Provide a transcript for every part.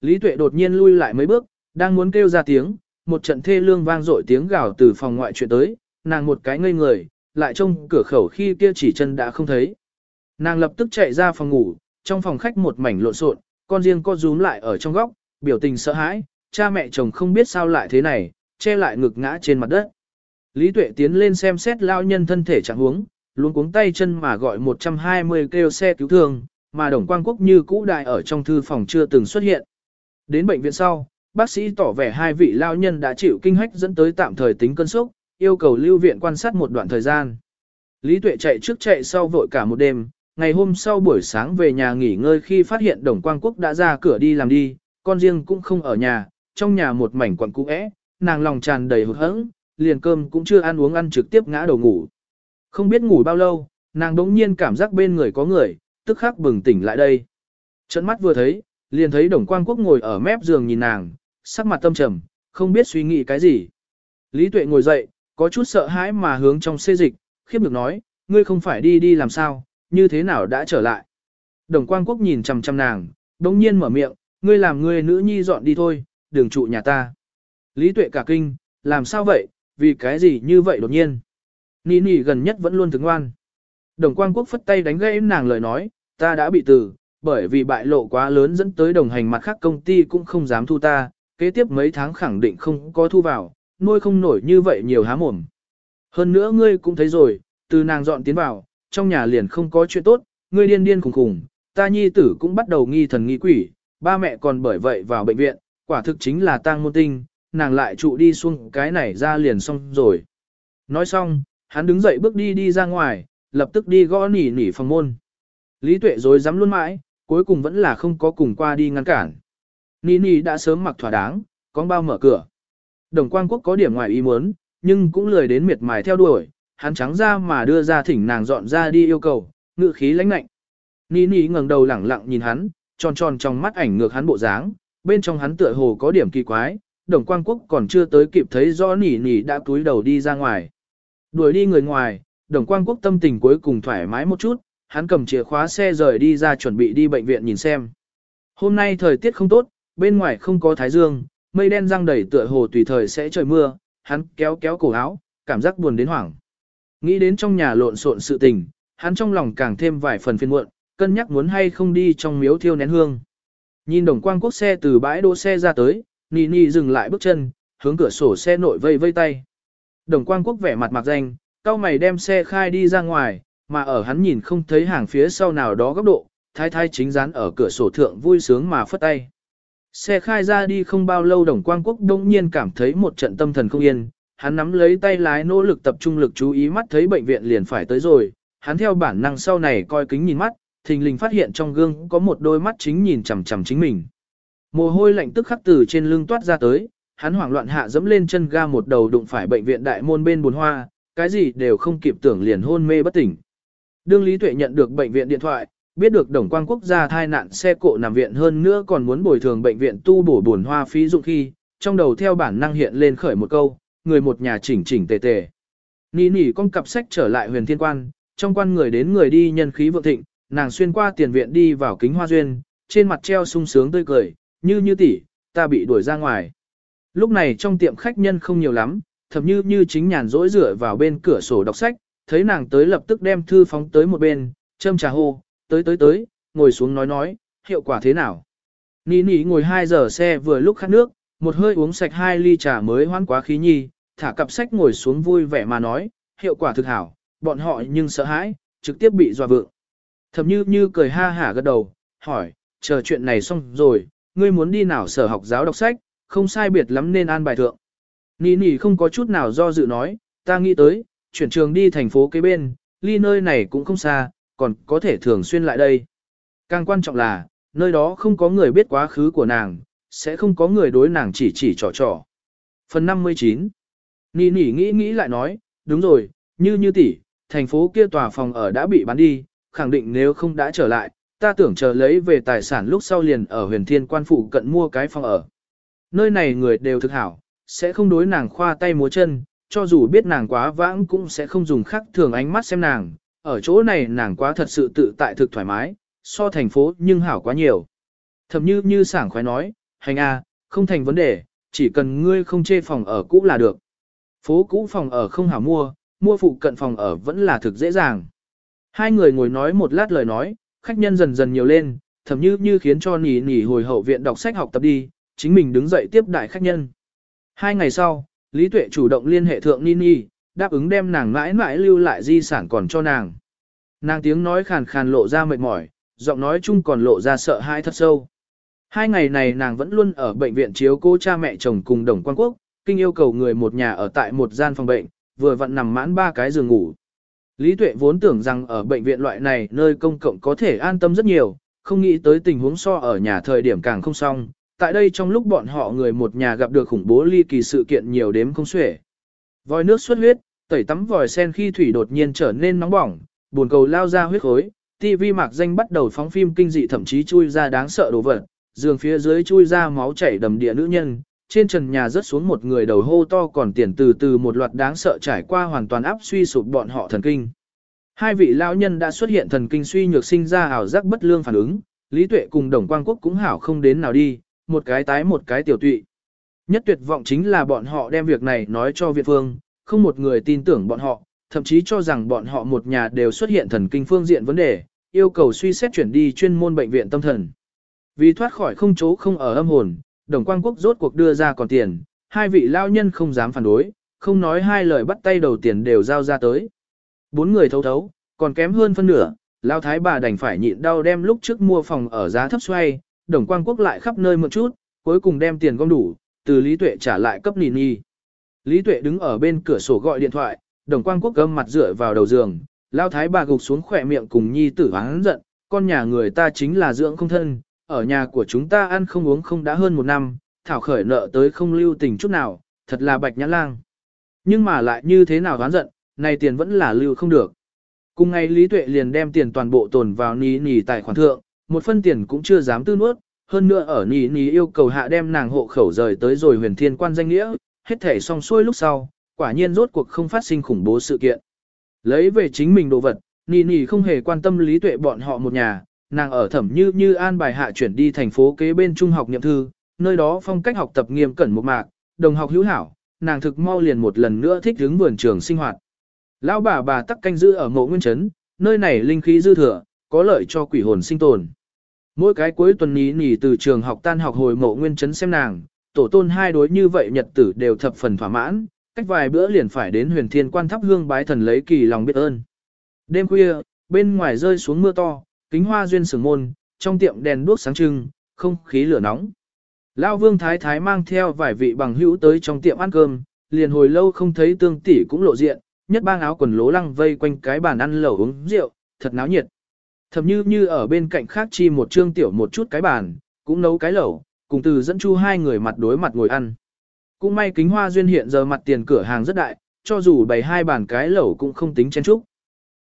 Lý Tuệ đột nhiên lui lại mấy bước, đang muốn kêu ra tiếng, một trận thê lương vang dội tiếng gào từ phòng ngoại chuyện tới, nàng một cái ngây người, lại trông cửa khẩu khi kia chỉ chân đã không thấy. Nàng lập tức chạy ra phòng ngủ, trong phòng khách một mảnh lộn xộn, con riêng co rúm lại ở trong góc, biểu tình sợ hãi, cha mẹ chồng không biết sao lại thế này, che lại ngực ngã trên mặt đất. Lý Tuệ tiến lên xem xét lao nhân thân thể trạng huống, luôn cuống tay chân mà gọi 120 kêu xe cứu thương, mà Đồng Quang Quốc như cũ đại ở trong thư phòng chưa từng xuất hiện. Đến bệnh viện sau, bác sĩ tỏ vẻ hai vị lao nhân đã chịu kinh hách dẫn tới tạm thời tính cân sốc, yêu cầu lưu viện quan sát một đoạn thời gian. Lý Tuệ chạy trước chạy sau vội cả một đêm, ngày hôm sau buổi sáng về nhà nghỉ ngơi khi phát hiện Đồng Quang Quốc đã ra cửa đi làm đi, con riêng cũng không ở nhà, trong nhà một mảnh quặng cũ é, nàng lòng tràn đầy hụt hẫng, liền cơm cũng chưa ăn uống ăn trực tiếp ngã đầu ngủ. Không biết ngủ bao lâu, nàng đống nhiên cảm giác bên người có người, tức khắc bừng tỉnh lại đây. Trận mắt vừa thấy, liền thấy Đồng Quang Quốc ngồi ở mép giường nhìn nàng, sắc mặt tâm trầm, không biết suy nghĩ cái gì. Lý Tuệ ngồi dậy, có chút sợ hãi mà hướng trong xê dịch, khiếp được nói, ngươi không phải đi đi làm sao, như thế nào đã trở lại. Đồng Quang Quốc nhìn chằm chằm nàng, đống nhiên mở miệng, ngươi làm ngươi nữ nhi dọn đi thôi, đừng trụ nhà ta. Lý Tuệ cả kinh, làm sao vậy, vì cái gì như vậy đột nhiên. Nì nì gần nhất vẫn luôn thức ngoan. Đồng Quang Quốc phất tay đánh gãy nàng lời nói, ta đã bị tử bởi vì bại lộ quá lớn dẫn tới đồng hành mặt khác công ty cũng không dám thu ta, kế tiếp mấy tháng khẳng định không có thu vào, nuôi không nổi như vậy nhiều há mồm. Hơn nữa ngươi cũng thấy rồi, từ nàng dọn tiến vào, trong nhà liền không có chuyện tốt, ngươi điên điên khùng khùng, ta nhi tử cũng bắt đầu nghi thần nghi quỷ, ba mẹ còn bởi vậy vào bệnh viện, quả thực chính là tang môn tinh, nàng lại trụ đi xuống cái này ra liền xong rồi. Nói xong, hắn đứng dậy bước đi đi ra ngoài, lập tức đi gõ nỉ nỉ phòng môn. Lý tuệ rồi dám luôn mãi, cuối cùng vẫn là không có cùng qua đi ngăn cản. Nỉ nỉ đã sớm mặc thỏa đáng, con bao mở cửa. Đồng Quang Quốc có điểm ngoài ý muốn, nhưng cũng lười đến miệt mài theo đuổi, hắn trắng ra mà đưa ra thỉnh nàng dọn ra đi yêu cầu, ngự khí lãnh lạnh. Nỉ nỉ ngẩng đầu lẳng lặng nhìn hắn, tròn tròn trong mắt ảnh ngược hắn bộ dáng, bên trong hắn tựa hồ có điểm kỳ quái, đồng quang quốc còn chưa tới kịp thấy rõ nỉ nỉ đã túi đầu đi ra ngoài. Đuổi đi người ngoài, đồng quang quốc tâm tình cuối cùng thoải mái một chút, hắn cầm chìa khóa xe rời đi ra chuẩn bị đi bệnh viện nhìn xem. Hôm nay thời tiết không tốt, bên ngoài không có thái dương, mây đen răng đầy tựa hồ tùy thời sẽ trời mưa, hắn kéo kéo cổ áo, cảm giác buồn đến hoảng. Nghĩ đến trong nhà lộn xộn sự tình, hắn trong lòng càng thêm vài phần phiền muộn, cân nhắc muốn hay không đi trong miếu thiêu nén hương. Nhìn đồng quang quốc xe từ bãi đỗ xe ra tới, Nì Nì dừng lại bước chân, hướng cửa sổ xe nội vây vây tay. Đồng quang quốc vẻ mặt mặt danh, cao mày đem xe khai đi ra ngoài, mà ở hắn nhìn không thấy hàng phía sau nào đó góc độ, thái thái chính dán ở cửa sổ thượng vui sướng mà phất tay. Xe khai ra đi không bao lâu đồng quang quốc đông nhiên cảm thấy một trận tâm thần không yên, hắn nắm lấy tay lái nỗ lực tập trung lực chú ý mắt thấy bệnh viện liền phải tới rồi, hắn theo bản năng sau này coi kính nhìn mắt, thình lình phát hiện trong gương có một đôi mắt chính nhìn chằm chằm chính mình. Mồ hôi lạnh tức khắc từ trên lưng toát ra tới, hắn hoảng loạn hạ dẫm lên chân ga một đầu đụng phải bệnh viện đại môn bên buồn hoa, cái gì đều không kịp tưởng liền hôn mê bất tỉnh. Đương Lý Tuệ nhận được bệnh viện điện thoại, biết được Đồng Quang Quốc gia thai nạn xe cộ nằm viện hơn nữa còn muốn bồi thường bệnh viện tu bổ buồn hoa phí dụng khi, trong đầu theo bản năng hiện lên khởi một câu, người một nhà chỉnh chỉnh tề tề. Nỉ nỉ con cặp sách trở lại huyền thiên quan, trong quan người đến người đi nhân khí vượng thịnh, nàng xuyên qua tiền viện đi vào kính hoa duyên, trên mặt treo sung sướng tươi cười, như như tỷ, ta bị đuổi ra ngoài. Lúc này trong tiệm khách nhân không nhiều lắm, thậm như như chính nhàn rỗi rửa vào bên cửa sổ đọc sách, thấy nàng tới lập tức đem thư phóng tới một bên, châm trà hô, tới tới tới, ngồi xuống nói nói, hiệu quả thế nào. Nì nì ngồi 2 giờ xe vừa lúc khát nước, một hơi uống sạch hai ly trà mới hoan quá khí nhi, thả cặp sách ngồi xuống vui vẻ mà nói, hiệu quả thực hảo, bọn họ nhưng sợ hãi, trực tiếp bị dọa vượng. Thầm như như cười ha hả gật đầu, hỏi, chờ chuyện này xong rồi, ngươi muốn đi nào sở học giáo đọc sách, không sai biệt lắm nên an bài thượng. Nì nì không có chút nào do dự nói, ta nghĩ tới, chuyển trường đi thành phố kế bên, ly nơi này cũng không xa, còn có thể thường xuyên lại đây. Càng quan trọng là, nơi đó không có người biết quá khứ của nàng, sẽ không có người đối nàng chỉ chỉ trò trò. Phần 59 Nỉ nỉ nghĩ nghĩ lại nói, đúng rồi, như như tỷ, thành phố kia tòa phòng ở đã bị bán đi, khẳng định nếu không đã trở lại, ta tưởng chờ lấy về tài sản lúc sau liền ở huyền thiên quan phụ cận mua cái phòng ở. Nơi này người đều thực hảo, sẽ không đối nàng khoa tay múa chân, cho dù biết nàng quá vãng cũng sẽ không dùng khắc thường ánh mắt xem nàng, ở chỗ này nàng quá thật sự tự tại thực thoải mái, so thành phố nhưng hảo quá nhiều. Thầm như như sảng khoái nói, hành a, không thành vấn đề, chỉ cần ngươi không chê phòng ở cũ là được. Phố cũ phòng ở không hảo mua, mua phụ cận phòng ở vẫn là thực dễ dàng. Hai người ngồi nói một lát lời nói, khách nhân dần dần nhiều lên, thầm như như khiến cho nỉ nỉ hồi hậu viện đọc sách học tập đi, chính mình đứng dậy tiếp đại khách nhân. Hai ngày sau, Lý Tuệ chủ động liên hệ thượng Nini, đáp ứng đem nàng mãi mãi lưu lại di sản còn cho nàng. Nàng tiếng nói khàn khàn lộ ra mệt mỏi, giọng nói chung còn lộ ra sợ hãi thật sâu. Hai ngày này nàng vẫn luôn ở bệnh viện chiếu cô cha mẹ chồng cùng đồng quan quốc, kinh yêu cầu người một nhà ở tại một gian phòng bệnh, vừa vặn nằm mãn ba cái giường ngủ. Lý Tuệ vốn tưởng rằng ở bệnh viện loại này nơi công cộng có thể an tâm rất nhiều, không nghĩ tới tình huống so ở nhà thời điểm càng không xong. Tại đây trong lúc bọn họ người một nhà gặp được khủng bố ly kỳ sự kiện nhiều đếm không xuể. Vòi nước xuất huyết, tẩy tắm vòi sen khi thủy đột nhiên trở nên nóng bỏng, buồn cầu lao ra huyết khối, TV mạc danh bắt đầu phóng phim kinh dị thậm chí chui ra đáng sợ đồ vật, giường phía dưới chui ra máu chảy đầm địa nữ nhân, trên trần nhà rớt xuống một người đầu hô to còn tiền từ từ một loạt đáng sợ trải qua hoàn toàn áp suy sụp bọn họ thần kinh. Hai vị lão nhân đã xuất hiện thần kinh suy nhược sinh ra ảo giác bất lương phản ứng, Lý Tuệ cùng Đồng Quang Quốc cũng hảo không đến nào đi, một cái tái một cái tiểu tụy. Nhất tuyệt vọng chính là bọn họ đem việc này nói cho Việt Phương, không một người tin tưởng bọn họ, thậm chí cho rằng bọn họ một nhà đều xuất hiện thần kinh phương diện vấn đề, yêu cầu suy xét chuyển đi chuyên môn bệnh viện tâm thần. Vì thoát khỏi không chỗ không ở âm hồn, Đồng Quang Quốc rốt cuộc đưa ra còn tiền, hai vị lao nhân không dám phản đối, không nói hai lời bắt tay đầu tiền đều giao ra tới. Bốn người thấu thấu, còn kém hơn phân nửa, lao thái bà đành phải nhịn đau đem lúc trước mua phòng ở giá thấp xoay, Đồng Quang Quốc lại khắp nơi một chút, cuối cùng đem tiền gom đủ, từ Lý Tuệ trả lại cấp Nì Nhi. Lý Tuệ đứng ở bên cửa sổ gọi điện thoại, Đồng Quang Quốc gâm mặt dựa vào đầu giường, lao thái bà gục xuống khỏe miệng cùng Nhi tử hắn giận, con nhà người ta chính là dưỡng không thân, ở nhà của chúng ta ăn không uống không đã hơn một năm, thảo khởi nợ tới không lưu tình chút nào, thật là bạch nhã lang. Nhưng mà lại như thế nào hắn giận, này tiền vẫn là lưu không được. Cùng ngày Lý Tuệ liền đem tiền toàn bộ tồn vào ní nì tài khoản thượng, một phân tiền cũng chưa dám tư nuốt, hơn nữa ở ní nì yêu cầu hạ đem nàng hộ khẩu rời tới rồi huyền thiên quan danh nghĩa, hết thể xong xuôi lúc sau, quả nhiên rốt cuộc không phát sinh khủng bố sự kiện. Lấy về chính mình đồ vật, Nì Nì không hề quan tâm lý tuệ bọn họ một nhà, nàng ở thẩm như như an bài hạ chuyển đi thành phố kế bên trung học nhậm thư, nơi đó phong cách học tập nghiêm cẩn một mạc, đồng học hữu hảo, nàng thực mau liền một lần nữa thích hướng vườn trường sinh hoạt. Lão bà bà tắc canh giữ ở mộ nguyên trấn, nơi này linh khí dư thừa, có lợi cho quỷ hồn sinh tồn. Mỗi cái cuối tuần ní nỉ từ trường học tan học hồi mộ nguyên trấn xem nàng, tổ tôn hai đối như vậy nhật tử đều thập phần thỏa mãn, cách vài bữa liền phải đến huyền thiên quan thắp hương bái thần lấy kỳ lòng biết ơn. Đêm khuya, bên ngoài rơi xuống mưa to, kính hoa duyên sừng môn, trong tiệm đèn đuốc sáng trưng, không khí lửa nóng. Lão Vương Thái Thái mang theo vài vị bằng hữu tới trong tiệm ăn cơm, liền hồi lâu không thấy tương tỷ cũng lộ diện, nhất bang áo quần lố lăng vây quanh cái bàn ăn lẩu uống rượu, thật náo nhiệt. Thậm như như ở bên cạnh khác chi một trương tiểu một chút cái bàn, cũng nấu cái lẩu, cùng từ dẫn chu hai người mặt đối mặt ngồi ăn. Cũng may kính hoa duyên hiện giờ mặt tiền cửa hàng rất đại, cho dù bày hai bàn cái lẩu cũng không tính chen chúc.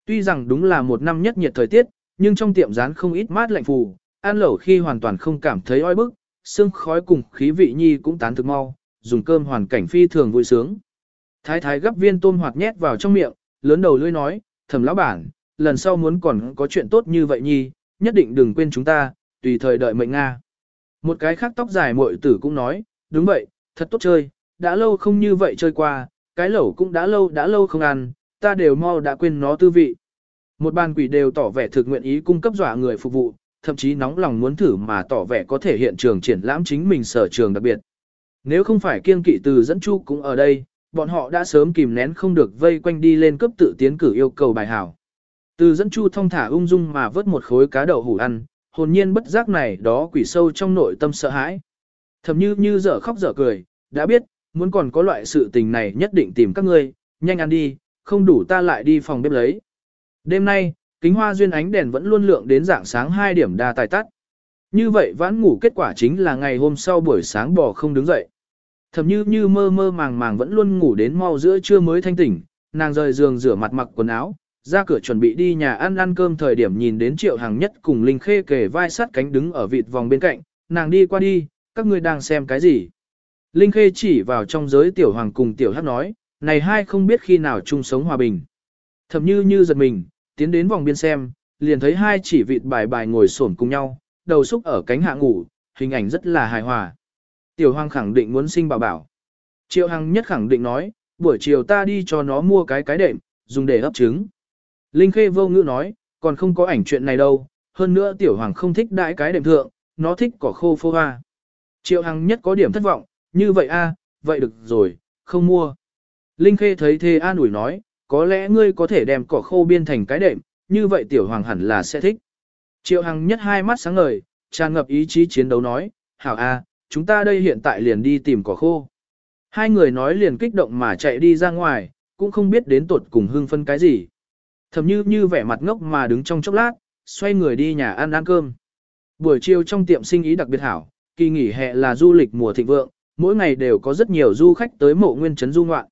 Tuy rằng đúng là một năm nhất nhiệt thời tiết, nhưng trong tiệm rán không ít mát lạnh phù, ăn lẩu khi hoàn toàn không cảm thấy oi bức, sương khói cùng khí vị nhi cũng tán thực mau, dùng cơm hoàn cảnh phi thường vui sướng. Thái thái gấp viên tôm hoạt nhét vào trong miệng, lớn đầu lưỡi nói, thầm lão bản, lần sau muốn còn có chuyện tốt như vậy nhi, nhất định đừng quên chúng ta, tùy thời đợi mệnh Nga. Một cái khác tóc dài muội tử cũng nói, đúng vậy, thật tốt chơi, đã lâu không như vậy chơi qua, cái lẩu cũng đã lâu đã lâu không ăn, ta đều mau đã quên nó tư vị. Một bàn quỷ đều tỏ vẻ thực nguyện ý cung cấp dọa người phục vụ, thậm chí nóng lòng muốn thử mà tỏ vẻ có thể hiện trường triển lãm chính mình sở trường đặc biệt. Nếu không phải kiên kỵ từ dẫn chu cũng ở đây, bọn họ đã sớm kìm nén không được vây quanh đi lên cấp tự tiến cử yêu cầu bài hảo. Từ dẫn chu thông thả ung dung mà vớt một khối cá đậu hủ ăn, hồn nhiên bất giác này đó quỷ sâu trong nội tâm sợ hãi. Thầm như như dở khóc dở cười, đã biết, muốn còn có loại sự tình này nhất định tìm các ngươi, nhanh ăn đi, không đủ ta lại đi phòng bếp lấy. Đêm nay, kính hoa duyên ánh đèn vẫn luôn lượng đến dạng sáng 2 điểm đa tài tắt. Như vậy vãn ngủ kết quả chính là ngày hôm sau buổi sáng bò không đứng dậy. Thầm như như mơ mơ màng màng vẫn luôn ngủ đến mau giữa trưa mới thanh tỉnh, nàng rời giường rửa mặt mặc quần áo, ra cửa chuẩn bị đi nhà ăn ăn cơm thời điểm nhìn đến triệu hàng nhất cùng Linh Khê kề vai sát cánh đứng ở vịt vòng bên cạnh, nàng đi qua đi, các ngươi đang xem cái gì. Linh Khê chỉ vào trong giới tiểu hoàng cùng tiểu hắc nói, này hai không biết khi nào chung sống hòa bình. Thầm như như giật mình, tiến đến vòng biên xem, liền thấy hai chỉ vịt bài bài ngồi xổm cùng nhau, đầu xúc ở cánh hạ ngủ, hình ảnh rất là hài hòa. Tiểu Hoàng khẳng định muốn sinh bảo bảo. Triệu Hằng nhất khẳng định nói, buổi chiều ta đi cho nó mua cái cái đệm, dùng để ấp trứng. Linh Khê vô ngữ nói, còn không có ảnh chuyện này đâu, hơn nữa Tiểu Hoàng không thích đại cái đệm thượng, nó thích cỏ khô phô hoa. Triệu Hằng nhất có điểm thất vọng, như vậy a, vậy được rồi, không mua. Linh Khê thấy thê an ủi nói, có lẽ ngươi có thể đem cỏ khô biên thành cái đệm, như vậy Tiểu Hoàng hẳn là sẽ thích. Triệu Hằng nhất hai mắt sáng ngời, tràn ngập ý chí chiến đấu nói, hảo a, chúng ta đây hiện tại liền đi tìm cỏ khô. Hai người nói liền kích động mà chạy đi ra ngoài, cũng không biết đến tuột cùng hưng phân cái gì. Thẩm như như vẻ mặt ngốc mà đứng trong chốc lát, xoay người đi nhà ăn ăn cơm. Buổi chiều trong tiệm sinh ý đặc biệt hảo, kỳ nghỉ hè là du lịch mùa thịnh vượng, mỗi ngày đều có rất nhiều du khách tới mộ nguyên trấn du ngoạn.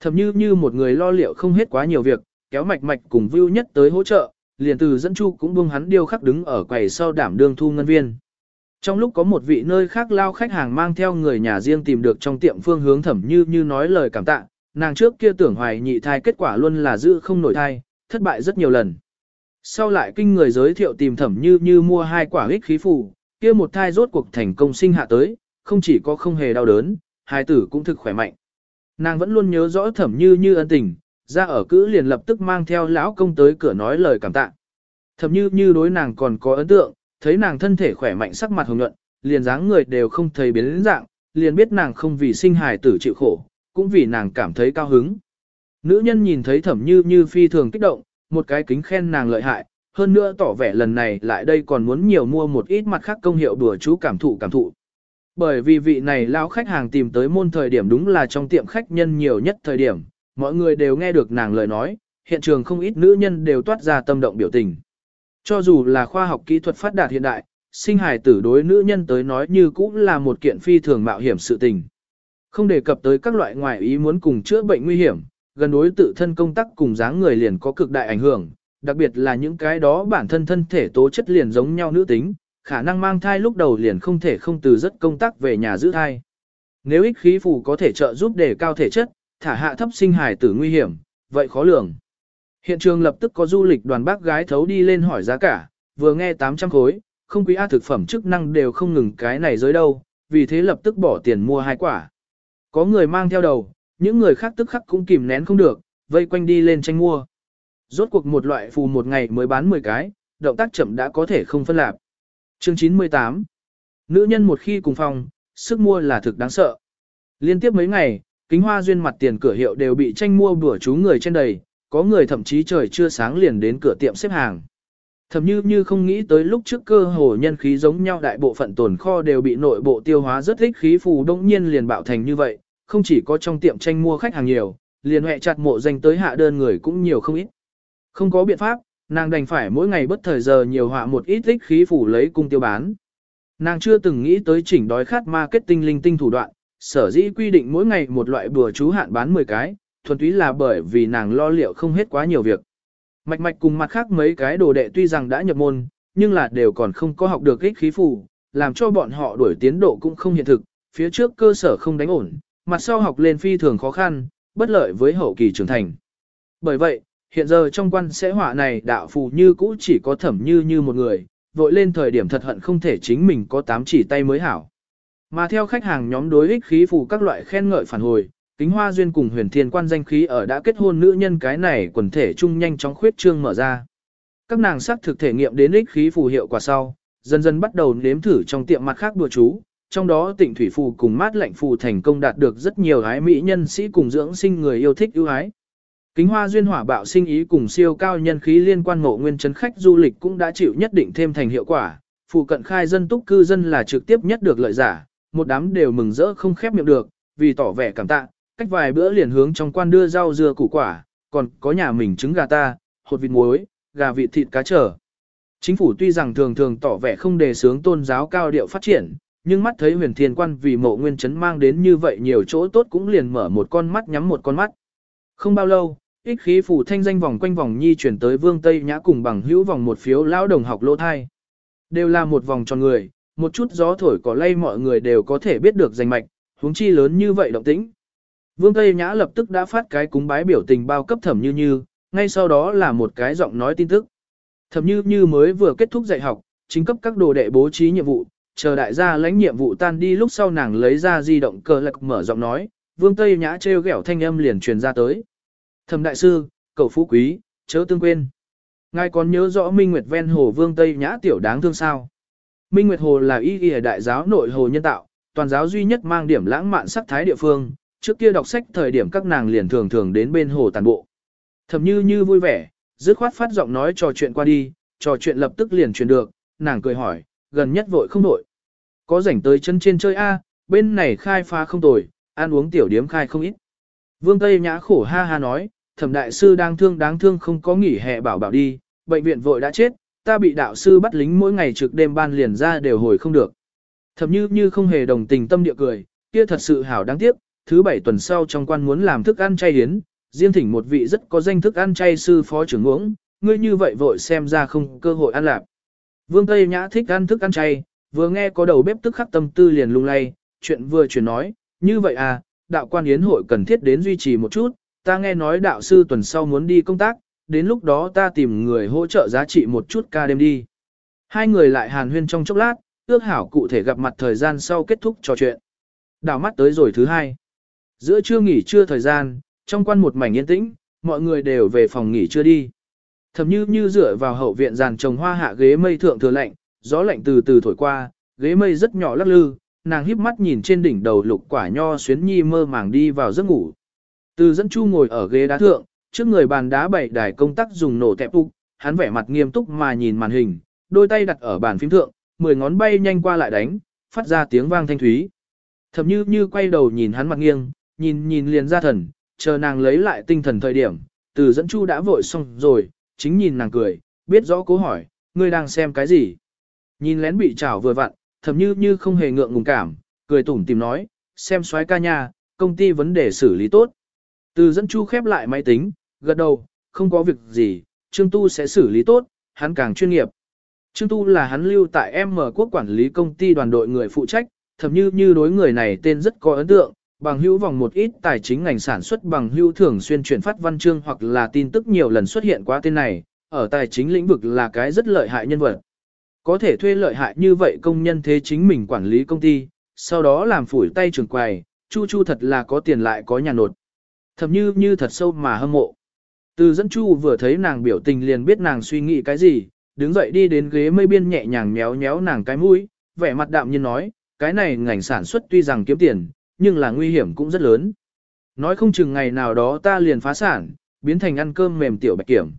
Thầm như như một người lo liệu không hết quá nhiều việc, kéo mạch mạch cùng view nhất tới hỗ trợ, liền từ dẫn chu cũng buông hắn điêu khắc đứng ở quầy sau đảm đương thu ngân viên. Trong lúc có một vị nơi khác lao khách hàng mang theo người nhà riêng tìm được trong tiệm phương hướng thẩm như như nói lời cảm tạ, nàng trước kia tưởng hoài nhị thai kết quả luôn là giữ không nổi thai, thất bại rất nhiều lần. Sau lại kinh người giới thiệu tìm thẩm như như mua hai quả ích khí phù, kia một thai rốt cuộc thành công sinh hạ tới, không chỉ có không hề đau đớn, hai tử cũng thực khỏe mạnh. Nàng vẫn luôn nhớ rõ thẩm như như ân tình, ra ở cữ liền lập tức mang theo lão công tới cửa nói lời cảm tạ. Thẩm như như đối nàng còn có ấn tượng, thấy nàng thân thể khỏe mạnh sắc mặt hồng nhuận, liền dáng người đều không thấy biến dạng, liền biết nàng không vì sinh hài tử chịu khổ, cũng vì nàng cảm thấy cao hứng. Nữ nhân nhìn thấy thẩm như như phi thường kích động, một cái kính khen nàng lợi hại, hơn nữa tỏ vẻ lần này lại đây còn muốn nhiều mua một ít mặt khác công hiệu đùa chú cảm thụ cảm thụ. Bởi vì vị này lão khách hàng tìm tới môn thời điểm đúng là trong tiệm khách nhân nhiều nhất thời điểm, mọi người đều nghe được nàng lời nói, hiện trường không ít nữ nhân đều toát ra tâm động biểu tình. Cho dù là khoa học kỹ thuật phát đạt hiện đại, sinh hài tử đối nữ nhân tới nói như cũng là một kiện phi thường mạo hiểm sự tình. Không đề cập tới các loại ngoại ý muốn cùng chữa bệnh nguy hiểm, gần đối tự thân công tác cùng dáng người liền có cực đại ảnh hưởng, đặc biệt là những cái đó bản thân thân thể tố chất liền giống nhau nữ tính, khả năng mang thai lúc đầu liền không thể không từ rất công tác về nhà giữ thai. Nếu ích khí phù có thể trợ giúp đề cao thể chất, thả hạ thấp sinh hài tử nguy hiểm, vậy khó lường. Hiện trường lập tức có du lịch đoàn bác gái thấu đi lên hỏi giá cả, vừa nghe 800 khối, không quý A thực phẩm chức năng đều không ngừng cái này dưới đâu, vì thế lập tức bỏ tiền mua hai quả. Có người mang theo đầu, những người khác tức khắc cũng kìm nén không được, vây quanh đi lên tranh mua. Rốt cuộc một loại phù một ngày mới bán 10 cái, động tác chậm đã có thể không phân lạp. Chương 98 Nữ nhân một khi cùng phòng, sức mua là thực đáng sợ. Liên tiếp mấy ngày, kính hoa duyên mặt tiền cửa hiệu đều bị tranh mua bữa chú người trên đầy, có người thậm chí trời chưa sáng liền đến cửa tiệm xếp hàng. Thậm như như không nghĩ tới lúc trước cơ hồ nhân khí giống nhau đại bộ phận tồn kho đều bị nội bộ tiêu hóa rất thích khí phù đông nhiên liền bạo thành như vậy, không chỉ có trong tiệm tranh mua khách hàng nhiều, liền hẹ chặt mộ danh tới hạ đơn người cũng nhiều không ít. Không có biện pháp, nàng đành phải mỗi ngày bất thời giờ nhiều họa một ít tích khí phủ lấy cung tiêu bán. Nàng chưa từng nghĩ tới chỉnh đói khát marketing linh tinh thủ đoạn, sở dĩ quy định mỗi ngày một loại bùa chú hạn bán 10 cái, thuần túy là bởi vì nàng lo liệu không hết quá nhiều việc. Mạch mạch cùng mặt khác mấy cái đồ đệ tuy rằng đã nhập môn, nhưng là đều còn không có học được ích khí phủ, làm cho bọn họ đuổi tiến độ cũng không hiện thực, phía trước cơ sở không đánh ổn, mặt sau học lên phi thường khó khăn, bất lợi với hậu kỳ trưởng thành. Bởi vậy, hiện giờ trong quan sẽ họa này đạo phù như cũ chỉ có thẩm như như một người, vội lên thời điểm thật hận không thể chính mình có tám chỉ tay mới hảo. Mà theo khách hàng nhóm đối ích khí phù các loại khen ngợi phản hồi, kính hoa duyên cùng huyền thiên quan danh khí ở đã kết hôn nữ nhân cái này quần thể chung nhanh chóng khuyết trương mở ra. Các nàng sắc thực thể nghiệm đến ích khí phù hiệu quả sau, dần dần bắt đầu nếm thử trong tiệm mặt khác đùa chú, trong đó tịnh thủy phù cùng mát lạnh phù thành công đạt được rất nhiều ái mỹ nhân sĩ cùng dưỡng sinh người yêu thích ưu ái. Kính hoa duyên hỏa bạo sinh ý cùng siêu cao nhân khí liên quan ngộ nguyên chấn khách du lịch cũng đã chịu nhất định thêm thành hiệu quả, phù cận khai dân túc cư dân là trực tiếp nhất được lợi giả, một đám đều mừng rỡ không khép miệng được, vì tỏ vẻ cảm tạ, cách vài bữa liền hướng trong quan đưa rau dưa củ quả, còn có nhà mình trứng gà ta, hột vịt muối, gà vịt thịt cá trở. Chính phủ tuy rằng thường thường tỏ vẻ không đề sướng tôn giáo cao điệu phát triển, nhưng mắt thấy huyền thiên quan vì mộ nguyên chấn mang đến như vậy nhiều chỗ tốt cũng liền mở một con mắt nhắm một con mắt. Không bao lâu, ích khí phủ thanh danh vòng quanh vòng nhi chuyển tới vương Tây Nhã cùng bằng hữu vòng một phiếu lão đồng học lỗ thai. Đều là một vòng tròn người, một chút gió thổi có lay mọi người đều có thể biết được danh mạch, huống chi lớn như vậy động tĩnh. Vương Tây Nhã lập tức đã phát cái cúng bái biểu tình bao cấp thẩm như như, ngay sau đó là một cái giọng nói tin tức. Thẩm như như mới vừa kết thúc dạy học, chính cấp các đồ đệ bố trí nhiệm vụ, chờ đại gia lãnh nhiệm vụ tan đi lúc sau nàng lấy ra di động cờ lạc mở giọng nói, vương tây nhã trêu ghẹo thanh âm liền truyền ra tới. Thẩm đại sư, cậu phú quý, chớ tương quên. Ngài còn nhớ rõ Minh Nguyệt ven hồ vương tây nhã tiểu đáng thương sao. Minh Nguyệt Hồ là y y đại giáo nội hồ nhân tạo, toàn giáo duy nhất mang điểm lãng mạn sắc thái địa phương, trước kia đọc sách thời điểm các nàng liền thường thường đến bên hồ tàn bộ. Thầm như như vui vẻ, dứt khoát phát giọng nói trò chuyện qua đi, trò chuyện lập tức liền truyền được, nàng cười hỏi, gần nhất vội không vội. Có rảnh tới chân trên chơi A, bên này khai phá không tồi, ăn uống tiểu điếm khai không ít. Vương Tây Nhã khổ ha ha nói, thẩm đại sư đang thương đáng thương không có nghỉ hè bảo bảo đi, bệnh viện vội đã chết, ta bị đạo sư bắt lính mỗi ngày trực đêm ban liền ra đều hồi không được. Thẩm như như không hề đồng tình tâm địa cười, kia thật sự hảo đáng tiếc, thứ bảy tuần sau trong quan muốn làm thức ăn chay hiến, riêng thỉnh một vị rất có danh thức ăn chay sư phó trưởng uống, ngươi như vậy vội xem ra không cơ hội ăn lạc. Vương Tây Nhã thích ăn thức ăn chay, vừa nghe có đầu bếp tức khắc tâm tư liền lung lay, chuyện vừa chuyển nói, như vậy à, đạo quan yến hội cần thiết đến duy trì một chút, ta nghe nói đạo sư tuần sau muốn đi công tác, đến lúc đó ta tìm người hỗ trợ giá trị một chút ca đêm đi. Hai người lại hàn huyên trong chốc lát, ước hảo cụ thể gặp mặt thời gian sau kết thúc trò chuyện. Đảo mắt tới rồi thứ hai. Giữa trưa nghỉ trưa thời gian, trong quan một mảnh yên tĩnh, mọi người đều về phòng nghỉ trưa đi. Thầm như như dựa vào hậu viện giàn trồng hoa hạ ghế mây thượng thừa lạnh, gió lạnh từ từ thổi qua, ghế mây rất nhỏ lắc lư, nàng híp mắt nhìn trên đỉnh đầu lục quả nho xuyến nhi mơ màng đi vào giấc ngủ. Từ dẫn chu ngồi ở ghế đá thượng, trước người bàn đá bảy đài công tác dùng nổ tẹp úc, hắn vẻ mặt nghiêm túc mà nhìn màn hình, đôi tay đặt ở bàn phím thượng, mười ngón bay nhanh qua lại đánh, phát ra tiếng vang thanh thúy. Thẩm như như quay đầu nhìn hắn mặt nghiêng, nhìn nhìn liền ra thần, chờ nàng lấy lại tinh thần thời điểm, từ dẫn chu đã vội xong rồi, chính nhìn nàng cười, biết rõ cố hỏi, ngươi đang xem cái gì. Nhìn lén bị chảo vừa vặn, thầm như như không hề ngượng ngùng cảm, cười tủm tìm nói, xem xoái ca nha, công ty vấn đề xử lý tốt. Từ dẫn chu khép lại máy tính, gật đầu, không có việc gì, Trương Tu sẽ xử lý tốt, hắn càng chuyên nghiệp. Trương Tu là hắn lưu tại M quốc quản lý công ty đoàn đội người phụ trách, thậm như như đối người này tên rất có ấn tượng, bằng hữu vòng một ít tài chính ngành sản xuất bằng hữu thường xuyên chuyển phát văn chương hoặc là tin tức nhiều lần xuất hiện qua tên này, ở tài chính lĩnh vực là cái rất lợi hại nhân vật. Có thể thuê lợi hại như vậy công nhân thế chính mình quản lý công ty, sau đó làm phủi tay trường quầy, Chu Chu thật là có tiền lại có nhà nột. Thậm như như thật sâu mà hâm mộ. Từ dẫn Chu vừa thấy nàng biểu tình liền biết nàng suy nghĩ cái gì, đứng dậy đi đến ghế mây biên nhẹ nhàng méo méo nàng cái mũi, vẻ mặt đạm nhiên nói, cái này ngành sản xuất tuy rằng kiếm tiền, nhưng là nguy hiểm cũng rất lớn. Nói không chừng ngày nào đó ta liền phá sản, biến thành ăn cơm mềm tiểu bạch kiểm.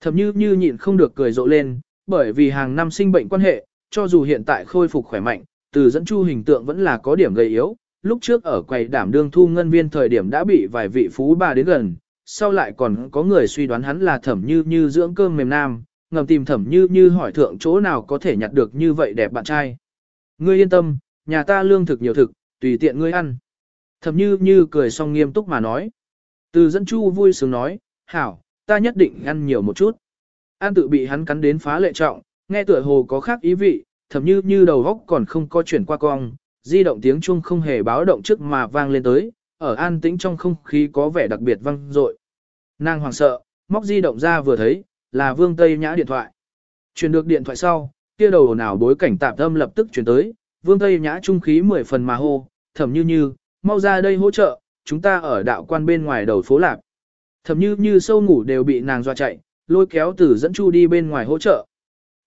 Thậm như như nhịn không được cười rộ lên, bởi vì hàng năm sinh bệnh quan hệ, cho dù hiện tại khôi phục khỏe mạnh, từ dẫn chu hình tượng vẫn là có điểm gây yếu. Lúc trước ở quầy đảm đương thu ngân viên thời điểm đã bị vài vị phú bà đến gần, sau lại còn có người suy đoán hắn là thẩm như như dưỡng cơm mềm nam, ngầm tìm thẩm như như hỏi thượng chỗ nào có thể nhặt được như vậy đẹp bạn trai. Ngươi yên tâm, nhà ta lương thực nhiều thực, tùy tiện ngươi ăn. Thẩm như như cười xong nghiêm túc mà nói. Từ dẫn chu vui sướng nói, hảo, ta nhất định ăn nhiều một chút. An tự bị hắn cắn đến phá lệ trọng, nghe tựa hồ có khác ý vị, thậm như như đầu góc còn không có chuyển qua cong, di động tiếng chuông không hề báo động trước mà vang lên tới, ở an tĩnh trong không khí có vẻ đặc biệt vang dội. Nàng hoảng sợ, móc di động ra vừa thấy, là Vương Tây Nhã điện thoại. Truyền được điện thoại sau, kia đầu nào bối cảnh tạm âm lập tức chuyển tới, Vương Tây Nhã trung khí mười phần mà hô, thẩm như như, mau ra đây hỗ trợ, chúng ta ở đạo quan bên ngoài đầu phố lạp. Thẩm như như sâu ngủ đều bị nàng dọa chạy, lôi kéo tử dẫn chu đi bên ngoài hỗ trợ.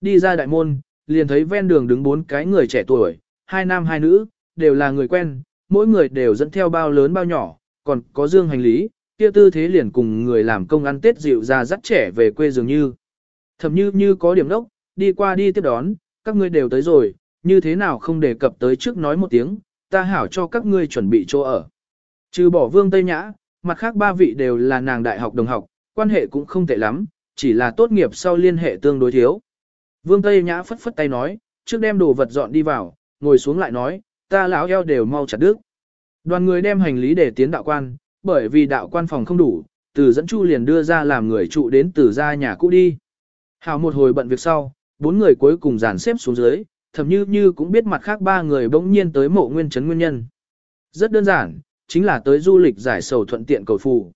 Đi ra đại môn, liền thấy ven đường đứng bốn cái người trẻ tuổi, hai nam hai nữ, đều là người quen, mỗi người đều dẫn theo bao lớn bao nhỏ, còn có dương hành lý, kia tư thế liền cùng người làm công ăn tết dịu ra dắt trẻ về quê dường như. Thầm như như có điểm đốc, đi qua đi tiếp đón, các ngươi đều tới rồi, như thế nào không đề cập tới trước nói một tiếng, ta hảo cho các ngươi chuẩn bị chỗ ở. Trừ bỏ vương Tây Nhã, mặt khác ba vị đều là nàng đại học đồng học, quan hệ cũng không tệ lắm, chỉ là tốt nghiệp sau liên hệ tương đối thiếu. Vương Tây Nhã phất phất tay nói, trước đem đồ vật dọn đi vào, ngồi xuống lại nói, ta lão eo đều mau chặt đứt. Đoàn người đem hành lý để tiến đạo quan, bởi vì đạo quan phòng không đủ, từ dẫn chu liền đưa ra làm người trụ đến từ ra nhà cũ đi. Hào một hồi bận việc sau, bốn người cuối cùng dàn xếp xuống dưới, thầm như như cũng biết mặt khác ba người bỗng nhiên tới mộ nguyên chấn nguyên nhân. Rất đơn giản, chính là tới du lịch giải sầu thuận tiện cầu phù.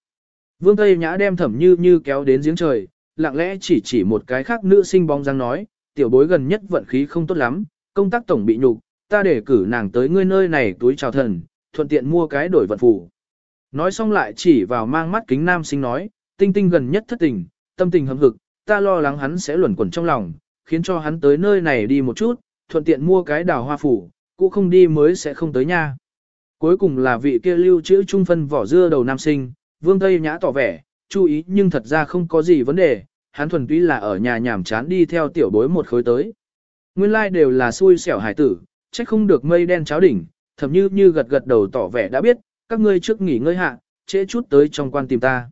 Vương Tây Nhã đem thẩm như như kéo đến giếng trời, lặng lẽ chỉ chỉ một cái khác nữ sinh bóng dáng nói, tiểu bối gần nhất vận khí không tốt lắm, công tác tổng bị nhục, ta để cử nàng tới ngươi nơi này túi chào thần, thuận tiện mua cái đổi vận phủ. Nói xong lại chỉ vào mang mắt kính nam sinh nói, tinh tinh gần nhất thất tình, tâm tình hâm hực, ta lo lắng hắn sẽ luẩn quẩn trong lòng, khiến cho hắn tới nơi này đi một chút, thuận tiện mua cái đào hoa phủ, cũng không đi mới sẽ không tới nha. Cuối cùng là vị kia lưu trữ trung phân vỏ dưa đầu nam sinh, vương Tây Nhã tỏ vẻ, chú ý nhưng thật ra không có gì vấn đề, hắn thuần túy là ở nhà nhảm chán đi theo tiểu bối một khối tới. Nguyên lai like đều là xui xẻo hải tử, trách không được mây đen cháo đỉnh, thậm như như gật gật đầu tỏ vẻ đã biết, các ngươi trước nghỉ ngơi hạ, trễ chút tới trong quan tìm ta.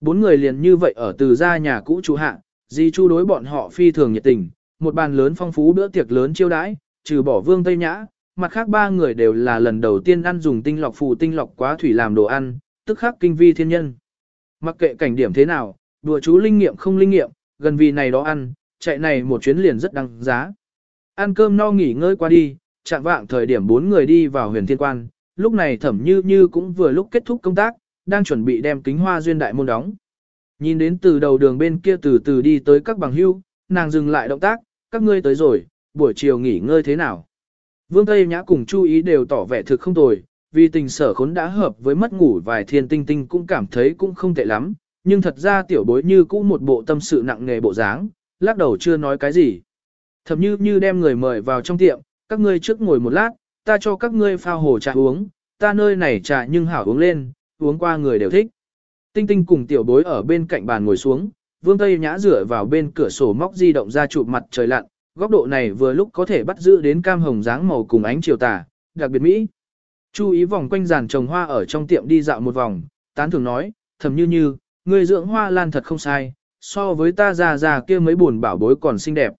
Bốn người liền như vậy ở từ gia nhà cũ chú hạ, di chu đối bọn họ phi thường nhiệt tình, một bàn lớn phong phú bữa tiệc lớn chiêu đãi, trừ bỏ vương Tây Nhã, mặt khác ba người đều là lần đầu tiên ăn dùng tinh lọc phù tinh lọc quá thủy làm đồ ăn, tức khắc kinh vi thiên nhân. Mặc kệ cảnh điểm thế nào, đùa chú linh nghiệm không linh nghiệm, gần vì này đó ăn, chạy này một chuyến liền rất đăng giá. Ăn cơm no nghỉ ngơi qua đi, chạm vạng thời điểm bốn người đi vào huyền thiên quan, lúc này thẩm như như cũng vừa lúc kết thúc công tác, đang chuẩn bị đem kính hoa duyên đại môn đóng. Nhìn đến từ đầu đường bên kia từ từ đi tới các bằng hưu, nàng dừng lại động tác, các ngươi tới rồi, buổi chiều nghỉ ngơi thế nào. Vương Tây Nhã cùng chú ý đều tỏ vẻ thực không tồi, vì tình sở khốn đã hợp với mất ngủ vài thiên tinh tinh cũng cảm thấy cũng không tệ lắm, nhưng thật ra tiểu bối như cũ một bộ tâm sự nặng nề bộ dáng, lắc đầu chưa nói cái gì. Thậm như như đem người mời vào trong tiệm, các ngươi trước ngồi một lát, ta cho các ngươi pha hồ trà uống, ta nơi này trà nhưng hảo uống lên, uống qua người đều thích. Tinh tinh cùng tiểu bối ở bên cạnh bàn ngồi xuống, vương tây nhã rửa vào bên cửa sổ móc di động ra chụp mặt trời lặn, góc độ này vừa lúc có thể bắt giữ đến cam hồng dáng màu cùng ánh chiều tà, đặc biệt mỹ. Chú ý vòng quanh giàn trồng hoa ở trong tiệm đi dạo một vòng, tán thường nói, thầm như như, người dưỡng hoa lan thật không sai, so với ta già già kia mấy buồn bảo bối còn xinh đẹp.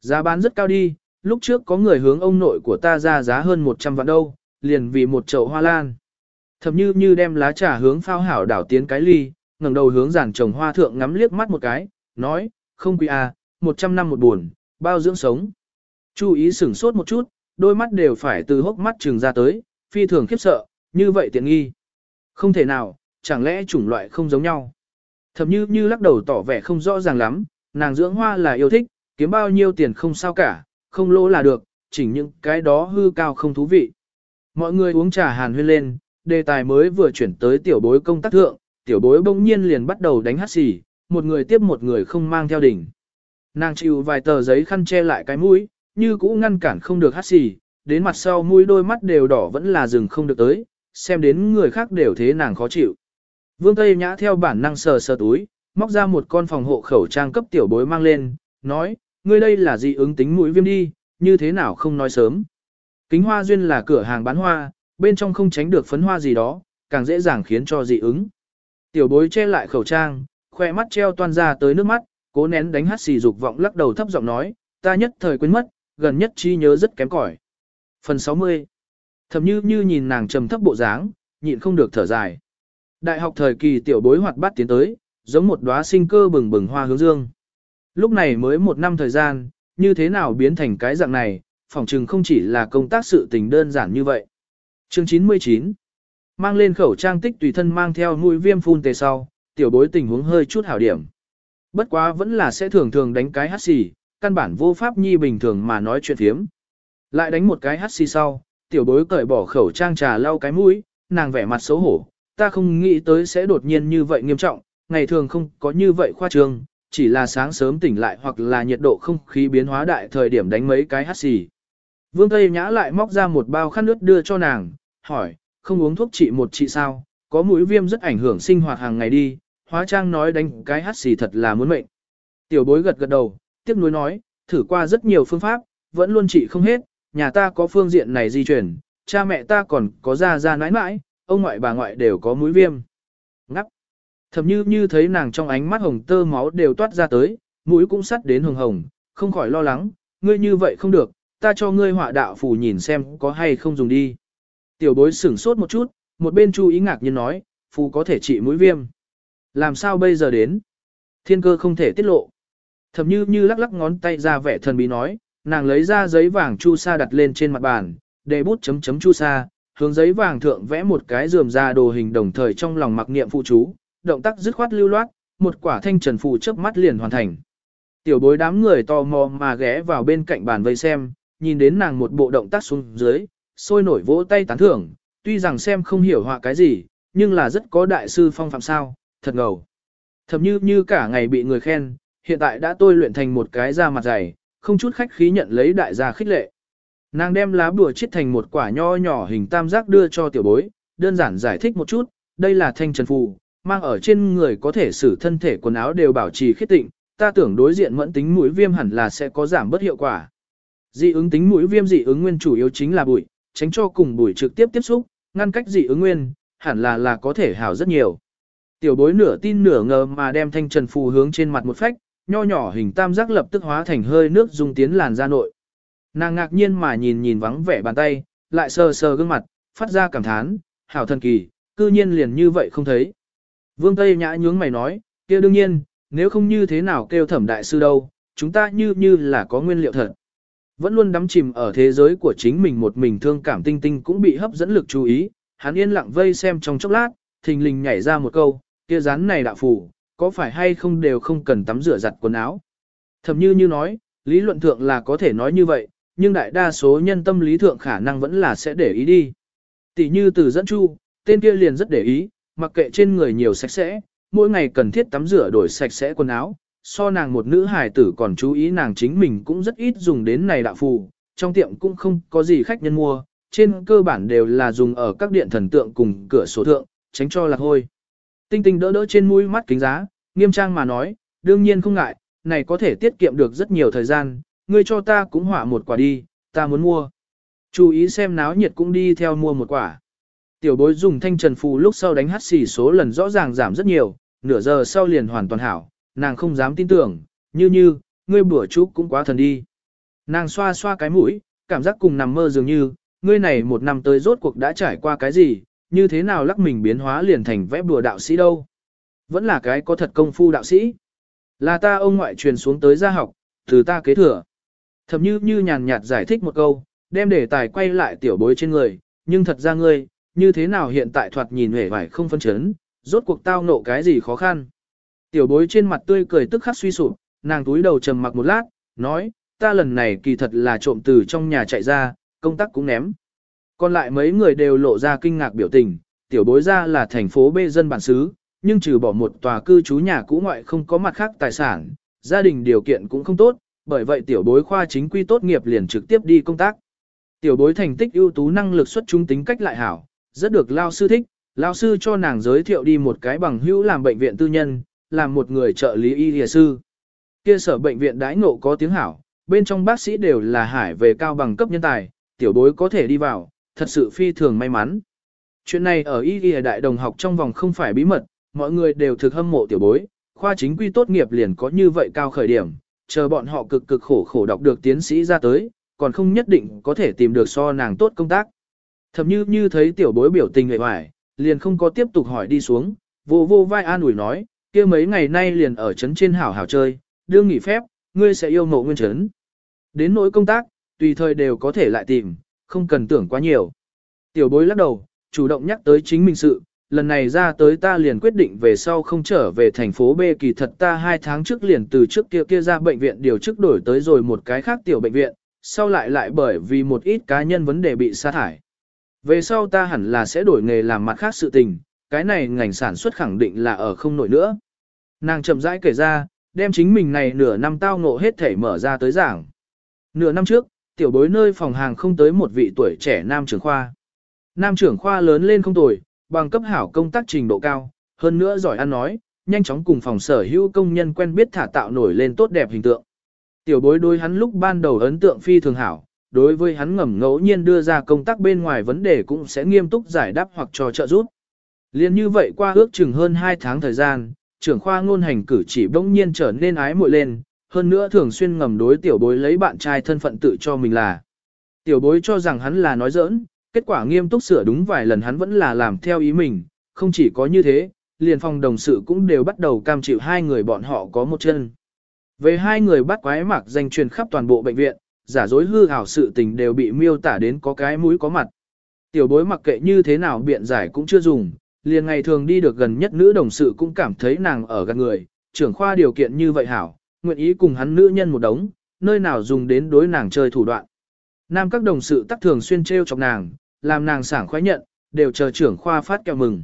Giá bán rất cao đi, lúc trước có người hướng ông nội của ta ra giá hơn 100 vạn đâu, liền vì một chậu hoa lan. Thầm như như đem lá trà hướng phao hảo đảo tiến cái ly, ngẩng đầu hướng giàn trồng hoa thượng ngắm liếc mắt một cái, nói, không quý à, 100 năm một buồn, bao dưỡng sống. Chú ý sửng sốt một chút, đôi mắt đều phải từ hốc mắt trừng ra tới, phi thường khiếp sợ, như vậy tiện nghi. Không thể nào, chẳng lẽ chủng loại không giống nhau. Thậm như như lắc đầu tỏ vẻ không rõ ràng lắm, nàng dưỡng hoa là yêu thích, kiếm bao nhiêu tiền không sao cả, không lỗ là được, chỉnh những cái đó hư cao không thú vị. Mọi người uống trà hàn huyên lên, đề tài mới vừa chuyển tới tiểu bối công tác thượng, tiểu bối bỗng nhiên liền bắt đầu đánh hát xì, một người tiếp một người không mang theo đỉnh. Nàng chịu vài tờ giấy khăn che lại cái mũi, như cũ ngăn cản không được hát xì, đến mặt sau mũi đôi mắt đều đỏ vẫn là dừng không được tới, xem đến người khác đều thế nàng khó chịu. Vương Tây Nhã theo bản năng sờ sờ túi, móc ra một con phòng hộ khẩu trang cấp tiểu bối mang lên, nói, ngươi đây là gì ứng tính mũi viêm đi, như thế nào không nói sớm. Kính hoa duyên là cửa hàng bán hoa, bên trong không tránh được phấn hoa gì đó, càng dễ dàng khiến cho dị ứng. Tiểu bối che lại khẩu trang, khoe mắt treo toan ra tới nước mắt, cố nén đánh hát xì dục vọng lắc đầu thấp giọng nói, ta nhất thời quên mất, gần nhất chi nhớ rất kém cỏi. Phần 60 Thầm như như nhìn nàng trầm thấp bộ dáng, nhịn không được thở dài. Đại học thời kỳ tiểu bối hoạt bát tiến tới, giống một đóa sinh cơ bừng bừng hoa hướng dương. Lúc này mới một năm thời gian, như thế nào biến thành cái dạng này, phỏng chừng không chỉ là công tác sự tình đơn giản như vậy. Chương 99 Mang lên khẩu trang tích tùy thân mang theo mũi viêm phun tề sau, tiểu bối tình huống hơi chút hảo điểm. Bất quá vẫn là sẽ thường thường đánh cái hát xì, căn bản vô pháp nhi bình thường mà nói chuyện phiếm. Lại đánh một cái hắt xì sau, tiểu bối cởi bỏ khẩu trang trà lau cái mũi, nàng vẻ mặt xấu hổ, ta không nghĩ tới sẽ đột nhiên như vậy nghiêm trọng, ngày thường không có như vậy khoa trương, chỉ là sáng sớm tỉnh lại hoặc là nhiệt độ không khí biến hóa đại thời điểm đánh mấy cái hắt xì. Vương Tây Nhã lại móc ra một bao khăn nước đưa cho nàng, hỏi, không uống thuốc trị một trị sao, có mũi viêm rất ảnh hưởng sinh hoạt hàng ngày đi, hóa trang nói đánh cái hắt xì thật là muốn mệnh. Tiểu bối gật gật đầu, tiếp nối nói, thử qua rất nhiều phương pháp, vẫn luôn trị không hết, nhà ta có phương diện này di chuyển, cha mẹ ta còn có ra ra nãi nãi, ông ngoại bà ngoại đều có mũi viêm. Ngắp. Thầm như như thấy nàng trong ánh mắt hồng tơ máu đều toát ra tới, mũi cũng sắt đến hồng hồng, không khỏi lo lắng, ngươi như vậy không được, ta cho ngươi họa đạo phù nhìn xem có hay không dùng đi. Tiểu bối sửng sốt một chút, một bên chú ý ngạc nhiên nói, phù có thể trị mũi viêm. Làm sao bây giờ đến? Thiên cơ không thể tiết lộ. Thầm như như lắc lắc ngón tay ra vẻ thần bí nói, nàng lấy ra giấy vàng chu sa đặt lên trên mặt bàn, để bút chấm chấm chu sa, hướng giấy vàng thượng vẽ một cái rườm ra đồ hình đồng thời trong lòng mặc niệm phụ chú, động tác dứt khoát lưu loát, một quả thanh trần phù chớp mắt liền hoàn thành. Tiểu bối đám người tò mò mà ghé vào bên cạnh bàn vây xem, nhìn đến nàng một bộ động tác xuống dưới, sôi nổi vỗ tay tán thưởng, tuy rằng xem không hiểu họa cái gì, nhưng là rất có đại sư phong phạm sao, thật ngầu. Thậm như như cả ngày bị người khen, hiện tại đã tôi luyện thành một cái da mặt dày, không chút khách khí nhận lấy đại gia khích lệ. Nàng đem lá bùa chiết thành một quả nho nhỏ hình tam giác đưa cho tiểu bối, đơn giản giải thích một chút, đây là thanh trần phù, mang ở trên người có thể xử thân thể quần áo đều bảo trì khiết tịnh, ta tưởng đối diện mẫn tính mũi viêm hẳn là sẽ có giảm bất hiệu quả. Dị ứng tính mũi viêm dị ứng nguyên chủ yếu chính là bụi, tránh cho cùng bụi trực tiếp tiếp xúc, ngăn cách dị ứng nguyên, hẳn là là có thể hảo rất nhiều. Tiểu bối nửa tin nửa ngờ mà đem thanh trần phù hướng trên mặt một phách, nho nhỏ hình tam giác lập tức hóa thành hơi nước dung tiến làn da nội. Nàng ngạc nhiên mà nhìn nhìn vắng vẻ bàn tay, lại sờ sờ gương mặt, phát ra cảm thán, hảo thần kỳ, cư nhiên liền như vậy không thấy. Vương Tây Nhã nhướng mày nói, kia đương nhiên, nếu không như thế nào kêu thẩm đại sư đâu, chúng ta như như là có nguyên liệu thật. Vẫn luôn đắm chìm ở thế giới của chính mình một mình thương cảm tinh tinh cũng bị hấp dẫn lực chú ý, hắn yên lặng vây xem trong chốc lát, thình lình nhảy ra một câu, kia rán này đạo phủ, có phải hay không đều không cần tắm rửa giặt quần áo. Thầm như như nói, lý luận thượng là có thể nói như vậy, nhưng đại đa số nhân tâm lý thượng khả năng vẫn là sẽ để ý đi. Tỷ như từ dẫn chu, tên kia liền rất để ý, mặc kệ trên người nhiều sạch sẽ, mỗi ngày cần thiết tắm rửa đổi sạch sẽ quần áo, so nàng một nữ hài tử còn chú ý nàng chính mình cũng rất ít dùng đến này đạo phù, trong tiệm cũng không có gì khách nhân mua, trên cơ bản đều là dùng ở các điện thần tượng cùng cửa sổ thượng, tránh cho lạc hôi. Tinh tinh đỡ đỡ trên mũi mắt kính giá, nghiêm trang mà nói, đương nhiên không ngại, này có thể tiết kiệm được rất nhiều thời gian, ngươi cho ta cũng hỏa một quả đi, ta muốn mua. Chú ý xem náo nhiệt cũng đi theo mua một quả. Tiểu bối dùng thanh trần phù lúc sau đánh hát xì số lần rõ ràng giảm rất nhiều, nửa giờ sau liền hoàn toàn hảo, nàng không dám tin tưởng, như như, ngươi bữa chúc cũng quá thần đi. Nàng xoa xoa cái mũi, cảm giác cùng nằm mơ dường như, ngươi này một năm tới rốt cuộc đã trải qua cái gì, như thế nào lắc mình biến hóa liền thành vẽ bùa đạo sĩ đâu. Vẫn là cái có thật công phu đạo sĩ. Là ta ông ngoại truyền xuống tới gia học, từ ta kế thừa. Thậm như như nhàn nhạt giải thích một câu, đem đề tài quay lại tiểu bối trên người, nhưng thật ra ngươi, như thế nào hiện tại thoạt nhìn hề vải không phân chấn, rốt cuộc tao nộ cái gì khó khăn. Tiểu bối trên mặt tươi cười tức khắc suy sụp, nàng túi đầu trầm mặc một lát, nói, ta lần này kỳ thật là trộm từ trong nhà chạy ra, công tác cũng ném. Còn lại mấy người đều lộ ra kinh ngạc biểu tình, tiểu bối ra là thành phố bê dân bản xứ, nhưng trừ bỏ một tòa cư trú nhà cũ ngoại không có mặt khác tài sản, gia đình điều kiện cũng không tốt, bởi vậy tiểu bối khoa chính quy tốt nghiệp liền trực tiếp đi công tác. Tiểu bối thành tích ưu tú năng lực xuất chúng tính cách lại hảo, rất được lao sư thích, lao sư cho nàng giới thiệu đi một cái bằng hữu làm bệnh viện tư nhân, làm một người trợ lý y y sư. Kia sở bệnh viện đãi ngộ có tiếng hảo, bên trong bác sĩ đều là hải về cao bằng cấp nhân tài, tiểu bối có thể đi vào, thật sự phi thường may mắn. Chuyện này ở y y đại đồng học trong vòng không phải bí mật, mọi người đều thực hâm mộ tiểu bối, khoa chính quy tốt nghiệp liền có như vậy cao khởi điểm, chờ bọn họ cực cực khổ khổ đọc được tiến sĩ ra tới, còn không nhất định có thể tìm được so nàng tốt công tác. Thậm như như thấy tiểu bối biểu tình người hoài, liền không có tiếp tục hỏi đi xuống, vô vô vai an ủi nói, kia mấy ngày nay liền ở trấn trên hảo hảo chơi, đương nghỉ phép, ngươi sẽ yêu mộ nguyên trấn. Đến nỗi công tác, tùy thời đều có thể lại tìm, không cần tưởng quá nhiều. Tiểu bối lắc đầu, chủ động nhắc tới chính mình sự, lần này ra tới ta liền quyết định về sau không trở về thành phố B kỳ thật ta hai tháng trước liền từ trước kia kia ra bệnh viện điều chức đổi tới rồi một cái khác tiểu bệnh viện, sau lại lại bởi vì một ít cá nhân vấn đề bị sa thải. Về sau ta hẳn là sẽ đổi nghề làm mặt khác sự tình, cái này ngành sản xuất khẳng định là ở không nổi nữa. Nàng chậm rãi kể ra, đem chính mình này nửa năm tao ngộ hết thể mở ra tới giảng. Nửa năm trước, tiểu bối nơi phòng hàng không tới một vị tuổi trẻ nam trưởng khoa. Nam trưởng khoa lớn lên không tuổi, bằng cấp hảo công tác trình độ cao, hơn nữa giỏi ăn nói, nhanh chóng cùng phòng sở hữu công nhân quen biết thả tạo nổi lên tốt đẹp hình tượng. Tiểu bối đối hắn lúc ban đầu ấn tượng phi thường hảo, đối với hắn ngầm ngẫu nhiên đưa ra công tác bên ngoài vấn đề cũng sẽ nghiêm túc giải đáp hoặc cho trợ giúp. Liên như vậy qua ước chừng hơn 2 tháng thời gian, trưởng khoa ngôn hành cử chỉ bỗng nhiên trở nên ái muội lên, hơn nữa thường xuyên ngầm đối tiểu bối lấy bạn trai thân phận tự cho mình là. Tiểu bối cho rằng hắn là nói giỡn, kết quả nghiêm túc sửa đúng vài lần hắn vẫn là làm theo ý mình, không chỉ có như thế, liền phòng đồng sự cũng đều bắt đầu cam chịu hai người bọn họ có một chân. Về hai người bắt quái mạc danh truyền khắp toàn bộ bệnh viện, giả dối hư hảo sự tình đều bị miêu tả đến có cái mũi có mặt. Tiểu bối mặc kệ như thế nào biện giải cũng chưa dùng, liền ngày thường đi được gần nhất nữ đồng sự cũng cảm thấy nàng ở gần người, trưởng khoa điều kiện như vậy hảo, nguyện ý cùng hắn nữ nhân một đống, nơi nào dùng đến đối nàng chơi thủ đoạn. Nam các đồng sự tắc thường xuyên trêu chọc nàng, làm nàng sảng khoái nhận, đều chờ trưởng khoa phát kẹo mừng.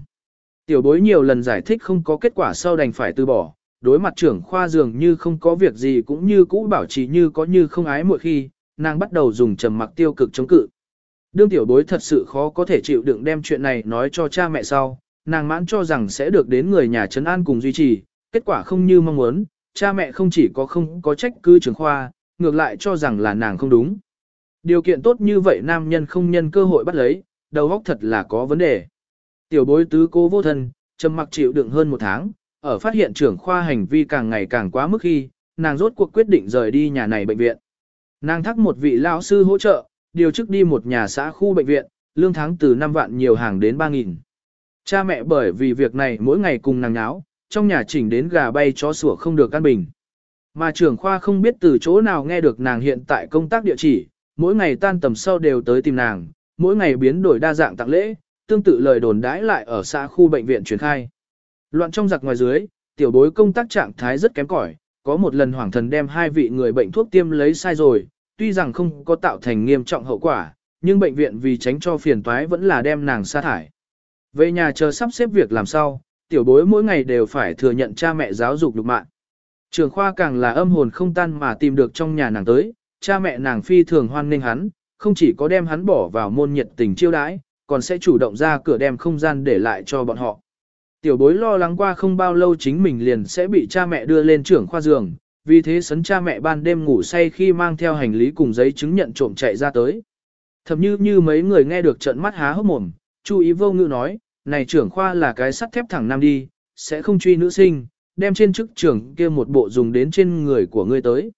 Tiểu bối nhiều lần giải thích không có kết quả sau đành phải từ bỏ, đối mặt trưởng khoa dường như không có việc gì cũng như cũ bảo trì như có như không ái mỗi khi, nàng bắt đầu dùng trầm mặc tiêu cực chống cự. Đương tiểu bối thật sự khó có thể chịu đựng đem chuyện này nói cho cha mẹ sau, nàng mãn cho rằng sẽ được đến người nhà trấn an cùng duy trì, kết quả không như mong muốn, cha mẹ không chỉ có không có trách cứ trưởng khoa, ngược lại cho rằng là nàng không đúng. Điều kiện tốt như vậy nam nhân không nhân cơ hội bắt lấy, đầu óc thật là có vấn đề. Tiểu bối tứ cố vô thân, trầm mặc chịu đựng hơn một tháng, ở phát hiện trưởng khoa hành vi càng ngày càng quá mức khi, nàng rốt cuộc quyết định rời đi nhà này bệnh viện. Nàng thắc một vị lão sư hỗ trợ, điều chức đi một nhà xã khu bệnh viện, lương tháng từ 5 vạn nhiều hàng đến 3.000. Cha mẹ bởi vì việc này mỗi ngày cùng nàng náo, trong nhà chỉnh đến gà bay chó sủa không được căn bình. Mà trưởng khoa không biết từ chỗ nào nghe được nàng hiện tại công tác địa chỉ, mỗi ngày tan tầm sau đều tới tìm nàng, mỗi ngày biến đổi đa dạng tặng lễ, tương tự lời đồn đãi lại ở xã khu bệnh viện truyền khai. Loạn trong giặc ngoài dưới, tiểu bối công tác trạng thái rất kém cỏi, có một lần hoàng thần đem hai vị người bệnh thuốc tiêm lấy sai rồi, tuy rằng không có tạo thành nghiêm trọng hậu quả, nhưng bệnh viện vì tránh cho phiền toái vẫn là đem nàng sa thải. Về nhà chờ sắp xếp việc làm sao, tiểu bối mỗi ngày đều phải thừa nhận cha mẹ giáo dục lục mạng. Trường khoa càng là âm hồn không tan mà tìm được trong nhà nàng tới, cha mẹ nàng phi thường hoan nghênh hắn, không chỉ có đem hắn bỏ vào môn nhiệt tình chiêu đãi, còn sẽ chủ động ra cửa đem không gian để lại cho bọn họ. Tiểu bối lo lắng qua không bao lâu chính mình liền sẽ bị cha mẹ đưa lên trưởng khoa giường, vì thế sấn cha mẹ ban đêm ngủ say khi mang theo hành lý cùng giấy chứng nhận trộm chạy ra tới. Thậm như như mấy người nghe được trận mắt há hốc mồm, chú ý vô ngữ nói, này trưởng khoa là cái sắt thép thẳng nam đi, sẽ không truy nữ sinh, đem trên chức trưởng kia một bộ dùng đến trên người của ngươi tới.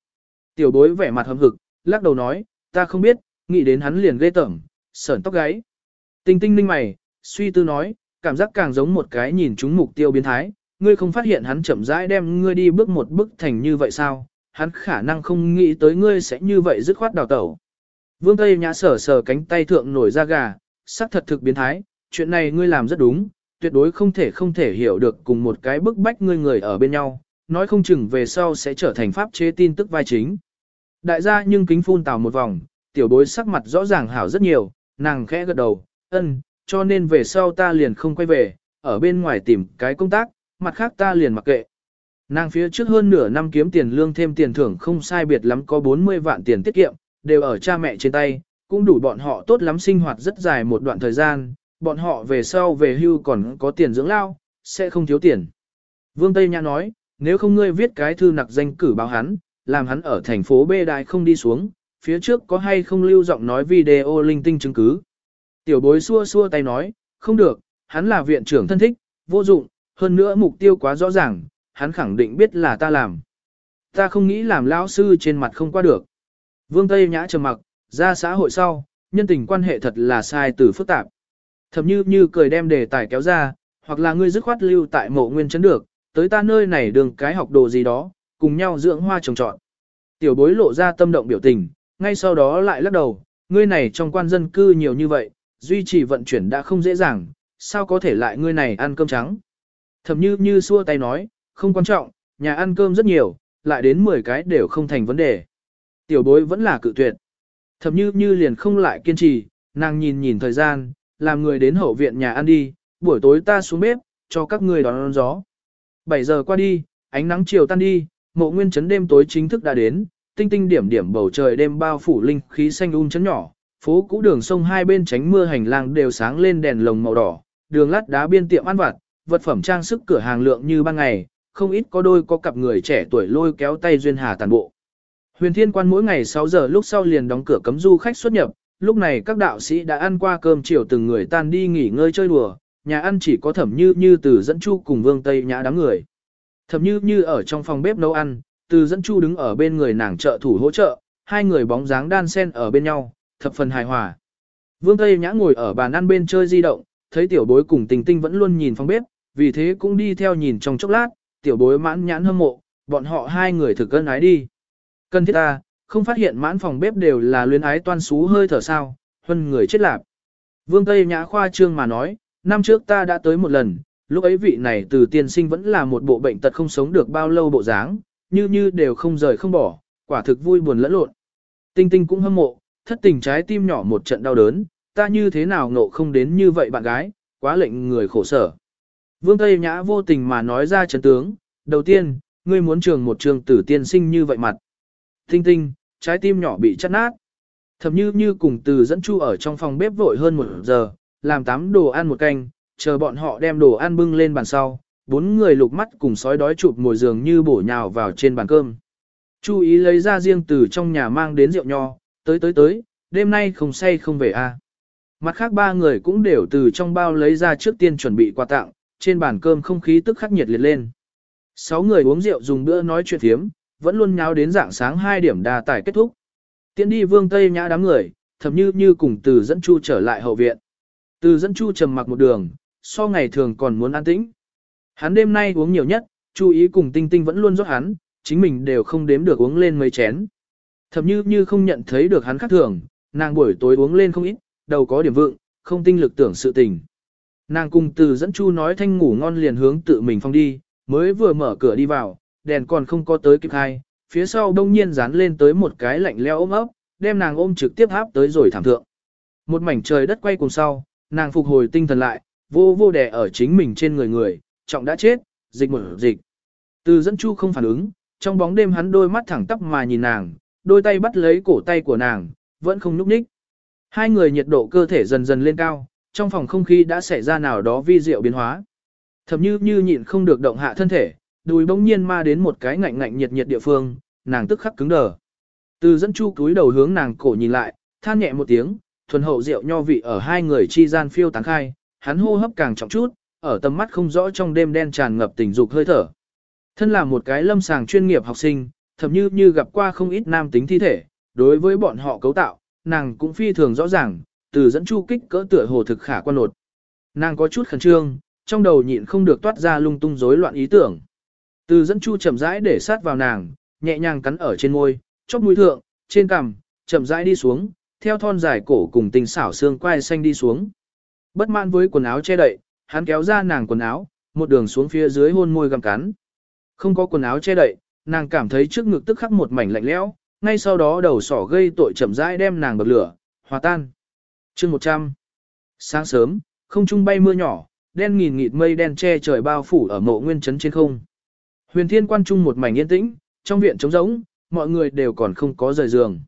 Tiểu bối vẻ mặt hâm hực, lắc đầu nói, ta không biết, nghĩ đến hắn liền ghê tởm, sởn tóc gáy. Tinh tinh ninh mày, suy tư nói, cảm giác càng giống một cái nhìn chúng mục tiêu biến thái, ngươi không phát hiện hắn chậm rãi đem ngươi đi bước một bước thành như vậy sao, hắn khả năng không nghĩ tới ngươi sẽ như vậy dứt khoát đào tẩu. Vương Tây Nhã sở sở cánh tay thượng nổi ra gà, sắc thật thực biến thái, chuyện này ngươi làm rất đúng, tuyệt đối không thể không thể hiểu được cùng một cái bức bách ngươi người ở bên nhau, nói không chừng về sau sẽ trở thành pháp chế tin tức vai chính. Đại gia nhưng kính phun tào một vòng, tiểu bối sắc mặt rõ ràng hảo rất nhiều, nàng khẽ gật đầu, ân, cho nên về sau ta liền không quay về, ở bên ngoài tìm cái công tác, mặt khác ta liền mặc kệ. Nàng phía trước hơn nửa năm kiếm tiền lương thêm tiền thưởng không sai biệt lắm có 40 vạn tiền tiết kiệm, đều ở cha mẹ trên tay, cũng đủ bọn họ tốt lắm sinh hoạt rất dài một đoạn thời gian, bọn họ về sau về hưu còn có tiền dưỡng lao, sẽ không thiếu tiền. Vương Tây Nhã nói, nếu không ngươi viết cái thư nặc danh cử báo hắn, làm hắn ở thành phố B Đại không đi xuống, phía trước có hay không lưu giọng nói video linh tinh chứng cứ. Tiểu bối xua xua tay nói, không được, hắn là viện trưởng thân thích, vô dụng, hơn nữa mục tiêu quá rõ ràng, hắn khẳng định biết là ta làm. Ta không nghĩ làm lão sư trên mặt không qua được. Vương Tây Nhã trầm mặc, ra xã hội sau, nhân tình quan hệ thật là sai từ phức tạp. Thậm như như cười đem đề tài kéo ra, hoặc là ngươi dứt khoát lưu tại mộ nguyên chấn được, tới ta nơi này đường cái học đồ gì đó, cùng nhau dưỡng hoa trồng trọt. Tiểu bối lộ ra tâm động biểu tình, ngay sau đó lại lắc đầu, ngươi này trong quan dân cư nhiều như vậy, duy trì vận chuyển đã không dễ dàng, sao có thể lại ngươi này ăn cơm trắng. Thậm như như xua tay nói, không quan trọng, nhà ăn cơm rất nhiều, lại đến 10 cái đều không thành vấn đề. Tiểu bối vẫn là cự tuyệt. Thậm như như liền không lại kiên trì, nàng nhìn nhìn thời gian, làm người đến hậu viện nhà ăn đi, buổi tối ta xuống bếp, cho các người đón, đón gió. 7 giờ qua đi, ánh nắng chiều tan đi, mộ nguyên chấn đêm tối chính thức đã đến, tinh tinh điểm điểm bầu trời đêm bao phủ linh khí xanh um chấn nhỏ, phố cũ đường sông hai bên tránh mưa hành lang đều sáng lên đèn lồng màu đỏ, đường lát đá biên tiệm ăn vặt, vật phẩm trang sức cửa hàng lượng như ban ngày, không ít có đôi có cặp người trẻ tuổi lôi kéo tay duyên hà tàn bộ. Huyền Thiên Quan mỗi ngày 6 giờ lúc sau liền đóng cửa cấm du khách xuất nhập, lúc này các đạo sĩ đã ăn qua cơm chiều từng người tan đi nghỉ ngơi chơi đùa, nhà ăn chỉ có thẩm như như từ dẫn chu cùng vương Tây Nhã đám người. Thẩm như như ở trong phòng bếp nấu ăn, từ dẫn chu đứng ở bên người nàng trợ thủ hỗ trợ, hai người bóng dáng đan sen ở bên nhau, thập phần hài hòa. Vương Tây Nhã ngồi ở bàn ăn bên chơi di động, thấy tiểu bối cùng tình tinh vẫn luôn nhìn phòng bếp, vì thế cũng đi theo nhìn trong chốc lát, tiểu bối mãn nhãn hâm mộ, bọn họ hai người thực cân ái đi. Cần thiết ta, không phát hiện mãn phòng bếp đều là luyến ái toan xú hơi thở sao, huân người chết lạp. Vương Tây Nhã khoa trương mà nói, năm trước ta đã tới một lần, lúc ấy vị này từ tiên sinh vẫn là một bộ bệnh tật không sống được bao lâu bộ dáng, như như đều không rời không bỏ, quả thực vui buồn lẫn lộn. Tinh tinh cũng hâm mộ, thất tình trái tim nhỏ một trận đau đớn, ta như thế nào ngộ không đến như vậy bạn gái, quá lệnh người khổ sở. Vương Tây Nhã vô tình mà nói ra chấn tướng, đầu tiên, ngươi muốn trường một trường tử tiên sinh như vậy mặt. Tinh tinh, trái tim nhỏ bị chắt nát. Thẩm như như cùng từ dẫn chu ở trong phòng bếp vội hơn một giờ, làm tám đồ ăn một canh, chờ bọn họ đem đồ ăn bưng lên bàn sau, bốn người lục mắt cùng sói đói chụp ngồi giường như bổ nhào vào trên bàn cơm. Chú ý lấy ra riêng từ trong nhà mang đến rượu nho, tới tới tới, đêm nay không say không về a. À. Mặt khác ba người cũng đều từ trong bao lấy ra trước tiên chuẩn bị quà tặng, trên bàn cơm không khí tức khắc nhiệt liệt lên. Sáu người uống rượu dùng bữa nói chuyện thiếm, vẫn luôn nháo đến dạng sáng 2 điểm đà tải kết thúc. Tiến đi vương Tây nhã đám người, thậm như như cùng từ dẫn chu trở lại hậu viện. Từ dẫn chu trầm mặc một đường, so ngày thường còn muốn an tĩnh. Hắn đêm nay uống nhiều nhất, chú ý cùng tinh tinh vẫn luôn rót hắn, chính mình đều không đếm được uống lên mấy chén. Thậm như như không nhận thấy được hắn khác thường, nàng buổi tối uống lên không ít, đầu có điểm vượng, không tinh lực tưởng sự tình. Nàng cùng từ dẫn chu nói thanh ngủ ngon liền hướng tự mình phong đi, mới vừa mở cửa đi vào, đèn còn không có tới kịp hai, phía sau đông nhiên dán lên tới một cái lạnh leo ôm ấp, đem nàng ôm trực tiếp áp tới rồi thảm thượng. Một mảnh trời đất quay cùng sau, nàng phục hồi tinh thần lại, vô vô đè ở chính mình trên người người, trọng đã chết, dịch một dịch. Từ dẫn chu không phản ứng, trong bóng đêm hắn đôi mắt thẳng tắp mà nhìn nàng, đôi tay bắt lấy cổ tay của nàng, vẫn không núp ních. Hai người nhiệt độ cơ thể dần dần lên cao, trong phòng không khí đã xảy ra nào đó vi diệu biến hóa. Thậm như như nhịn không được động hạ thân thể, đùi bỗng nhiên ma đến một cái ngạnh ngạnh nhiệt nhiệt địa phương, nàng tức khắc cứng đờ. Từ dẫn chu cúi đầu hướng nàng cổ nhìn lại, than nhẹ một tiếng, thuần hậu rượu nho vị ở hai người chi gian phiêu tán khai, hắn hô hấp càng trọng chút, ở tầm mắt không rõ trong đêm đen tràn ngập tình dục hơi thở. Thân là một cái lâm sàng chuyên nghiệp học sinh, thậm như như gặp qua không ít nam tính thi thể, đối với bọn họ cấu tạo, nàng cũng phi thường rõ ràng, từ dẫn chu kích cỡ tựa hồ thực khả quan nột. Nàng có chút khẩn trương, trong đầu nhịn không được toát ra lung tung rối loạn ý tưởng. Từ dẫn chu chậm rãi để sát vào nàng, nhẹ nhàng cắn ở trên môi, chóp mũi thượng, trên cằm, chậm rãi đi xuống, theo thon dài cổ cùng tình xảo xương quai xanh đi xuống. Bất mãn với quần áo che đậy, hắn kéo ra nàng quần áo, một đường xuống phía dưới hôn môi gặm cắn. Không có quần áo che đậy, nàng cảm thấy trước ngực tức khắc một mảnh lạnh lẽo, ngay sau đó đầu sỏ gây tội chậm rãi đem nàng bật lửa, hòa tan. Chương 100 Sáng sớm, không trung bay mưa nhỏ, đen nghìn nghịt mây đen che trời bao phủ ở mộ nguyên trấn trên không. Huyền thiên quan trung một mảnh yên tĩnh, trong viện trống rỗng, mọi người đều còn không có rời giường.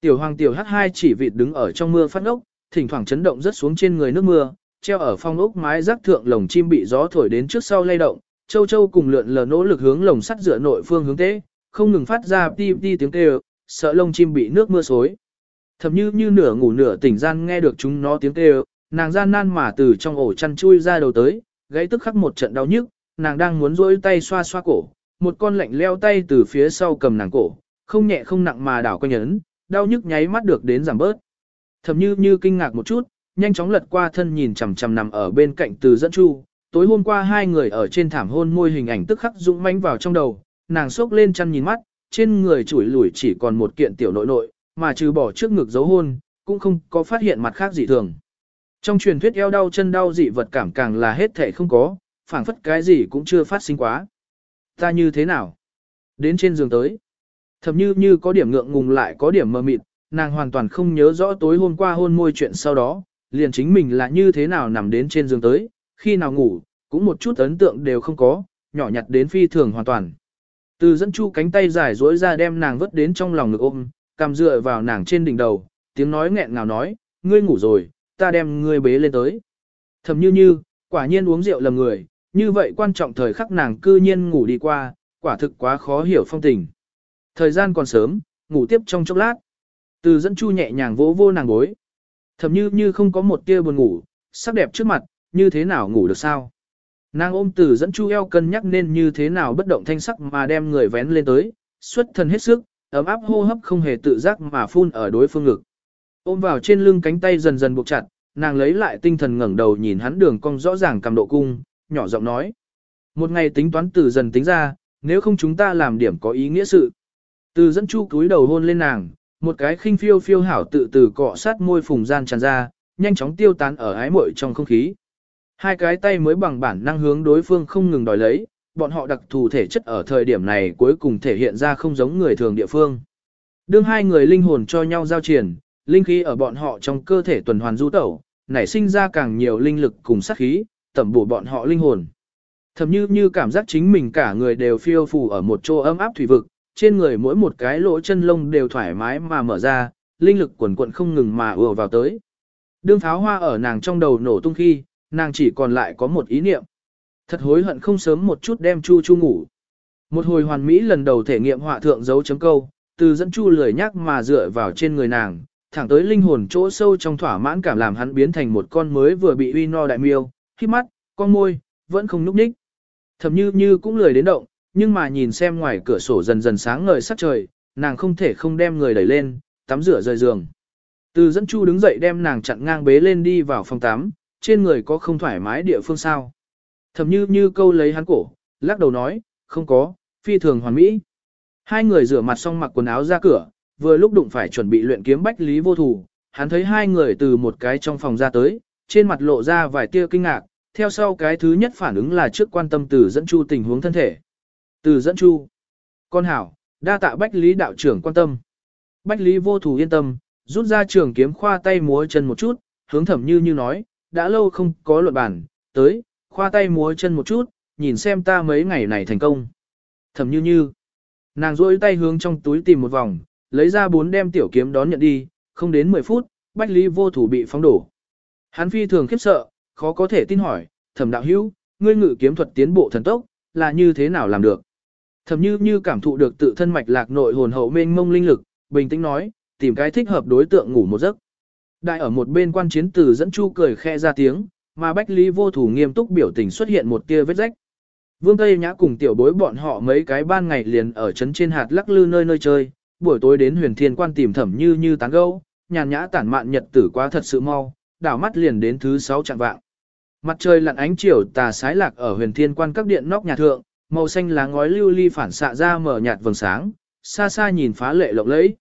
Tiểu hoàng tiểu Hát hai chỉ vịt đứng ở trong mưa phát ốc, thỉnh thoảng chấn động rất xuống trên người nước mưa, treo ở phong ốc mái rác thượng lồng chim bị gió thổi đến trước sau lay động, châu châu cùng lượn lờ nỗ lực hướng lồng sắt dựa nội phương hướng tế, không ngừng phát ra ti ti tiếng kêu, sợ lông chim bị nước mưa xối. Thậm như như nửa ngủ nửa tỉnh gian nghe được chúng nó tiếng kêu, nàng gian nan mà từ trong ổ chăn chui ra đầu tới, gãy tức khắc một trận đau nhức, nàng đang muốn rỗi tay xoa xoa cổ, một con lạnh leo tay từ phía sau cầm nàng cổ, không nhẹ không nặng mà đảo quanh nhấn, đau nhức nháy mắt được đến giảm bớt. Thậm như như kinh ngạc một chút, nhanh chóng lật qua thân nhìn chằm chằm nằm ở bên cạnh từ dẫn chu, tối hôm qua hai người ở trên thảm hôn môi hình ảnh tức khắc dũng mãnh vào trong đầu, nàng sốc lên chăn nhìn mắt, trên người chủi lủi chỉ còn một kiện tiểu nội nội, mà trừ bỏ trước ngực dấu hôn, cũng không có phát hiện mặt khác gì thường. Trong truyền thuyết eo đau chân đau dị vật cảm càng là hết thể không có, phảng phất cái gì cũng chưa phát sinh quá. Ta như thế nào? Đến trên giường tới. thầm như như có điểm ngượng ngùng lại có điểm mơ mịt, nàng hoàn toàn không nhớ rõ tối hôm qua hôn môi chuyện sau đó, liền chính mình là như thế nào nằm đến trên giường tới, khi nào ngủ, cũng một chút ấn tượng đều không có, nhỏ nhặt đến phi thường hoàn toàn. Từ dẫn chu cánh tay dài dối ra đem nàng vứt đến trong lòng ngực ôm, cằm dựa vào nàng trên đỉnh đầu, tiếng nói nghẹn ngào nói, ngươi ngủ rồi, ta đem ngươi bế lên tới. Thầm như như, quả nhiên uống rượu lầm người, như vậy quan trọng thời khắc nàng cư nhiên ngủ đi qua, quả thực quá khó hiểu phong tình. Thời gian còn sớm, ngủ tiếp trong chốc lát. Từ dẫn chu nhẹ nhàng vỗ vô nàng gối. Thầm như như không có một tia buồn ngủ, sắc đẹp trước mặt, như thế nào ngủ được sao? Nàng ôm từ dẫn chu eo cân nhắc nên như thế nào bất động thanh sắc mà đem người vén lên tới, xuất thân hết sức, ấm áp hô hấp không hề tự giác mà phun ở đối phương ngực. Ôm vào trên lưng cánh tay dần dần buộc chặt, nàng lấy lại tinh thần ngẩng đầu nhìn hắn đường cong rõ ràng cầm độ cung, nhỏ giọng nói. Một ngày tính toán từ dần tính ra, nếu không chúng ta làm điểm có ý nghĩa sự. Từ dẫn chu cúi đầu hôn lên nàng, một cái khinh phiêu phiêu hảo tự từ cọ sát môi phùng gian tràn ra, nhanh chóng tiêu tán ở ái muội trong không khí. Hai cái tay mới bằng bản năng hướng đối phương không ngừng đòi lấy, bọn họ đặc thù thể chất ở thời điểm này cuối cùng thể hiện ra không giống người thường địa phương. Đương hai người linh hồn cho nhau giao triển, Linh khí ở bọn họ trong cơ thể tuần hoàn du tẩu, nảy sinh ra càng nhiều linh lực cùng sát khí, tẩm bổ bọn họ linh hồn. Thầm như như cảm giác chính mình cả người đều phiêu phù ở một chỗ ấm áp thủy vực, trên người mỗi một cái lỗ chân lông đều thoải mái mà mở ra, linh lực quần quận không ngừng mà ùa vào tới. Đương pháo hoa ở nàng trong đầu nổ tung khi, nàng chỉ còn lại có một ý niệm. Thật hối hận không sớm một chút đem Chu Chu ngủ. Một hồi hoàn mỹ lần đầu thể nghiệm họa thượng dấu chấm câu, từ dẫn Chu lười nhắc mà dựa vào trên người nàng, thẳng tới linh hồn chỗ sâu trong thỏa mãn cảm làm hắn biến thành một con mới vừa bị uy no đại miêu, khi mắt, con môi, vẫn không núp ních. Thầm như như cũng lười đến động, nhưng mà nhìn xem ngoài cửa sổ dần dần sáng ngời sắc trời, nàng không thể không đem người đẩy lên, tắm rửa rời giường. Từ dẫn chu đứng dậy đem nàng chặn ngang bế lên đi vào phòng tắm, trên người có không thoải mái địa phương sao. Thầm như như câu lấy hắn cổ, lắc đầu nói, không có, phi thường hoàn mỹ. Hai người rửa mặt xong mặc quần áo ra cửa, vừa lúc đụng phải chuẩn bị luyện kiếm bách lý vô thủ, hắn thấy hai người từ một cái trong phòng ra tới, trên mặt lộ ra vài tia kinh ngạc, theo sau cái thứ nhất phản ứng là trước quan tâm từ dẫn chu tình huống thân thể. Từ dẫn chu, con hảo, đa tạ bách lý đạo trưởng quan tâm. Bách lý vô thủ yên tâm, rút ra trường kiếm khoa tay múa chân một chút, hướng thẩm như như nói, đã lâu không có luận bản, tới, khoa tay múa chân một chút, nhìn xem ta mấy ngày này thành công. Thẩm như như, nàng rôi tay hướng trong túi tìm một vòng, lấy ra bốn đem tiểu kiếm đón nhận đi, không đến 10 phút, bách lý vô thủ bị phóng đổ. Hắn phi thường khiếp sợ, khó có thể tin hỏi, thẩm đạo hữu, ngươi ngự kiếm thuật tiến bộ thần tốc, là như thế nào làm được? Thẩm như như cảm thụ được tự thân mạch lạc nội hồn hậu mênh mông linh lực, bình tĩnh nói, tìm cái thích hợp đối tượng ngủ một giấc. Đại ở một bên quan chiến tử dẫn chu cười khe ra tiếng, mà Bách Lý vô thủ nghiêm túc biểu tình xuất hiện một tia vết rách. Vương Tây Nhã cùng tiểu bối bọn họ mấy cái ban ngày liền ở trấn trên hạt lắc lư nơi nơi chơi, buổi tối đến huyền thiên quan tìm thẩm như như tán gẫu, nhàn nhã tản mạn nhật tử quá thật sự mau, đảo mắt liền đến thứ sáu trạng vạng. Mặt trời lặn ánh chiều tà sái lạc ở huyền thiên quan các điện nóc nhà thượng, màu xanh lá ngói lưu ly phản xạ ra mở nhạt vầng sáng, xa xa nhìn phá lệ lộng lẫy.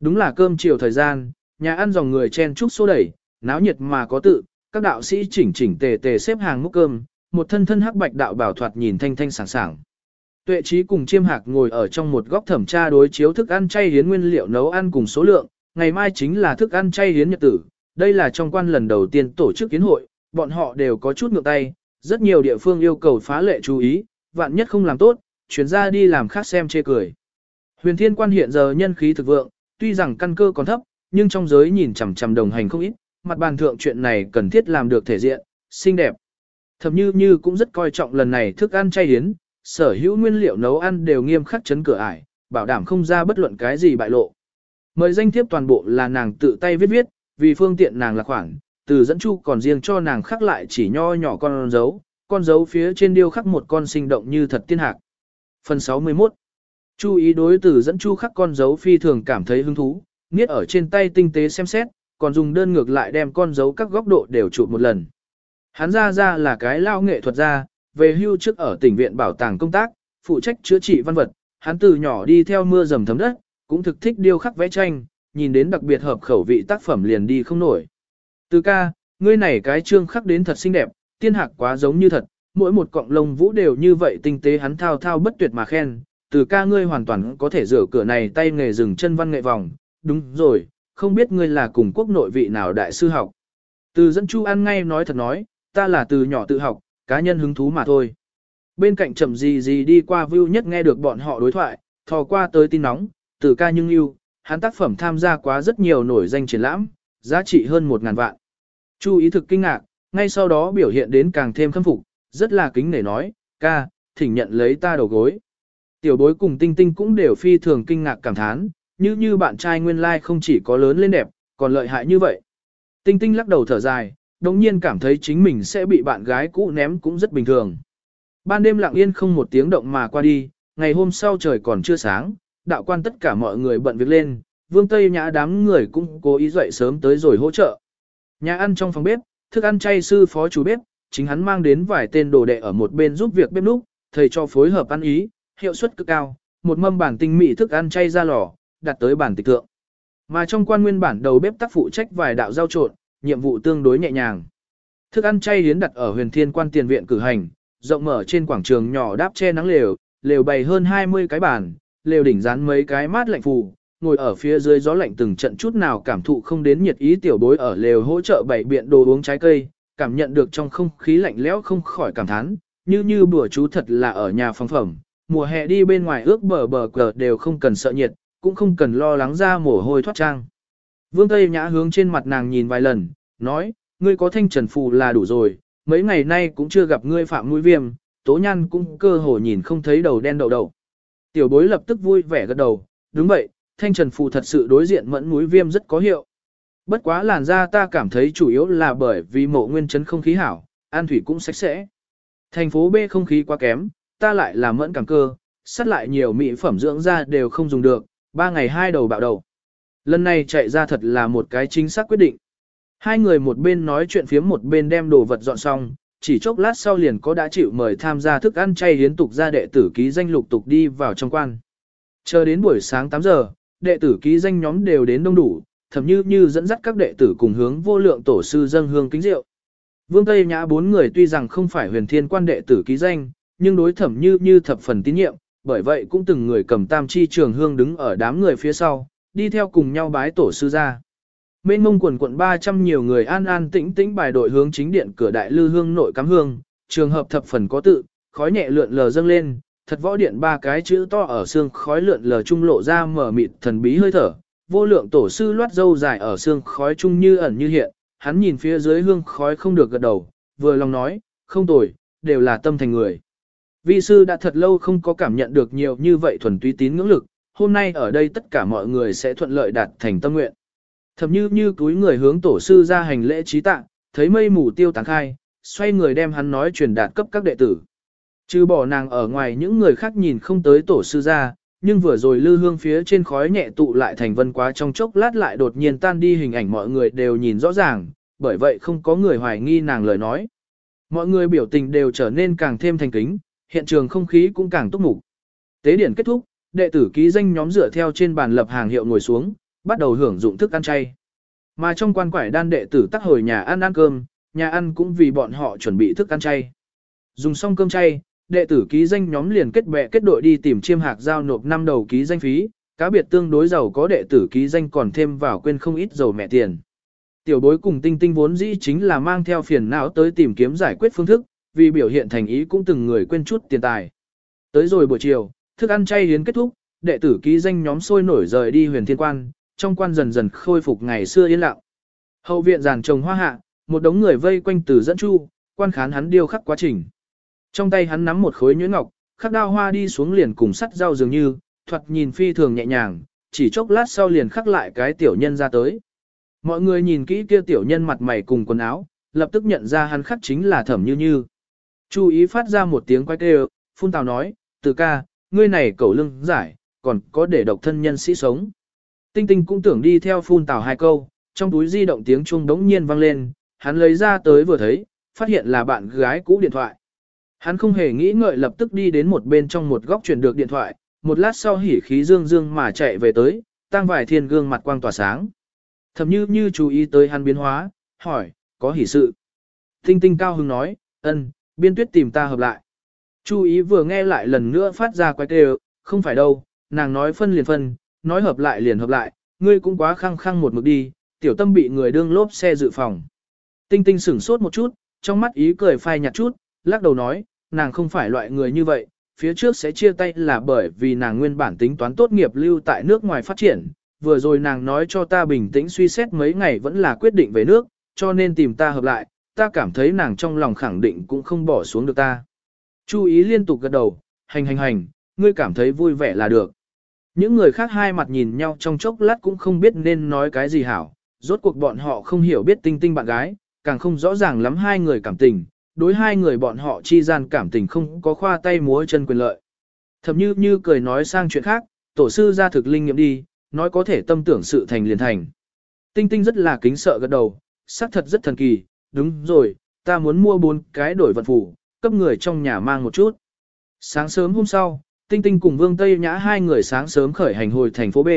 Đúng là cơm chiều thời gian, nhà ăn dòng người chen chúc xô đẩy, náo nhiệt mà có tự, các đạo sĩ chỉnh chỉnh tề tề xếp hàng múc cơm, một thân thân hắc bạch đạo bảo thoạt nhìn thanh thanh sảng sảng. Tuệ trí cùng chiêm hạc ngồi ở trong một góc thẩm tra đối chiếu thức ăn chay hiến nguyên liệu nấu ăn cùng số lượng, ngày mai chính là thức ăn chay hiến nhật tử, đây là trong quan lần đầu tiên tổ chức kiến hội, bọn họ đều có chút ngược tay, rất nhiều địa phương yêu cầu phá lệ chú ý, vạn nhất không làm tốt, chuyến ra đi làm khác xem chê cười. Huyền thiên quan hiện giờ nhân khí thực vượng, tuy rằng căn cơ còn thấp, nhưng trong giới nhìn chằm chằm đồng hành không ít, mặt bàn thượng chuyện này cần thiết làm được thể diện, xinh đẹp. Thậm như như cũng rất coi trọng lần này thức ăn chay hiến, sở hữu nguyên liệu nấu ăn đều nghiêm khắc chấn cửa ải, bảo đảm không ra bất luận cái gì bại lộ. Mời danh thiếp toàn bộ là nàng tự tay viết viết, vì phương tiện nàng là khoảng từ dẫn chu còn riêng cho nàng khắc lại chỉ nho nhỏ con dấu, con dấu phía trên điêu khắc một con sinh động như thật tiên hạc. Phần 61 Chu ý đối từ dẫn chu khắc con dấu phi thường cảm thấy hứng thú, niết ở trên tay tinh tế xem xét, còn dùng đơn ngược lại đem con dấu các góc độ đều chụp một lần. Hắn ra ra là cái lao nghệ thuật gia, về hưu trước ở tỉnh viện bảo tàng công tác, phụ trách chữa trị văn vật, hắn từ nhỏ đi theo mưa dầm thấm đất, cũng thực thích điêu khắc vẽ tranh, nhìn đến đặc biệt hợp khẩu vị tác phẩm liền đi không nổi. Từ ca, ngươi này cái trương khắc đến thật xinh đẹp, tiên hạc quá giống như thật, mỗi một cọng lông vũ đều như vậy tinh tế hắn thao thao bất tuyệt mà khen, từ ca ngươi hoàn toàn có thể rửa cửa này tay nghề rừng chân văn nghệ vòng, đúng rồi, không biết ngươi là cùng quốc nội vị nào đại sư học. Từ dẫn chu ăn ngay nói thật nói, ta là từ nhỏ tự học, cá nhân hứng thú mà thôi. Bên cạnh chậm gì gì đi qua view nhất nghe được bọn họ đối thoại, thò qua tới tin nóng, từ ca nhưng yêu, hắn tác phẩm tham gia quá rất nhiều nổi danh triển lãm, giá trị hơn 1.000 vạn. Chu ý thực kinh ngạc, ngay sau đó biểu hiện đến càng thêm khâm phục, rất là kính nể nói, ca, thỉnh nhận lấy ta đầu gối. Tiểu bối cùng tinh tinh cũng đều phi thường kinh ngạc cảm thán, như như bạn trai nguyên lai like không chỉ có lớn lên đẹp, còn lợi hại như vậy. Tinh tinh lắc đầu thở dài, đồng nhiên cảm thấy chính mình sẽ bị bạn gái cũ ném cũng rất bình thường. Ban đêm lặng yên không một tiếng động mà qua đi, ngày hôm sau trời còn chưa sáng, đạo quan tất cả mọi người bận việc lên, vương tây nhã đám người cũng cố ý dậy sớm tới rồi hỗ trợ. Nhà ăn trong phòng bếp, thức ăn chay sư phó chủ bếp, chính hắn mang đến vài tên đồ đệ ở một bên giúp việc bếp núc, thầy cho phối hợp ăn ý, hiệu suất cực cao, một mâm bản tinh mỹ thức ăn chay ra lò, đặt tới bản tịch thượng. Mà trong quan nguyên bản đầu bếp tác phụ trách vài đạo giao trộn, nhiệm vụ tương đối nhẹ nhàng. Thức ăn chay hiến đặt ở huyền thiên quan tiền viện cử hành, rộng mở trên quảng trường nhỏ đáp che nắng lều, lều bày hơn 20 cái bàn, lều đỉnh dán mấy cái mát lạnh phù, ngồi ở phía dưới gió lạnh từng trận chút nào cảm thụ không đến nhiệt ý tiểu bối ở lều hỗ trợ bảy biện đồ uống trái cây, cảm nhận được trong không khí lạnh lẽo không khỏi cảm thán, như như bữa chú thật là ở nhà phong phẩm, mùa hè đi bên ngoài ước bờ bờ cờ đều không cần sợ nhiệt, cũng không cần lo lắng ra mồ hôi thoát trang. Vương Tây Nhã hướng trên mặt nàng nhìn vài lần, nói, ngươi có thanh trần phù là đủ rồi, mấy ngày nay cũng chưa gặp ngươi phạm mũi viêm, tố nhan cũng cơ hồ nhìn không thấy đầu đen đậu đầu. Tiểu bối lập tức vui vẻ gật đầu, đúng vậy, thanh trần phù thật sự đối diện mẫn mũi viêm rất có hiệu. Bất quá làn da ta cảm thấy chủ yếu là bởi vì mộ nguyên chấn không khí hảo, an thủy cũng sạch sẽ. Thành phố B không khí quá kém, ta lại là mẫn cảm cơ, sắt lại nhiều mỹ phẩm dưỡng da đều không dùng được, ba ngày hai đầu bạo đầu. Lần này chạy ra thật là một cái chính xác quyết định. Hai người một bên nói chuyện phiếm một bên đem đồ vật dọn xong, chỉ chốc lát sau liền có đã chịu mời tham gia thức ăn chay hiến tục ra đệ tử ký danh lục tục đi vào trong quan. Chờ đến buổi sáng 8 giờ, đệ tử ký danh nhóm đều đến đông đủ, thậm như như dẫn dắt các đệ tử cùng hướng vô lượng tổ sư dâng hương kính rượu. Vương Tây Nhã bốn người tuy rằng không phải huyền thiên quan đệ tử ký danh, nhưng đối thẩm như như thập phần tín nhiệm, bởi vậy cũng từng người cầm tam chi trường hương đứng ở đám người phía sau, đi theo cùng nhau bái tổ sư ra. Mênh mông quần quận 300 nhiều người an an tĩnh tĩnh bài đội hướng chính điện cửa đại lư hương nội cắm hương, trường hợp thập phần có tự, khói nhẹ lượn lờ dâng lên, thật võ điện ba cái chữ to ở xương khói lượn lờ trung lộ ra mở mịt thần bí hơi thở, vô lượng tổ sư loát dâu dài ở xương khói trung như ẩn như hiện, hắn nhìn phía dưới hương khói không được gật đầu, vừa lòng nói, không tồi, đều là tâm thành người. Vi sư đã thật lâu không có cảm nhận được nhiều như vậy thuần túy tín ngưỡng lực, hôm nay ở đây tất cả mọi người sẽ thuận lợi đạt thành tâm nguyện. Thậm như như túi người hướng tổ sư ra hành lễ trí tạ, thấy mây mù tiêu tán khai, xoay người đem hắn nói truyền đạt cấp các đệ tử. Chứ bỏ nàng ở ngoài những người khác nhìn không tới tổ sư ra, nhưng vừa rồi lư hương phía trên khói nhẹ tụ lại thành vân quá trong chốc lát lại đột nhiên tan đi hình ảnh mọi người đều nhìn rõ ràng, bởi vậy không có người hoài nghi nàng lời nói. Mọi người biểu tình đều trở nên càng thêm thành kính, hiện trường không khí cũng càng túc mục. Tế điển kết thúc, đệ tử ký danh nhóm dựa theo trên bàn lập hàng hiệu ngồi xuống, bắt đầu hưởng dụng thức ăn chay. Mà trong quan quải đan đệ tử tắc hồi nhà ăn ăn cơm, nhà ăn cũng vì bọn họ chuẩn bị thức ăn chay. Dùng xong cơm chay, đệ tử ký danh nhóm liền kết bè kết đội đi tìm chiêm hạc giao nộp năm đầu ký danh phí, cá biệt tương đối giàu có đệ tử ký danh còn thêm vào quên không ít dầu mẹ tiền. Tiểu bối cùng tinh tinh vốn dĩ chính là mang theo phiền não tới tìm kiếm giải quyết phương thức, vì biểu hiện thành ý cũng từng người quên chút tiền tài. Tới rồi buổi chiều, thức ăn chay hiến kết thúc, đệ tử ký danh nhóm sôi nổi rời đi huyền thiên quan, trong quan dần dần khôi phục ngày xưa yên lặng. Hậu viện giàn trồng hoa hạ, một đống người vây quanh từ dẫn chu, quan khán hắn điêu khắc quá trình. Trong tay hắn nắm một khối nhuyễn ngọc, khắc đao hoa đi xuống liền cùng sắt dao dường như, thoạt nhìn phi thường nhẹ nhàng, chỉ chốc lát sau liền khắc lại cái tiểu nhân ra tới. Mọi người nhìn kỹ kia tiểu nhân mặt mày cùng quần áo, lập tức nhận ra hắn khắc chính là thẩm như như. Chú ý phát ra một tiếng quay kêu, phun tào nói, từ ca, ngươi này cầu lưng giải, còn có để độc thân nhân sĩ sống. Tinh tinh cũng tưởng đi theo phun tào hai câu, trong túi di động tiếng chuông đống nhiên vang lên, hắn lấy ra tới vừa thấy, phát hiện là bạn gái cũ điện thoại. Hắn không hề nghĩ ngợi lập tức đi đến một bên trong một góc chuyển được điện thoại, một lát sau hỉ khí dương dương mà chạy về tới, tăng vài thiên gương mặt quang tỏa sáng. Thầm như như chú ý tới hắn biến hóa, hỏi, có hỉ sự. Tinh tinh cao hứng nói, ân, biên tuyết tìm ta hợp lại. Chú ý vừa nghe lại lần nữa phát ra quái kêu, không phải đâu, nàng nói phân liền phân, nói hợp lại liền hợp lại, ngươi cũng quá khăng khăng một mực đi, tiểu tâm bị người đương lốp xe dự phòng. Tinh tinh sửng sốt một chút, trong mắt ý cười phai nhạt chút, lắc đầu nói, nàng không phải loại người như vậy, phía trước sẽ chia tay là bởi vì nàng nguyên bản tính toán tốt nghiệp lưu tại nước ngoài phát triển, vừa rồi nàng nói cho ta bình tĩnh suy xét mấy ngày vẫn là quyết định về nước, cho nên tìm ta hợp lại, ta cảm thấy nàng trong lòng khẳng định cũng không bỏ xuống được ta. Chú ý liên tục gật đầu, hành hành hành, ngươi cảm thấy vui vẻ là được. Những người khác hai mặt nhìn nhau trong chốc lát cũng không biết nên nói cái gì hảo, rốt cuộc bọn họ không hiểu biết tinh tinh bạn gái, càng không rõ ràng lắm hai người cảm tình, đối hai người bọn họ chi gian cảm tình không có khoa tay múa chân quyền lợi. Thậm như như cười nói sang chuyện khác, tổ sư ra thực linh nghiệm đi, nói có thể tâm tưởng sự thành liền thành. Tinh tinh rất là kính sợ gật đầu, xác thật rất thần kỳ, đúng rồi, ta muốn mua bốn cái đổi vật phủ, cấp người trong nhà mang một chút. Sáng sớm hôm sau, Tinh Tinh cùng Vương Tây Nhã hai người sáng sớm khởi hành hồi thành phố B,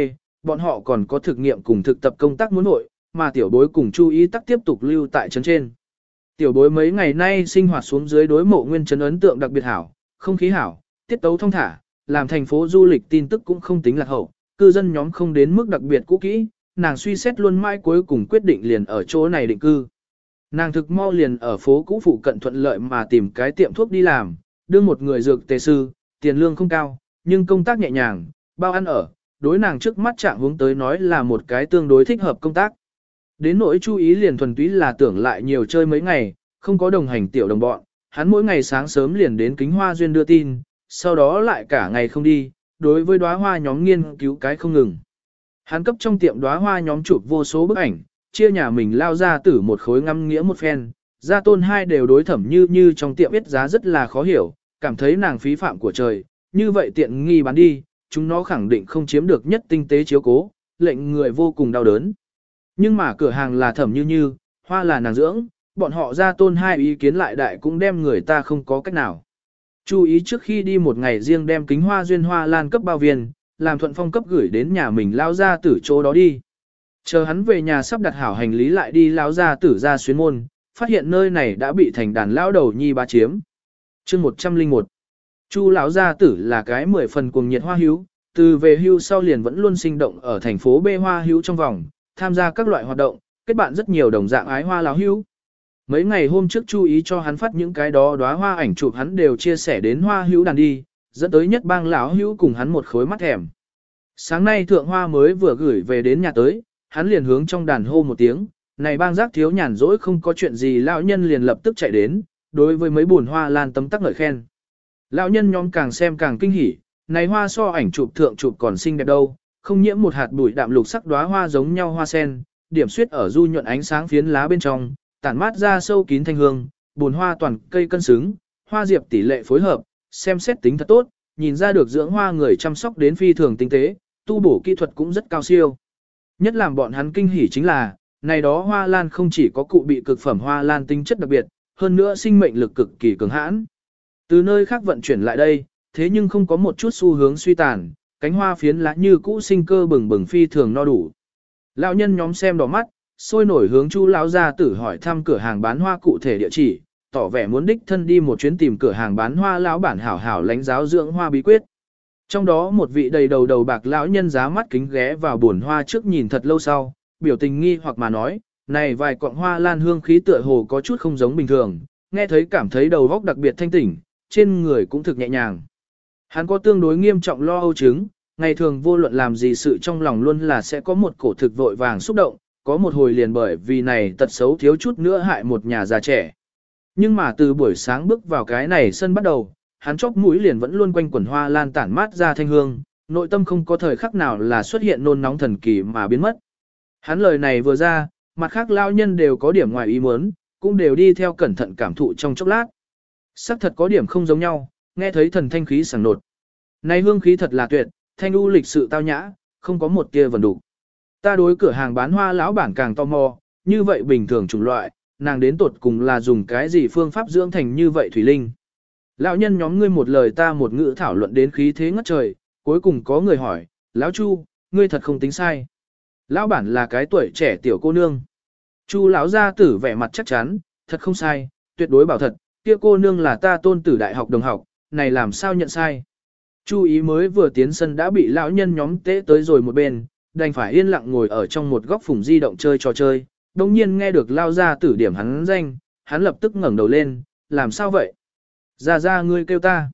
bọn họ còn có thực nghiệm cùng thực tập công tác muốn nội, mà tiểu bối cùng chú ý tắc tiếp tục lưu tại trấn trên. Tiểu bối mấy ngày nay sinh hoạt xuống dưới đối mộ nguyên trấn ấn tượng đặc biệt hảo, không khí hảo, tiết tấu thông thả, làm thành phố du lịch tin tức cũng không tính lạc hậu, cư dân nhóm không đến mức đặc biệt cũ kỹ, nàng suy xét luôn mãi cuối cùng quyết định liền ở chỗ này định cư. Nàng thực mau liền ở phố cũ phụ cận thuận lợi mà tìm cái tiệm thuốc đi làm, đưa một người dược tề sư, tiền lương không cao, nhưng công tác nhẹ nhàng, bao ăn ở, đối nàng trước mắt trạng hướng tới nói là một cái tương đối thích hợp công tác. Đến nỗi chú ý liền thuần túy là tưởng lại nhiều chơi mấy ngày, không có đồng hành tiểu đồng bọn, hắn mỗi ngày sáng sớm liền đến kính hoa duyên đưa tin, sau đó lại cả ngày không đi, đối với đóa hoa nhóm nghiên cứu cái không ngừng. Hắn cấp trong tiệm đóa hoa nhóm chụp vô số bức ảnh, chia nhà mình lao ra tử một khối ngâm nghĩa một phen, gia tôn hai đều đối thẩm như như trong tiệm biết giá rất là khó hiểu, cảm thấy nàng phí phạm của trời, như vậy tiện nghi bán đi, chúng nó khẳng định không chiếm được nhất tinh tế chiếu cố, lệnh người vô cùng đau đớn. Nhưng mà cửa hàng là thẩm như như, hoa là nàng dưỡng, bọn họ ra tôn hai ý kiến lại đại cũng đem người ta không có cách nào. Chú ý trước khi đi một ngày riêng đem kính hoa duyên hoa lan cấp bao viên, làm thuận phong cấp gửi đến nhà mình lao ra tử chỗ đó đi. Chờ hắn về nhà sắp đặt hảo hành lý lại đi lao ra tử ra xuyến môn, phát hiện nơi này đã bị thành đàn lao đầu nhi bá chiếm. chương 101 Chu lão gia tử là cái mười phần cuồng nhiệt hoa hữu, từ về hưu sau liền vẫn luôn sinh động ở thành phố B hoa hữu trong vòng, tham gia các loại hoạt động, kết bạn rất nhiều đồng dạng ái hoa lão hữu. Mấy ngày hôm trước chú ý cho hắn phát những cái đó đóa hoa ảnh chụp hắn đều chia sẻ đến hoa hữu đàn đi, dẫn tới nhất bang lão hữu cùng hắn một khối mắt thèm. Sáng nay thượng hoa mới vừa gửi về đến nhà tới, hắn liền hướng trong đàn hô một tiếng, này bang giác thiếu nhàn rỗi không có chuyện gì lão nhân liền lập tức chạy đến, đối với mấy buồn hoa lan tấm tắc ngợi khen. Lão nhân nhóm càng xem càng kinh hỉ, này hoa so ảnh chụp thượng chụp còn xinh đẹp đâu, không nhiễm một hạt bụi đạm lục sắc đóa hoa giống nhau hoa sen, điểm suyết ở du nhuận ánh sáng phiến lá bên trong, tản mát ra sâu kín thanh hương, bồn hoa toàn cây cân xứng, hoa diệp tỷ lệ phối hợp, xem xét tính thật tốt, nhìn ra được dưỡng hoa người chăm sóc đến phi thường tinh tế, tu bổ kỹ thuật cũng rất cao siêu. Nhất làm bọn hắn kinh hỉ chính là, này đó hoa lan không chỉ có cụ bị cực phẩm hoa lan tinh chất đặc biệt, hơn nữa sinh mệnh lực cực kỳ cường hãn. Từ nơi khác vận chuyển lại đây, thế nhưng không có một chút xu hướng suy tàn, cánh hoa phiến lá như cũ sinh cơ bừng bừng phi thường no đủ. Lão nhân nhóm xem đỏ mắt, sôi nổi hướng Chu lão gia tử hỏi thăm cửa hàng bán hoa cụ thể địa chỉ, tỏ vẻ muốn đích thân đi một chuyến tìm cửa hàng bán hoa lão bản hảo hảo lãnh giáo dưỡng hoa bí quyết. Trong đó một vị đầy đầu đầu bạc lão nhân giá mắt kính ghé vào buồn hoa trước nhìn thật lâu sau, biểu tình nghi hoặc mà nói, này vài cọng hoa lan hương khí tựa hồ có chút không giống bình thường, nghe thấy cảm thấy đầu óc đặc biệt thanh tỉnh, trên người cũng thực nhẹ nhàng. Hắn có tương đối nghiêm trọng lo âu chứng, ngày thường vô luận làm gì sự trong lòng luôn là sẽ có một cổ thực vội vàng xúc động, có một hồi liền bởi vì này tật xấu thiếu chút nữa hại một nhà già trẻ. Nhưng mà từ buổi sáng bước vào cái này sân bắt đầu, hắn chóp mũi liền vẫn luôn quanh quần hoa lan tản mát ra thanh hương, nội tâm không có thời khắc nào là xuất hiện nôn nóng thần kỳ mà biến mất. Hắn lời này vừa ra, mặt khác lao nhân đều có điểm ngoài ý muốn, cũng đều đi theo cẩn thận cảm thụ trong chốc lát. Sắc thật có điểm không giống nhau, nghe thấy thần thanh khí sảng nột. Này hương khí thật là tuyệt, thanh u lịch sự tao nhã, không có một tia vần đủ. Ta đối cửa hàng bán hoa lão bản càng tò mò, như vậy bình thường chủng loại, nàng đến tột cùng là dùng cái gì phương pháp dưỡng thành như vậy thủy linh. Lão nhân nhóm ngươi một lời ta một ngữ thảo luận đến khí thế ngất trời, cuối cùng có người hỏi, lão Chu, ngươi thật không tính sai. Lão bản là cái tuổi trẻ tiểu cô nương. Chu lão gia tử vẻ mặt chắc chắn, thật không sai, tuyệt đối bảo thật, kia cô nương là ta tôn tử đại học đồng học, này làm sao nhận sai. Chu ý mới vừa tiến sân đã bị lão nhân nhóm tế tới rồi một bên, đành phải yên lặng ngồi ở trong một góc phùng di động chơi trò chơi. Đồng nhiên nghe được lao ra tử điểm hắn danh, hắn lập tức ngẩng đầu lên, làm sao vậy? Ra ra ngươi kêu ta.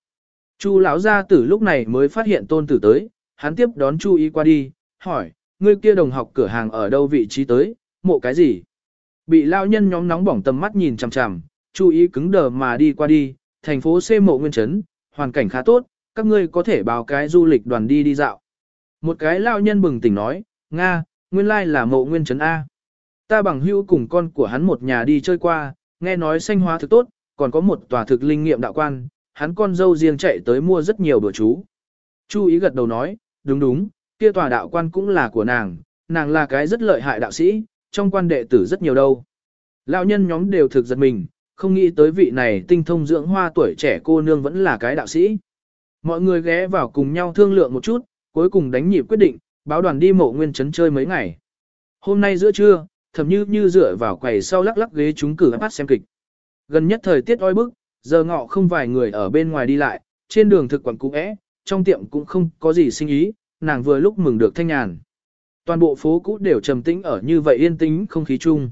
Chu lão gia tử lúc này mới phát hiện tôn tử tới, hắn tiếp đón Chu ý qua đi, hỏi, ngươi kia đồng học cửa hàng ở đâu vị trí tới, mộ cái gì? Bị lao nhân nhóm nóng bỏng tầm mắt nhìn chằm chằm, Chu ý cứng đờ mà đi qua đi, thành phố C mộ nguyên trấn, hoàn cảnh khá tốt, các ngươi có thể báo cái du lịch đoàn đi đi dạo. Một cái lao nhân bừng tỉnh nói, Nga, nguyên lai là mộ nguyên trấn A. Ta bằng hữu cùng con của hắn một nhà đi chơi qua, nghe nói xanh hóa thực tốt, còn có một tòa thực linh nghiệm đạo quan, hắn con dâu riêng chạy tới mua rất nhiều đồ chú. Chu ý gật đầu nói, đúng đúng, kia tòa đạo quan cũng là của nàng, nàng là cái rất lợi hại đạo sĩ, trong quan đệ tử rất nhiều đâu. Lão nhân nhóm đều thực giật mình, không nghĩ tới vị này tinh thông dưỡng hoa tuổi trẻ cô nương vẫn là cái đạo sĩ. Mọi người ghé vào cùng nhau thương lượng một chút, cuối cùng đánh nhịp quyết định, báo đoàn đi mộ nguyên trấn chơi mấy ngày. Hôm nay giữa trưa, thầm như như dựa vào quầy sau lắc lắc ghế chúng cử bắt xem kịch. Gần nhất thời tiết oi bức, giờ ngọ không vài người ở bên ngoài đi lại, trên đường thực quản cũ é, trong tiệm cũng không có gì sinh ý, nàng vừa lúc mừng được thanh nhàn. Toàn bộ phố cũ đều trầm tĩnh ở như vậy yên tĩnh không khí chung.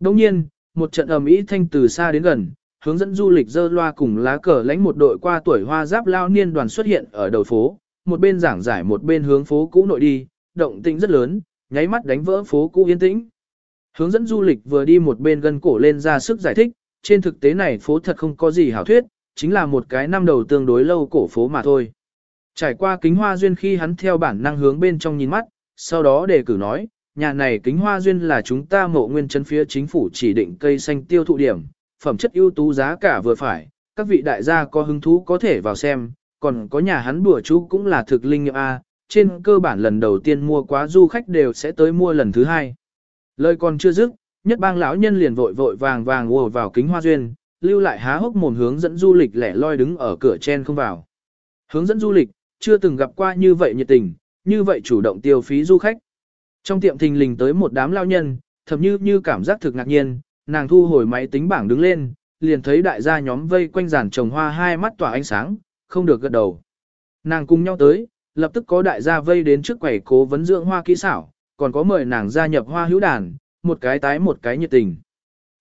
Đồng nhiên, một trận ầm ĩ thanh từ xa đến gần, hướng dẫn du lịch dơ loa cùng lá cờ lãnh một đội qua tuổi hoa giáp lao niên đoàn xuất hiện ở đầu phố, một bên giảng giải một bên hướng phố cũ nội đi, động tĩnh rất lớn, nháy mắt đánh vỡ phố cũ yên tĩnh. Hướng dẫn du lịch vừa đi một bên gân cổ lên ra sức giải thích, trên thực tế này phố thật không có gì hảo thuyết, chính là một cái năm đầu tương đối lâu cổ phố mà thôi. Trải qua kính hoa duyên khi hắn theo bản năng hướng bên trong nhìn mắt, sau đó đề cử nói, nhà này kính hoa duyên là chúng ta mộ nguyên chân phía chính phủ chỉ định cây xanh tiêu thụ điểm, phẩm chất ưu tú giá cả vừa phải, các vị đại gia có hứng thú có thể vào xem, còn có nhà hắn bùa chú cũng là thực linh nghiệm A, trên cơ bản lần đầu tiên mua quá du khách đều sẽ tới mua lần thứ hai. Lời còn chưa dứt, nhất bang lão nhân liền vội vội vàng vàng ùa vào kính hoa duyên, lưu lại há hốc mồm hướng dẫn du lịch lẻ loi đứng ở cửa trên không vào. Hướng dẫn du lịch, chưa từng gặp qua như vậy nhiệt tình, như vậy chủ động tiêu phí du khách. Trong tiệm thình lình tới một đám lao nhân, thậm như như cảm giác thực ngạc nhiên, nàng thu hồi máy tính bảng đứng lên, liền thấy đại gia nhóm vây quanh giàn trồng hoa hai mắt tỏa ánh sáng, không được gật đầu. Nàng cùng nhau tới, lập tức có đại gia vây đến trước quầy cố vấn dưỡng hoa kỹ xảo, còn có mời nàng gia nhập hoa hữu đàn, một cái tái một cái nhiệt tình.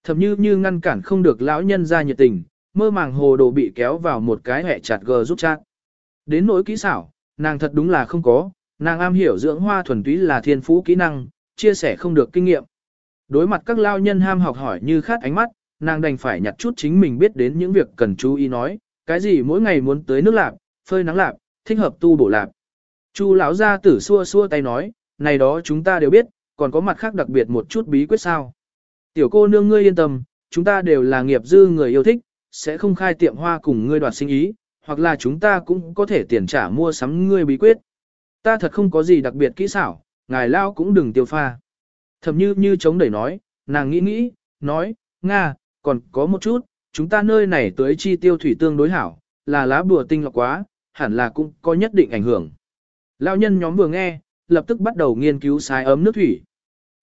Thậm như như ngăn cản không được lão nhân ra nhiệt tình, mơ màng hồ đồ bị kéo vào một cái hẹ chặt gờ giúp chat. Đến nỗi kỹ xảo, nàng thật đúng là không có, nàng am hiểu dưỡng hoa thuần túy là thiên phú kỹ năng, chia sẻ không được kinh nghiệm. Đối mặt các lao nhân ham học hỏi như khát ánh mắt, nàng đành phải nhặt chút chính mình biết đến những việc cần chú ý nói, cái gì mỗi ngày muốn tới nước lạp, phơi nắng lạp, thích hợp tu bổ lạp. Chu lão gia tử xua xua tay nói, này đó chúng ta đều biết, còn có mặt khác đặc biệt một chút bí quyết sao. Tiểu cô nương ngươi yên tâm, chúng ta đều là nghiệp dư người yêu thích, sẽ không khai tiệm hoa cùng ngươi đoạt sinh ý, hoặc là chúng ta cũng có thể tiền trả mua sắm ngươi bí quyết. Ta thật không có gì đặc biệt kỹ xảo, ngài lao cũng đừng tiêu pha. Thầm như như chống đẩy nói, nàng nghĩ nghĩ, nói, Nga, còn có một chút, chúng ta nơi này tới chi tiêu thủy tương đối hảo, là lá bùa tinh lọc quá, hẳn là cũng có nhất định ảnh hưởng. Lão nhân nhóm vừa nghe, lập tức bắt đầu nghiên cứu xài ấm nước thủy.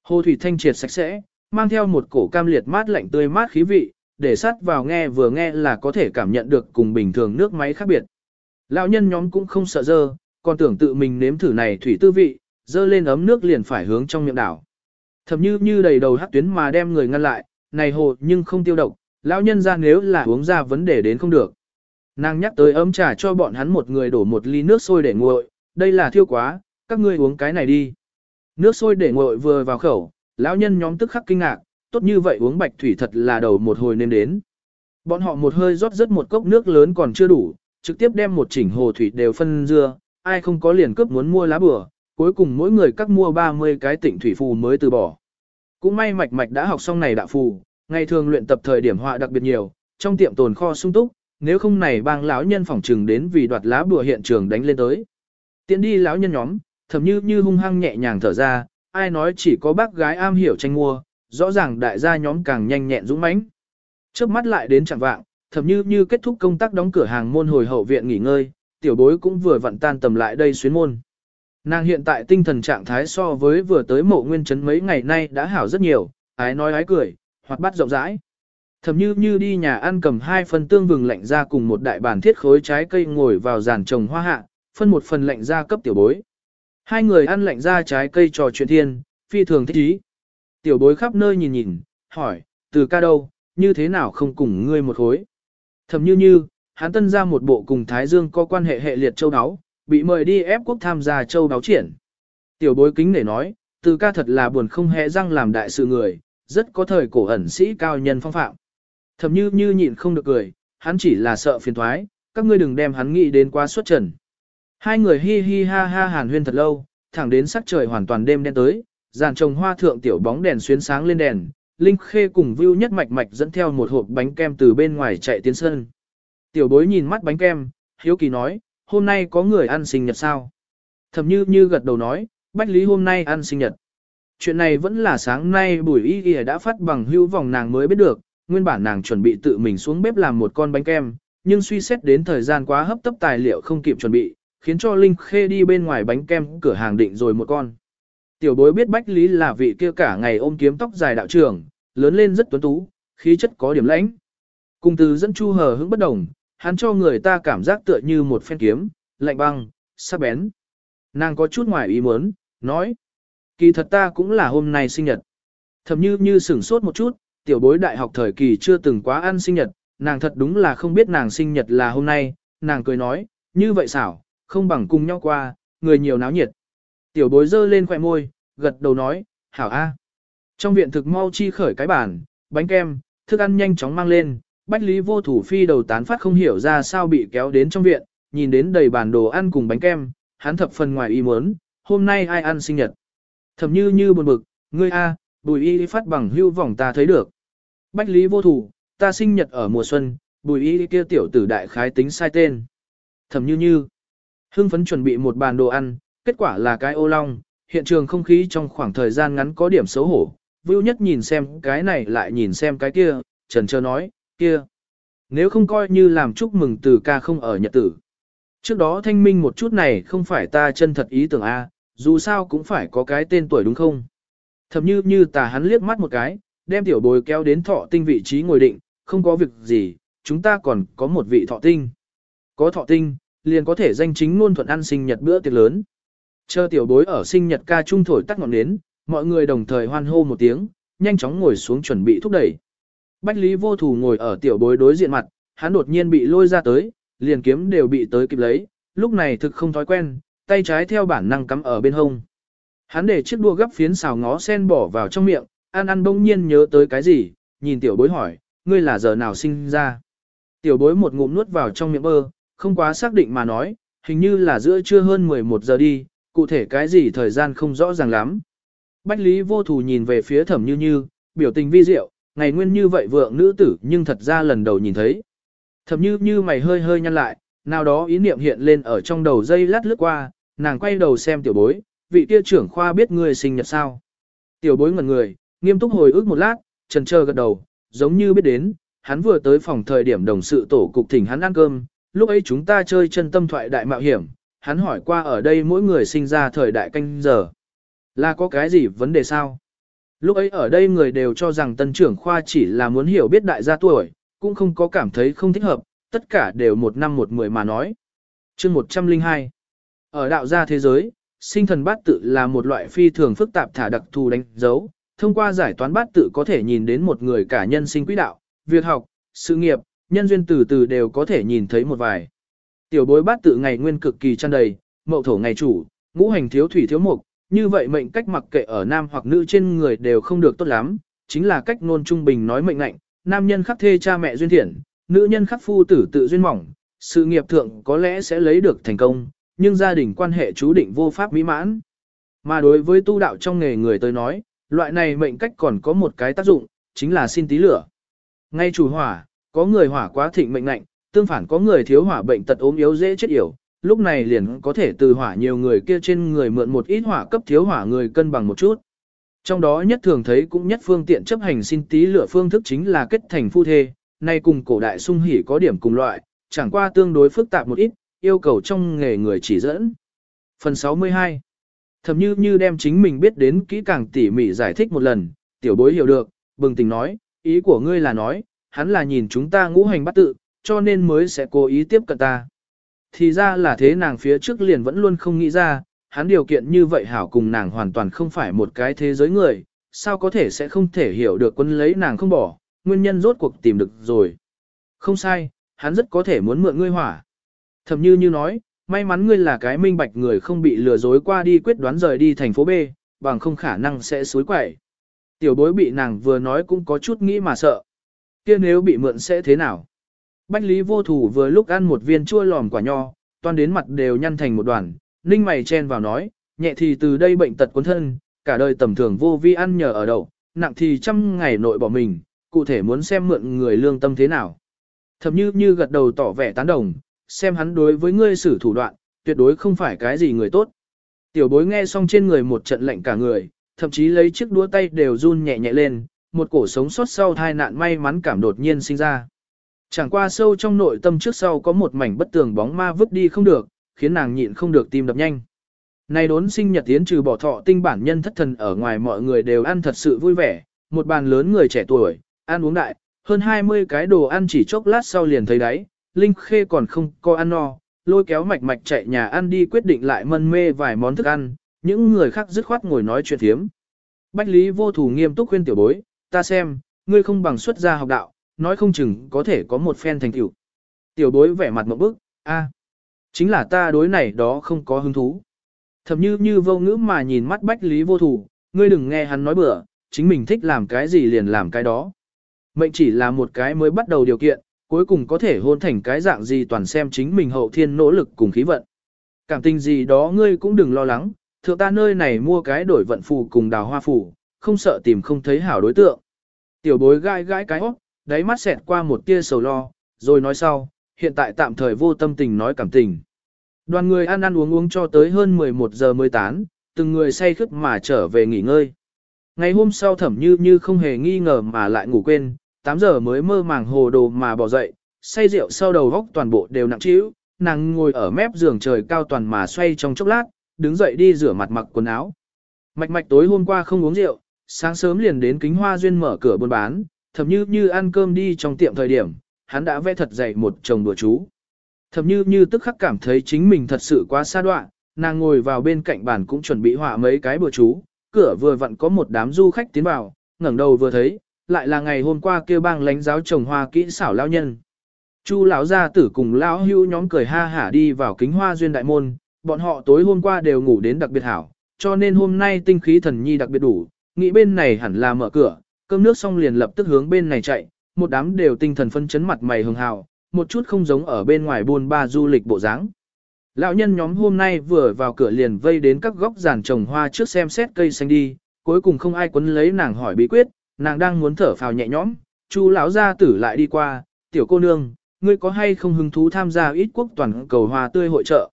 Hồ thủy thanh triệt sạch sẽ, mang theo một cổ cam liệt mát lạnh tươi mát khí vị, để sát vào nghe vừa nghe là có thể cảm nhận được cùng bình thường nước máy khác biệt. Lão nhân nhóm cũng không sợ dơ, còn tưởng tự mình nếm thử này thủy tư vị, dơ lên ấm nước liền phải hướng trong miệng đảo. Thậm như như đầy đầu hắc tuyến mà đem người ngăn lại, này hồ nhưng không tiêu độc, lão nhân ra nếu là uống ra vấn đề đến không được. Nàng nhắc tới ấm trà cho bọn hắn một người đổ một ly nước sôi để nguội, đây là thiêu quá, các ngươi uống cái này đi. Nước sôi để nguội vừa vào khẩu, lão nhân nhóm tức khắc kinh ngạc, tốt như vậy uống bạch thủy thật là đầu một hồi nên đến. Bọn họ một hơi rót rất một cốc nước lớn còn chưa đủ, trực tiếp đem một chỉnh hồ thủy đều phân dưa, ai không có liền cướp muốn mua lá bừa, cuối cùng mỗi người các mua 30 cái tỉnh thủy phù mới từ bỏ. Cũng may mạch mạch đã học xong này đạo phù, ngày thường luyện tập thời điểm họa đặc biệt nhiều, trong tiệm tồn kho sung túc, nếu không này bang lão nhân phỏng trừng đến vì đoạt lá bùa hiện trường đánh lên tới. Tiến đi lão nhân nhóm, thầm như như hung hăng nhẹ nhàng thở ra, ai nói chỉ có bác gái am hiểu tranh mua, rõ ràng đại gia nhóm càng nhanh nhẹn dũng mãnh. Chớp mắt lại đến chẳng vạng, thầm như như kết thúc công tác đóng cửa hàng môn hồi hậu viện nghỉ ngơi, tiểu bối cũng vừa vặn tan tầm lại đây xuyến môn. Nàng hiện tại tinh thần trạng thái so với vừa tới mộ nguyên trấn mấy ngày nay đã hảo rất nhiều, ái nói ái cười, hoặc bắt rộng rãi. Thầm như như đi nhà ăn cầm hai phần tương vừng lạnh ra cùng một đại bàn thiết khối trái cây ngồi vào giàn trồng hoa hạ, phân một phần lạnh ra cấp tiểu bối. Hai người ăn lạnh ra trái cây trò chuyện thiên, phi thường thích ý. Tiểu bối khắp nơi nhìn nhìn, hỏi, từ ca đâu, như thế nào không cùng ngươi một khối. Thầm như như, hắn tân ra một bộ cùng Thái Dương có quan hệ hệ liệt châu đáo, bị mời đi ép quốc tham gia châu đáo triển. Tiểu bối kính để nói, từ ca thật là buồn không hề răng làm đại sự người, rất có thời cổ ẩn sĩ cao nhân phong phạm. Thầm như như nhịn không được cười, hắn chỉ là sợ phiền thoái, các ngươi đừng đem hắn nghĩ đến quá xuất trần. Hai người hi hi ha ha hàn huyên thật lâu, thẳng đến sắc trời hoàn toàn đêm đen tới, dàn trồng hoa thượng tiểu bóng đèn xuyến sáng lên đèn, Linh Khê cùng Vưu Nhất mạch mạch dẫn theo một hộp bánh kem từ bên ngoài chạy tiến sân. Tiểu bối nhìn mắt bánh kem, hiếu kỳ nói, hôm nay có người ăn sinh nhật sao? Thầm như như gật đầu nói, Bách Lý hôm nay ăn sinh nhật. Chuyện này vẫn là sáng nay buổi y y đã phát bằng hữu vòng nàng mới biết được, nguyên bản nàng chuẩn bị tự mình xuống bếp làm một con bánh kem, nhưng suy xét đến thời gian quá hấp tấp tài liệu không kịp chuẩn bị, khiến cho Linh Khê đi bên ngoài bánh kem cửa hàng định rồi một con. Tiểu bối biết Bách Lý là vị kia cả ngày ôm kiếm tóc dài đạo trưởng, lớn lên rất tuấn tú, khí chất có điểm lãnh. Cùng từ dẫn chu hờ hững bất đồng, hắn cho người ta cảm giác tựa như một phen kiếm, lạnh băng, sắc bén. Nàng có chút ngoài ý muốn, nói. Kỳ thật ta cũng là hôm nay sinh nhật. Thầm như như sửng sốt một chút, tiểu bối đại học thời kỳ chưa từng quá ăn sinh nhật, nàng thật đúng là không biết nàng sinh nhật là hôm nay, nàng cười nói, như vậy xảo, không bằng cùng nhau qua, người nhiều náo nhiệt. Tiểu bối dơ lên khỏe môi, gật đầu nói, hảo a. Trong viện thực mau chi khởi cái bàn, bánh kem, thức ăn nhanh chóng mang lên, Bách Lý vô thủ phi đầu tán phát không hiểu ra sao bị kéo đến trong viện, nhìn đến đầy bàn đồ ăn cùng bánh kem, hắn thập phần ngoài ý muốn, hôm nay ai ăn sinh nhật. Thầm như như buồn bực, ngươi a, bùi y phát bằng hưu vòng ta thấy được. Bách Lý vô thủ, ta sinh nhật ở mùa xuân, bùi y kia tiểu tử đại khái tính sai tên. Thầm như như, hưng phấn chuẩn bị một bàn đồ ăn, kết quả là cái ô long, hiện trường không khí trong khoảng thời gian ngắn có điểm xấu hổ. Vưu nhất nhìn xem cái này lại nhìn xem cái kia, trần trơ nói, kia. Nếu không coi như làm chúc mừng từ ca không ở nhật tử. Trước đó thanh minh một chút này không phải ta chân thật ý tưởng A, dù sao cũng phải có cái tên tuổi đúng không? Thầm như như tà hắn liếc mắt một cái, đem tiểu bồi kéo đến thọ tinh vị trí ngồi định, không có việc gì, chúng ta còn có một vị thọ tinh. Có thọ tinh, liền có thể danh chính ngôn thuận ăn sinh nhật bữa tiệc lớn. Chờ tiểu bối ở sinh nhật ca trung thổi tắt ngọn nến, mọi người đồng thời hoan hô một tiếng, nhanh chóng ngồi xuống chuẩn bị thúc đẩy. Bách Lý vô thủ ngồi ở tiểu bối đối diện mặt, hắn đột nhiên bị lôi ra tới, liền kiếm đều bị tới kịp lấy, lúc này thực không thói quen, tay trái theo bản năng cắm ở bên hông. Hắn để chiếc đua gấp phiến xào ngó sen bỏ vào trong miệng, ăn ăn bỗng nhiên nhớ tới cái gì, nhìn tiểu bối hỏi, ngươi là giờ nào sinh ra. Tiểu bối một ngụm nuốt vào trong miệng bơ, không quá xác định mà nói, hình như là giữa trưa hơn 11 giờ đi, cụ thể cái gì thời gian không rõ ràng lắm. Bách Lý vô thù nhìn về phía thẩm như như, biểu tình vi diệu, ngày nguyên như vậy vượng nữ tử nhưng thật ra lần đầu nhìn thấy. thầm như như mày hơi hơi nhăn lại, nào đó ý niệm hiện lên ở trong đầu dây lát lướt qua, nàng quay đầu xem tiểu bối, vị kia trưởng khoa biết người sinh nhật sao. Tiểu bối ngẩn người, nghiêm túc hồi ức một lát, trần chờ gật đầu, giống như biết đến, hắn vừa tới phòng thời điểm đồng sự tổ cục thỉnh hắn ăn cơm, lúc ấy chúng ta chơi chân tâm thoại đại mạo hiểm, hắn hỏi qua ở đây mỗi người sinh ra thời đại canh giờ. Là có cái gì vấn đề sao? Lúc ấy ở đây người đều cho rằng tân trưởng khoa chỉ là muốn hiểu biết đại gia tuổi, cũng không có cảm thấy không thích hợp, tất cả đều một năm một mười mà nói. chương 102 Ở đạo gia thế giới, sinh thần bát tự là một loại phi thường phức tạp thả đặc thù đánh dấu, thông qua giải toán bát tự có thể nhìn đến một người cả nhân sinh quỹ đạo, việc học, sự nghiệp, nhân duyên từ từ đều có thể nhìn thấy một vài. Tiểu bối bát tự ngày nguyên cực kỳ tràn đầy, mậu thổ ngày chủ, ngũ hành thiếu thủy thiếu mục, như vậy mệnh cách mặc kệ ở nam hoặc nữ trên người đều không được tốt lắm, chính là cách ngôn trung bình nói mệnh lệnh, nam nhân khắc thê cha mẹ duyên thiện, nữ nhân khắc phu tử tự duyên mỏng, sự nghiệp thượng có lẽ sẽ lấy được thành công, nhưng gia đình quan hệ chú định vô pháp mỹ mãn. Mà đối với tu đạo trong nghề người tới nói, loại này mệnh cách còn có một cái tác dụng, chính là xin tí lửa. Ngay chủ hỏa, có người hỏa quá thịnh mệnh lạnh, tương phản có người thiếu hỏa bệnh tật ốm yếu dễ chết yểu, lúc này liền có thể từ hỏa nhiều người kia trên người mượn một ít hỏa cấp thiếu hỏa người cân bằng một chút. Trong đó nhất thường thấy cũng nhất phương tiện chấp hành xin tí lửa phương thức chính là kết thành phu thê, nay cùng cổ đại sung hỉ có điểm cùng loại, chẳng qua tương đối phức tạp một ít, yêu cầu trong nghề người chỉ dẫn. Phần 62 Thầm như như đem chính mình biết đến kỹ càng tỉ mỉ giải thích một lần, tiểu bối hiểu được, bừng tình nói, ý của ngươi là nói, hắn là nhìn chúng ta ngũ hành bắt tự, cho nên mới sẽ cố ý tiếp cận ta. Thì ra là thế nàng phía trước liền vẫn luôn không nghĩ ra, hắn điều kiện như vậy hảo cùng nàng hoàn toàn không phải một cái thế giới người, sao có thể sẽ không thể hiểu được quân lấy nàng không bỏ, nguyên nhân rốt cuộc tìm được rồi. Không sai, hắn rất có thể muốn mượn ngươi hỏa. Thầm như như nói, may mắn ngươi là cái minh bạch người không bị lừa dối qua đi quyết đoán rời đi thành phố B, bằng không khả năng sẽ suối quẩy. Tiểu bối bị nàng vừa nói cũng có chút nghĩ mà sợ. kia nếu bị mượn sẽ thế nào? Bách Lý vô thủ vừa lúc ăn một viên chua lòm quả nho, toan đến mặt đều nhăn thành một đoàn, ninh mày chen vào nói, nhẹ thì từ đây bệnh tật cuốn thân, cả đời tầm thường vô vi ăn nhờ ở đậu, nặng thì trăm ngày nội bỏ mình, cụ thể muốn xem mượn người lương tâm thế nào. Thầm như như gật đầu tỏ vẻ tán đồng, xem hắn đối với ngươi xử thủ đoạn, tuyệt đối không phải cái gì người tốt. Tiểu bối nghe xong trên người một trận lạnh cả người, thậm chí lấy chiếc đũa tay đều run nhẹ nhẹ lên, một cổ sống sót sau tai nạn may mắn cảm đột nhiên sinh ra. Chẳng qua sâu trong nội tâm trước sau có một mảnh bất tường bóng ma vứt đi không được, khiến nàng nhịn không được tim đập nhanh. Này đốn sinh nhật tiến trừ bỏ thọ tinh bản nhân thất thần ở ngoài mọi người đều ăn thật sự vui vẻ, một bàn lớn người trẻ tuổi, ăn uống đại, hơn 20 cái đồ ăn chỉ chốc lát sau liền thấy đấy, Linh Khê còn không có ăn no, lôi kéo mạch mạch chạy nhà ăn đi quyết định lại mân mê vài món thức ăn, những người khác dứt khoát ngồi nói chuyện thiếm. Bách Lý vô thủ nghiêm túc khuyên tiểu bối, ta xem, ngươi không bằng xuất gia học đạo, nói không chừng có thể có một phen thành tựu. Tiểu bối vẻ mặt một bức, a, chính là ta đối này đó không có hứng thú. Thậm như như vô ngữ mà nhìn mắt Bách Lý vô thủ, ngươi đừng nghe hắn nói bừa, chính mình thích làm cái gì liền làm cái đó. Mệnh chỉ là một cái mới bắt đầu điều kiện, cuối cùng có thể hôn thành cái dạng gì toàn xem chính mình hậu thiên nỗ lực cùng khí vận. Cảm tình gì đó ngươi cũng đừng lo lắng, thượng ta nơi này mua cái đổi vận phù cùng đào hoa phù, không sợ tìm không thấy hảo đối tượng. Tiểu bối gai gãi cái hót, đáy mắt xẹt qua một tia sầu lo, rồi nói sau, hiện tại tạm thời vô tâm tình nói cảm tình. Đoàn người ăn ăn uống uống cho tới hơn 11 giờ mới tán, từng người say khướt mà trở về nghỉ ngơi. Ngày hôm sau thẩm như như không hề nghi ngờ mà lại ngủ quên, 8 giờ mới mơ màng hồ đồ mà bỏ dậy, say rượu sau đầu góc toàn bộ đều nặng trĩu, nàng ngồi ở mép giường trời cao toàn mà xoay trong chốc lát, đứng dậy đi rửa mặt mặc quần áo. Mạch mạch tối hôm qua không uống rượu, sáng sớm liền đến kính hoa duyên mở cửa buôn bán, thậm như như ăn cơm đi trong tiệm thời điểm, hắn đã vẽ thật dày một chồng đùa chú. thầm như như tức khắc cảm thấy chính mình thật sự quá xa đoạn, nàng ngồi vào bên cạnh bàn cũng chuẩn bị họa mấy cái bùa chú, cửa vừa vặn có một đám du khách tiến vào, ngẩng đầu vừa thấy, lại là ngày hôm qua kêu bang lánh giáo trồng hoa kỹ xảo lao nhân. Chu lão gia tử cùng lão hưu nhóm cười ha hả đi vào kính hoa duyên đại môn, bọn họ tối hôm qua đều ngủ đến đặc biệt hảo, cho nên hôm nay tinh khí thần nhi đặc biệt đủ, nghĩ bên này hẳn là mở cửa, cơm nước xong liền lập tức hướng bên này chạy, một đám đều tinh thần phân chấn mặt mày hường hào, một chút không giống ở bên ngoài buôn ba du lịch bộ dáng. Lão nhân nhóm hôm nay vừa vào cửa liền vây đến các góc giàn trồng hoa trước xem xét cây xanh đi, cuối cùng không ai quấn lấy nàng hỏi bí quyết, nàng đang muốn thở phào nhẹ nhõm, chú lão gia tử lại đi qua, tiểu cô nương, ngươi có hay không hứng thú tham gia ít quốc toàn cầu hoa tươi hội trợ?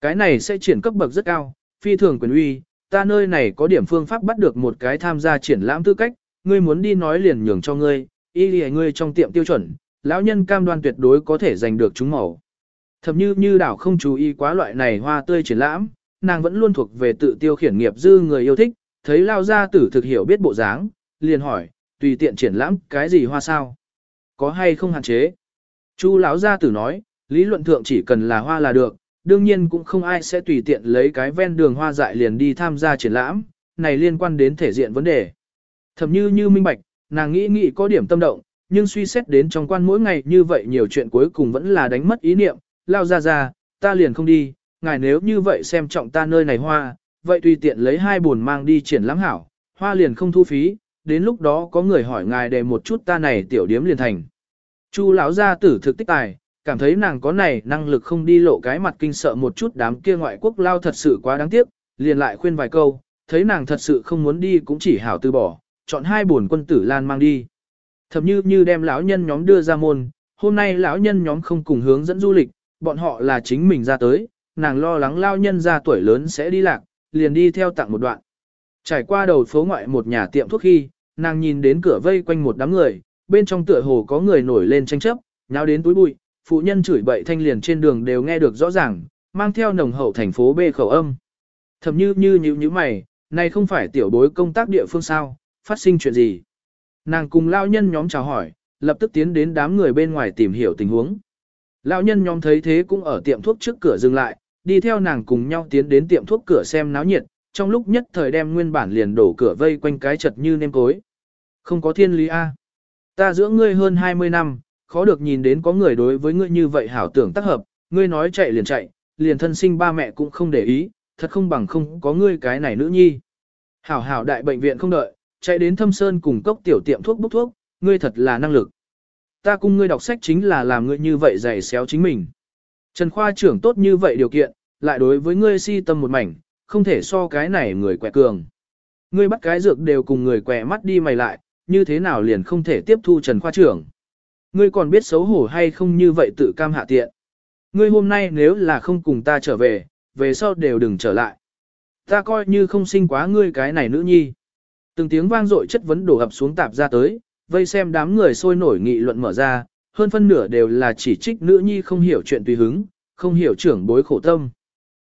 Cái này sẽ triển cấp bậc rất cao, phi thường quyền uy, ta nơi này có điểm phương pháp bắt được một cái tham gia triển lãm tư cách, ngươi muốn đi nói liền nhường cho ngươi, y lì ngươi trong tiệm tiêu chuẩn, lão nhân cam đoan tuyệt đối có thể giành được chúng màu. Thậm như như đảo không chú ý quá loại này hoa tươi triển lãm, nàng vẫn luôn thuộc về tự tiêu khiển nghiệp dư người yêu thích, thấy lao gia tử thực hiểu biết bộ dáng, liền hỏi, tùy tiện triển lãm cái gì hoa sao? Có hay không hạn chế? Chu lão gia tử nói, lý luận thượng chỉ cần là hoa là được, đương nhiên cũng không ai sẽ tùy tiện lấy cái ven đường hoa dại liền đi tham gia triển lãm, này liên quan đến thể diện vấn đề. Thẩm như như minh bạch, nàng nghĩ nghĩ có điểm tâm động, nhưng suy xét đến trong quan mỗi ngày như vậy nhiều chuyện cuối cùng vẫn là đánh mất ý niệm, lao ra ra, ta liền không đi, ngài nếu như vậy xem trọng ta nơi này hoa, vậy tùy tiện lấy hai buồn mang đi triển lãm hảo, hoa liền không thu phí, đến lúc đó có người hỏi ngài để một chút ta này tiểu điếm liền thành. Chu lão gia tử thực tích tài, cảm thấy nàng có này năng lực không đi lộ cái mặt kinh sợ một chút đám kia ngoại quốc lao thật sự quá đáng tiếc, liền lại khuyên vài câu, thấy nàng thật sự không muốn đi cũng chỉ hảo từ bỏ, chọn hai buồn quân tử lan mang đi. Thậm như như đem lão nhân nhóm đưa ra môn, hôm nay lão nhân nhóm không cùng hướng dẫn du lịch, bọn họ là chính mình ra tới, nàng lo lắng lao nhân ra tuổi lớn sẽ đi lạc, liền đi theo tặng một đoạn. Trải qua đầu phố ngoại một nhà tiệm thuốc khi, nàng nhìn đến cửa vây quanh một đám người, bên trong tựa hồ có người nổi lên tranh chấp, nháo đến túi bụi, phụ nhân chửi bậy thanh liền trên đường đều nghe được rõ ràng, mang theo nồng hậu thành phố B khẩu âm. Thầm như như như như mày, này không phải tiểu bối công tác địa phương sao, phát sinh chuyện gì? Nàng cùng lao nhân nhóm chào hỏi, lập tức tiến đến đám người bên ngoài tìm hiểu tình huống. Lão nhân nhóm thấy thế cũng ở tiệm thuốc trước cửa dừng lại, đi theo nàng cùng nhau tiến đến tiệm thuốc cửa xem náo nhiệt, trong lúc nhất thời đem nguyên bản liền đổ cửa vây quanh cái chật như nêm cối. Không có thiên lý A. Ta dưỡng ngươi hơn 20 năm, khó được nhìn đến có người đối với ngươi như vậy hảo tưởng tác hợp, ngươi nói chạy liền chạy, liền thân sinh ba mẹ cũng không để ý, thật không bằng không có ngươi cái này nữ nhi. Hảo hảo đại bệnh viện không đợi, chạy đến thâm sơn cùng cốc tiểu tiệm thuốc bốc thuốc, ngươi thật là năng lực. Ta cùng ngươi đọc sách chính là làm ngươi như vậy dày xéo chính mình. Trần Khoa trưởng tốt như vậy điều kiện, lại đối với ngươi si tâm một mảnh, không thể so cái này người quẹ cường. Ngươi bắt cái dược đều cùng người quẹ mắt đi mày lại, như thế nào liền không thể tiếp thu Trần Khoa trưởng. Ngươi còn biết xấu hổ hay không như vậy tự cam hạ tiện. Ngươi hôm nay nếu là không cùng ta trở về, về sau đều đừng trở lại. Ta coi như không sinh quá ngươi cái này nữ nhi. Từng tiếng vang dội chất vấn đổ ập xuống tạp ra tới, vây xem đám người sôi nổi nghị luận mở ra, hơn phân nửa đều là chỉ trích nữ nhi không hiểu chuyện tùy hứng, không hiểu trưởng bối khổ tâm.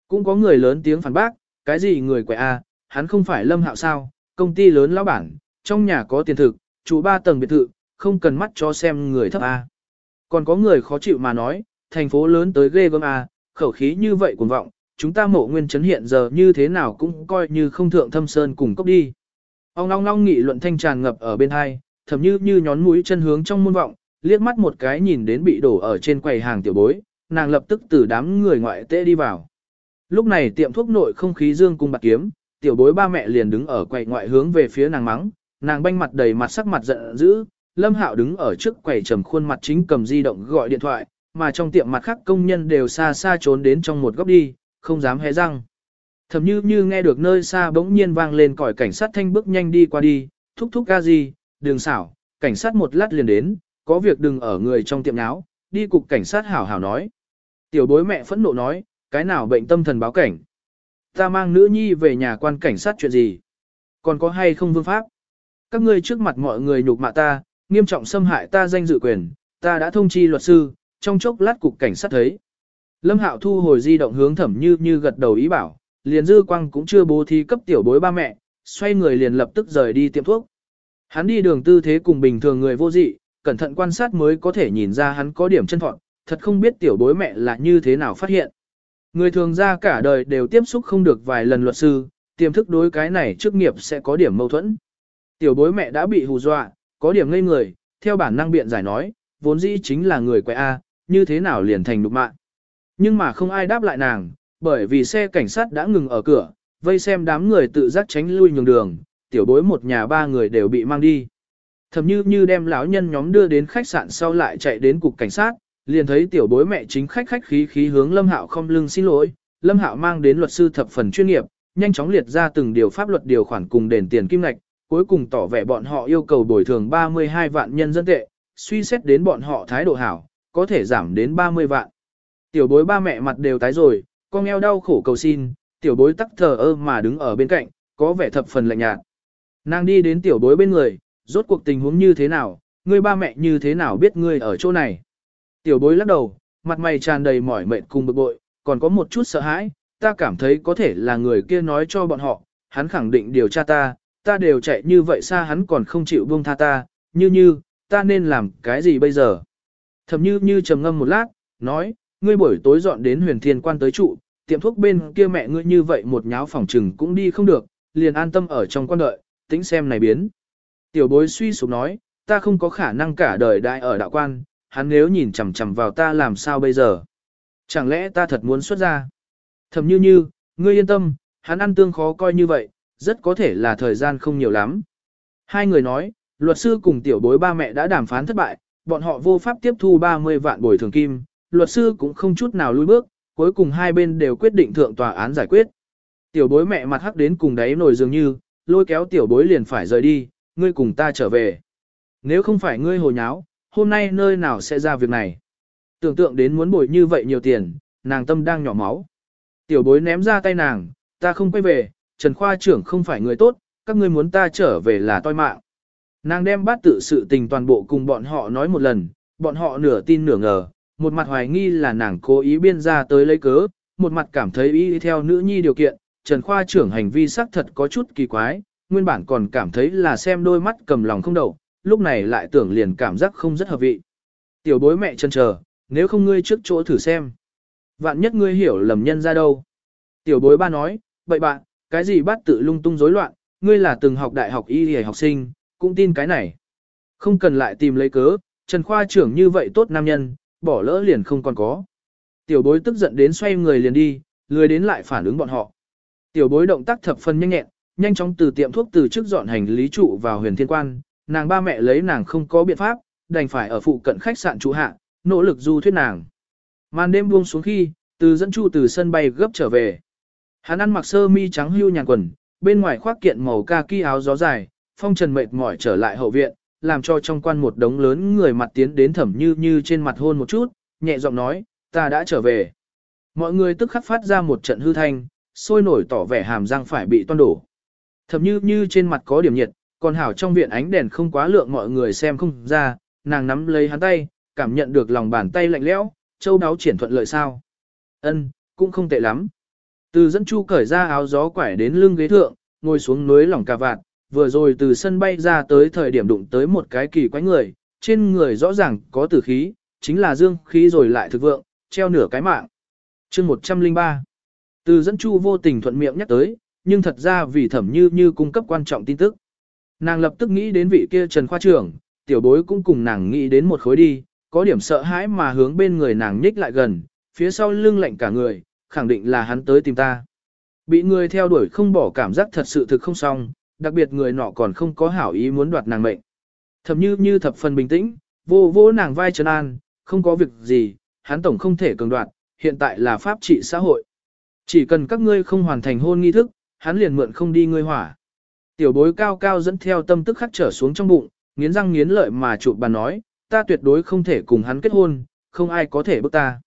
Cũng có người lớn tiếng phản bác, cái gì người quẻ a, hắn không phải lâm hạo sao, công ty lớn lão bản, trong nhà có tiền thực, chủ ba tầng biệt thự, không cần mắt cho xem người thấp a. Còn có người khó chịu mà nói, thành phố lớn tới ghê gớm a, khẩu khí như vậy cuồng vọng, chúng ta mộ nguyên chấn hiện giờ như thế nào cũng coi như không thượng thâm sơn cùng cốc đi. Ông long long nghị luận thanh tràn ngập ở bên hai, thậm như như nhón mũi chân hướng trong môn vọng, liếc mắt một cái nhìn đến bị đổ ở trên quầy hàng tiểu bối, nàng lập tức từ đám người ngoại tệ đi vào. Lúc này tiệm thuốc nội không khí dương cung bạc kiếm, tiểu bối ba mẹ liền đứng ở quầy ngoại hướng về phía nàng mắng, nàng banh mặt đầy mặt sắc mặt giận dữ, Lâm Hạo đứng ở trước quầy trầm khuôn mặt chính cầm di động gọi điện thoại, mà trong tiệm mặt khác công nhân đều xa xa trốn đến trong một góc đi, không dám hé răng. Thầm như như nghe được nơi xa bỗng nhiên vang lên còi cảnh sát thanh bước nhanh đi qua đi, thúc thúc ca gì, đường xảo, cảnh sát một lát liền đến, có việc đừng ở người trong tiệm náo, đi cục cảnh sát hảo hảo nói. Tiểu bối mẹ phẫn nộ nói, cái nào bệnh tâm thần báo cảnh. Ta mang nữ nhi về nhà quan cảnh sát chuyện gì? Còn có hay không vương pháp? Các ngươi trước mặt mọi người nhục mạ ta, nghiêm trọng xâm hại ta danh dự quyền, ta đã thông chi luật sư, trong chốc lát cục cảnh sát thấy. Lâm Hạo thu hồi di động hướng thẩm như như gật đầu ý bảo, liền dư quang cũng chưa bố thí cấp tiểu bối ba mẹ, xoay người liền lập tức rời đi tiệm thuốc. Hắn đi đường tư thế cùng bình thường người vô dị, cẩn thận quan sát mới có thể nhìn ra hắn có điểm chân thọn, thật không biết tiểu bối mẹ là như thế nào phát hiện. Người thường ra cả đời đều tiếp xúc không được vài lần luật sư, tiềm thức đối cái này trước nghiệp sẽ có điểm mâu thuẫn. Tiểu bối mẹ đã bị hù dọa, có điểm ngây người, theo bản năng biện giải nói, vốn dĩ chính là người quẹ A, như thế nào liền thành đục mạng. Nhưng mà không ai đáp lại nàng, bởi vì xe cảnh sát đã ngừng ở cửa, vây xem đám người tự giác tránh lui nhường đường, tiểu bối một nhà ba người đều bị mang đi. Thầm như như đem lão nhân nhóm đưa đến khách sạn sau lại chạy đến cục cảnh sát, liền thấy tiểu bối mẹ chính khách khách khí khí hướng Lâm Hạo không lưng xin lỗi, Lâm Hạo mang đến luật sư thập phần chuyên nghiệp, nhanh chóng liệt ra từng điều pháp luật điều khoản cùng đền tiền kim ngạch, cuối cùng tỏ vẻ bọn họ yêu cầu bồi thường 32 vạn nhân dân tệ, suy xét đến bọn họ thái độ hảo, có thể giảm đến 30 vạn. Tiểu bối ba mẹ mặt đều tái rồi, con eo đau khổ cầu xin, tiểu bối tắc thờ ơ mà đứng ở bên cạnh, có vẻ thập phần lạnh nhạt. Nàng đi đến tiểu bối bên người, rốt cuộc tình huống như thế nào, ngươi ba mẹ như thế nào biết ngươi ở chỗ này. Tiểu bối lắc đầu, mặt mày tràn đầy mỏi mệt cùng bực bội, còn có một chút sợ hãi, ta cảm thấy có thể là người kia nói cho bọn họ, hắn khẳng định điều tra ta, ta đều chạy như vậy xa hắn còn không chịu buông tha ta, như như, ta nên làm cái gì bây giờ? Thầm như như trầm ngâm một lát, nói, ngươi buổi tối dọn đến huyền thiên quan tới trụ, tiệm thuốc bên kia mẹ ngươi như vậy một nháo phòng trừng cũng đi không được, liền an tâm ở trong quan đợi, tính xem này biến. Tiểu bối suy sụp nói, ta không có khả năng cả đời đại ở đạo quan, hắn nếu nhìn chằm chằm vào ta làm sao bây giờ? Chẳng lẽ ta thật muốn xuất ra? Thầm như như, ngươi yên tâm, hắn ăn tương khó coi như vậy, rất có thể là thời gian không nhiều lắm. Hai người nói, luật sư cùng tiểu bối ba mẹ đã đàm phán thất bại, bọn họ vô pháp tiếp thu 30 vạn bồi thường kim, luật sư cũng không chút nào lùi bước, cuối cùng hai bên đều quyết định thượng tòa án giải quyết. Tiểu bối mẹ mặt hắc đến cùng đáy nổi dường như, lôi kéo tiểu bối liền phải rời đi, ngươi cùng ta trở về. Nếu không phải ngươi hồ nháo, hôm nay nơi nào sẽ ra việc này. Tưởng tượng đến muốn bồi như vậy nhiều tiền, nàng tâm đang nhỏ máu. Tiểu bối ném ra tay nàng, ta không quay về, Trần Khoa trưởng không phải người tốt, các ngươi muốn ta trở về là toi mạng. Nàng đem bát tự sự tình toàn bộ cùng bọn họ nói một lần, bọn họ nửa tin nửa ngờ, một mặt hoài nghi là nàng cố ý biên ra tới lấy cớ, một mặt cảm thấy ý theo nữ nhi điều kiện, Trần Khoa trưởng hành vi xác thật có chút kỳ quái, nguyên bản còn cảm thấy là xem đôi mắt cầm lòng không đầu, lúc này lại tưởng liền cảm giác không rất hợp vị. Tiểu bối mẹ chân chờ, nếu không ngươi trước chỗ thử xem. Vạn nhất ngươi hiểu lầm nhân ra đâu. Tiểu bối ba nói, vậy bạn, cái gì bắt tự lung tung rối loạn, ngươi là từng học đại học y hề học sinh, cũng tin cái này. Không cần lại tìm lấy cớ, Trần Khoa trưởng như vậy tốt nam nhân, bỏ lỡ liền không còn có. Tiểu bối tức giận đến xoay người liền đi, lười đến lại phản ứng bọn họ. Tiểu bối động tác thập phân nhanh nhẹn, nhanh chóng từ tiệm thuốc từ trước dọn hành lý trụ vào huyền thiên quan, nàng ba mẹ lấy nàng không có biện pháp, đành phải ở phụ cận khách sạn trụ hạ, nỗ lực du thuyết nàng. Màn đêm buông xuống khi, từ dẫn chu từ sân bay gấp trở về. Hắn ăn mặc sơ mi trắng hưu nhàn quần, bên ngoài khoác kiện màu kaki áo gió dài, phong trần mệt mỏi trở lại hậu viện, làm cho trong quan một đống lớn người mặt tiến đến thẩm như như trên mặt hôn một chút, nhẹ giọng nói, ta đã trở về. Mọi người tức khắc phát ra một trận hư thanh, sôi nổi tỏ vẻ hàm răng phải bị toan đổ. Thẩm như như trên mặt có điểm nhiệt, còn hảo trong viện ánh đèn không quá lượng mọi người xem không ra, nàng nắm lấy hắn tay, cảm nhận được lòng bàn tay lạnh lẽo, châu đáo triển thuận lợi sao. Ân, cũng không tệ lắm. Từ dẫn chu cởi ra áo gió quải đến lưng ghế thượng, ngồi xuống núi lỏng cà vạt, vừa rồi từ sân bay ra tới thời điểm đụng tới một cái kỳ quái người, trên người rõ ràng có tử khí, chính là dương khí rồi lại thực vượng, treo nửa cái mạng. chương 103 Từ dẫn chu vô tình thuận miệng nhắc tới, nhưng thật ra vì thẩm như như cung cấp quan trọng tin tức. Nàng lập tức nghĩ đến vị kia Trần Khoa trưởng, tiểu bối cũng cùng nàng nghĩ đến một khối đi, có điểm sợ hãi mà hướng bên người nàng nhích lại gần, phía sau lưng lạnh cả người, khẳng định là hắn tới tìm ta. Bị người theo đuổi không bỏ cảm giác thật sự thực không xong, đặc biệt người nọ còn không có hảo ý muốn đoạt nàng mệnh. Thẩm như như thập phần bình tĩnh, vô vô nàng vai trấn an, không có việc gì, hắn tổng không thể cường đoạt, hiện tại là pháp trị xã hội. Chỉ cần các ngươi không hoàn thành hôn nghi thức, hắn liền mượn không đi ngươi hỏa. Tiểu bối cao cao dẫn theo tâm tức khắc trở xuống trong bụng, nghiến răng nghiến lợi mà chụp bàn nói, ta tuyệt đối không thể cùng hắn kết hôn, không ai có thể bức ta.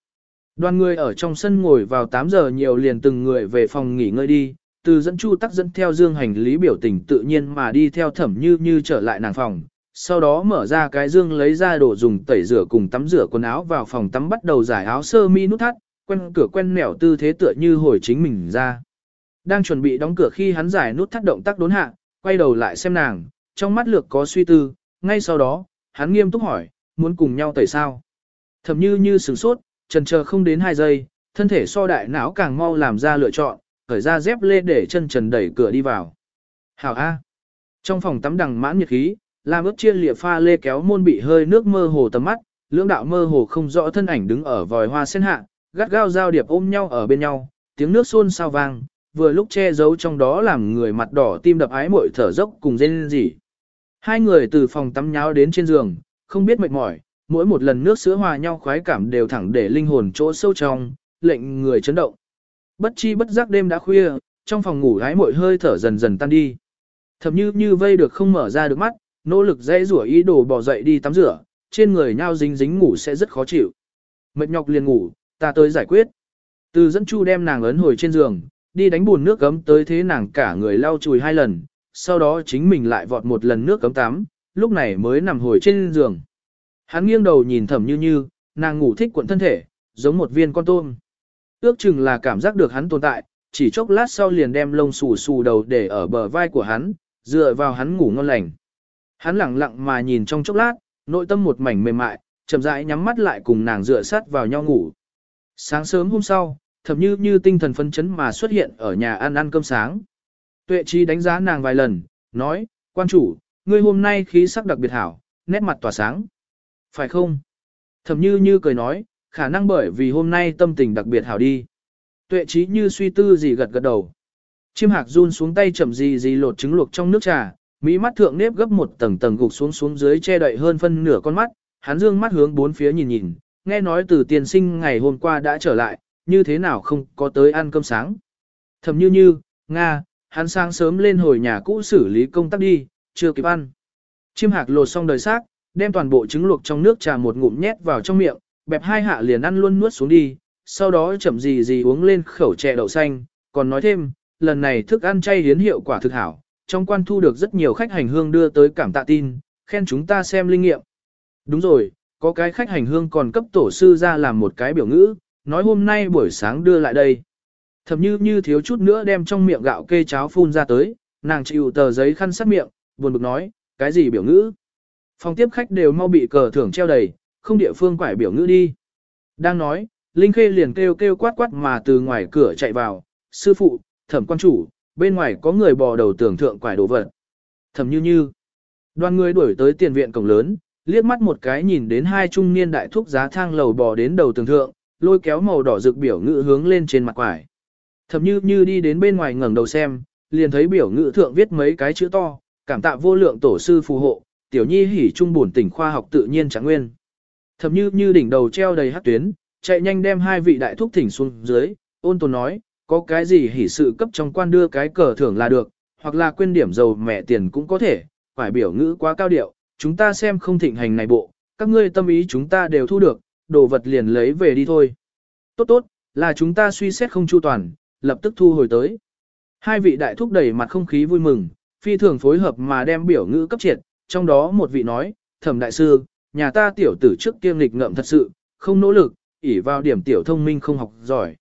Đoàn người ở trong sân ngồi vào 8 giờ nhiều liền từng người về phòng nghỉ ngơi đi, từ dẫn chu tắc dẫn theo dương hành lý biểu tình tự nhiên mà đi theo thẩm như như trở lại nàng phòng. Sau đó mở ra cái dương lấy ra đồ dùng tẩy rửa cùng tắm rửa quần áo vào phòng tắm bắt đầu giải áo sơ mi nút thắt, quen cửa quen nẻo tư thế tựa như hồi chính mình ra. Đang chuẩn bị đóng cửa khi hắn giải nút thắt động tác đốn hạ, quay đầu lại xem nàng, trong mắt lược có suy tư, ngay sau đó, hắn nghiêm túc hỏi, muốn cùng nhau tẩy sao. Thẩm như như sửng sốt, trần chờ không đến 2 giây, thân thể so đại não càng mau làm ra lựa chọn, khởi ra dép lê để chân trần đẩy cửa đi vào. Hảo A. Trong phòng tắm đằng mãn nhiệt khí, làm ướp chia lịa pha lê kéo môn bị hơi nước mơ hồ tầm mắt, lưỡng đạo mơ hồ không rõ thân ảnh đứng ở vòi hoa sen hạ, gắt gao giao điệp ôm nhau ở bên nhau, tiếng nước xôn sao vang, vừa lúc che giấu trong đó làm người mặt đỏ tim đập ái mội thở dốc cùng rên rỉ. Hai người từ phòng tắm nháo đến trên giường, không biết mệt mỏi, mỗi một lần nước sữa hòa nhau khoái cảm đều thẳng để linh hồn chỗ sâu trong, lệnh người chấn động. Bất chi bất giác đêm đã khuya, trong phòng ngủ gái mội hơi thở dần dần tan đi. Thầm như như vây được không mở ra được mắt, nỗ lực dễ rủa ý đồ bỏ dậy đi tắm rửa, trên người nhau dính dính ngủ sẽ rất khó chịu. Mệt nhọc liền ngủ, ta tới giải quyết. Từ dẫn chu đem nàng ấn hồi trên giường, đi đánh buồn nước gấm tới thế nàng cả người lau chùi hai lần, sau đó chính mình lại vọt một lần nước cấm tắm, lúc này mới nằm hồi trên giường. Hắn nghiêng đầu nhìn thẩm như như, nàng ngủ thích cuộn thân thể, giống một viên con tôm. Ước chừng là cảm giác được hắn tồn tại, chỉ chốc lát sau liền đem lông xù xù đầu để ở bờ vai của hắn, dựa vào hắn ngủ ngon lành. Hắn lặng lặng mà nhìn trong chốc lát, nội tâm một mảnh mềm mại, chậm rãi nhắm mắt lại cùng nàng dựa sát vào nhau ngủ. Sáng sớm hôm sau, thẩm như như tinh thần phấn chấn mà xuất hiện ở nhà ăn ăn cơm sáng. Tuệ trí đánh giá nàng vài lần, nói, quan chủ, ngươi hôm nay khí sắc đặc biệt hảo, nét mặt tỏa sáng. Phải không? Thẩm như như cười nói, khả năng bởi vì hôm nay tâm tình đặc biệt hảo đi. Tuệ trí như suy tư gì gật gật đầu. Chim hạc run xuống tay chậm gì gì lột trứng luộc trong nước trà, mỹ mắt thượng nếp gấp một tầng tầng gục xuống xuống dưới che đậy hơn phân nửa con mắt, hắn dương mắt hướng bốn phía nhìn nhìn, nghe nói từ tiền sinh ngày hôm qua đã trở lại, như thế nào không có tới ăn cơm sáng. Thầm như như, Nga, hắn sáng sớm lên hồi nhà cũ xử lý công tác đi, chưa kịp ăn. Chim hạc lột xong đời xác, đem toàn bộ trứng luộc trong nước trà một ngụm nhét vào trong miệng, bẹp hai hạ liền ăn luôn nuốt xuống đi, sau đó chậm gì gì uống lên khẩu chè đậu xanh, còn nói thêm, lần này thức ăn chay hiến hiệu quả thực hảo, trong quan thu được rất nhiều khách hành hương đưa tới cảm tạ tin, khen chúng ta xem linh nghiệm. Đúng rồi, có cái khách hành hương còn cấp tổ sư ra làm một cái biểu ngữ, nói hôm nay buổi sáng đưa lại đây. Thầm như như thiếu chút nữa đem trong miệng gạo kê cháo phun ra tới, nàng chịu tờ giấy khăn sát miệng, buồn bực nói, cái gì biểu ngữ. Phòng tiếp khách đều mau bị cờ thưởng treo đầy, không địa phương quải biểu ngữ đi. Đang nói, Linh Khê liền kêu kêu quát quát mà từ ngoài cửa chạy vào, sư phụ, thẩm quan chủ, bên ngoài có người bò đầu tưởng thượng quải đồ vật. Thẩm như như. Đoàn người đuổi tới tiền viện cổng lớn, liếc mắt một cái nhìn đến hai trung niên đại thúc giá thang lầu bò đến đầu tường thượng, lôi kéo màu đỏ rực biểu ngữ hướng lên trên mặt quải. Thẩm như như đi đến bên ngoài ngẩng đầu xem, liền thấy biểu ngữ thượng viết mấy cái chữ to, cảm tạ vô lượng tổ sư phù hộ, tiểu nhi hỉ trung bổn tỉnh khoa học tự nhiên chẳng nguyên. Thẩm như như đỉnh đầu treo đầy hắc tuyến, chạy nhanh đem hai vị đại thúc thỉnh xuống dưới, ôn tồn nói, có cái gì hỉ sự cấp trong quan đưa cái cờ thưởng là được, hoặc là quên điểm dầu mẹ tiền cũng có thể, phải biểu ngữ quá cao điệu, chúng ta xem không thịnh hành này bộ, các ngươi tâm ý chúng ta đều thu được, đồ vật liền lấy về đi thôi. Tốt tốt, là chúng ta suy xét không chu toàn, lập tức thu hồi tới. Hai vị đại thúc đầy mặt không khí vui mừng, phi thường phối hợp mà đem biểu ngữ cấp triệt, trong đó một vị nói, thẩm đại sư, nhà ta tiểu tử trước kiêm lịch ngậm thật sự, không nỗ lực, ỉ vào điểm tiểu thông minh không học giỏi.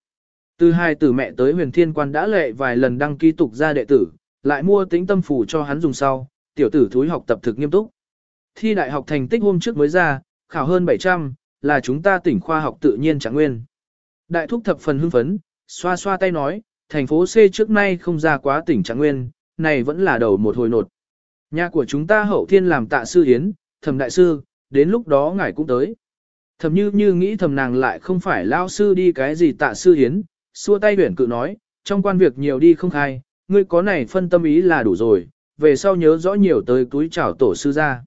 Từ hai từ mẹ tới huyền thiên quan đã lệ vài lần đăng ký tục ra đệ tử, lại mua tính tâm phủ cho hắn dùng sau, tiểu tử thúi học tập thực nghiêm túc. Thi đại học thành tích hôm trước mới ra, khảo hơn 700, là chúng ta tỉnh khoa học tự nhiên trạng nguyên. Đại thúc thập phần hưng phấn, xoa xoa tay nói, thành phố C trước nay không ra quá tỉnh Trạng Nguyên, này vẫn là đầu một hồi nột. Nhà của chúng ta hậu thiên làm tạ sư hiến, thẩm đại sư, đến lúc đó ngài cũng tới. Thầm như như nghĩ thầm nàng lại không phải lao sư đi cái gì tạ sư hiến, xua tay huyển cự nói, trong quan việc nhiều đi không khai, ngươi có này phân tâm ý là đủ rồi, về sau nhớ rõ nhiều tới túi chào tổ sư ra.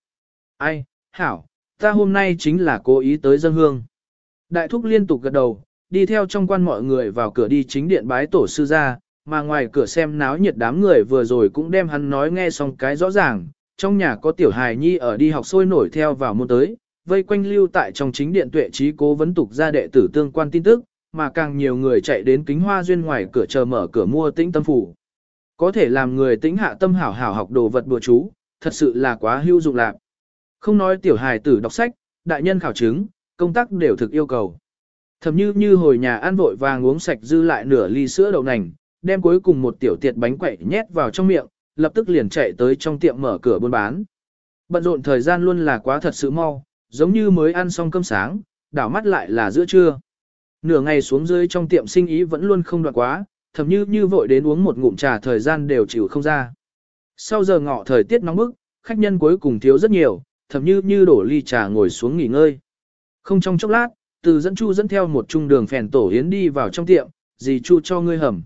Ai, hảo, ta hôm nay chính là cố ý tới dân hương. Đại thúc liên tục gật đầu, đi theo trong quan mọi người vào cửa đi chính điện bái tổ sư ra, mà ngoài cửa xem náo nhiệt đám người vừa rồi cũng đem hắn nói nghe xong cái rõ ràng, trong nhà có tiểu hài nhi ở đi học sôi nổi theo vào môn tới, vây quanh lưu tại trong chính điện tuệ trí cố vấn tục ra đệ tử tương quan tin tức, mà càng nhiều người chạy đến kính hoa duyên ngoài cửa chờ mở cửa mua tĩnh tâm phủ. Có thể làm người tĩnh hạ tâm hảo hảo học đồ vật bùa chú, thật sự là quá hữu dụng lạc. Không nói tiểu hài tử đọc sách, đại nhân khảo chứng, công tác đều thực yêu cầu. Thầm như như hồi nhà ăn vội vàng uống sạch dư lại nửa ly sữa đậu nành, đem cuối cùng một tiểu tiệt bánh quẩy nhét vào trong miệng, lập tức liền chạy tới trong tiệm mở cửa buôn bán. Bận rộn thời gian luôn là quá thật sự mau, giống như mới ăn xong cơm sáng, đảo mắt lại là giữa trưa. Nửa ngày xuống dưới trong tiệm sinh ý vẫn luôn không đoạn quá, thầm như như vội đến uống một ngụm trà thời gian đều chịu không ra. Sau giờ ngọ thời tiết nóng bức, khách nhân cuối cùng thiếu rất nhiều, thầm như như đổ ly trà ngồi xuống nghỉ ngơi. Không trong chốc lát, từ dẫn chu dẫn theo một trung đường phèn tổ yến đi vào trong tiệm, dì chu cho ngươi hầm.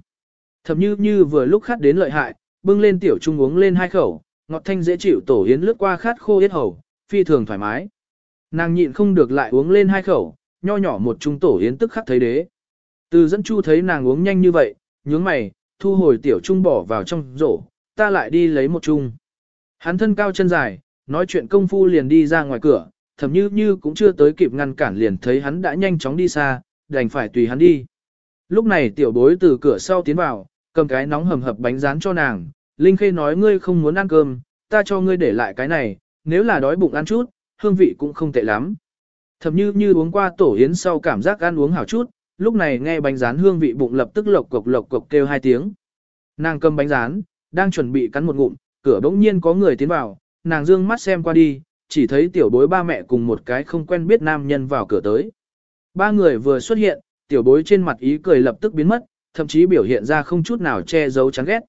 Thầm như như vừa lúc khát đến lợi hại, bưng lên tiểu trung uống lên hai khẩu, ngọt thanh dễ chịu tổ yến lướt qua khát khô yết hầu, phi thường thoải mái. Nàng nhịn không được lại uống lên hai khẩu, nho nhỏ một trung tổ yến tức khắc thấy đế. Từ dẫn chu thấy nàng uống nhanh như vậy, nhướng mày, thu hồi tiểu trung bỏ vào trong rổ, ta lại đi lấy một trung. Hắn thân cao chân dài, nói chuyện công phu liền đi ra ngoài cửa, thầm như như cũng chưa tới kịp ngăn cản liền thấy hắn đã nhanh chóng đi xa, đành phải tùy hắn đi. Lúc này tiểu bối từ cửa sau tiến vào, cầm cái nóng hầm hập bánh rán cho nàng, Linh Khê nói ngươi không muốn ăn cơm, ta cho ngươi để lại cái này, nếu là đói bụng ăn chút, hương vị cũng không tệ lắm. Thầm như như uống qua tổ yến sau cảm giác ăn uống hảo chút, lúc này nghe bánh rán hương vị bụng lập tức lộc cộc lộc cộc kêu hai tiếng. Nàng cầm bánh rán, đang chuẩn bị cắn một ngụm, cửa bỗng nhiên có người tiến vào, nàng dương mắt xem qua đi, chỉ thấy tiểu bối ba mẹ cùng một cái không quen biết nam nhân vào cửa tới. Ba người vừa xuất hiện, tiểu bối trên mặt ý cười lập tức biến mất, thậm chí biểu hiện ra không chút nào che giấu chán ghét.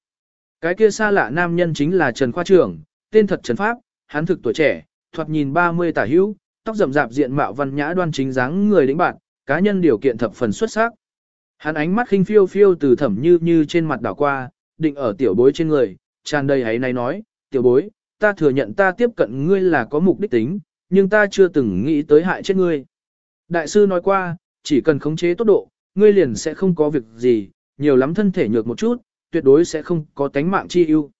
Cái kia xa lạ nam nhân chính là Trần Khoa Trưởng, tên thật Trần Pháp, hắn thực tuổi trẻ, thoạt nhìn 30 tả hữu, tóc rậm rạp diện mạo văn nhã đoan chính dáng người đĩnh bạn, cá nhân điều kiện thập phần xuất sắc. Hắn ánh mắt khinh phiêu phiêu từ thẩm như như trên mặt đảo qua, định ở tiểu bối trên người, tràn đầy hãy này nói, tiểu bối, ta thừa nhận ta tiếp cận ngươi là có mục đích tính, nhưng ta chưa từng nghĩ tới hại chết ngươi. Đại sư nói qua, chỉ cần khống chế tốt độ, ngươi liền sẽ không có việc gì, nhiều lắm thân thể nhược một chút, tuyệt đối sẽ không có tánh mạng chi ưu.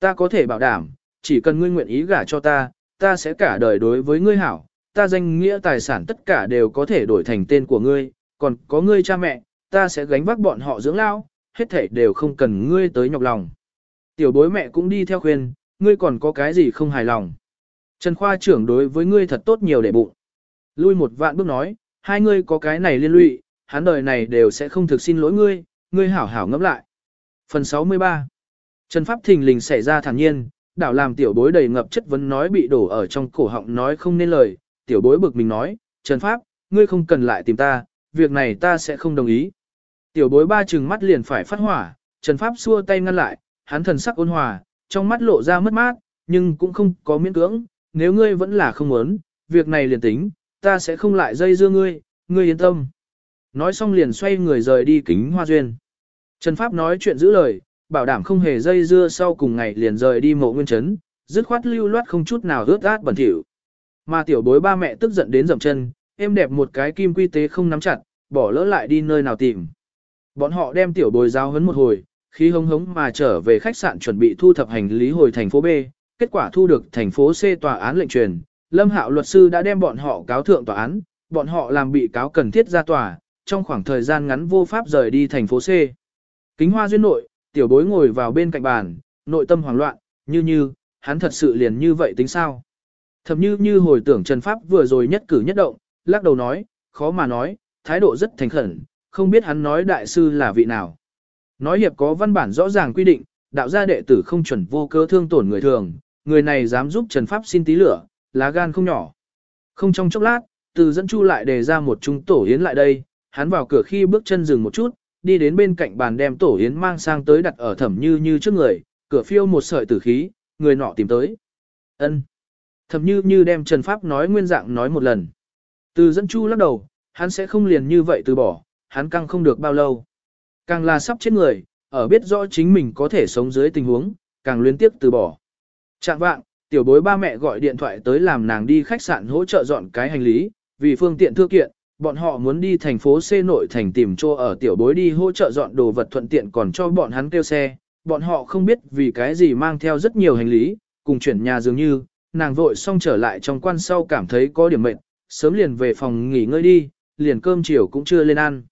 Ta có thể bảo đảm, chỉ cần ngươi nguyện ý gả cho ta, ta sẽ cả đời đối với ngươi hảo, ta danh nghĩa tài sản tất cả đều có thể đổi thành tên của ngươi, còn có ngươi cha mẹ, ta sẽ gánh vác bọn họ dưỡng lao, hết thể đều không cần ngươi tới nhọc lòng. Tiểu bối mẹ cũng đi theo khuyên, ngươi còn có cái gì không hài lòng. Trần Khoa trưởng đối với ngươi thật tốt nhiều để bụng. Lui một vạn bước nói, hai ngươi có cái này liên lụy, hắn đời này đều sẽ không thực xin lỗi ngươi, ngươi hảo hảo ngẫm lại. Phần 63 Trần Pháp thình lình xảy ra thản nhiên, đảo làm tiểu bối đầy ngập chất vấn nói bị đổ ở trong cổ họng nói không nên lời, tiểu bối bực mình nói, Trần Pháp, ngươi không cần lại tìm ta, việc này ta sẽ không đồng ý. Tiểu bối ba chừng mắt liền phải phát hỏa, Trần Pháp xua tay ngăn lại, hắn thần sắc ôn hòa, trong mắt lộ ra mất mát, nhưng cũng không có miễn cưỡng, nếu ngươi vẫn là không muốn, việc này liền tính, ta sẽ không lại dây dưa ngươi, ngươi yên tâm. Nói xong liền xoay người rời đi kính hoa duyên. Trần Pháp nói chuyện giữ lời, bảo đảm không hề dây dưa sau cùng ngày liền rời đi mộ nguyên chấn, dứt khoát lưu loát không chút nào rớt át bẩn thỉu. Mà tiểu bối ba mẹ tức giận đến dậm chân, em đẹp một cái kim quy tế không nắm chặt, bỏ lỡ lại đi nơi nào tìm. Bọn họ đem tiểu bối giao hấn một hồi, khi hống hống mà trở về khách sạn chuẩn bị thu thập hành lý hồi thành phố B, kết quả thu được thành phố C tòa án lệnh truyền, Lâm Hạo luật sư đã đem bọn họ cáo thượng tòa án, bọn họ làm bị cáo cần thiết ra tòa, trong khoảng thời gian ngắn vô pháp rời đi thành phố C. Kính hoa duyên nội, tiểu bối ngồi vào bên cạnh bàn, nội tâm hoảng loạn, như như, hắn thật sự liền như vậy tính sao? Thầm như như hồi tưởng Trần Pháp vừa rồi nhất cử nhất động, lắc đầu nói, khó mà nói, thái độ rất thành khẩn, không biết hắn nói đại sư là vị nào. Nói hiệp có văn bản rõ ràng quy định, đạo gia đệ tử không chuẩn vô cơ thương tổn người thường, người này dám giúp Trần Pháp xin tí lửa, lá gan không nhỏ. Không trong chốc lát, từ dẫn chu lại đề ra một trung tổ yến lại đây, hắn vào cửa khi bước chân dừng một chút, đi đến bên cạnh bàn đem tổ yến mang sang tới đặt ở thẩm như như trước người, cửa phiêu một sợi tử khí, người nọ tìm tới. ân Thẩm như như đem Trần Pháp nói nguyên dạng nói một lần. Từ dẫn chu lắc đầu, hắn sẽ không liền như vậy từ bỏ, hắn căng không được bao lâu. Càng là sắp chết người, ở biết rõ chính mình có thể sống dưới tình huống, càng luyến tiếp từ bỏ. Trạng vạng, tiểu bối ba mẹ gọi điện thoại tới làm nàng đi khách sạn hỗ trợ dọn cái hành lý, vì phương tiện thư kiện, bọn họ muốn đi thành phố C nội thành tìm chỗ ở tiểu bối đi hỗ trợ dọn đồ vật thuận tiện còn cho bọn hắn kêu xe. Bọn họ không biết vì cái gì mang theo rất nhiều hành lý, cùng chuyển nhà dường như, nàng vội xong trở lại trong quan sau cảm thấy có điểm mệt, sớm liền về phòng nghỉ ngơi đi, liền cơm chiều cũng chưa lên ăn.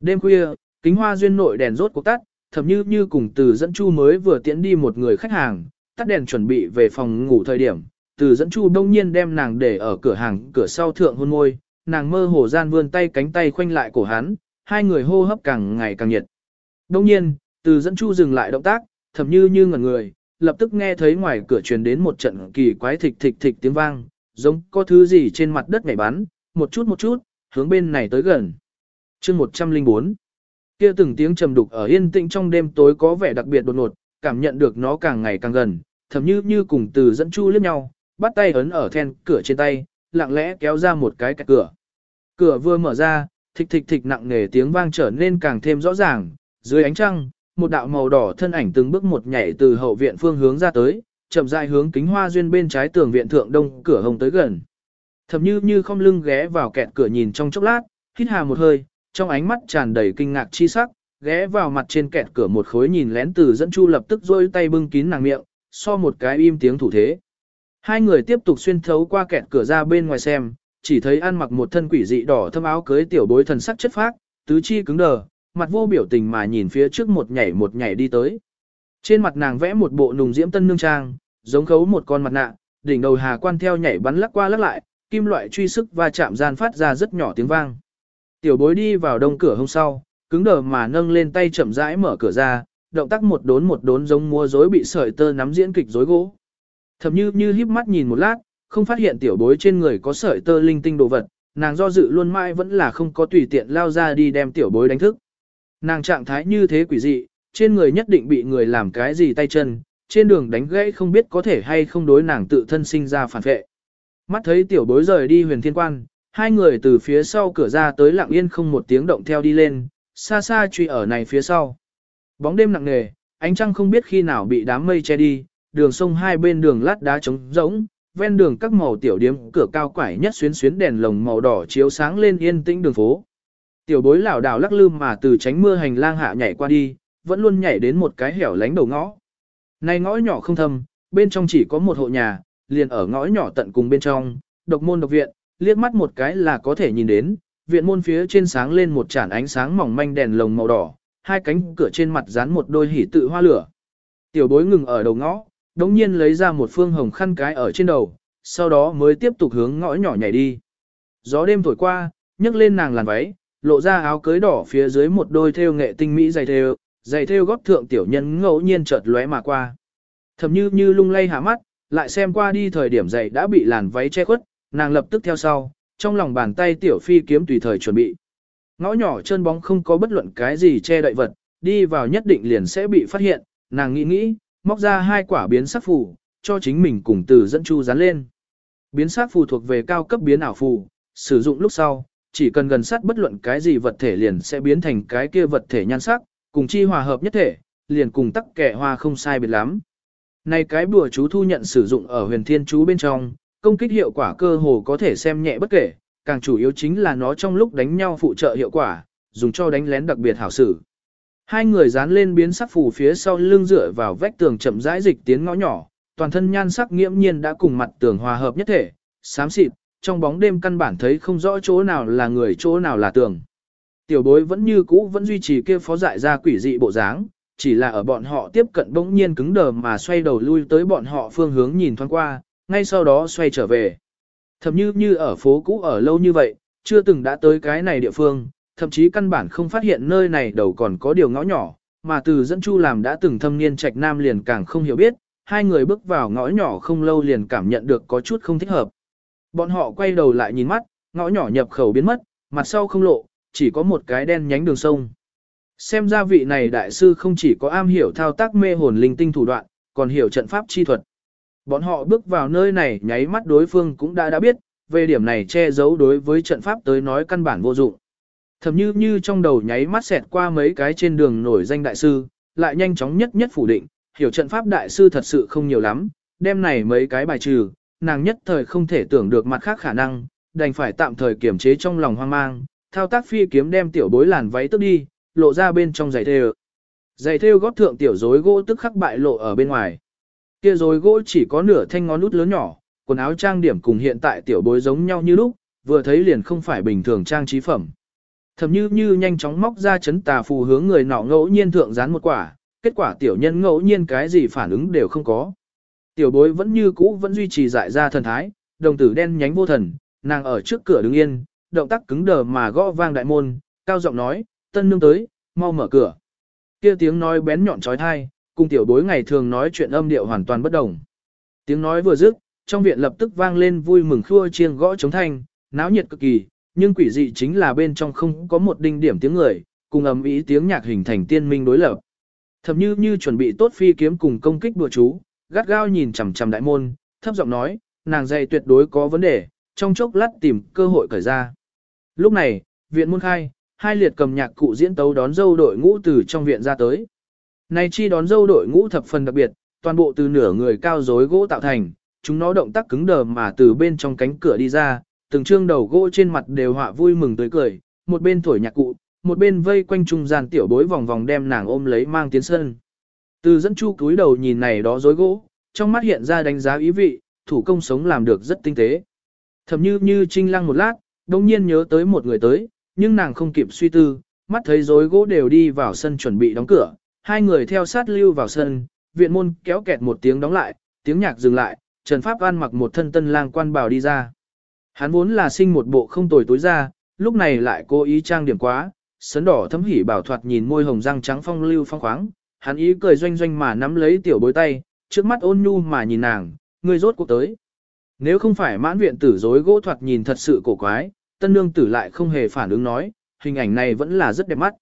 Đêm khuya, kính hoa duyên nội đèn rốt cuộc tắt, thậm như như cùng từ dẫn chu mới vừa tiễn đi một người khách hàng, tắt đèn chuẩn bị về phòng ngủ thời điểm, từ dẫn chu đông nhiên đem nàng để ở cửa hàng cửa sau thượng hôn môi, nàng mơ hồ gian vươn tay cánh tay khoanh lại cổ hắn, hai người hô hấp càng ngày càng nhiệt. Đông nhiên, từ dẫn chu dừng lại động tác, thầm như như ngẩn người, lập tức nghe thấy ngoài cửa truyền đến một trận kỳ quái thịch thịch thịch tiếng vang, giống có thứ gì trên mặt đất nhảy bắn, một chút một chút, hướng bên này tới gần. chương 104 kia từng tiếng trầm đục ở yên tĩnh trong đêm tối có vẻ đặc biệt đột ngột, cảm nhận được nó càng ngày càng gần, thầm như như cùng từ dẫn chu liếc nhau, bắt tay ấn ở then cửa trên tay, lặng lẽ kéo ra một cái cạnh cửa. Cửa vừa mở ra, thịch thịch thịch nặng nề tiếng vang trở nên càng thêm rõ ràng, dưới ánh trăng, một đạo màu đỏ thân ảnh từng bước một nhảy từ hậu viện phương hướng ra tới, chậm rãi hướng kính hoa duyên bên trái tường viện thượng đông cửa hồng tới gần. Thẩm như như không lưng ghé vào kẹt cửa nhìn trong chốc lát, hít hà một hơi, trong ánh mắt tràn đầy kinh ngạc chi sắc, ghé vào mặt trên kẹt cửa một khối nhìn lén từ dẫn chu lập tức rôi tay bưng kín nàng miệng, so một cái im tiếng thủ thế. Hai người tiếp tục xuyên thấu qua kẹt cửa ra bên ngoài xem, chỉ thấy ăn mặc một thân quỷ dị đỏ thâm áo cưới tiểu bối thần sắc chất phác, tứ chi cứng đờ, mặt vô biểu tình mà nhìn phía trước một nhảy một nhảy đi tới. Trên mặt nàng vẽ một bộ nùng diễm tân nương trang, giống khấu một con mặt nạ, đỉnh đầu hà quan theo nhảy bắn lắc qua lắc lại, kim loại truy sức và chạm gian phát ra rất nhỏ tiếng vang. Tiểu bối đi vào đông cửa hôm sau, cứng đờ mà nâng lên tay chậm rãi mở cửa ra, động tác một đốn một đốn giống mua rối bị sợi tơ nắm diễn kịch rối gỗ. Thậm như như híp mắt nhìn một lát, không phát hiện tiểu bối trên người có sợi tơ linh tinh đồ vật, nàng do dự luôn mãi vẫn là không có tùy tiện lao ra đi đem tiểu bối đánh thức. Nàng trạng thái như thế quỷ dị, trên người nhất định bị người làm cái gì tay chân, trên đường đánh gãy không biết có thể hay không đối nàng tự thân sinh ra phản vệ. Mắt thấy tiểu bối rời đi huyền thiên quan, hai người từ phía sau cửa ra tới lặng yên không một tiếng động theo đi lên, xa xa truy ở này phía sau. Bóng đêm nặng nề, ánh trăng không biết khi nào bị đám mây che đi, đường sông hai bên đường lát đá trống rỗng, ven đường các màu tiểu điếm cửa cao quải nhất xuyến xuyến đèn lồng màu đỏ chiếu sáng lên yên tĩnh đường phố. Tiểu bối lảo đảo lắc lư mà từ tránh mưa hành lang hạ nhảy qua đi, vẫn luôn nhảy đến một cái hẻo lánh đầu ngõ. Này ngõ nhỏ không thâm, bên trong chỉ có một hộ nhà, liền ở ngõ nhỏ tận cùng bên trong, độc môn độc viện, liếc mắt một cái là có thể nhìn đến, viện môn phía trên sáng lên một chản ánh sáng mỏng manh đèn lồng màu đỏ, hai cánh cửa trên mặt dán một đôi hỉ tự hoa lửa. Tiểu bối ngừng ở đầu ngõ, đống nhiên lấy ra một phương hồng khăn cái ở trên đầu, sau đó mới tiếp tục hướng ngõ nhỏ nhảy đi. Gió đêm thổi qua, nhấc lên nàng làn váy, lộ ra áo cưới đỏ phía dưới một đôi thêu nghệ tinh mỹ dày thêu, dày thêu góp thượng tiểu nhân ngẫu nhiên chợt lóe mà qua. Thầm như như lung lay hạ mắt, lại xem qua đi thời điểm dày đã bị làn váy che khuất, nàng lập tức theo sau, trong lòng bàn tay tiểu phi kiếm tùy thời chuẩn bị. Ngõ nhỏ chân bóng không có bất luận cái gì che đậy vật, đi vào nhất định liền sẽ bị phát hiện, nàng nghĩ nghĩ, móc ra hai quả biến sắc phù, cho chính mình cùng từ dẫn chu dán lên. Biến sắc phù thuộc về cao cấp biến ảo phù, sử dụng lúc sau, chỉ cần gần sát bất luận cái gì vật thể liền sẽ biến thành cái kia vật thể nhan sắc, cùng chi hòa hợp nhất thể, liền cùng tắc kẻ hoa không sai biệt lắm. Này cái bùa chú thu nhận sử dụng ở huyền thiên chú bên trong, công kích hiệu quả cơ hồ có thể xem nhẹ bất kể, càng chủ yếu chính là nó trong lúc đánh nhau phụ trợ hiệu quả, dùng cho đánh lén đặc biệt hảo sử. Hai người dán lên biến sắc phủ phía sau lưng dựa vào vách tường chậm rãi dịch tiến ngõ nhỏ, toàn thân nhan sắc nghiễm nhiên đã cùng mặt tường hòa hợp nhất thể, xám xịt, trong bóng đêm căn bản thấy không rõ chỗ nào là người chỗ nào là tường. Tiểu bối vẫn như cũ vẫn duy trì kia phó dại ra quỷ dị bộ dáng, chỉ là ở bọn họ tiếp cận bỗng nhiên cứng đờ mà xoay đầu lui tới bọn họ phương hướng nhìn thoáng qua, ngay sau đó xoay trở về. Thậm như như ở phố cũ ở lâu như vậy, chưa từng đã tới cái này địa phương, thậm chí căn bản không phát hiện nơi này đầu còn có điều ngõ nhỏ, mà từ dẫn chu làm đã từng thâm niên trạch nam liền càng không hiểu biết, hai người bước vào ngõ nhỏ không lâu liền cảm nhận được có chút không thích hợp. Bọn họ quay đầu lại nhìn mắt, ngõ nhỏ nhập khẩu biến mất, mặt sau không lộ, chỉ có một cái đen nhánh đường sông. Xem ra vị này đại sư không chỉ có am hiểu thao tác mê hồn linh tinh thủ đoạn, còn hiểu trận pháp chi thuật. Bọn họ bước vào nơi này nháy mắt đối phương cũng đã đã biết, về điểm này che giấu đối với trận pháp tới nói căn bản vô dụng. Thầm như như trong đầu nháy mắt xẹt qua mấy cái trên đường nổi danh đại sư, lại nhanh chóng nhất nhất phủ định, hiểu trận pháp đại sư thật sự không nhiều lắm, đem này mấy cái bài trừ, nàng nhất thời không thể tưởng được mặt khác khả năng, đành phải tạm thời kiểm chế trong lòng hoang mang, thao tác phi kiếm đem tiểu bối làn váy tức đi, lộ ra bên trong giày thêu. Giày thêu gót thượng tiểu rối gỗ tức khắc bại lộ ở bên ngoài. Kia rối gỗ chỉ có nửa thanh ngón út lớn nhỏ, quần áo trang điểm cùng hiện tại tiểu bối giống nhau như lúc, vừa thấy liền không phải bình thường trang trí phẩm. Thầm như như nhanh chóng móc ra chấn tà phù hướng người nọ ngẫu nhiên thượng dán một quả, kết quả tiểu nhân ngẫu nhiên cái gì phản ứng đều không có. Tiểu bối vẫn như cũ vẫn duy trì dại ra thần thái, đồng tử đen nhánh vô thần, nàng ở trước cửa đứng yên, động tác cứng đờ mà gõ vang đại môn, cao giọng nói, tân nương tới, mau mở cửa. Kia tiếng nói bén nhọn trói thai, cùng tiểu bối ngày thường nói chuyện âm điệu hoàn toàn bất đồng. Tiếng nói vừa dứt, trong viện lập tức vang lên vui mừng khua chiêng gõ chống thanh, náo nhiệt cực kỳ, nhưng quỷ dị chính là bên trong không có một đinh điểm tiếng người, cùng ầm ý tiếng nhạc hình thành tiên minh đối lập. Thậm như như chuẩn bị tốt phi kiếm cùng công kích đùa chú, gắt gao nhìn chằm chằm đại môn, thấp giọng nói, nàng dày tuyệt đối có vấn đề, trong chốc lát tìm cơ hội cởi ra. Lúc này, viện môn khai, hai liệt cầm nhạc cụ diễn tấu đón dâu đội ngũ từ trong viện ra tới. Này chi đón dâu đội ngũ thập phần đặc biệt, toàn bộ từ nửa người cao rối gỗ tạo thành, chúng nó động tác cứng đờ mà từ bên trong cánh cửa đi ra, từng trương đầu gỗ trên mặt đều họa vui mừng tới cười, một bên thổi nhạc cụ, một bên vây quanh trung gian tiểu bối vòng vòng đem nàng ôm lấy mang tiến sân. Từ dẫn chu cúi đầu nhìn này đó rối gỗ, trong mắt hiện ra đánh giá ý vị, thủ công sống làm được rất tinh tế. Thầm như như trinh lăng một lát, đồng nhiên nhớ tới một người tới, nhưng nàng không kịp suy tư, mắt thấy rối gỗ đều đi vào sân chuẩn bị đóng cửa, hai người theo sát lưu vào sân, viện môn kéo kẹt một tiếng đóng lại, tiếng nhạc dừng lại, Trần Pháp An mặc một thân tân lang quan bào đi ra. Hắn vốn là sinh một bộ không tồi tối ra, lúc này lại cố ý trang điểm quá, sấn đỏ thấm hỉ bảo thoạt nhìn môi hồng răng trắng phong lưu phong khoáng, hắn ý cười doanh doanh mà nắm lấy tiểu bối tay, trước mắt ôn nhu mà nhìn nàng, ngươi rốt cuộc tới. Nếu không phải mãn viện tử dối gỗ thoạt nhìn thật sự cổ quái, tân nương tử lại không hề phản ứng nói, hình ảnh này vẫn là rất đẹp mắt.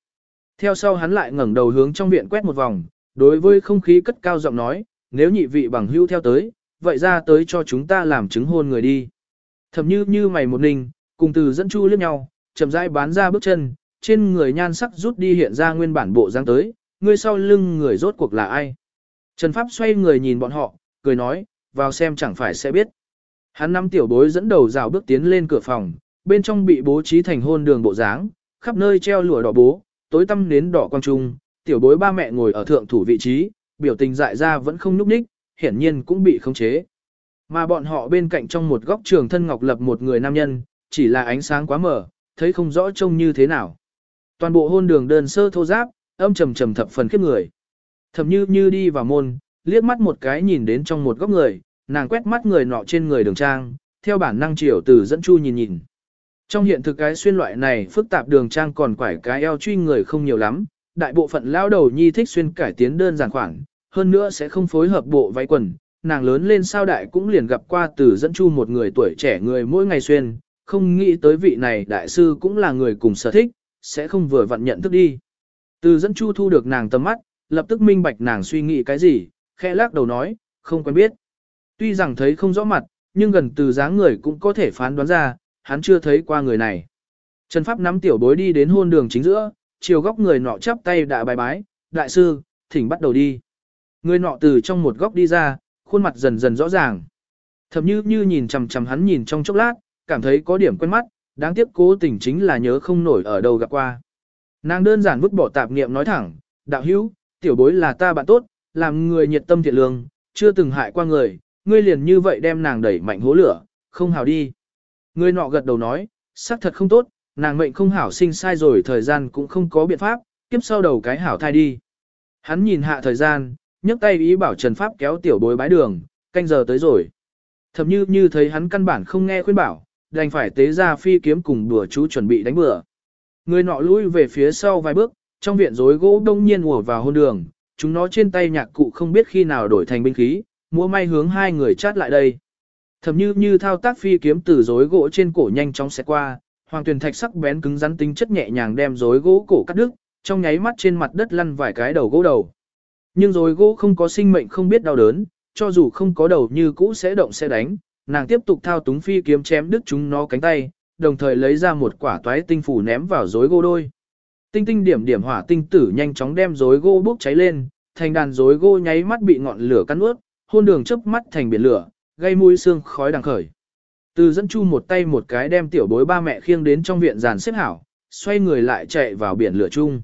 Theo sau hắn lại ngẩng đầu hướng trong viện quét một vòng, đối với không khí cất cao giọng nói, nếu nhị vị bằng hưu theo tới, vậy ra tới cho chúng ta làm chứng hôn người đi. Thầm như như mày một ninh, cùng từ dẫn chu liếc nhau, chậm rãi bán ra bước chân, trên người nhan sắc rút đi hiện ra nguyên bản bộ dáng tới, người sau lưng người rốt cuộc là ai. Trần Pháp xoay người nhìn bọn họ, cười nói, vào xem chẳng phải sẽ biết. Hắn năm tiểu bối dẫn đầu rào bước tiến lên cửa phòng, bên trong bị bố trí thành hôn đường bộ dáng, khắp nơi treo lụa đỏ bố, tối tăm nến đỏ quang trung, tiểu bối ba mẹ ngồi ở thượng thủ vị trí, biểu tình dại ra vẫn không núp ních, hiển nhiên cũng bị khống chế. Mà bọn họ bên cạnh trong một góc trường thân ngọc lập một người nam nhân, chỉ là ánh sáng quá mở, thấy không rõ trông như thế nào. Toàn bộ hôn đường đơn sơ thô giáp, âm trầm trầm thập phần khiếp người. Thầm như như đi vào môn, liếc mắt một cái nhìn đến trong một góc người, nàng quét mắt người nọ trên người đường trang, theo bản năng chiều từ dẫn chu nhìn nhìn. Trong hiện thực cái xuyên loại này phức tạp đường trang còn quải cái eo truy người không nhiều lắm, đại bộ phận lao đầu nhi thích xuyên cải tiến đơn giản khoảng, hơn nữa sẽ không phối hợp bộ váy quần, nàng lớn lên sao đại cũng liền gặp qua từ dẫn chu một người tuổi trẻ người mỗi ngày xuyên, không nghĩ tới vị này đại sư cũng là người cùng sở thích, sẽ không vừa vặn nhận thức đi. Từ dẫn chu thu được nàng tầm mắt, lập tức minh bạch nàng suy nghĩ cái gì, khẽ lắc đầu nói, không quen biết. Tuy rằng thấy không rõ mặt, nhưng gần từ dáng người cũng có thể phán đoán ra, hắn chưa thấy qua người này. Trần Pháp nắm tiểu bối đi đến hôn đường chính giữa, chiều góc người nọ chắp tay đã bài bái, đại sư, thỉnh bắt đầu đi. Người nọ từ trong một góc đi ra, khuôn mặt dần dần rõ ràng. Thậm như như nhìn chằm chằm hắn nhìn trong chốc lát, cảm thấy có điểm quen mắt, đáng tiếc cố tình chính là nhớ không nổi ở đâu gặp qua. Nàng đơn giản vứt bỏ tạp niệm nói thẳng, đạo hữu, tiểu bối là ta bạn tốt, làm người nhiệt tâm thiện lương, chưa từng hại qua người, ngươi liền như vậy đem nàng đẩy mạnh hố lửa, không hào đi. Người nọ gật đầu nói, xác thật không tốt, nàng mệnh không hảo sinh sai rồi thời gian cũng không có biện pháp, kiếp sau đầu cái hảo thai đi. Hắn nhìn hạ thời gian, nhấc tay ý bảo Trần Pháp kéo tiểu bối bái đường, canh giờ tới rồi. Thầm như như thấy hắn căn bản không nghe khuyên bảo, đành phải tế ra phi kiếm cùng đùa chú chuẩn bị đánh bừa. Người nọ lui về phía sau vài bước, trong viện rối gỗ đông nhiên ùa vào hôn đường, chúng nó trên tay nhạc cụ không biết khi nào đổi thành binh khí, múa may hướng hai người chát lại đây. Thầm như như thao tác phi kiếm từ rối gỗ trên cổ nhanh chóng sẽ qua, Hoàng tuyển thạch sắc bén cứng rắn tính chất nhẹ nhàng đem rối gỗ cổ cắt đứt, trong nháy mắt trên mặt đất lăn vài cái đầu gỗ đầu. Nhưng rối gỗ không có sinh mệnh không biết đau đớn, cho dù không có đầu như cũ sẽ động sẽ đánh, nàng tiếp tục thao túng phi kiếm chém đứt chúng nó cánh tay, đồng thời lấy ra một quả toái tinh phủ ném vào rối gỗ đôi. Tinh tinh điểm điểm hỏa tinh tử nhanh chóng đem rối gỗ bốc cháy lên, thành đàn rối gỗ nháy mắt bị ngọn lửa cắn ướt, hôn đường chớp mắt thành biển lửa, gây mũi xương khói đằng khởi. Từ dẫn chu một tay một cái đem tiểu bối ba mẹ khiêng đến trong viện giàn xếp hảo, xoay người lại chạy vào biển lửa chung.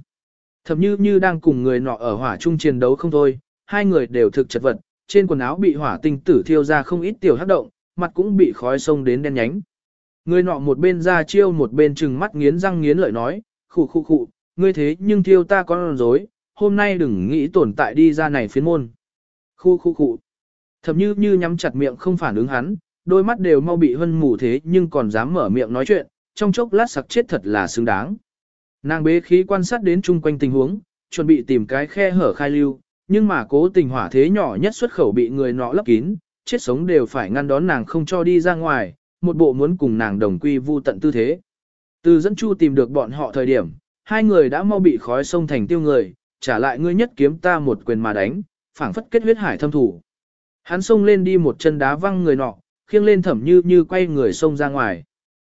Thậm như như đang cùng người nọ ở hỏa chung chiến đấu không thôi, hai người đều thực chật vật, trên quần áo bị hỏa tinh tử thiêu ra không ít tiểu hắc động, mặt cũng bị khói sông đến đen nhánh. Người nọ một bên ra chiêu một bên trừng mắt nghiến răng nghiến lợi nói, khụ khụ khụ, ngươi thế nhưng thiêu ta con dối, hôm nay đừng nghĩ tồn tại đi ra này phiến môn. Khu khu khu. Thậm như như nhắm chặt miệng không phản ứng hắn, đôi mắt đều mau bị hân mù thế nhưng còn dám mở miệng nói chuyện, trong chốc lát sặc chết thật là xứng đáng. Nàng bế khí quan sát đến chung quanh tình huống, chuẩn bị tìm cái khe hở khai lưu, nhưng mà cố tình hỏa thế nhỏ nhất xuất khẩu bị người nọ lấp kín, chết sống đều phải ngăn đón nàng không cho đi ra ngoài, một bộ muốn cùng nàng đồng quy vu tận tư thế. Từ dẫn chu tìm được bọn họ thời điểm, hai người đã mau bị khói sông thành tiêu người, trả lại ngươi nhất kiếm ta một quyền mà đánh, phảng phất kết huyết hải thâm thủ. Hắn xông lên đi một chân đá văng người nọ, khiêng lên thẩm như như quay người xông ra ngoài.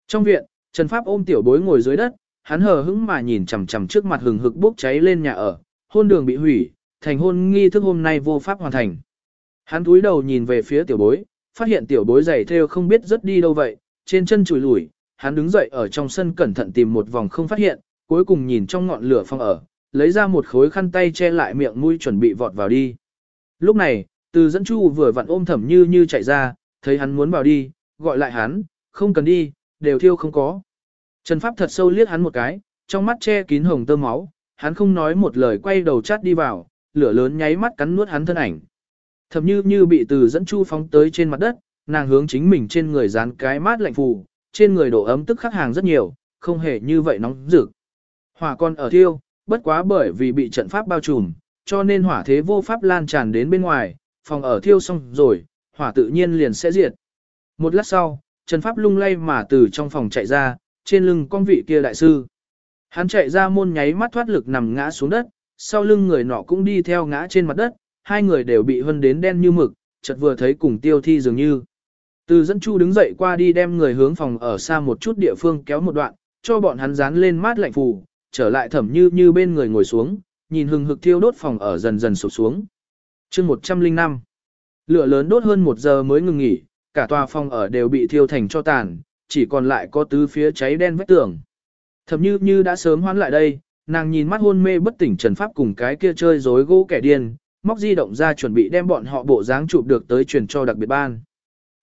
Trong viện, Trần Pháp ôm tiểu bối ngồi dưới đất, hắn hờ hững mà nhìn chằm chằm trước mặt hừng hực bốc cháy lên nhà ở, hôn đường bị hủy, thành hôn nghi thức hôm nay vô pháp hoàn thành. Hắn cúi đầu nhìn về phía tiểu bối, phát hiện tiểu bối giày theo không biết rất đi đâu vậy, trên chân chùi lủi, hắn đứng dậy ở trong sân cẩn thận tìm một vòng không phát hiện, cuối cùng nhìn trong ngọn lửa phong ở, lấy ra một khối khăn tay che lại miệng mũi chuẩn bị vọt vào đi. Lúc này, từ dẫn chu vừa vặn ôm thẩm như như chạy ra, thấy hắn muốn vào đi, gọi lại hắn, không cần đi, đều thiêu không có. Trần Pháp thật sâu liếc hắn một cái, trong mắt che kín hồng tơ máu, hắn không nói một lời quay đầu chát đi vào, lửa lớn nháy mắt cắn nuốt hắn thân ảnh. Thầm như như bị từ dẫn chu phóng tới trên mặt đất, nàng hướng chính mình trên người dán cái mát lạnh phù, trên người độ ấm tức khắc hàng rất nhiều, không hề như vậy nóng rực. Hỏa con ở thiêu, bất quá bởi vì bị trận pháp bao trùm, cho nên hỏa thế vô pháp lan tràn đến bên ngoài, phòng ở thiêu xong rồi, hỏa tự nhiên liền sẽ diệt. Một lát sau, Trần Pháp lung lay mà từ trong phòng chạy ra, trên lưng con vị kia đại sư. Hắn chạy ra môn nháy mắt thoát lực nằm ngã xuống đất, sau lưng người nọ cũng đi theo ngã trên mặt đất, hai người đều bị hân đến đen như mực, chợt vừa thấy cùng tiêu thi dường như. Từ dẫn chu đứng dậy qua đi đem người hướng phòng ở xa một chút địa phương kéo một đoạn, cho bọn hắn dán lên mát lạnh phù, trở lại thẩm như như bên người ngồi xuống, nhìn hừng hực thiêu đốt phòng ở dần dần sụp xuống. chương 105 Lửa lớn đốt hơn một giờ mới ngừng nghỉ, cả tòa phòng ở đều bị thiêu thành cho tàn, chỉ còn lại có tứ phía cháy đen vách tường. Thẩm như như đã sớm hoán lại đây, nàng nhìn mắt hôn mê bất tỉnh Trần Pháp cùng cái kia chơi rối gỗ kẻ điên, móc di động ra chuẩn bị đem bọn họ bộ dáng chụp được tới truyền cho đặc biệt ban.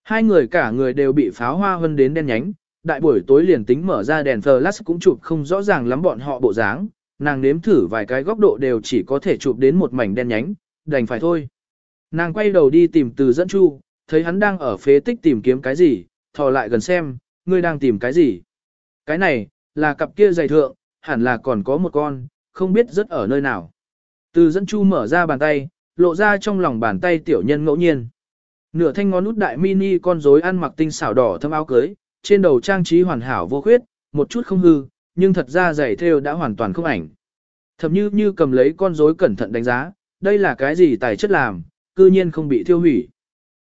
Hai người cả người đều bị pháo hoa hơn đến đen nhánh, đại buổi tối liền tính mở ra đèn flash cũng chụp không rõ ràng lắm bọn họ bộ dáng, nàng nếm thử vài cái góc độ đều chỉ có thể chụp đến một mảnh đen nhánh, đành phải thôi. Nàng quay đầu đi tìm từ dẫn chu, thấy hắn đang ở phế tích tìm kiếm cái gì, thò lại gần xem, ngươi đang tìm cái gì. Cái này, là cặp kia giày thượng, hẳn là còn có một con, không biết rất ở nơi nào. Từ dẫn chu mở ra bàn tay, lộ ra trong lòng bàn tay tiểu nhân ngẫu nhiên. Nửa thanh ngón út đại mini con rối ăn mặc tinh xảo đỏ thâm áo cưới, trên đầu trang trí hoàn hảo vô khuyết, một chút không hư, nhưng thật ra giày thêu đã hoàn toàn không ảnh. Thậm như như cầm lấy con rối cẩn thận đánh giá, đây là cái gì tài chất làm, cư nhiên không bị thiêu hủy.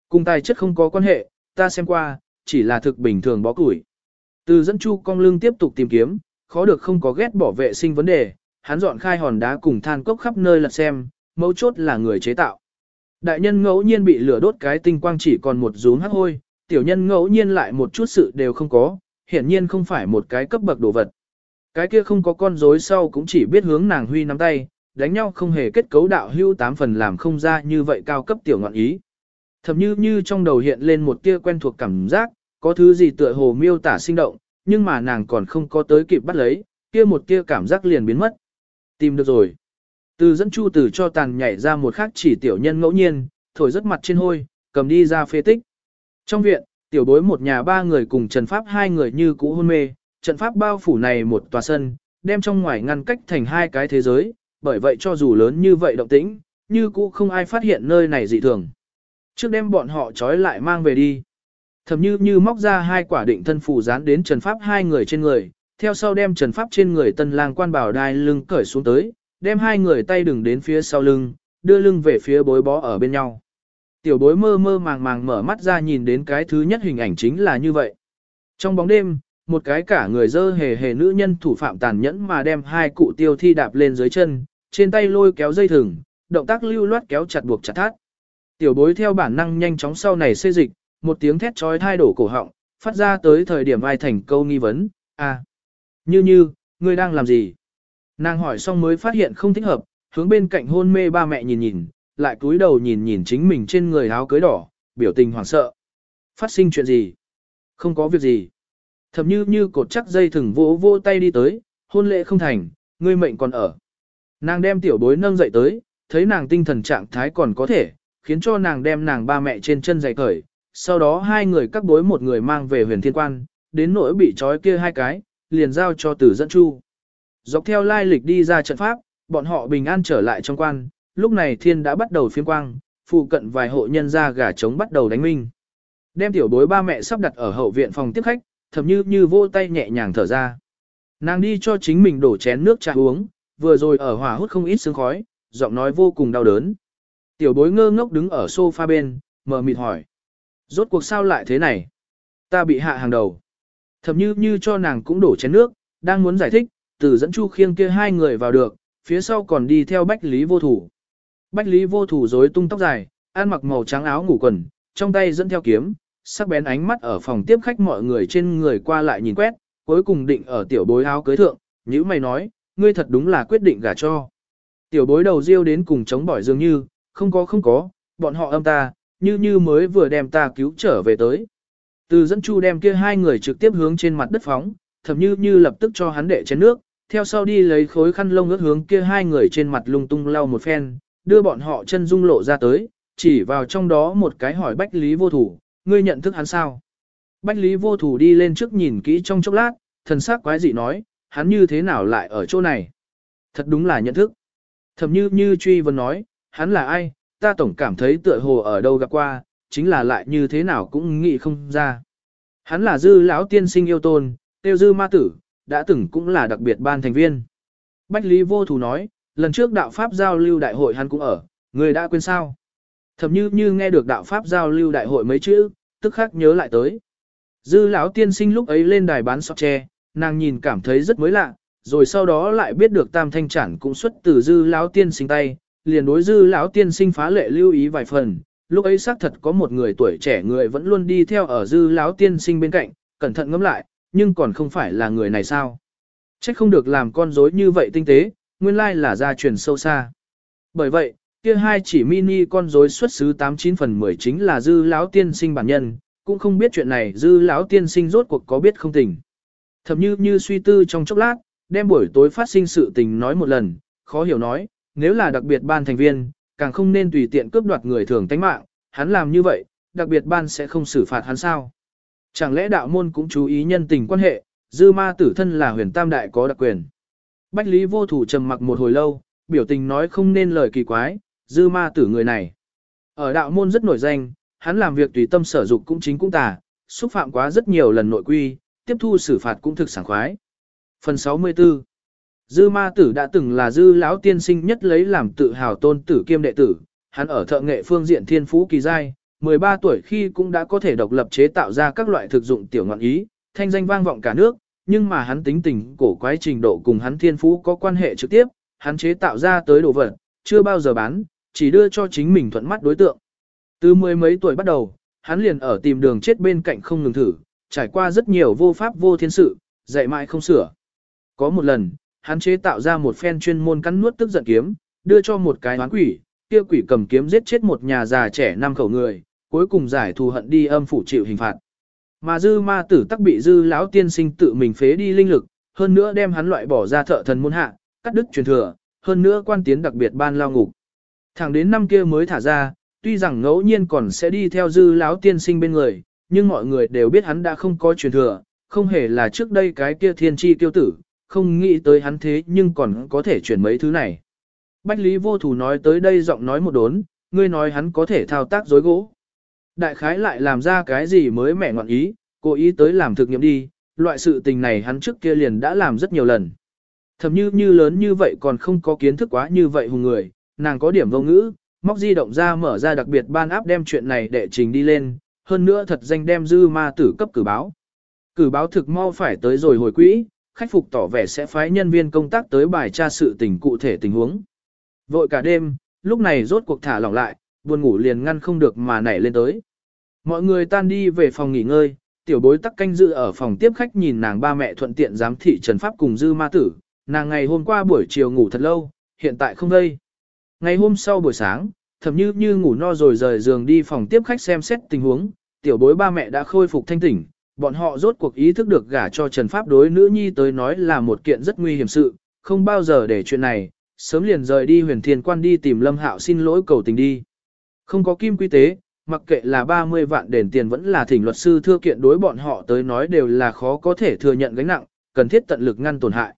Cùng tài chất không có quan hệ, ta xem qua, chỉ là thực bình thường bó củi. Từ dẫn chu cong lưng tiếp tục tìm kiếm, khó được không có ghét bỏ vệ sinh vấn đề, hắn dọn khai hòn đá cùng than cốc khắp nơi lật xem, mấu chốt là người chế tạo. Đại nhân ngẫu nhiên bị lửa đốt cái tinh quang chỉ còn một rúm hắc hôi, tiểu nhân ngẫu nhiên lại một chút sự đều không có, hiển nhiên không phải một cái cấp bậc đồ vật. Cái kia không có con rối sau cũng chỉ biết hướng nàng huy nắm tay, đánh nhau không hề kết cấu đạo hưu tám phần làm không ra như vậy cao cấp tiểu ngọn ý. Thậm như như trong đầu hiện lên một tia quen thuộc cảm giác, có thứ gì tựa hồ miêu tả sinh động, nhưng mà nàng còn không có tới kịp bắt lấy, kia một tia cảm giác liền biến mất. Tìm được rồi. Từ dẫn chu tử cho tàn nhảy ra một khắc chỉ tiểu nhân ngẫu nhiên, thổi rất mặt trên hôi, cầm đi ra phê tích. Trong viện, tiểu bối một nhà ba người cùng Trần Pháp hai người như cũ hôn mê, trần pháp bao phủ này một tòa sân, đem trong ngoài ngăn cách thành hai cái thế giới, bởi vậy cho dù lớn như vậy động tĩnh, như cũ không ai phát hiện nơi này dị thường. Trước đem bọn họ trói lại mang về đi. Thẩm như như móc ra hai quả định thân phù dán đến Trần Pháp hai người trên người, theo sau đem Trần Pháp trên người tân lang quan bảo đai lưng cởi xuống tới, đem hai người tay đừng đến phía sau lưng, đưa lưng về phía bối bó ở bên nhau. Tiểu bối mơ mơ màng màng mở mắt ra nhìn đến cái thứ nhất hình ảnh chính là như vậy. Trong bóng đêm, một cái cả người dơ hề hề nữ nhân thủ phạm tàn nhẫn mà đem hai cụ tiêu thi đạp lên dưới chân, trên tay lôi kéo dây thừng, động tác lưu loát kéo chặt buộc chặt thắt. Tiểu bối theo bản năng nhanh chóng sau này xê dịch, một tiếng thét trói thai đổ cổ họng, phát ra tới thời điểm ai thành câu nghi vấn, à, như như, ngươi đang làm gì? Nàng hỏi xong mới phát hiện không thích hợp, hướng bên cạnh hôn mê ba mẹ nhìn nhìn, lại cúi đầu nhìn nhìn chính mình trên người áo cưới đỏ, biểu tình hoảng sợ. Phát sinh chuyện gì? Không có việc gì. Thậm như như cột chắc dây thừng vỗ vỗ tay đi tới, hôn lễ không thành, ngươi mệnh còn ở. Nàng đem tiểu bối nâng dậy tới, thấy nàng tinh thần trạng thái còn có thể, khiến cho nàng đem nàng ba mẹ trên chân giày cởi. Sau đó hai người các bối một người mang về huyền thiên quan, đến nỗi bị trói kia hai cái, liền giao cho tử dẫn chu. Dọc theo lai lịch đi ra trận pháp, bọn họ bình an trở lại trong quan, lúc này thiên đã bắt đầu phiên quang, phụ cận vài hộ nhân ra gà trống bắt đầu đánh minh. Đem tiểu bối ba mẹ sắp đặt ở hậu viện phòng tiếp khách, thầm như như vô tay nhẹ nhàng thở ra. Nàng đi cho chính mình đổ chén nước trà uống, vừa rồi ở hỏa hút không ít sương khói, giọng nói vô cùng đau đớn. Tiểu bối ngơ ngốc đứng ở sofa bên, mờ mịt hỏi. Rốt cuộc sao lại thế này? Ta bị hạ hàng đầu. Thậm như như cho nàng cũng đổ chén nước, đang muốn giải thích, từ dẫn chu khiêng kia hai người vào được, phía sau còn đi theo bách lý vô thủ. Bách lý vô thủ rối tung tóc dài, ăn mặc màu trắng áo ngủ quần, trong tay dẫn theo kiếm, sắc bén ánh mắt ở phòng tiếp khách mọi người trên người qua lại nhìn quét, cuối cùng định ở tiểu bối áo cưới thượng, như mày nói, ngươi thật đúng là quyết định gả cho. Tiểu bối đầu riêu đến cùng chống bỏi dường như, không có không có, bọn họ âm ta, như như mới vừa đem ta cứu trở về tới. Từ dẫn chu đem kia hai người trực tiếp hướng trên mặt đất phóng, thậm như như lập tức cho hắn đệ chén nước, theo sau đi lấy khối khăn lông ướt hướng kia hai người trên mặt lung tung lau một phen, đưa bọn họ chân dung lộ ra tới, chỉ vào trong đó một cái hỏi Bách Lý vô thủ, ngươi nhận thức hắn sao? Bách Lý vô thủ đi lên trước nhìn kỹ trong chốc lát, thần sắc quái dị nói, hắn như thế nào lại ở chỗ này? Thật đúng là nhận thức. Thầm như như truy vấn nói, hắn là ai, ta tổng cảm thấy tựa hồ ở đâu gặp qua, chính là lại như thế nào cũng nghĩ không ra. Hắn là dư lão tiên sinh yêu tôn, tiêu dư ma tử, đã từng cũng là đặc biệt ban thành viên. Bách Lý vô thủ nói, lần trước đạo Pháp giao lưu đại hội hắn cũng ở, người đã quên sao. Thầm như như nghe được đạo Pháp giao lưu đại hội mấy chữ, tức khắc nhớ lại tới. Dư lão tiên sinh lúc ấy lên đài bán sọt tre, nàng nhìn cảm thấy rất mới lạ, rồi sau đó lại biết được tam thanh chản cũng xuất từ dư lão tiên sinh tay, liền đối dư lão tiên sinh phá lệ lưu ý vài phần. Lúc ấy xác thật có một người tuổi trẻ người vẫn luôn đi theo ở dư lão tiên sinh bên cạnh, cẩn thận ngẫm lại, nhưng còn không phải là người này sao. Trách không được làm con rối như vậy tinh tế, nguyên lai là gia truyền sâu xa. Bởi vậy, kia hai chỉ mini con rối xuất xứ 89 phần 10 chính là dư lão tiên sinh bản nhân, cũng không biết chuyện này dư lão tiên sinh rốt cuộc có biết không tình. Thậm như như suy tư trong chốc lát, đem buổi tối phát sinh sự tình nói một lần, khó hiểu nói, nếu là đặc biệt ban thành viên, càng không nên tùy tiện cướp đoạt người thường tánh mạng, hắn làm như vậy, đặc biệt ban sẽ không xử phạt hắn sao. Chẳng lẽ đạo môn cũng chú ý nhân tình quan hệ, dư ma tử thân là huyền tam đại có đặc quyền. Bách Lý vô thủ trầm mặc một hồi lâu, biểu tình nói không nên lời kỳ quái, dư ma tử người này. Ở đạo môn rất nổi danh, hắn làm việc tùy tâm sở dục cũng chính cũng tà, xúc phạm quá rất nhiều lần nội quy, tiếp thu xử phạt cũng thực sảng khoái. Phần 64 Dư ma tử đã từng là dư lão tiên sinh nhất lấy làm tự hào tôn tử kiêm đệ tử, hắn ở thợ nghệ phương diện thiên phú kỳ giai, 13 tuổi khi cũng đã có thể độc lập chế tạo ra các loại thực dụng tiểu ngọn ý, thanh danh vang vọng cả nước, nhưng mà hắn tính tình cổ quái trình độ cùng hắn thiên phú có quan hệ trực tiếp, hắn chế tạo ra tới đồ vật, chưa bao giờ bán, chỉ đưa cho chính mình thuận mắt đối tượng. Từ mười mấy tuổi bắt đầu, hắn liền ở tìm đường chết bên cạnh không ngừng thử, trải qua rất nhiều vô pháp vô thiên sự, dạy mãi không sửa. Có một lần, hắn chế tạo ra một phen chuyên môn cắn nuốt tức giận kiếm, đưa cho một cái oán quỷ, kia quỷ cầm kiếm giết chết một nhà già trẻ năm khẩu người, cuối cùng giải thù hận đi âm phủ chịu hình phạt. Mà dư ma tử tắc bị dư lão tiên sinh tự mình phế đi linh lực, hơn nữa đem hắn loại bỏ ra thợ thần môn hạ, cắt đứt truyền thừa, hơn nữa quan tiến đặc biệt ban lao ngục. Thẳng đến năm kia mới thả ra, tuy rằng ngẫu nhiên còn sẽ đi theo dư lão tiên sinh bên người, nhưng mọi người đều biết hắn đã không có truyền thừa, không hề là trước đây cái kia thiên chi tiêu tử, không nghĩ tới hắn thế nhưng còn có thể chuyển mấy thứ này. Bách Lý vô thủ nói tới đây giọng nói một đốn, ngươi nói hắn có thể thao tác dối gỗ. Đại khái lại làm ra cái gì mới mẻ ngoạn ý, cố ý tới làm thực nghiệm đi, loại sự tình này hắn trước kia liền đã làm rất nhiều lần. Thầm như như lớn như vậy còn không có kiến thức quá như vậy hùng người, nàng có điểm vô ngữ, móc di động ra mở ra đặc biệt ban áp đem chuyện này để trình đi lên, hơn nữa thật danh đem dư ma tử cấp cử báo. Cử báo thực mau phải tới rồi hồi quỹ, khách phục tỏ vẻ sẽ phái nhân viên công tác tới bài tra sự tình cụ thể tình huống. Vội cả đêm, lúc này rốt cuộc thả lỏng lại, buồn ngủ liền ngăn không được mà nảy lên tới. Mọi người tan đi về phòng nghỉ ngơi, tiểu bối tắc canh dự ở phòng tiếp khách nhìn nàng ba mẹ thuận tiện giám thị Trần Pháp cùng dư ma tử, nàng ngày hôm qua buổi chiều ngủ thật lâu, hiện tại không đây. Ngày hôm sau buổi sáng, thầm như như ngủ no rồi rời giường đi phòng tiếp khách xem xét tình huống, tiểu bối ba mẹ đã khôi phục thanh tỉnh, bọn họ rốt cuộc ý thức được gả cho Trần Pháp đối nữ nhi tới nói là một kiện rất nguy hiểm sự, không bao giờ để chuyện này, sớm liền rời đi huyền thiên quan đi tìm Lâm Hạo xin lỗi cầu tình đi. Không có kim quy tế, mặc kệ là 30 vạn đền tiền vẫn là thỉnh luật sư thưa kiện đối bọn họ tới nói đều là khó có thể thừa nhận gánh nặng, cần thiết tận lực ngăn tổn hại.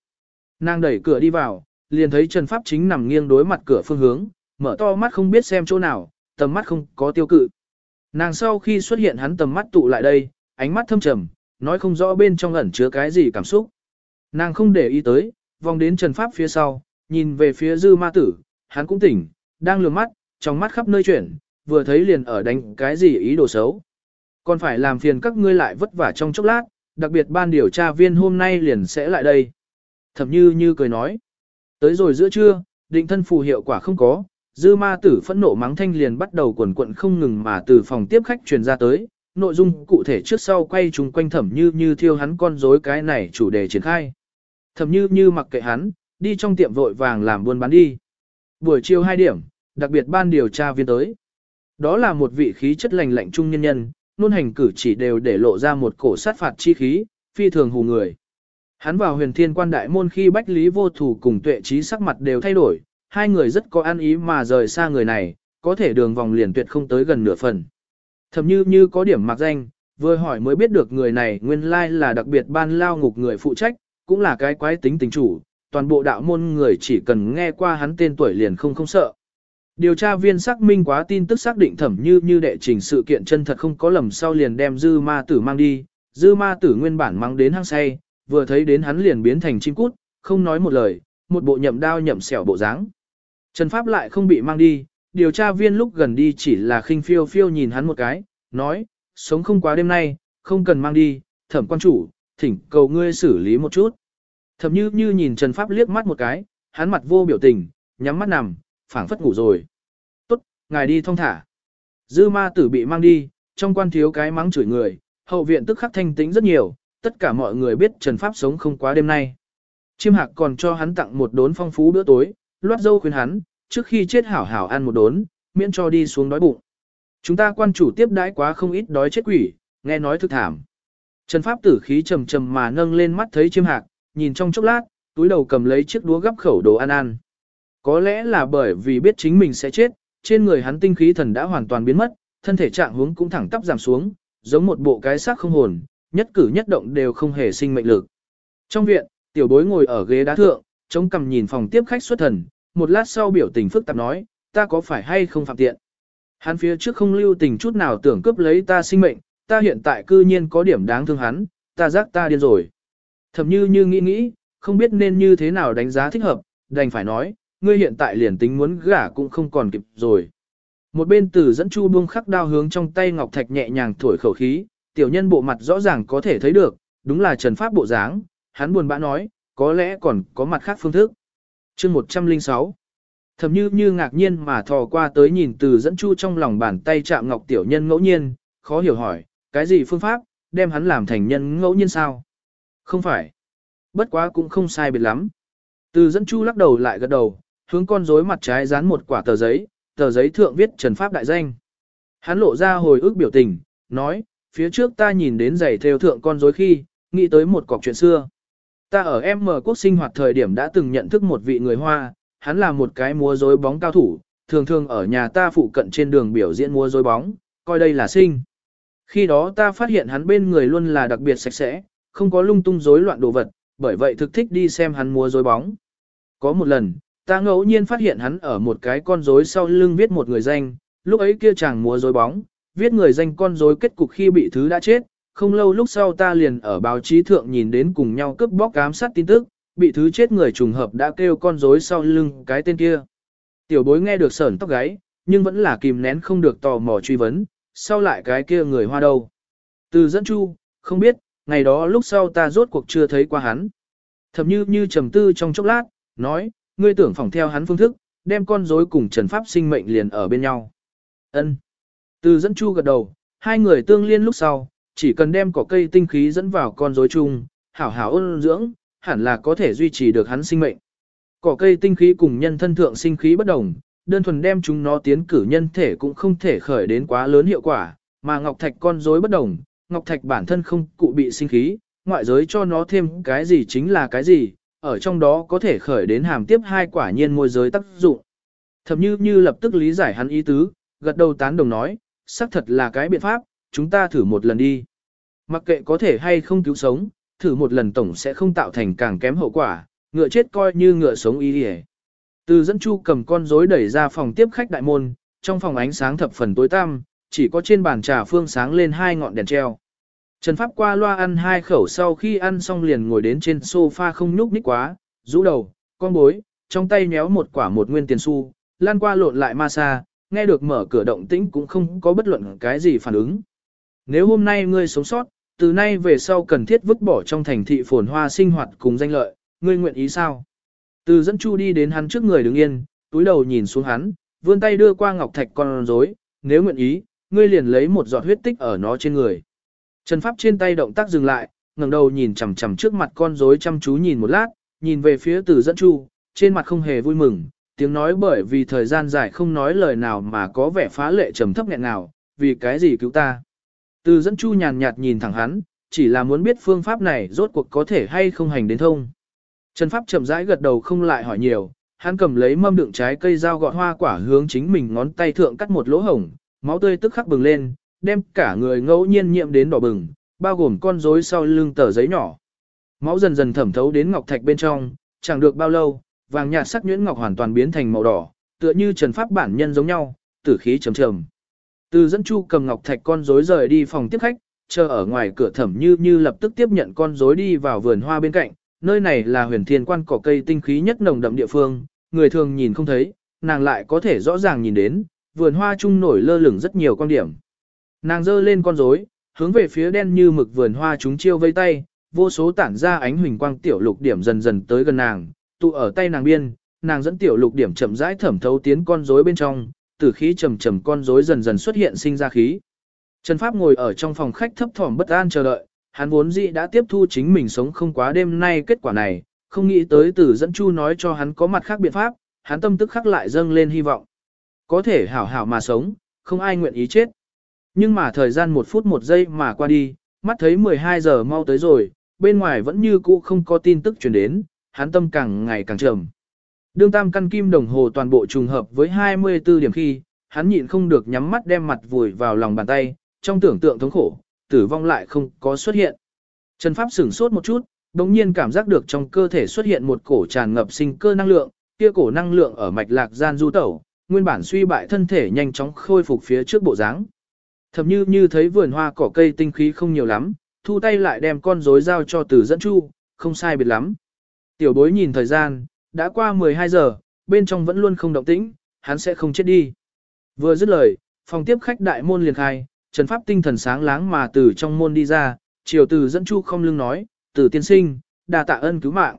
Nàng đẩy cửa đi vào, liền thấy Trần Pháp chính nằm nghiêng đối mặt cửa phương hướng, mở to mắt không biết xem chỗ nào, tầm mắt không có tiêu cự. Nàng sau khi xuất hiện hắn tầm mắt tụ lại đây, ánh mắt thâm trầm, nói không rõ bên trong ẩn chứa cái gì cảm xúc. Nàng không để ý tới, vòng đến Trần Pháp phía sau, nhìn về phía dư ma tử, hắn cũng tỉnh, đang lường mắt, trong mắt khắp nơi chuyển, vừa thấy liền ở đánh cái gì ý đồ xấu. Còn phải làm phiền các ngươi lại vất vả trong chốc lát, đặc biệt ban điều tra viên hôm nay liền sẽ lại đây. Thẩm như như cười nói. Tới rồi giữa trưa, định thân phù hiệu quả không có, dư ma tử phẫn nộ mắng thanh liền bắt đầu quần quận không ngừng mà từ phòng tiếp khách truyền ra tới, nội dung cụ thể trước sau quay chung quanh thẩm như như thiêu hắn con rối cái này chủ đề triển khai. Thẩm như như mặc kệ hắn, đi trong tiệm vội vàng làm buôn bán đi. Buổi chiều 2 điểm, đặc biệt ban điều tra viên tới. Đó là một vị khí chất lành lạnh trung nhân nhân, luôn hành cử chỉ đều để lộ ra một cổ sát phạt chi khí, phi thường hù người. Hắn vào huyền thiên quan đại môn khi bách lý vô thủ cùng tuệ trí sắc mặt đều thay đổi, hai người rất có ăn ý mà rời xa người này, có thể đường vòng liền tuyệt không tới gần nửa phần. Thầm như như có điểm mặc danh, vừa hỏi mới biết được người này nguyên lai là đặc biệt ban lao ngục người phụ trách, cũng là cái quái tính tình chủ, toàn bộ đạo môn người chỉ cần nghe qua hắn tên tuổi liền không không sợ. Điều tra viên xác minh quá tin tức xác định thẩm như như đệ trình sự kiện chân thật không có lầm sau liền đem dư ma tử mang đi, dư ma tử nguyên bản mang đến hang say, vừa thấy đến hắn liền biến thành chim cút, không nói một lời, một bộ nhậm đao nhậm xẻo bộ dáng. Trần Pháp lại không bị mang đi, điều tra viên lúc gần đi chỉ là khinh phiêu phiêu nhìn hắn một cái, nói, sống không quá đêm nay, không cần mang đi, thẩm quan chủ, thỉnh cầu ngươi xử lý một chút. Thẩm như như nhìn Trần Pháp liếc mắt một cái, hắn mặt vô biểu tình, nhắm mắt nằm, phảng phất ngủ rồi. Tốt, ngài đi thong thả. Dư ma tử bị mang đi, trong quan thiếu cái mắng chửi người, hậu viện tức khắc thanh tĩnh rất nhiều, tất cả mọi người biết Trần Pháp sống không quá đêm nay. Chiêm hạc còn cho hắn tặng một đốn phong phú bữa tối, loát dâu khuyên hắn, trước khi chết hảo hảo ăn một đốn, miễn cho đi xuống đói bụng. Chúng ta quan chủ tiếp đãi quá không ít đói chết quỷ, nghe nói thực thảm. Trần Pháp tử khí trầm trầm mà nâng lên mắt thấy chiêm hạc, nhìn trong chốc lát, túi đầu cầm lấy chiếc đũa gắp khẩu đồ ăn ăn. Có lẽ là bởi vì biết chính mình sẽ chết, trên người hắn tinh khí thần đã hoàn toàn biến mất, thân thể trạng hướng cũng thẳng tắp giảm xuống, giống một bộ cái xác không hồn, nhất cử nhất động đều không hề sinh mệnh lực. Trong viện, tiểu bối ngồi ở ghế đá thượng, chống cằm nhìn phòng tiếp khách xuất thần, một lát sau biểu tình phức tạp nói, ta có phải hay không phạm tiện. Hắn phía trước không lưu tình chút nào tưởng cướp lấy ta sinh mệnh, ta hiện tại cư nhiên có điểm đáng thương hắn, ta giác ta điên rồi. Thầm như như nghĩ nghĩ, không biết nên như thế nào đánh giá thích hợp, đành phải nói, ngươi hiện tại liền tính muốn gả cũng không còn kịp rồi. Một bên tử dẫn chu buông khắc đao hướng trong tay ngọc thạch nhẹ nhàng thổi khẩu khí, tiểu nhân bộ mặt rõ ràng có thể thấy được, đúng là trần pháp bộ dáng, hắn buồn bã nói, có lẽ còn có mặt khác phương thức chương 106 Thầm như như ngạc nhiên mà thò qua tới nhìn từ dẫn chu trong lòng bàn tay chạm ngọc tiểu nhân ngẫu nhiên, khó hiểu hỏi, cái gì phương pháp, đem hắn làm thành nhân ngẫu nhiên sao? Không phải. Bất quá cũng không sai biệt lắm. Từ dẫn chu lắc đầu lại gật đầu, hướng con rối mặt trái dán một quả tờ giấy, tờ giấy thượng viết Trần Pháp đại danh. Hắn lộ ra hồi ức biểu tình, nói, phía trước ta nhìn đến giày theo thượng con rối khi, nghĩ tới một cọc chuyện xưa. Ta ở M quốc sinh hoạt thời điểm đã từng nhận thức một vị người Hoa, hắn là một cái múa rối bóng cao thủ, thường thường ở nhà ta phụ cận trên đường biểu diễn múa rối bóng, coi đây là sinh. Khi đó ta phát hiện hắn bên người luôn là đặc biệt sạch sẽ, không có lung tung rối loạn đồ vật, bởi vậy thực thích đi xem hắn múa rối bóng. Có một lần, ta ngẫu nhiên phát hiện hắn ở một cái con rối sau lưng viết một người danh, lúc ấy kia chàng múa rối bóng, viết người danh con rối kết cục khi bị thứ đã chết, không lâu lúc sau ta liền ở báo chí thượng nhìn đến cùng nhau cướp bóc cám sát tin tức, bị thứ chết người trùng hợp đã kêu con rối sau lưng cái tên kia. Tiểu bối nghe được sởn tóc gáy, nhưng vẫn là kìm nén không được tò mò truy vấn, sau lại cái kia người hoa đâu. Từ dẫn chu, không biết, ngày đó lúc sau ta rốt cuộc chưa thấy qua hắn. Thầm như như trầm tư trong chốc lát, nói, ngươi tưởng phỏng theo hắn phương thức, đem con rối cùng Trần Pháp sinh mệnh liền ở bên nhau. Ân. Từ dẫn chu gật đầu, hai người tương liên lúc sau, chỉ cần đem cỏ cây tinh khí dẫn vào con rối chung, hảo hảo ôn dưỡng, hẳn là có thể duy trì được hắn sinh mệnh. Cỏ cây tinh khí cùng nhân thân thượng sinh khí bất đồng, đơn thuần đem chúng nó tiến cử nhân thể cũng không thể khởi đến quá lớn hiệu quả, mà ngọc thạch con rối bất đồng, ngọc thạch bản thân không cụ bị sinh khí, ngoại giới cho nó thêm cái gì chính là cái gì, ở trong đó có thể khởi đến hàm tiếp hai quả nhiên môi giới tác dụng. Thậm như như lập tức lý giải hắn ý tứ, gật đầu tán đồng nói, xác thật là cái biện pháp, chúng ta thử một lần đi. Mặc kệ có thể hay không cứu sống, thử một lần tổng sẽ không tạo thành càng kém hậu quả, ngựa chết coi như ngựa sống ý hề. Từ dẫn chu cầm con rối đẩy ra phòng tiếp khách đại môn, trong phòng ánh sáng thập phần tối tăm, chỉ có trên bàn trà phương sáng lên hai ngọn đèn treo. Trần Pháp qua loa ăn hai khẩu sau khi ăn xong liền ngồi đến trên sofa không nhúc nhích quá, rũ đầu, con bối, trong tay nhéo một quả một nguyên tiền xu, lan qua lộn lại ma xa, nghe được mở cửa động tĩnh cũng không có bất luận cái gì phản ứng. Nếu hôm nay ngươi sống sót, từ nay về sau cần thiết vứt bỏ trong thành thị phồn hoa sinh hoạt cùng danh lợi, ngươi nguyện ý sao? Từ dẫn chu đi đến hắn trước người đứng yên, túi đầu nhìn xuống hắn, vươn tay đưa qua ngọc thạch con rối, nếu nguyện ý, ngươi liền lấy một giọt huyết tích ở nó trên người. Trần Pháp trên tay động tác dừng lại, ngẩng đầu nhìn chằm chằm trước mặt con rối chăm chú nhìn một lát, nhìn về phía Từ dẫn chu, trên mặt không hề vui mừng, tiếng nói bởi vì thời gian dài không nói lời nào mà có vẻ phá lệ trầm thấp nghẹn nào, vì cái gì cứu ta. Từ dẫn chu nhàn nhạt nhìn thẳng hắn, chỉ là muốn biết phương pháp này rốt cuộc có thể hay không hành đến thông. Trần Pháp chậm rãi gật đầu không lại hỏi nhiều, hắn cầm lấy mâm đựng trái cây dao gọt hoa quả hướng chính mình ngón tay thượng cắt một lỗ hổng, máu tươi tức khắc bừng lên, đem cả người ngẫu nhiên nhiễm đến đỏ bừng, bao gồm con rối sau lưng tờ giấy nhỏ. Máu dần dần thẩm thấu đến ngọc thạch bên trong, chẳng được bao lâu, vàng nhạt sắc nhuyễn ngọc hoàn toàn biến thành màu đỏ, tựa như Trần Pháp bản nhân giống nhau, tử khí trầm trầm. Từ dẫn chu cầm ngọc thạch con rối rời đi phòng tiếp khách, chờ ở ngoài cửa thẩm như như lập tức tiếp nhận con rối đi vào vườn hoa bên cạnh, nơi này là huyền thiên quan cỏ cây tinh khí nhất nồng đậm địa phương, người thường nhìn không thấy, nàng lại có thể rõ ràng nhìn đến, vườn hoa chung nổi lơ lửng rất nhiều quan điểm. Nàng giơ lên con rối, hướng về phía đen như mực vườn hoa chúng chiêu vây tay, vô số tản ra ánh huỳnh quang tiểu lục điểm dần dần tới gần nàng, tụ ở tay nàng biên, nàng dẫn tiểu lục điểm chậm rãi thẩm thấu tiến con rối bên trong, tử khí trầm trầm con rối dần dần xuất hiện sinh ra khí. Trần Pháp ngồi ở trong phòng khách thấp thỏm bất an chờ đợi, hắn vốn dĩ đã tiếp thu chính mình sống không quá đêm nay kết quả này, không nghĩ tới tử dẫn chu nói cho hắn có mặt khác biện pháp, hắn tâm tức khắc lại dâng lên hy vọng. Có thể hảo hảo mà sống, không ai nguyện ý chết. Nhưng mà thời gian một phút một giây mà qua đi, mắt thấy 12 giờ mau tới rồi, bên ngoài vẫn như cũ không có tin tức truyền đến, hắn tâm càng ngày càng trầm. Đương tam căn kim đồng hồ toàn bộ trùng hợp với 24 điểm khi, hắn nhịn không được nhắm mắt đem mặt vùi vào lòng bàn tay, trong tưởng tượng thống khổ, tử vong lại không có xuất hiện. Trần Pháp sửng sốt một chút, đồng nhiên cảm giác được trong cơ thể xuất hiện một cổ tràn ngập sinh cơ năng lượng, kia cổ năng lượng ở mạch lạc gian du tẩu, nguyên bản suy bại thân thể nhanh chóng khôi phục phía trước bộ dáng. Thậm như như thấy vườn hoa cỏ cây tinh khí không nhiều lắm, thu tay lại đem con rối giao cho Tử dẫn chu, không sai biệt lắm. Tiểu bối nhìn thời gian, đã qua 12 giờ, bên trong vẫn luôn không động tĩnh, hắn sẽ không chết đi. Vừa dứt lời, phòng tiếp khách đại môn liền khai, Trần Pháp tinh thần sáng láng mà từ trong môn đi ra, chiều từ dẫn chu không lưng nói, từ tiên sinh, đà tạ ơn cứu mạng.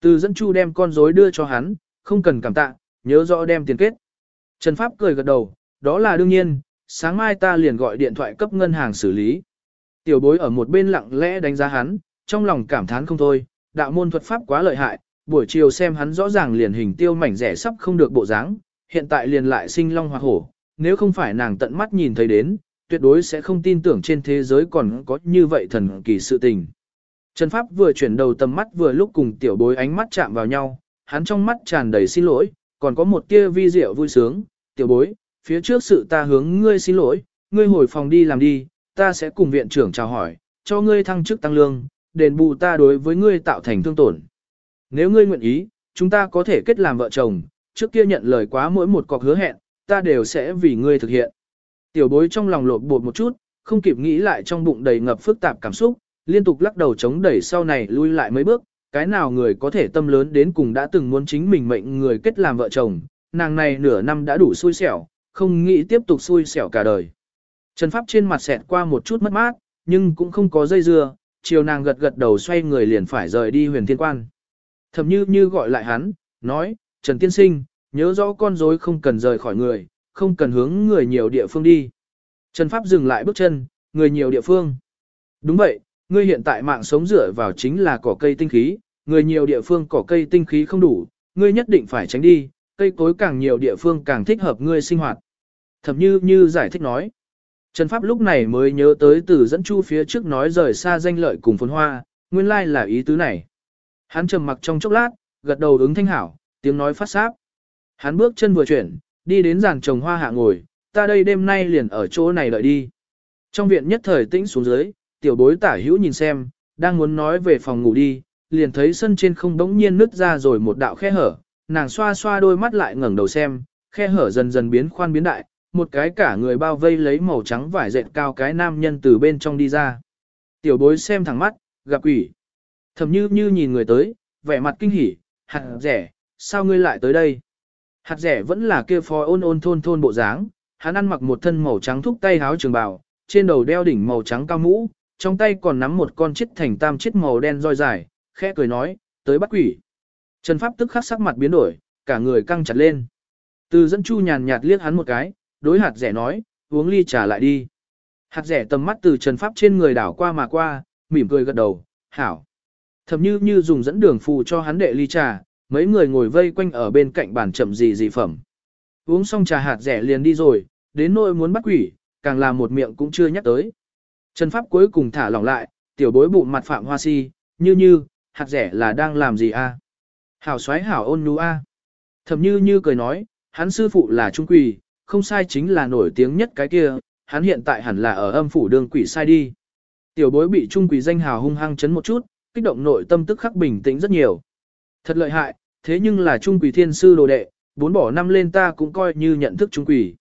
Từ dẫn chu đem con rối đưa cho hắn, không cần cảm tạ, nhớ rõ đem tiền kết. Trần Pháp cười gật đầu, đó là đương nhiên, sáng mai ta liền gọi điện thoại cấp ngân hàng xử lý. Tiểu bối ở một bên lặng lẽ đánh giá hắn, trong lòng cảm thán không thôi, đạo môn thuật pháp quá lợi hại, buổi chiều xem hắn rõ ràng liền hình tiêu mảnh rẻ sắp không được bộ dáng, hiện tại liền lại sinh long hoa hổ, nếu không phải nàng tận mắt nhìn thấy đến, tuyệt đối sẽ không tin tưởng trên thế giới còn có như vậy thần kỳ sự tình. Trần Pháp vừa chuyển đầu tầm mắt vừa lúc cùng tiểu bối ánh mắt chạm vào nhau, hắn trong mắt tràn đầy xin lỗi, còn có một tia vi diệu vui sướng, tiểu bối, phía trước sự ta hướng ngươi xin lỗi, ngươi hồi phòng đi làm đi, ta sẽ cùng viện trưởng chào hỏi, cho ngươi thăng chức tăng lương, đền bù ta đối với ngươi tạo thành thương tổn. Nếu ngươi nguyện ý, chúng ta có thể kết làm vợ chồng, trước kia nhận lời quá mỗi một cọc hứa hẹn, ta đều sẽ vì ngươi thực hiện. Tiểu bối trong lòng lột bột một chút, không kịp nghĩ lại trong bụng đầy ngập phức tạp cảm xúc, liên tục lắc đầu chống đẩy sau này lui lại mấy bước, cái nào người có thể tâm lớn đến cùng đã từng muốn chính mình mệnh người kết làm vợ chồng, nàng này nửa năm đã đủ xui xẻo, không nghĩ tiếp tục xui xẻo cả đời. Trần Pháp trên mặt xẹt qua một chút mất mát, nhưng cũng không có dây dưa, chiều nàng gật gật đầu xoay người liền phải rời đi huyền thiên quan. Thầm như như gọi lại hắn, nói, Trần Tiên Sinh, nhớ rõ con rối không cần rời khỏi người, không cần hướng người nhiều địa phương đi. Trần Pháp dừng lại bước chân, người nhiều địa phương. Đúng vậy, ngươi hiện tại mạng sống dựa vào chính là cỏ cây tinh khí, người nhiều địa phương cỏ cây tinh khí không đủ, ngươi nhất định phải tránh đi, cây cối càng nhiều địa phương càng thích hợp ngươi sinh hoạt. Thẩm như như giải thích nói. Trần Pháp lúc này mới nhớ tới từ dẫn chu phía trước nói rời xa danh lợi cùng phồn hoa, nguyên lai là ý tứ này. Hắn trầm mặc trong chốc lát, gật đầu ứng thanh hảo, tiếng nói phát sáp. Hắn bước chân vừa chuyển, đi đến giàn trồng hoa hạ ngồi, ta đây đêm nay liền ở chỗ này đợi đi. Trong viện nhất thời tĩnh xuống dưới, tiểu bối tả hữu nhìn xem, đang muốn nói về phòng ngủ đi, liền thấy sân trên không đống nhiên nứt ra rồi một đạo khe hở, nàng xoa xoa đôi mắt lại ngẩng đầu xem, khe hở dần dần biến khoan biến đại, một cái cả người bao vây lấy màu trắng vải dệt cao cái nam nhân từ bên trong đi ra. Tiểu bối xem thẳng mắt, gặp quỷ. Thầm như như nhìn người tới, vẻ mặt kinh hỉ, hạt rẻ, sao ngươi lại tới đây? Hạt rẻ vẫn là kia phó ôn ôn thôn thôn bộ dáng, hắn ăn mặc một thân màu trắng thúc tay háo trường bào, trên đầu đeo đỉnh màu trắng cao mũ, trong tay còn nắm một con chiếc thành tam chiếc màu đen roi dài, khẽ cười nói, tới bắt quỷ. Trần Pháp tức khắc sắc mặt biến đổi, cả người căng chặt lên. Từ dẫn chu nhàn nhạt liếc hắn một cái, đối hạt rẻ nói, uống ly trà lại đi. Hạt rẻ tầm mắt từ Trần Pháp trên người đảo qua mà qua, mỉm cười gật đầu, hảo thậm như như dùng dẫn đường phù cho hắn đệ ly trà, mấy người ngồi vây quanh ở bên cạnh bàn chậm gì gì phẩm. Uống xong trà hạt rẻ liền đi rồi, đến nỗi muốn bắt quỷ, càng là một miệng cũng chưa nhắc tới. Trần Pháp cuối cùng thả lỏng lại, tiểu bối bụng mặt phạm hoa si, như như, hạt rẻ là đang làm gì a? Hảo xoáy hảo ôn nú a. Thầm như như cười nói, hắn sư phụ là trung quỷ, không sai chính là nổi tiếng nhất cái kia, hắn hiện tại hẳn là ở âm phủ đường quỷ sai đi. Tiểu bối bị trung quỷ danh hào hung hăng chấn một chút, kích động nội tâm tức khắc bình tĩnh rất nhiều. Thật lợi hại, thế nhưng là trung quỷ thiên sư đồ đệ, bốn bỏ năm lên ta cũng coi như nhận thức trung quỷ.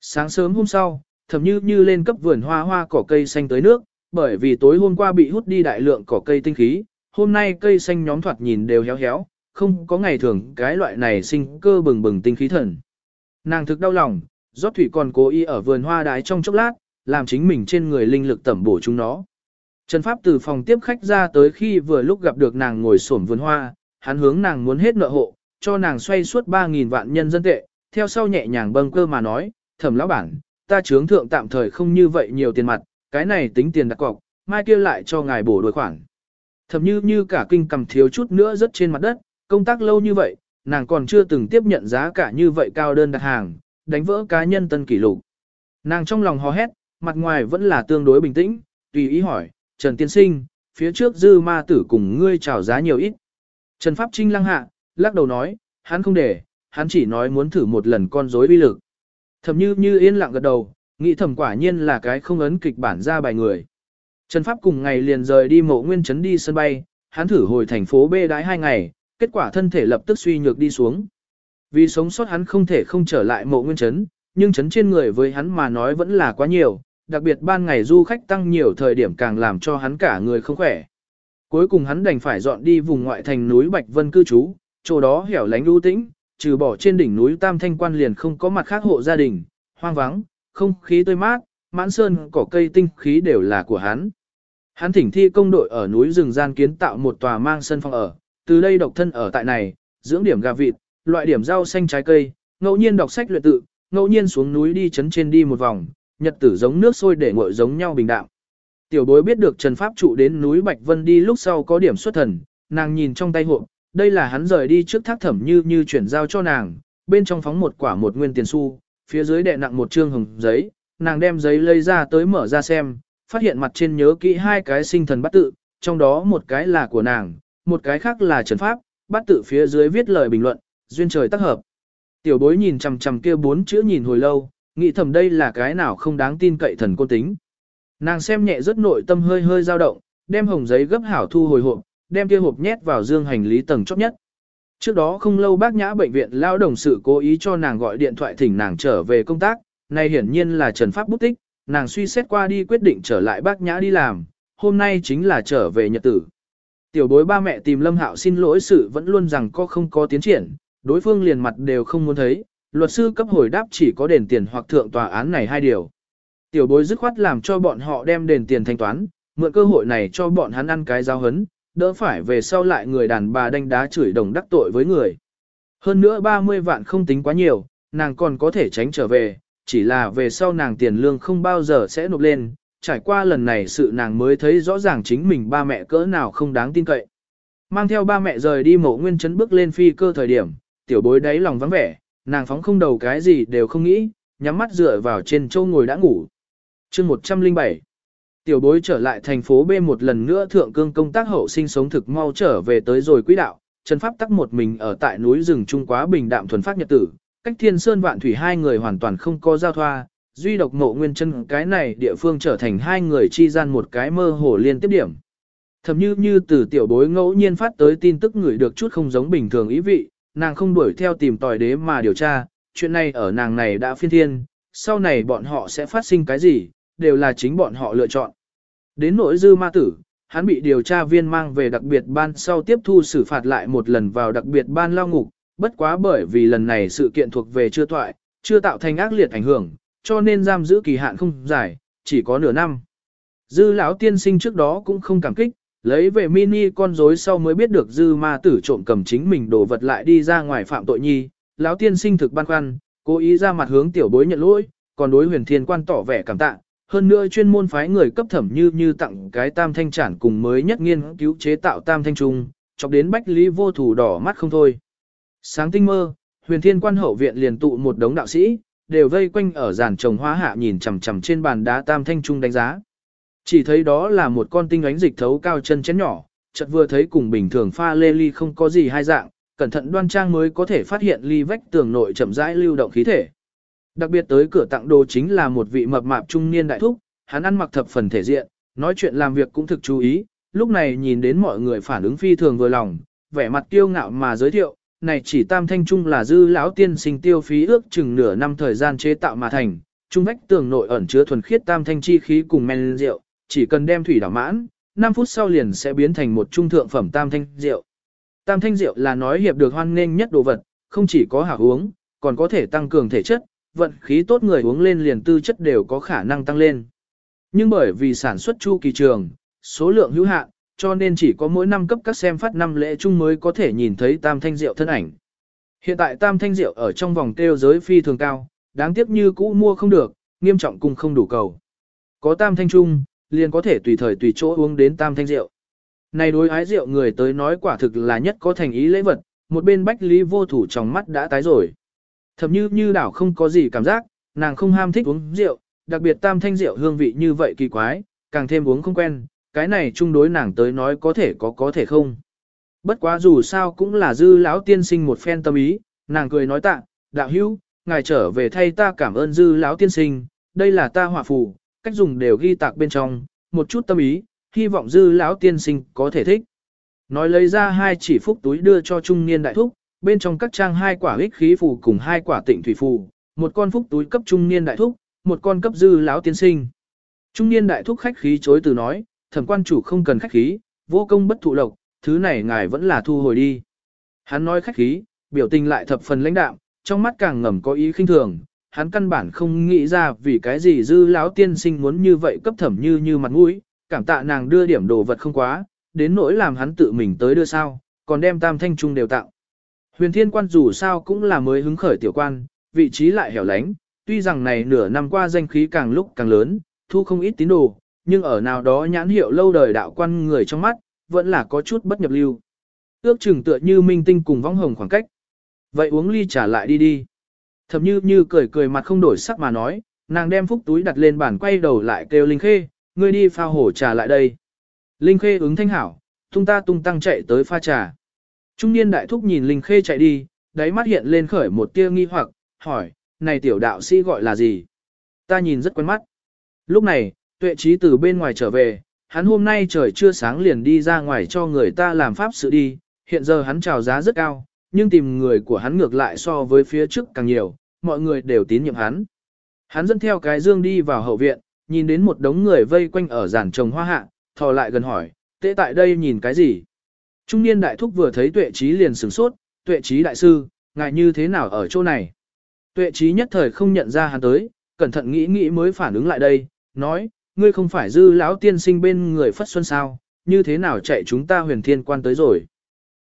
Sáng sớm hôm sau, thầm như như lên cấp vườn hoa hoa cỏ cây xanh tới nước, bởi vì tối hôm qua bị hút đi đại lượng cỏ cây tinh khí, hôm nay cây xanh nhóm thoạt nhìn đều héo héo, không có ngày thường cái loại này sinh cơ bừng bừng tinh khí thần. Nàng thực đau lòng, rót thủy còn cố ý ở vườn hoa đái trong chốc lát, làm chính mình trên người linh lực tẩm bổ chúng nó. Trần Pháp từ phòng tiếp khách ra tới khi vừa lúc gặp được nàng ngồi sổm vườn hoa, hắn hướng nàng muốn hết nợ hộ, cho nàng xoay suốt 3.000 vạn nhân dân tệ, theo sau nhẹ nhàng bâng cơ mà nói, thẩm lão bản, ta chướng thượng tạm thời không như vậy nhiều tiền mặt, cái này tính tiền đặt cọc, mai kia lại cho ngài bổ đối khoản. Thẩm như như cả kinh cầm thiếu chút nữa rất trên mặt đất, công tác lâu như vậy, nàng còn chưa từng tiếp nhận giá cả như vậy cao đơn đặt hàng, đánh vỡ cá nhân tân kỷ lục. Nàng trong lòng hò hét, mặt ngoài vẫn là tương đối bình tĩnh, tùy ý hỏi, Trần Tiên Sinh, phía trước dư ma tử cùng ngươi chào giá nhiều ít. Trần Pháp Trinh lăng hạ, lắc đầu nói, hắn không để, hắn chỉ nói muốn thử một lần con rối uy lực. Thầm như như yên lặng gật đầu, nghĩ thầm quả nhiên là cái không ấn kịch bản ra bài người. Trần Pháp cùng ngày liền rời đi mộ nguyên trấn đi sân bay, hắn thử hồi thành phố B đái hai ngày, kết quả thân thể lập tức suy nhược đi xuống. Vì sống sót hắn không thể không trở lại mộ nguyên trấn, nhưng trấn trên người với hắn mà nói vẫn là quá nhiều, đặc biệt ban ngày du khách tăng nhiều thời điểm càng làm cho hắn cả người không khỏe. Cuối cùng hắn đành phải dọn đi vùng ngoại thành núi Bạch Vân cư trú, chỗ đó hẻo lánh u tĩnh, trừ bỏ trên đỉnh núi Tam Thanh Quan liền không có mặt khác hộ gia đình, hoang vắng, không khí tươi mát, mãn sơn cỏ cây tinh khí đều là của hắn. Hắn thỉnh thi công đội ở núi rừng gian kiến tạo một tòa mang sân phòng ở, từ đây độc thân ở tại này, dưỡng điểm gà vịt, loại điểm rau xanh trái cây, ngẫu nhiên đọc sách luyện tự, ngẫu nhiên xuống núi đi chấn trên đi một vòng, nhật tử giống nước sôi để nguội giống nhau bình đạm. Tiểu bối biết được Trần Pháp trụ đến núi Bạch Vân đi lúc sau có điểm xuất thần, nàng nhìn trong tay hộp, đây là hắn rời đi trước thác thẩm như như chuyển giao cho nàng, bên trong phóng một quả một nguyên tiền xu, phía dưới đè nặng một trương hồng giấy, nàng đem giấy lấy ra tới mở ra xem, phát hiện mặt trên nhớ kỹ hai cái sinh thần bắt tự, trong đó một cái là của nàng, một cái khác là Trần Pháp, bắt tự phía dưới viết lời bình luận, duyên trời tác hợp. Tiểu bối nhìn chằm chằm kia bốn chữ nhìn hồi lâu, nghĩ thầm đây là cái nào không đáng tin cậy thần côn tính. Nàng xem nhẹ rất nội tâm hơi hơi dao động, đem hồng giấy gấp hảo thu hồi hộp, đem kia hộp nhét vào dương hành lý tầng chót nhất. Trước đó không lâu bác nhã bệnh viện lao đồng sự cố ý cho nàng gọi điện thoại thỉnh nàng trở về công tác, này hiển nhiên là Trần Pháp bút tích, nàng suy xét qua đi quyết định trở lại bác nhã đi làm, hôm nay chính là trở về nhật tử. Tiểu bối ba mẹ tìm Lâm Hạo xin lỗi sự vẫn luôn rằng có không có tiến triển, đối phương liền mặt đều không muốn thấy, luật sư cấp hồi đáp chỉ có đền tiền hoặc thượng tòa án này hai điều. Tiểu bối dứt khoát làm cho bọn họ đem đền tiền thanh toán, mượn cơ hội này cho bọn hắn ăn cái giao hấn, đỡ phải về sau lại người đàn bà đánh đá chửi đồng đắc tội với người. Hơn nữa 30 vạn không tính quá nhiều, nàng còn có thể tránh trở về, chỉ là về sau nàng tiền lương không bao giờ sẽ nộp lên, trải qua lần này sự nàng mới thấy rõ ràng chính mình ba mẹ cỡ nào không đáng tin cậy. Mang theo ba mẹ rời đi mộ nguyên chấn bước lên phi cơ thời điểm, tiểu bối đáy lòng vắng vẻ, nàng phóng không đầu cái gì đều không nghĩ, nhắm mắt dựa vào trên châu ngồi đã ngủ. chương 107 Tiểu bối trở lại thành phố B một lần nữa thượng cương công tác hậu sinh sống thực mau trở về tới rồi quỹ đạo, Trần Pháp tắc một mình ở tại núi rừng Trung quá bình đạm thuần phát nhật tử, cách thiên sơn vạn thủy hai người hoàn toàn không có giao thoa, duy độc mộ nguyên chân cái này địa phương trở thành hai người chi gian một cái mơ hồ liên tiếp điểm. Thầm như như từ tiểu bối ngẫu nhiên phát tới tin tức người được chút không giống bình thường ý vị, nàng không đuổi theo tìm tòi đế mà điều tra, chuyện này ở nàng này đã phiên thiên, sau này bọn họ sẽ phát sinh cái gì, đều là chính bọn họ lựa chọn. Đến nỗi dư ma tử, hắn bị điều tra viên mang về đặc biệt ban sau tiếp thu xử phạt lại một lần vào đặc biệt ban lao ngục, bất quá bởi vì lần này sự kiện thuộc về chưa thoại, chưa tạo thành ác liệt ảnh hưởng, cho nên giam giữ kỳ hạn không dài, chỉ có nửa năm. Dư lão tiên sinh trước đó cũng không cảm kích, lấy về mini con rối sau mới biết được dư ma tử trộm cầm chính mình đồ vật lại đi ra ngoài phạm tội nhi, lão tiên sinh thực băn khoăn, cố ý ra mặt hướng tiểu bối nhận lỗi, còn đối huyền thiên quan tỏ vẻ cảm tạ, hơn nữa chuyên môn phái người cấp thẩm như như tặng cái tam thanh chản cùng mới nhất nghiên cứu chế tạo tam thanh trung, chọc đến bách lý vô thủ đỏ mắt không thôi. Sáng tinh mơ, huyền thiên quan hậu viện liền tụ một đống đạo sĩ, đều vây quanh ở giàn trồng hóa hạ nhìn chằm chằm trên bàn đá tam thanh trung đánh giá. Chỉ thấy đó là một con tinh ánh dịch thấu cao chân chén nhỏ, chợt vừa thấy cùng bình thường pha lê ly không có gì hai dạng, cẩn thận đoan trang mới có thể phát hiện ly vách tường nội chậm rãi lưu động khí thể. Đặc biệt tới cửa tặng đồ chính là một vị mập mạp trung niên đại thúc, hắn ăn mặc thập phần thể diện, nói chuyện làm việc cũng thực chú ý, lúc này nhìn đến mọi người phản ứng phi thường vừa lòng, vẻ mặt kiêu ngạo mà giới thiệu, này chỉ tam thanh trung là dư lão tiên sinh tiêu phí ước chừng nửa năm thời gian chế tạo mà thành, trung vách tường nội ẩn chứa thuần khiết tam thanh chi khí cùng men rượu, chỉ cần đem thủy đảo mãn, 5 phút sau liền sẽ biến thành một trung thượng phẩm tam thanh rượu. Tam thanh rượu là nói hiệp được hoan nghênh nhất đồ vật, không chỉ có hảo uống, còn có thể tăng cường thể chất, vận khí tốt người uống lên liền tư chất đều có khả năng tăng lên. Nhưng bởi vì sản xuất chu kỳ trường, số lượng hữu hạn, cho nên chỉ có mỗi năm cấp các xem phát năm lễ chung mới có thể nhìn thấy tam thanh rượu thân ảnh. Hiện tại tam thanh rượu ở trong vòng tiêu giới phi thường cao, đáng tiếc như cũ mua không được, nghiêm trọng cùng không đủ cầu. Có tam thanh trung liền có thể tùy thời tùy chỗ uống đến tam thanh rượu. Này đối ái rượu người tới nói quả thực là nhất có thành ý lễ vật, một bên bách lý vô thủ trong mắt đã tái rồi. Thậm như như đảo không có gì cảm giác, nàng không ham thích uống rượu, đặc biệt tam thanh rượu hương vị như vậy kỳ quái, càng thêm uống không quen, cái này chung đối nàng tới nói có thể có có thể không. Bất quá dù sao cũng là dư lão tiên sinh một phen tâm ý, nàng cười nói tạ, đạo hữu, ngài trở về thay ta cảm ơn dư lão tiên sinh, đây là ta hỏa phù, cách dùng đều ghi tạc bên trong, một chút tâm ý, hy vọng dư lão tiên sinh có thể thích. Nói lấy ra hai chỉ phúc túi đưa cho trung niên đại thúc, bên trong các trang hai quả ích khí phù cùng hai quả tịnh thủy phù, một con phúc túi cấp trung niên đại thúc, một con cấp dư lão tiên sinh. Trung niên đại thúc khách khí chối từ nói, thẩm quan chủ không cần khách khí, vô công bất thụ lộc, thứ này ngài vẫn là thu hồi đi. Hắn nói khách khí, biểu tình lại thập phần lãnh đạm, trong mắt càng ngầm có ý khinh thường, hắn căn bản không nghĩ ra vì cái gì dư lão tiên sinh muốn như vậy cấp thẩm như như mặt mũi, cảm tạ nàng đưa điểm đồ vật không quá, đến nỗi làm hắn tự mình tới đưa sao, còn đem tam thanh trung đều tạo. Huyền thiên quan dù sao cũng là mới hứng khởi tiểu quan, vị trí lại hẻo lánh, tuy rằng này nửa năm qua danh khí càng lúc càng lớn, thu không ít tín đồ, nhưng ở nào đó nhãn hiệu lâu đời đạo quan người trong mắt, vẫn là có chút bất nhập lưu. Ước chừng tựa như minh tinh cùng vong hồng khoảng cách. Vậy uống ly trả lại đi đi. Thầm như như cười cười mặt không đổi sắc mà nói, nàng đem phúc túi đặt lên bàn quay đầu lại kêu Linh Khê, ngươi đi pha hổ trà lại đây. Linh Khê ứng thanh hảo, tung ta tung tăng chạy tới pha trà. Trung niên đại thúc nhìn Linh Khê chạy đi, đáy mắt hiện lên khởi một tia nghi hoặc, hỏi, này tiểu đạo sĩ gọi là gì? Ta nhìn rất quen mắt. Lúc này, tuệ trí từ bên ngoài trở về, hắn hôm nay trời chưa sáng liền đi ra ngoài cho người ta làm pháp sự đi, hiện giờ hắn chào giá rất cao, nhưng tìm người của hắn ngược lại so với phía trước càng nhiều, mọi người đều tín nhiệm hắn. Hắn dẫn theo cái dương đi vào hậu viện, nhìn đến một đống người vây quanh ở giàn trồng hoa hạ, thò lại gần hỏi, tệ tại đây nhìn cái gì? Trung niên đại thúc vừa thấy tuệ trí liền sửng sốt, tuệ trí đại sư, ngại như thế nào ở chỗ này? Tuệ trí nhất thời không nhận ra hắn tới, cẩn thận nghĩ nghĩ mới phản ứng lại đây, nói, ngươi không phải dư lão tiên sinh bên người phất xuân sao, như thế nào chạy chúng ta huyền thiên quan tới rồi.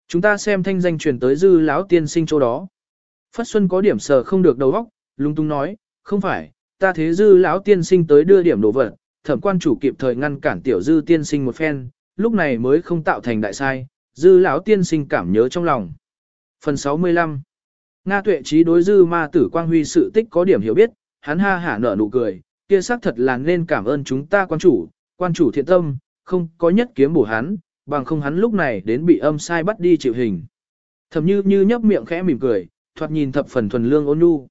Chúng ta xem thanh danh truyền tới dư lão tiên sinh chỗ đó. Phất xuân có điểm sờ không được đầu óc, lung tung nói, không phải, ta thế dư lão tiên sinh tới đưa điểm đồ vật, thẩm quan chủ kịp thời ngăn cản tiểu dư tiên sinh một phen, lúc này mới không tạo thành đại sai, dư lão tiên sinh cảm nhớ trong lòng. Phần 65 Nga tuệ trí đối dư ma tử quang huy sự tích có điểm hiểu biết, hắn ha hả nở nụ cười, kia xác thật là nên cảm ơn chúng ta quan chủ, quan chủ thiện tâm, không có nhất kiếm bổ hắn, bằng không hắn lúc này đến bị âm sai bắt đi chịu hình. Thầm như như nhấp miệng khẽ mỉm cười, thoạt nhìn thập phần thuần lương ôn nhu.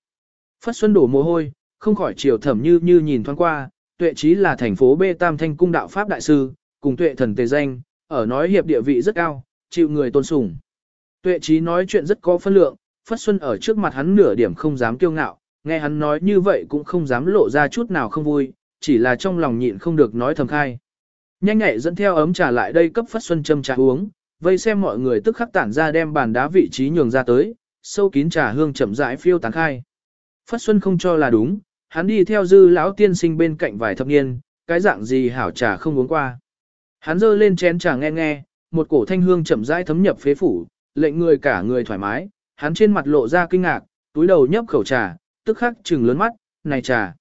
Phất Xuân đổ mồ hôi, không khỏi chiều thẩm như như nhìn thoáng qua, tuệ trí là thành phố B Tam Thanh Cung Đạo Pháp Đại Sư, cùng tuệ thần tề danh, ở nói hiệp địa vị rất cao, chịu người tôn sùng. Tuệ trí nói chuyện rất có phân lượng, Phất Xuân ở trước mặt hắn nửa điểm không dám kiêu ngạo, nghe hắn nói như vậy cũng không dám lộ ra chút nào không vui, chỉ là trong lòng nhịn không được nói thầm khai. Nhanh nhẹ dẫn theo ấm trà lại đây cấp Phất Xuân châm trà uống, vây xem mọi người tức khắc tản ra đem bàn đá vị trí nhường ra tới, sâu kín trà hương chậm rãi phiêu tán khai. Phất Xuân không cho là đúng, hắn đi theo dư lão tiên sinh bên cạnh vài thập niên, cái dạng gì hảo trà không uống qua. Hắn giơ lên chén trà nghe nghe, một cổ thanh hương chậm rãi thấm nhập phế phủ, lệnh người cả người thoải mái, hắn trên mặt lộ ra kinh ngạc, túi đầu nhấp khẩu trà, tức khắc trừng lớn mắt, này trà.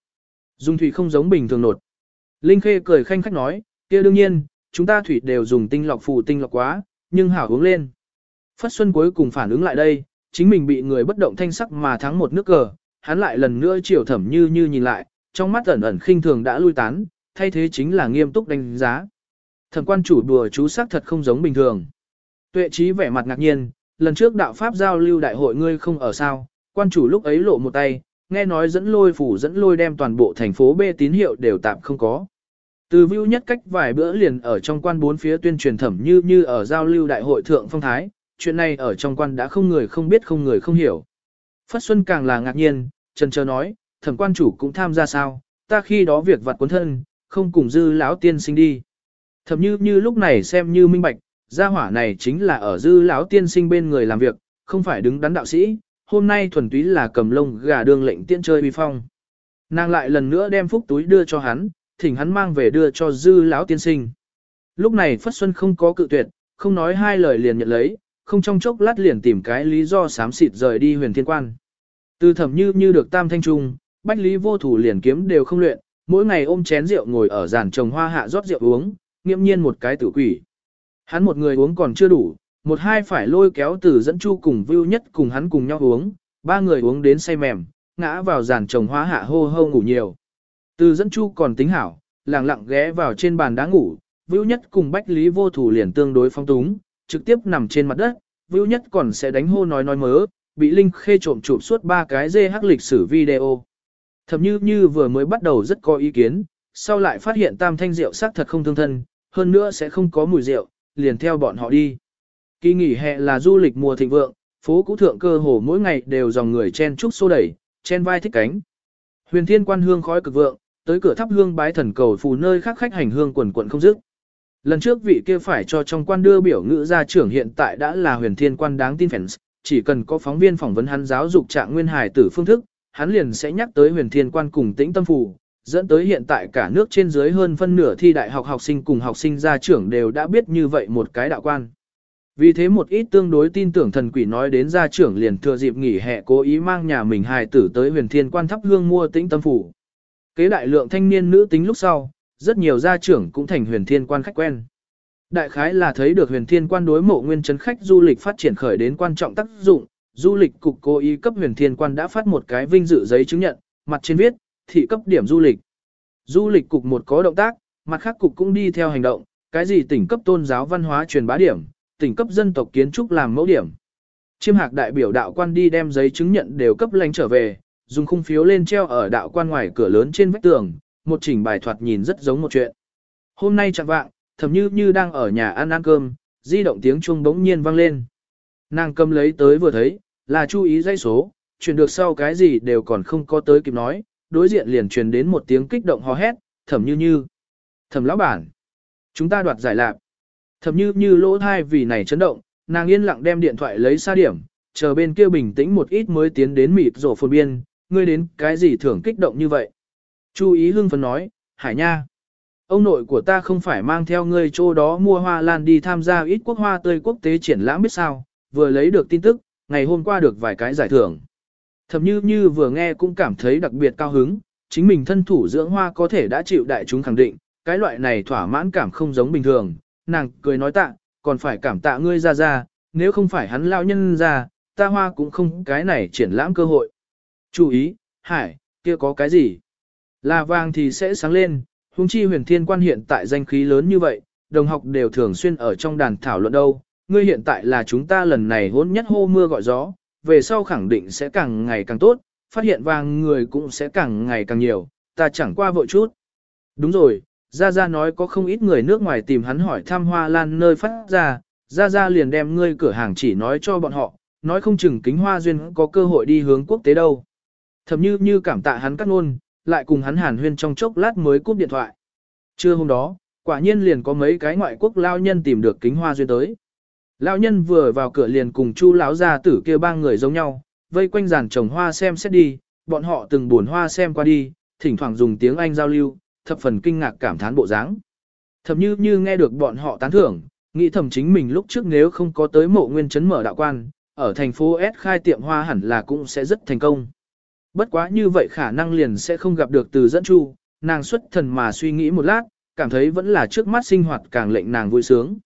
Dung thủy không giống bình thường nột. Linh Khê cười khanh khách nói, kia đương nhiên, chúng ta thủy đều dùng tinh lọc phù tinh lọc quá, nhưng hảo hướng lên. Phất Xuân cuối cùng phản ứng lại đây, chính mình bị người bất động thanh sắc mà thắng một nước cờ, hắn lại lần nữa chiều thẩm như như nhìn lại, trong mắt ẩn ẩn khinh thường đã lui tán, thay thế chính là nghiêm túc đánh giá. Thẩm quan chủ đùa chú sắc thật không giống bình thường. Tuệ trí vẻ mặt ngạc nhiên, lần trước đạo pháp giao lưu đại hội ngươi không ở sao, quan chủ lúc ấy lộ một tay, nghe nói dẫn lôi phủ dẫn lôi đem toàn bộ thành phố B tín hiệu đều tạm không có. Từ view nhất cách vài bữa liền ở trong quan bốn phía tuyên truyền thẩm như như ở giao lưu đại hội thượng phong thái, chuyện này ở trong quan đã không người không biết không người không hiểu. Phất Xuân càng là ngạc nhiên, trần chờ nói, thẩm quan chủ cũng tham gia sao, ta khi đó việc vặt cuốn thân, không cùng dư lão tiên sinh đi. Thẩm như như lúc này xem như minh bạch, gia hỏa này chính là ở dư lão tiên sinh bên người làm việc, không phải đứng đắn đạo sĩ, hôm nay thuần túy là cầm lông gà đương lệnh tiên chơi uy phong. Nàng lại lần nữa đem phúc túi đưa cho hắn, thỉnh hắn mang về đưa cho dư lão tiên sinh. Lúc này Phất Xuân không có cự tuyệt, không nói hai lời liền nhận lấy, không trong chốc lát liền tìm cái lý do sám xịt rời đi huyền thiên quan. Từ thẩm như như được tam thanh trung, bách lý vô thủ liền kiếm đều không luyện, mỗi ngày ôm chén rượu ngồi ở giàn trồng hoa hạ rót rượu uống, nghiêm nhiên một cái tử quỷ. Hắn một người uống còn chưa đủ, một hai phải lôi kéo từ dẫn chu cùng vưu nhất cùng hắn cùng nhau uống, ba người uống đến say mềm, ngã vào giàn trồng hoa hạ hô hô ngủ nhiều. Từ dẫn chu còn tính hảo, lặng lặng ghé vào trên bàn đá ngủ, vưu nhất cùng bách lý vô thủ liền tương đối phong túng, trực tiếp nằm trên mặt đất, vưu nhất còn sẽ đánh hô nói nói mớ, bị Linh Khê trộm chụp suốt ba cái dê hắc lịch sử video. Thậm như như vừa mới bắt đầu rất có ý kiến, sau lại phát hiện tam thanh rượu sắc thật không thương thân, hơn nữa sẽ không có mùi rượu, liền theo bọn họ đi. Kỳ nghỉ hè là du lịch mùa thịnh vượng, phố cũ thượng cơ hồ mỗi ngày đều dòng người chen trúc xô đẩy, chen vai thích cánh. Huyền thiên quan hương khói cực vượng, tới cửa thắp hương bái thần cầu phù nơi khác khách hành hương quần quận không dứt. Lần trước vị kia phải cho trong quan đưa biểu ngữ gia trưởng hiện tại đã là huyền thiên quan đáng tin fans, chỉ cần có phóng viên phỏng vấn hắn giáo dục trạng nguyên hải tử phương thức, hắn liền sẽ nhắc tới huyền thiên quan cùng tĩnh tâm phù, dẫn tới hiện tại cả nước trên dưới hơn phân nửa thi đại học học sinh cùng học sinh gia trưởng đều đã biết như vậy một cái đạo quan. Vì thế một ít tương đối tin tưởng thần quỷ nói đến gia trưởng liền thừa dịp nghỉ hè cố ý mang nhà mình hài tử tới huyền thiên quan thắp hương mua tĩnh tâm phủ. Kế đại lượng thanh niên nữ tính lúc sau, rất nhiều gia trưởng cũng thành huyền thiên quan khách quen. Đại khái là thấy được huyền thiên quan đối mộ nguyên chấn khách du lịch phát triển khởi đến quan trọng tác dụng, du lịch cục cố ý cấp huyền thiên quan đã phát một cái vinh dự giấy chứng nhận, mặt trên viết, thị cấp điểm du lịch. Du lịch cục một có động tác, mặt khác cục cũng đi theo hành động, cái gì tỉnh cấp tôn giáo văn hóa truyền bá điểm, tỉnh cấp dân tộc kiến trúc làm mẫu điểm. Chiêm hạc đại biểu đạo quan đi đem giấy chứng nhận đều cấp lãnh trở về, dùng khung phiếu lên treo ở đạo quan ngoài cửa lớn trên vách tường, một chỉnh bài thoạt nhìn rất giống một chuyện. Hôm nay chẳng vạng, thầm như như đang ở nhà ăn ăn cơm, di động tiếng chuông bỗng nhiên vang lên. Nàng cầm lấy tới vừa thấy, là chú ý dây số, chuyển được sau cái gì đều còn không có tới kịp nói, đối diện liền truyền đến một tiếng kích động hò hét, thẩm như như. Thẩm lão bản. Chúng ta đoạt giải lạc. Thẩm như như lỗ thai vì này chấn động, nàng yên lặng đem điện thoại lấy xa điểm, chờ bên kia bình tĩnh một ít mới tiến đến mịt rổ phồn biên, ngươi đến cái gì thưởng kích động như vậy. Chú ý hưng phấn nói, hải nha. Ông nội của ta không phải mang theo ngươi chỗ đó mua hoa lan đi tham gia ít quốc hoa tươi quốc tế triển lãm biết sao, vừa lấy được tin tức, ngày hôm qua được vài cái giải thưởng. Thầm như như vừa nghe cũng cảm thấy đặc biệt cao hứng, chính mình thân thủ dưỡng hoa có thể đã chịu đại chúng khẳng định, cái loại này thỏa mãn cảm không giống bình thường, nàng cười nói tạ, còn phải cảm tạ ngươi ra ra, nếu không phải hắn lao nhân ra, ta hoa cũng không cái này triển lãm cơ hội. Chú ý, hải, kia có cái gì? Là vàng thì sẽ sáng lên, huống chi huyền thiên quan hiện tại danh khí lớn như vậy, đồng học đều thường xuyên ở trong đàn thảo luận đâu. Ngươi hiện tại là chúng ta lần này hôn nhất hô mưa gọi gió, về sau khẳng định sẽ càng ngày càng tốt, phát hiện vàng người cũng sẽ càng ngày càng nhiều, ta chẳng qua vội chút. Đúng rồi, Gia Gia nói có không ít người nước ngoài tìm hắn hỏi thăm hoa lan nơi phát ra, Gia Gia liền đem ngươi cửa hàng chỉ nói cho bọn họ, nói không chừng kính hoa duyên có cơ hội đi hướng quốc tế đâu. Thầm như như cảm tạ hắn cắt ngôn, lại cùng hắn hàn huyên trong chốc lát mới cúp điện thoại. Trưa hôm đó, quả nhiên liền có mấy cái ngoại quốc lao nhân tìm được kính hoa duyên tới. Lão nhân vừa vào cửa liền cùng chu lão gia tử kia ba người giống nhau, vây quanh giàn trồng hoa xem xét đi, bọn họ từng buồn hoa xem qua đi, thỉnh thoảng dùng tiếng Anh giao lưu, thập phần kinh ngạc cảm thán bộ dáng. Thậm như như nghe được bọn họ tán thưởng, nghĩ thầm chính mình lúc trước nếu không có tới mộ nguyên chấn mở đạo quan, ở thành phố S khai tiệm hoa hẳn là cũng sẽ rất thành công. Bất quá như vậy khả năng liền sẽ không gặp được từ dẫn chu, nàng xuất thần mà suy nghĩ một lát, cảm thấy vẫn là trước mắt sinh hoạt càng lệnh nàng vui sướng.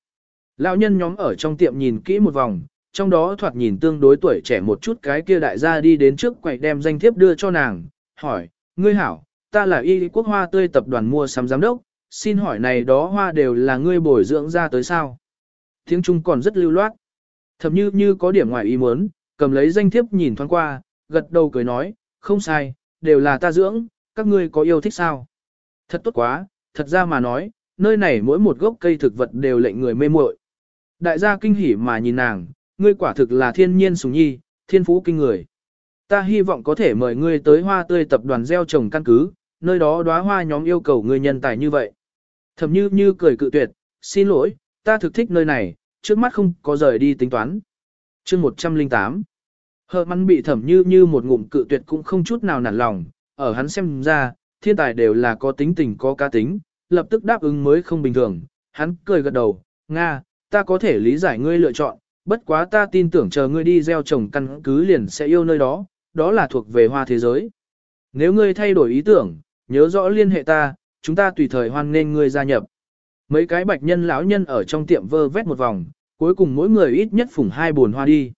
Lão nhân nhóm ở trong tiệm nhìn kỹ một vòng, trong đó thoạt nhìn tương đối tuổi trẻ một chút cái kia đại gia đi đến trước quầy đem danh thiếp đưa cho nàng, hỏi, ngươi hảo, ta là y quốc hoa tươi tập đoàn mua sắm giám đốc, xin hỏi này đó hoa đều là ngươi bồi dưỡng ra tới sao? Tiếng Trung còn rất lưu loát. Thậm như như có điểm ngoài ý muốn, cầm lấy danh thiếp nhìn thoáng qua, gật đầu cười nói, không sai, đều là ta dưỡng, các ngươi có yêu thích sao? Thật tốt quá, thật ra mà nói, nơi này mỗi một gốc cây thực vật đều lệnh người mê muội. Đại gia kinh hỉ mà nhìn nàng, ngươi quả thực là thiên nhiên sùng nhi, thiên phú kinh người. Ta hy vọng có thể mời ngươi tới hoa tươi tập đoàn gieo trồng căn cứ, nơi đó đóa hoa nhóm yêu cầu ngươi nhân tài như vậy. Thẩm như như cười cự tuyệt, xin lỗi, ta thực thích nơi này, trước mắt không có rời đi tính toán. chương 108 Hợp mắn bị thẩm như như một ngụm cự tuyệt cũng không chút nào nản lòng, ở hắn xem ra, thiên tài đều là có tính tình có cá tính, lập tức đáp ứng mới không bình thường. Hắn cười gật đầu, Nga, ta có thể lý giải ngươi lựa chọn, bất quá ta tin tưởng chờ ngươi đi gieo trồng căn cứ liền sẽ yêu nơi đó, đó là thuộc về hoa thế giới. Nếu ngươi thay đổi ý tưởng, nhớ rõ liên hệ ta, chúng ta tùy thời hoan nên ngươi gia nhập. Mấy cái bạch nhân lão nhân ở trong tiệm vơ vét một vòng, cuối cùng mỗi người ít nhất phủng hai buồn hoa đi.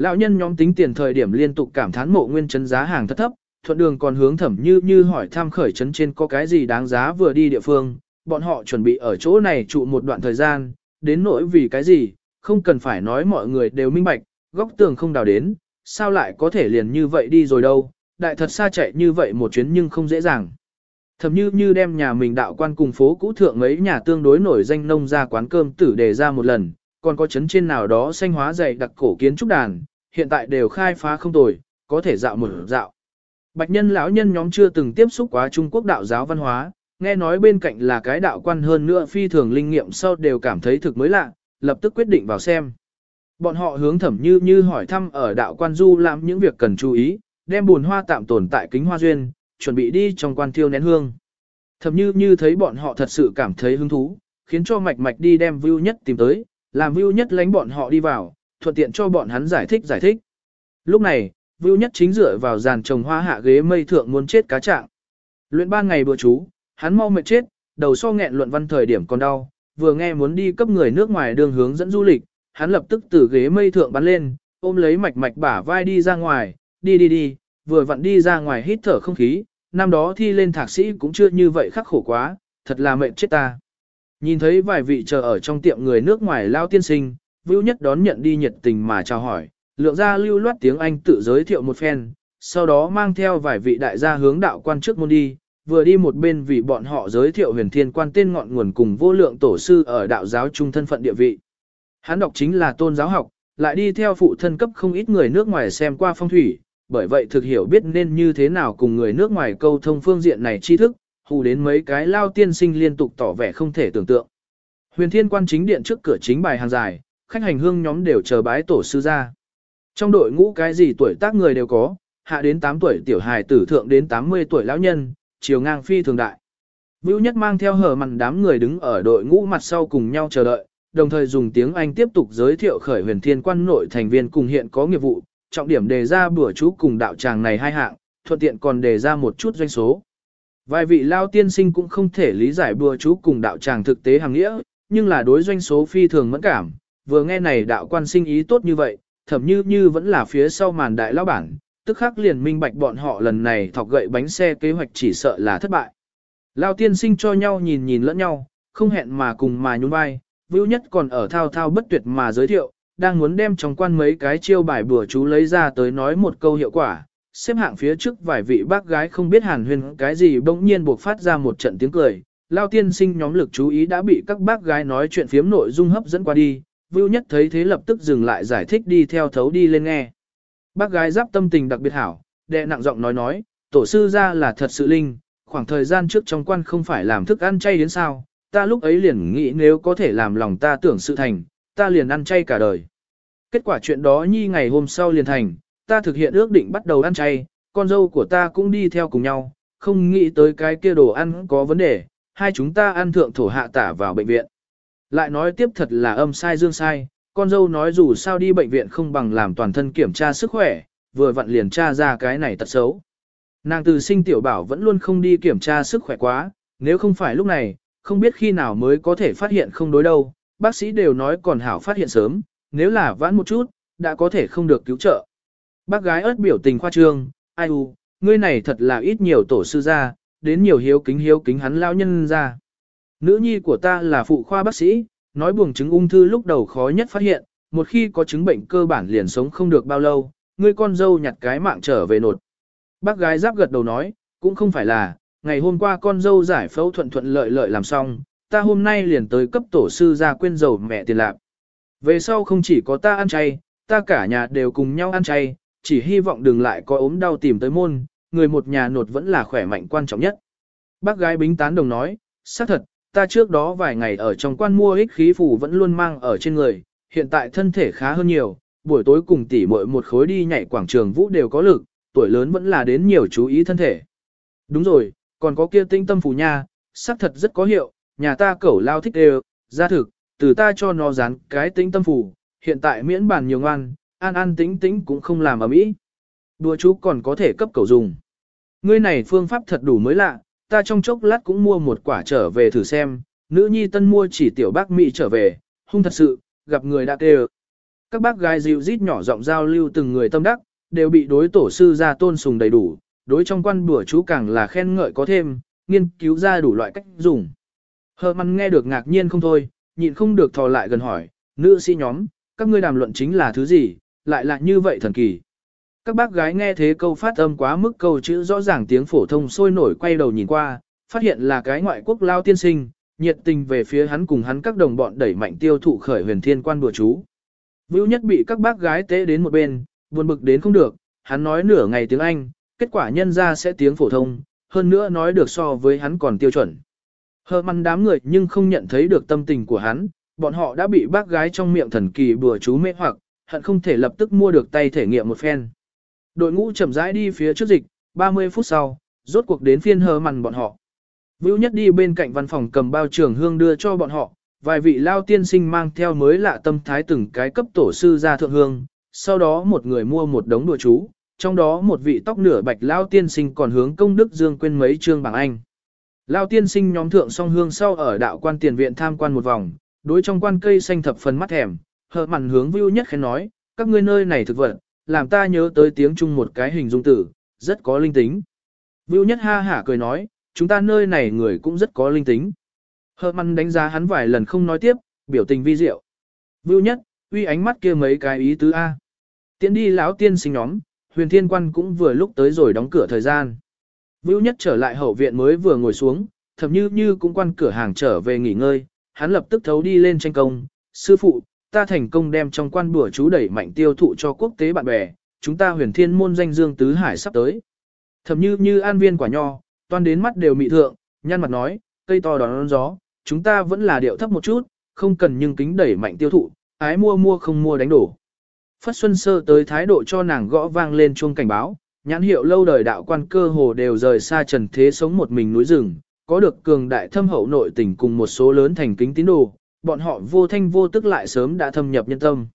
Lão nhân nhóm tính tiền thời điểm liên tục cảm thán mộ nguyên chấn giá hàng thất thấp, thuận đường còn hướng thẩm như như hỏi tham khởi chấn trên có cái gì đáng giá vừa đi địa phương, bọn họ chuẩn bị ở chỗ này trụ một đoạn thời gian, đến nỗi vì cái gì, không cần phải nói mọi người đều minh bạch, góc tường không đào đến, sao lại có thể liền như vậy đi rồi đâu, đại thật xa chạy như vậy một chuyến nhưng không dễ dàng. thẩm như như đem nhà mình đạo quan cùng phố cũ thượng mấy nhà tương đối nổi danh nông ra quán cơm tử đề ra một lần, còn có chấn trên nào đó xanh hóa dày đặc cổ kiến trúc đàn, hiện tại đều khai phá không tồi, có thể dạo một dạo. Bạch nhân lão nhân nhóm chưa từng tiếp xúc quá Trung Quốc đạo giáo văn hóa, nghe nói bên cạnh là cái đạo quan hơn nữa phi thường linh nghiệm sau đều cảm thấy thực mới lạ, lập tức quyết định vào xem. Bọn họ hướng thẩm như như hỏi thăm ở đạo quan du làm những việc cần chú ý, đem buồn hoa tạm tồn tại kính hoa duyên, chuẩn bị đi trong quan thiêu nén hương. Thẩm như như thấy bọn họ thật sự cảm thấy hứng thú, khiến cho mạch mạch đi đem view nhất tìm tới, làm view nhất lánh bọn họ đi vào, thuận tiện cho bọn hắn giải thích giải thích. Lúc này, Vưu nhất chính dựa vào dàn trồng hoa hạ ghế mây thượng muốn chết cá trạng. Luyện ba ngày bữa chú, hắn mau mệt chết, đầu so nghẹn luận văn thời điểm còn đau, vừa nghe muốn đi cấp người nước ngoài đường hướng dẫn du lịch, hắn lập tức từ ghế mây thượng bắn lên, ôm lấy mạch mạch bả vai đi ra ngoài, đi đi đi, vừa vặn đi ra ngoài hít thở không khí, năm đó thi lên thạc sĩ cũng chưa như vậy khắc khổ quá, thật là mệt chết ta. Nhìn thấy vài vị chờ ở trong tiệm người nước ngoài lao tiên sinh, Vưu Nhất đón nhận đi nhiệt tình mà chào hỏi, lượng ra lưu loát tiếng Anh tự giới thiệu một phen, sau đó mang theo vài vị đại gia hướng đạo quan trước môn đi, vừa đi một bên vì bọn họ giới thiệu huyền thiên quan tên ngọn nguồn cùng vô lượng tổ sư ở đạo giáo trung thân phận địa vị. Hắn đọc chính là tôn giáo học, lại đi theo phụ thân cấp không ít người nước ngoài xem qua phong thủy, bởi vậy thực hiểu biết nên như thế nào cùng người nước ngoài câu thông phương diện này tri thức, hù đến mấy cái lao tiên sinh liên tục tỏ vẻ không thể tưởng tượng. Huyền thiên quan chính điện trước cửa chính bài hàng dài, khách hành hương nhóm đều chờ bái tổ sư ra. Trong đội ngũ cái gì tuổi tác người đều có, hạ đến 8 tuổi tiểu hài tử thượng đến 80 tuổi lão nhân, chiều ngang phi thường đại. Vưu Nhất mang theo hở mặn đám người đứng ở đội ngũ mặt sau cùng nhau chờ đợi, đồng thời dùng tiếng Anh tiếp tục giới thiệu khởi huyền thiên quan nội thành viên cùng hiện có nghiệp vụ, trọng điểm đề ra bữa chú cùng đạo tràng này hai hạng, thuận tiện còn đề ra một chút doanh số. Vài vị lao tiên sinh cũng không thể lý giải bùa chú cùng đạo tràng thực tế hàng nghĩa, nhưng là đối doanh số phi thường mẫn cảm, vừa nghe này đạo quan sinh ý tốt như vậy, thậm như như vẫn là phía sau màn đại lão bản, tức khắc liền minh bạch bọn họ lần này thọc gậy bánh xe kế hoạch chỉ sợ là thất bại. Lao tiên sinh cho nhau nhìn nhìn lẫn nhau, không hẹn mà cùng mà nhún vai, vưu nhất còn ở thao thao bất tuyệt mà giới thiệu, đang muốn đem trong quan mấy cái chiêu bài bùa chú lấy ra tới nói một câu hiệu quả, xếp hạng phía trước vài vị bác gái không biết hàn huyên cái gì bỗng nhiên buộc phát ra một trận tiếng cười. Lao tiên sinh nhóm lực chú ý đã bị các bác gái nói chuyện phiếm nội dung hấp dẫn qua đi, Vưu Nhất thấy thế lập tức dừng lại giải thích đi theo thấu đi lên nghe. Bác gái giáp tâm tình đặc biệt hảo, đệ nặng giọng nói nói, tổ sư ra là thật sự linh, khoảng thời gian trước trong quan không phải làm thức ăn chay đến sao, ta lúc ấy liền nghĩ nếu có thể làm lòng ta tưởng sự thành, ta liền ăn chay cả đời. Kết quả chuyện đó nhi ngày hôm sau liền thành, ta thực hiện ước định bắt đầu ăn chay, con dâu của ta cũng đi theo cùng nhau, không nghĩ tới cái kia đồ ăn có vấn đề, hai chúng ta ăn thượng thổ hạ tả vào bệnh viện. Lại nói tiếp thật là âm sai dương sai, con dâu nói dù sao đi bệnh viện không bằng làm toàn thân kiểm tra sức khỏe, vừa vặn liền tra ra cái này tật xấu. Nàng từ sinh tiểu bảo vẫn luôn không đi kiểm tra sức khỏe quá, nếu không phải lúc này, không biết khi nào mới có thể phát hiện không đối đâu, bác sĩ đều nói còn hảo phát hiện sớm, nếu là vãn một chút, đã có thể không được cứu trợ. Bác gái ớt biểu tình khoa trương, ai u, ngươi này thật là ít nhiều tổ sư ra, đến nhiều hiếu kính hiếu kính hắn lao nhân ra. Nữ nhi của ta là phụ khoa bác sĩ, nói buồng chứng ung thư lúc đầu khó nhất phát hiện, một khi có chứng bệnh cơ bản liền sống không được bao lâu, ngươi con dâu nhặt cái mạng trở về nột. Bác gái giáp gật đầu nói, cũng không phải là, ngày hôm qua con dâu giải phẫu thuận thuận lợi lợi làm xong, ta hôm nay liền tới cấp tổ sư ra quên dầu mẹ tiền lạc. Về sau không chỉ có ta ăn chay, ta cả nhà đều cùng nhau ăn chay, chỉ hy vọng đừng lại có ốm đau tìm tới môn, người một nhà nột vẫn là khỏe mạnh quan trọng nhất. Bác gái bính tán đồng nói, xác thật, ta trước đó vài ngày ở trong quan mua ích khí phủ vẫn luôn mang ở trên người, hiện tại thân thể khá hơn nhiều, buổi tối cùng tỉ muội một khối đi nhảy quảng trường vũ đều có lực, tuổi lớn vẫn là đến nhiều chú ý thân thể. Đúng rồi, còn có kia tinh tâm phù nha, xác thật rất có hiệu, nhà ta cẩu lao thích đều, ra thực, từ ta cho nó dán cái tinh tâm phù, hiện tại miễn bàn nhiều ngoan, an an tính tính cũng không làm ở mỹ. Đùa chú còn có thể cấp cẩu dùng. Ngươi này phương pháp thật đủ mới lạ, ta trong chốc lát cũng mua một quả trở về thử xem, nữ nhi tân mua chỉ tiểu bác Mỹ trở về, hung thật sự, gặp người đã kêu. Các bác gái dịu rít nhỏ giọng giao lưu từng người tâm đắc, đều bị đối tổ sư ra tôn sùng đầy đủ, đối trong quan bữa chú càng là khen ngợi có thêm, nghiên cứu ra đủ loại cách dùng. Hờ măn nghe được ngạc nhiên không thôi, nhịn không được thò lại gần hỏi, nữ sĩ nhóm, các ngươi đàm luận chính là thứ gì, lại là như vậy thần kỳ. Các bác gái nghe thế câu phát âm quá mức câu chữ rõ ràng tiếng phổ thông sôi nổi quay đầu nhìn qua, phát hiện là cái ngoại quốc lao tiên sinh, nhiệt tình về phía hắn cùng hắn các đồng bọn đẩy mạnh tiêu thụ khởi huyền thiên quan bùa chú. Vưu nhất bị các bác gái tế đến một bên, buồn bực đến không được, hắn nói nửa ngày tiếng Anh, kết quả nhân ra sẽ tiếng phổ thông, hơn nữa nói được so với hắn còn tiêu chuẩn. Hờ măn đám người nhưng không nhận thấy được tâm tình của hắn, bọn họ đã bị bác gái trong miệng thần kỳ bùa chú mê hoặc, hận không thể lập tức mua được tay thể nghiệm một phen. Đội ngũ chậm rãi đi phía trước dịch, 30 phút sau, rốt cuộc đến phiên hờ mằn bọn họ. Vưu nhất đi bên cạnh văn phòng cầm bao trường hương đưa cho bọn họ, vài vị lao tiên sinh mang theo mới lạ tâm thái từng cái cấp tổ sư ra thượng hương, sau đó một người mua một đống đùa chú, trong đó một vị tóc nửa bạch lao tiên sinh còn hướng công đức dương quên mấy trương bảng anh. Lao tiên sinh nhóm thượng song hương sau ở đạo quan tiền viện tham quan một vòng, đối trong quan cây xanh thập phần mắt thèm, hờ mặn hướng Vưu nhất khen nói, các ngươi nơi này thực vật, làm ta nhớ tới tiếng Trung một cái hình dung tử, rất có linh tính. Vưu nhất ha hả cười nói, chúng ta nơi này người cũng rất có linh tính. Hợp măn đánh giá hắn vài lần không nói tiếp, biểu tình vi diệu. Vưu nhất, uy ánh mắt kia mấy cái ý tứ A. Tiến đi lão tiên sinh nhóm, huyền thiên quan cũng vừa lúc tới rồi đóng cửa thời gian. Vưu nhất trở lại hậu viện mới vừa ngồi xuống, thậm như như cũng quan cửa hàng trở về nghỉ ngơi, hắn lập tức thấu đi lên tranh công. Sư phụ, ta thành công đem trong quan bùa chú đẩy mạnh tiêu thụ cho quốc tế bạn bè, chúng ta huyền thiên môn danh dương tứ hải sắp tới. Thẩm như như an viên quả nho, toan đến mắt đều mị thượng, nhăn mặt nói, cây to đón gió, chúng ta vẫn là điệu thấp một chút, không cần nhưng kính đẩy mạnh tiêu thụ, ái mua mua không mua đánh đổ. Phất Xuân Sơ tới thái độ cho nàng gõ vang lên chuông cảnh báo, nhãn hiệu lâu đời đạo quan cơ hồ đều rời xa trần thế sống một mình núi rừng, có được cường đại thâm hậu nội tình cùng một số lớn thành kính tín đồ, bọn họ vô thanh vô tức lại sớm đã thâm nhập nhân tâm.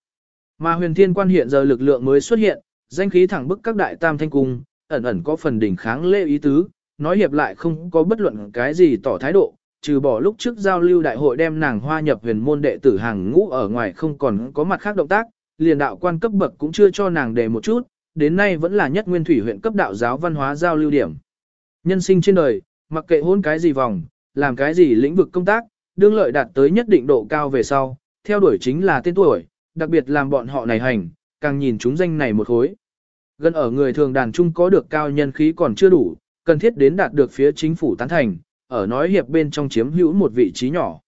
Mà huyền thiên quan hiện giờ lực lượng mới xuất hiện, danh khí thẳng bức các đại tam thanh cung, ẩn ẩn có phần đỉnh kháng lễ ý tứ, nói hiệp lại không có bất luận cái gì tỏ thái độ, trừ bỏ lúc trước giao lưu đại hội đem nàng hoa nhập huyền môn đệ tử hàng ngũ ở ngoài không còn có mặt khác động tác, liền đạo quan cấp bậc cũng chưa cho nàng đề một chút, đến nay vẫn là nhất nguyên thủy huyện cấp đạo giáo văn hóa giao lưu điểm. Nhân sinh trên đời, mặc kệ hôn cái gì vòng, làm cái gì lĩnh vực công tác, đương lợi đạt tới nhất định độ cao về sau, theo đuổi chính là tên tuổi, đặc biệt làm bọn họ này hành, càng nhìn chúng danh này một khối. Gần ở người thường đàn trung có được cao nhân khí còn chưa đủ, cần thiết đến đạt được phía chính phủ tán thành, ở nói hiệp bên trong chiếm hữu một vị trí nhỏ.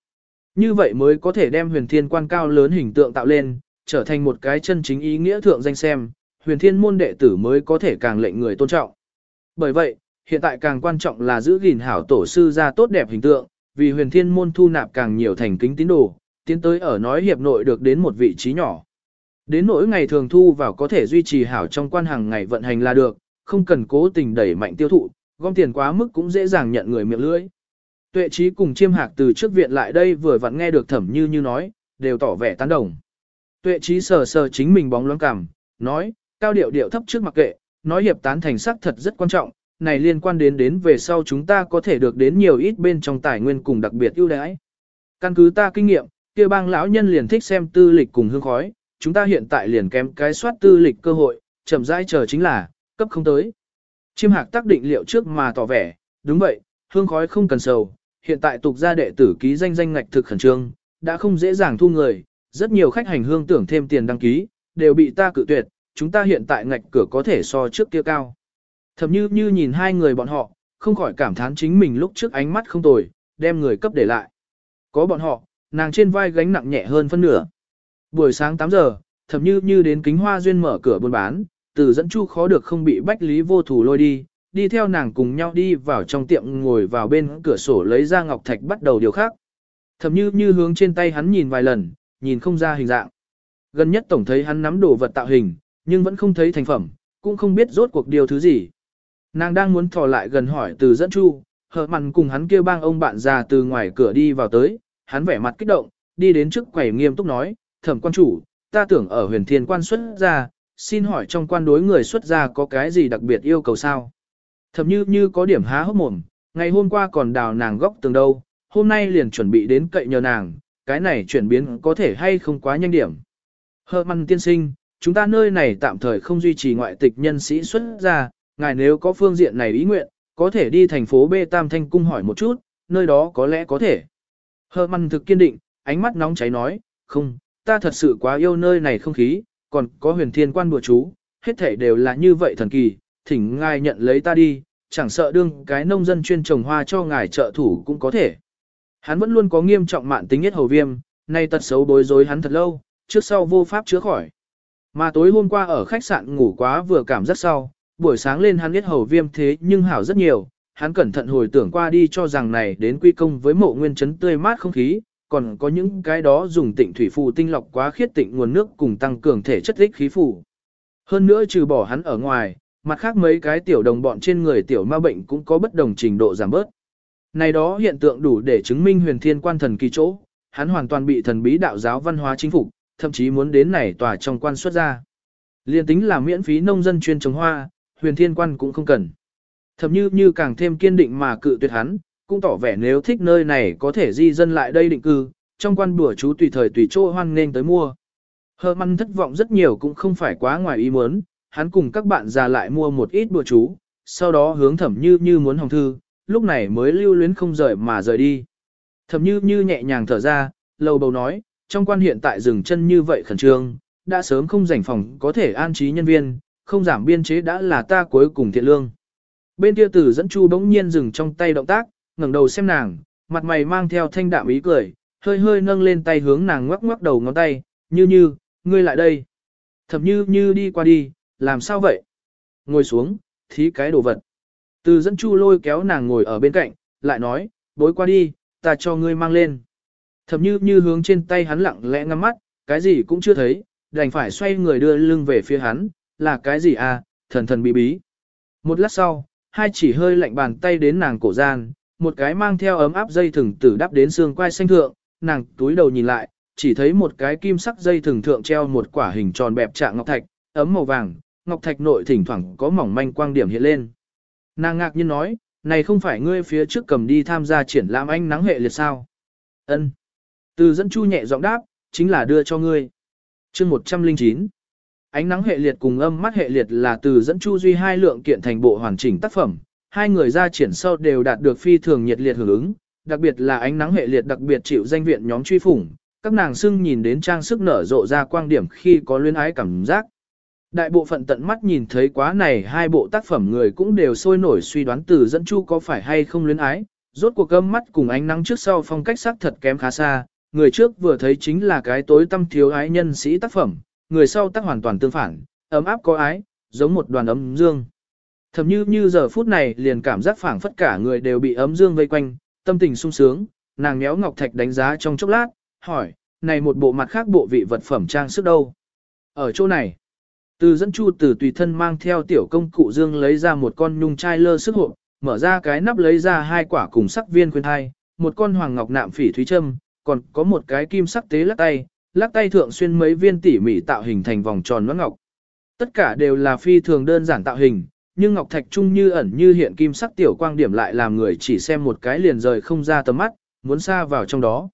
Như vậy mới có thể đem huyền thiên quan cao lớn hình tượng tạo lên, trở thành một cái chân chính ý nghĩa thượng danh xem, huyền thiên môn đệ tử mới có thể càng lệnh người tôn trọng. Bởi vậy, hiện tại càng quan trọng là giữ gìn hảo tổ sư ra tốt đẹp hình tượng, vì huyền thiên môn thu nạp càng nhiều thành kính tín đồ, tiến tới ở nói hiệp nội được đến một vị trí nhỏ. Đến nỗi ngày thường thu vào có thể duy trì hảo trong quan hàng ngày vận hành là được, không cần cố tình đẩy mạnh tiêu thụ, gom tiền quá mức cũng dễ dàng nhận người miệng lưỡi. Tuệ trí cùng chiêm hạc từ trước viện lại đây vừa vặn nghe được thẩm như như nói, đều tỏ vẻ tán đồng. Tuệ trí sờ sờ chính mình bóng loáng cảm, nói, cao điệu điệu thấp trước mặc kệ, nói hiệp tán thành sắc thật rất quan trọng, này liên quan đến đến về sau chúng ta có thể được đến nhiều ít bên trong tài nguyên cùng đặc biệt ưu đãi. Căn cứ ta kinh nghiệm, kia bang lão nhân liền thích xem tư lịch cùng hương khói, chúng ta hiện tại liền kém cái soát tư lịch cơ hội, chậm rãi chờ chính là, cấp không tới. Chiêm hạc tác định liệu trước mà tỏ vẻ, đúng vậy, hương khói không cần sầu, hiện tại tục gia đệ tử ký danh danh ngạch thực khẩn trương, đã không dễ dàng thu người, rất nhiều khách hành hương tưởng thêm tiền đăng ký, đều bị ta cự tuyệt, chúng ta hiện tại ngạch cửa có thể so trước kia cao. Thầm như như nhìn hai người bọn họ, không khỏi cảm thán chính mình lúc trước ánh mắt không tồi, đem người cấp để lại. Có bọn họ, nàng trên vai gánh nặng nhẹ hơn phân nửa. Buổi sáng 8 giờ, thầm như như đến kính hoa duyên mở cửa buôn bán, từ dẫn chu khó được không bị bách lý vô thủ lôi đi, đi theo nàng cùng nhau đi vào trong tiệm ngồi vào bên cửa sổ lấy ra ngọc thạch bắt đầu điều khác. Thầm như như hướng trên tay hắn nhìn vài lần, nhìn không ra hình dạng. Gần nhất tổng thấy hắn nắm đồ vật tạo hình, nhưng vẫn không thấy thành phẩm, cũng không biết rốt cuộc điều thứ gì. Nàng đang muốn thò lại gần hỏi từ dẫn chu, hờ mặn cùng hắn kêu bang ông bạn già từ ngoài cửa đi vào tới, hắn vẻ mặt kích động, đi đến trước quầy nghiêm túc nói, thẩm quan chủ, ta tưởng ở huyền thiên quan xuất ra, xin hỏi trong quan đối người xuất gia có cái gì đặc biệt yêu cầu sao? Thẩm như như có điểm há hốc mồm, ngày hôm qua còn đào nàng góc tường đâu, hôm nay liền chuẩn bị đến cậy nhờ nàng, cái này chuyển biến có thể hay không quá nhanh điểm. Hờ măn tiên sinh, chúng ta nơi này tạm thời không duy trì ngoại tịch nhân sĩ xuất gia, ngài nếu có phương diện này ý nguyện, có thể đi thành phố B Tam Thanh Cung hỏi một chút, nơi đó có lẽ có thể. Hơ măn thực kiên định, ánh mắt nóng cháy nói, không, ta thật sự quá yêu nơi này không khí, còn có huyền thiên quan bùa chú, hết thể đều là như vậy thần kỳ, thỉnh ngài nhận lấy ta đi, chẳng sợ đương cái nông dân chuyên trồng hoa cho ngài trợ thủ cũng có thể. Hắn vẫn luôn có nghiêm trọng mạn tính nhất hầu viêm, nay tật xấu bối rối hắn thật lâu, trước sau vô pháp chữa khỏi. Mà tối hôm qua ở khách sạn ngủ quá vừa cảm rất sau, buổi sáng lên hắn biết hầu viêm thế nhưng hảo rất nhiều, hắn cẩn thận hồi tưởng qua đi cho rằng này đến quy công với mộ nguyên chấn tươi mát không khí, còn có những cái đó dùng tịnh thủy phù tinh lọc quá khiết tịnh nguồn nước cùng tăng cường thể chất tích khí phù. Hơn nữa trừ bỏ hắn ở ngoài, mặt khác mấy cái tiểu đồng bọn trên người tiểu ma bệnh cũng có bất đồng trình độ giảm bớt. Này đó hiện tượng đủ để chứng minh huyền thiên quan thần kỳ chỗ, hắn hoàn toàn bị thần bí đạo giáo văn hóa chính phục, thậm chí muốn đến này tòa trong quan xuất ra. Liên tính là miễn phí nông dân chuyên trồng hoa, huyền thiên quan cũng không cần. Thậm như như càng thêm kiên định mà cự tuyệt hắn, cũng tỏ vẻ nếu thích nơi này có thể di dân lại đây định cư, trong quan bùa chú tùy thời tùy chỗ hoan nên tới mua. Hơ măn thất vọng rất nhiều cũng không phải quá ngoài ý muốn, hắn cùng các bạn già lại mua một ít bùa chú, sau đó hướng thẩm như như muốn hồng thư, lúc này mới lưu luyến không rời mà rời đi. Thẩm như như nhẹ nhàng thở ra, lầu bầu nói, trong quan hiện tại dừng chân như vậy khẩn trương, đã sớm không rảnh phòng có thể an trí nhân viên, không giảm biên chế đã là ta cuối cùng thiện lương. Bên kia tử dẫn chu bỗng nhiên dừng trong tay động tác, ngẩng đầu xem nàng, mặt mày mang theo thanh đạm ý cười, hơi hơi nâng lên tay hướng nàng ngoắc ngoắc đầu ngón tay, như như, ngươi lại đây. Thập như như đi qua đi, làm sao vậy? Ngồi xuống, thí cái đồ vật. Từ dẫn chu lôi kéo nàng ngồi ở bên cạnh, lại nói, bối qua đi, ta cho ngươi mang lên. Thập như như hướng trên tay hắn lặng lẽ ngắm mắt, cái gì cũng chưa thấy, đành phải xoay người đưa lưng về phía hắn, là cái gì à, thần thần bí bí. Một lát sau, hai chỉ hơi lạnh bàn tay đến nàng cổ gian, một cái mang theo ấm áp dây thừng tử đắp đến xương quai xanh thượng, nàng túi đầu nhìn lại, chỉ thấy một cái kim sắc dây thừng thượng treo một quả hình tròn bẹp trạng ngọc thạch, ấm màu vàng, ngọc thạch nội thỉnh thoảng có mỏng manh quang điểm hiện lên. Nàng ngạc nhiên nói, này không phải ngươi phía trước cầm đi tham gia triển lãm ánh nắng hệ liệt sao? Ân. Từ dẫn chu nhẹ giọng đáp, chính là đưa cho ngươi. Chương 109 Ánh nắng hệ liệt cùng âm mắt hệ liệt là từ dẫn chu duy hai lượng kiện thành bộ hoàn chỉnh tác phẩm, hai người ra triển sau đều đạt được phi thường nhiệt liệt hưởng ứng, đặc biệt là ánh nắng hệ liệt đặc biệt chịu danh viện nhóm truy phủng, các nàng xưng nhìn đến trang sức nở rộ ra quang điểm khi có luyến ái cảm giác. Đại bộ phận tận mắt nhìn thấy quá này hai bộ tác phẩm người cũng đều sôi nổi suy đoán từ dẫn chu có phải hay không luyến ái, rốt cuộc âm mắt cùng ánh nắng trước sau phong cách sắc thật kém khá xa, người trước vừa thấy chính là cái tối tâm thiếu ái nhân sĩ tác phẩm, người sau tác hoàn toàn tương phản, ấm áp có ái, giống một đoàn ấm dương. Thầm như như giờ phút này liền cảm giác phảng phất cả người đều bị ấm dương vây quanh, tâm tình sung sướng, nàng méo ngọc thạch đánh giá trong chốc lát, hỏi, này một bộ mặt khác bộ vị vật phẩm trang sức đâu? Ở chỗ này, từ dẫn chu từ tùy thân mang theo tiểu công cụ dương lấy ra một con nhung chai lơ sức hộp, mở ra cái nắp lấy ra hai quả cùng sắc viên khuyên thai, một con hoàng ngọc nạm phỉ thúy châm, còn có một cái kim sắc tế lắc tay, lắc tay thượng xuyên mấy viên tỉ mỉ tạo hình thành vòng tròn noãn ngọc. Tất cả đều là phi thường đơn giản tạo hình, nhưng ngọc thạch trung như ẩn như hiện kim sắc tiểu quang điểm lại làm người chỉ xem một cái liền rời không ra tầm mắt, muốn xa vào trong đó.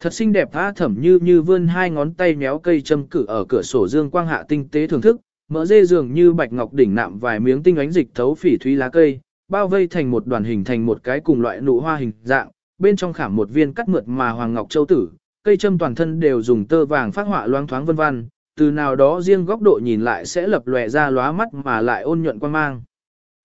Thật xinh đẹp tha thẩm như như vươn hai ngón tay méo cây châm cử ở cửa sổ dương quang hạ tinh tế thưởng thức, mỡ dê dường như bạch ngọc đỉnh nạm vài miếng tinh ánh dịch thấu phỉ thúy lá cây, bao vây thành một đoàn hình thành một cái cùng loại nụ hoa hình dạng, bên trong khảm một viên cắt mượt mà hoàng ngọc châu tử, cây châm toàn thân đều dùng tơ vàng phát họa loang thoáng vân vân, từ nào đó riêng góc độ nhìn lại sẽ lập lòe ra lóa mắt mà lại ôn nhuận quan mang.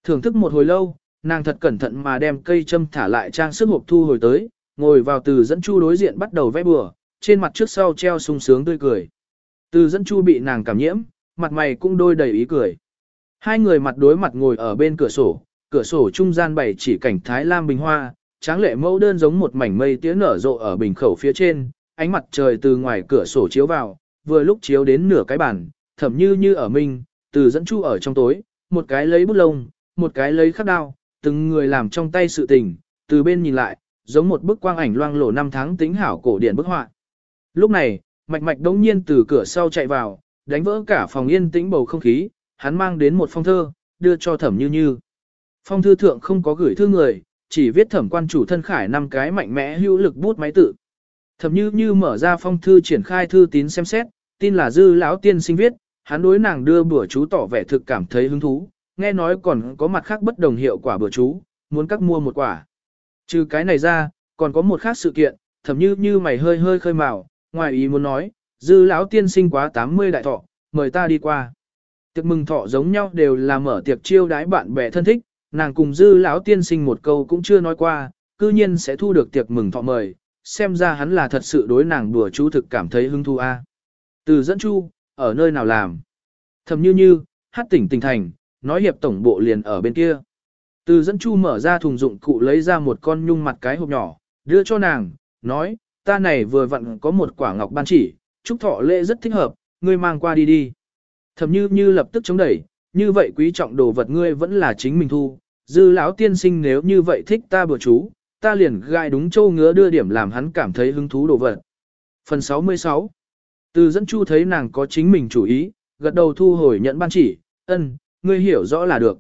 Thưởng thức một hồi lâu, nàng thật cẩn thận mà đem cây châm thả lại trang sức hộp thu hồi tới, ngồi vào từ dẫn chu đối diện bắt đầu vẽ bừa, trên mặt trước sau treo sung sướng tươi cười. Từ dẫn chu bị nàng cảm nhiễm, mặt mày cũng đôi đầy ý cười. Hai người mặt đối mặt ngồi ở bên cửa sổ, cửa sổ trung gian bày chỉ cảnh Thái Lam bình hoa, tráng lệ mẫu đơn giống một mảnh mây tía nở rộ ở bình khẩu phía trên, ánh mặt trời từ ngoài cửa sổ chiếu vào, vừa lúc chiếu đến nửa cái bàn, thẩm như như ở mình, từ dẫn chu ở trong tối, một cái lấy bút lông, một cái lấy khắc đao, từng người làm trong tay sự tình, từ bên nhìn lại, giống một bức quang ảnh loang lổ năm tháng tính hảo cổ điển bức họa. Lúc này, mạch mạch đống nhiên từ cửa sau chạy vào, đánh vỡ cả phòng yên tĩnh bầu không khí, hắn mang đến một phong thơ, đưa cho thẩm như như. Phong thư thượng không có gửi thư người, chỉ viết thẩm quan chủ thân khải năm cái mạnh mẽ hữu lực bút máy tự. Thẩm như như mở ra phong thư triển khai thư tín xem xét, tin là dư lão tiên sinh viết, hắn đối nàng đưa bữa chú tỏ vẻ thực cảm thấy hứng thú, nghe nói còn có mặt khác bất đồng hiệu quả bữa chú, muốn các mua một quả. Trừ cái này ra, còn có một khác sự kiện, thẩm như như mày hơi hơi khơi mào, ngoài ý muốn nói, dư lão tiên sinh quá 80 đại thọ, mời ta đi qua. Tiệc mừng thọ giống nhau đều là mở tiệc chiêu đái bạn bè thân thích, nàng cùng dư lão tiên sinh một câu cũng chưa nói qua, cư nhiên sẽ thu được tiệc mừng thọ mời, xem ra hắn là thật sự đối nàng đùa chú thực cảm thấy hứng thú a. Từ dẫn chu, ở nơi nào làm? Thầm như như, hát tỉnh tỉnh thành, nói hiệp tổng bộ liền ở bên kia. Từ dẫn chu mở ra thùng dụng cụ lấy ra một con nhung mặt cái hộp nhỏ, đưa cho nàng, nói, ta này vừa vặn có một quả ngọc ban chỉ, chúc thọ lễ rất thích hợp, ngươi mang qua đi đi. Thầm như như lập tức chống đẩy, như vậy quý trọng đồ vật ngươi vẫn là chính mình thu, dư lão tiên sinh nếu như vậy thích ta bữa chú, ta liền gai đúng châu ngứa đưa điểm làm hắn cảm thấy hứng thú đồ vật. Phần 66 Từ dẫn chu thấy nàng có chính mình chủ ý, gật đầu thu hồi nhận ban chỉ, ân, ngươi hiểu rõ là được.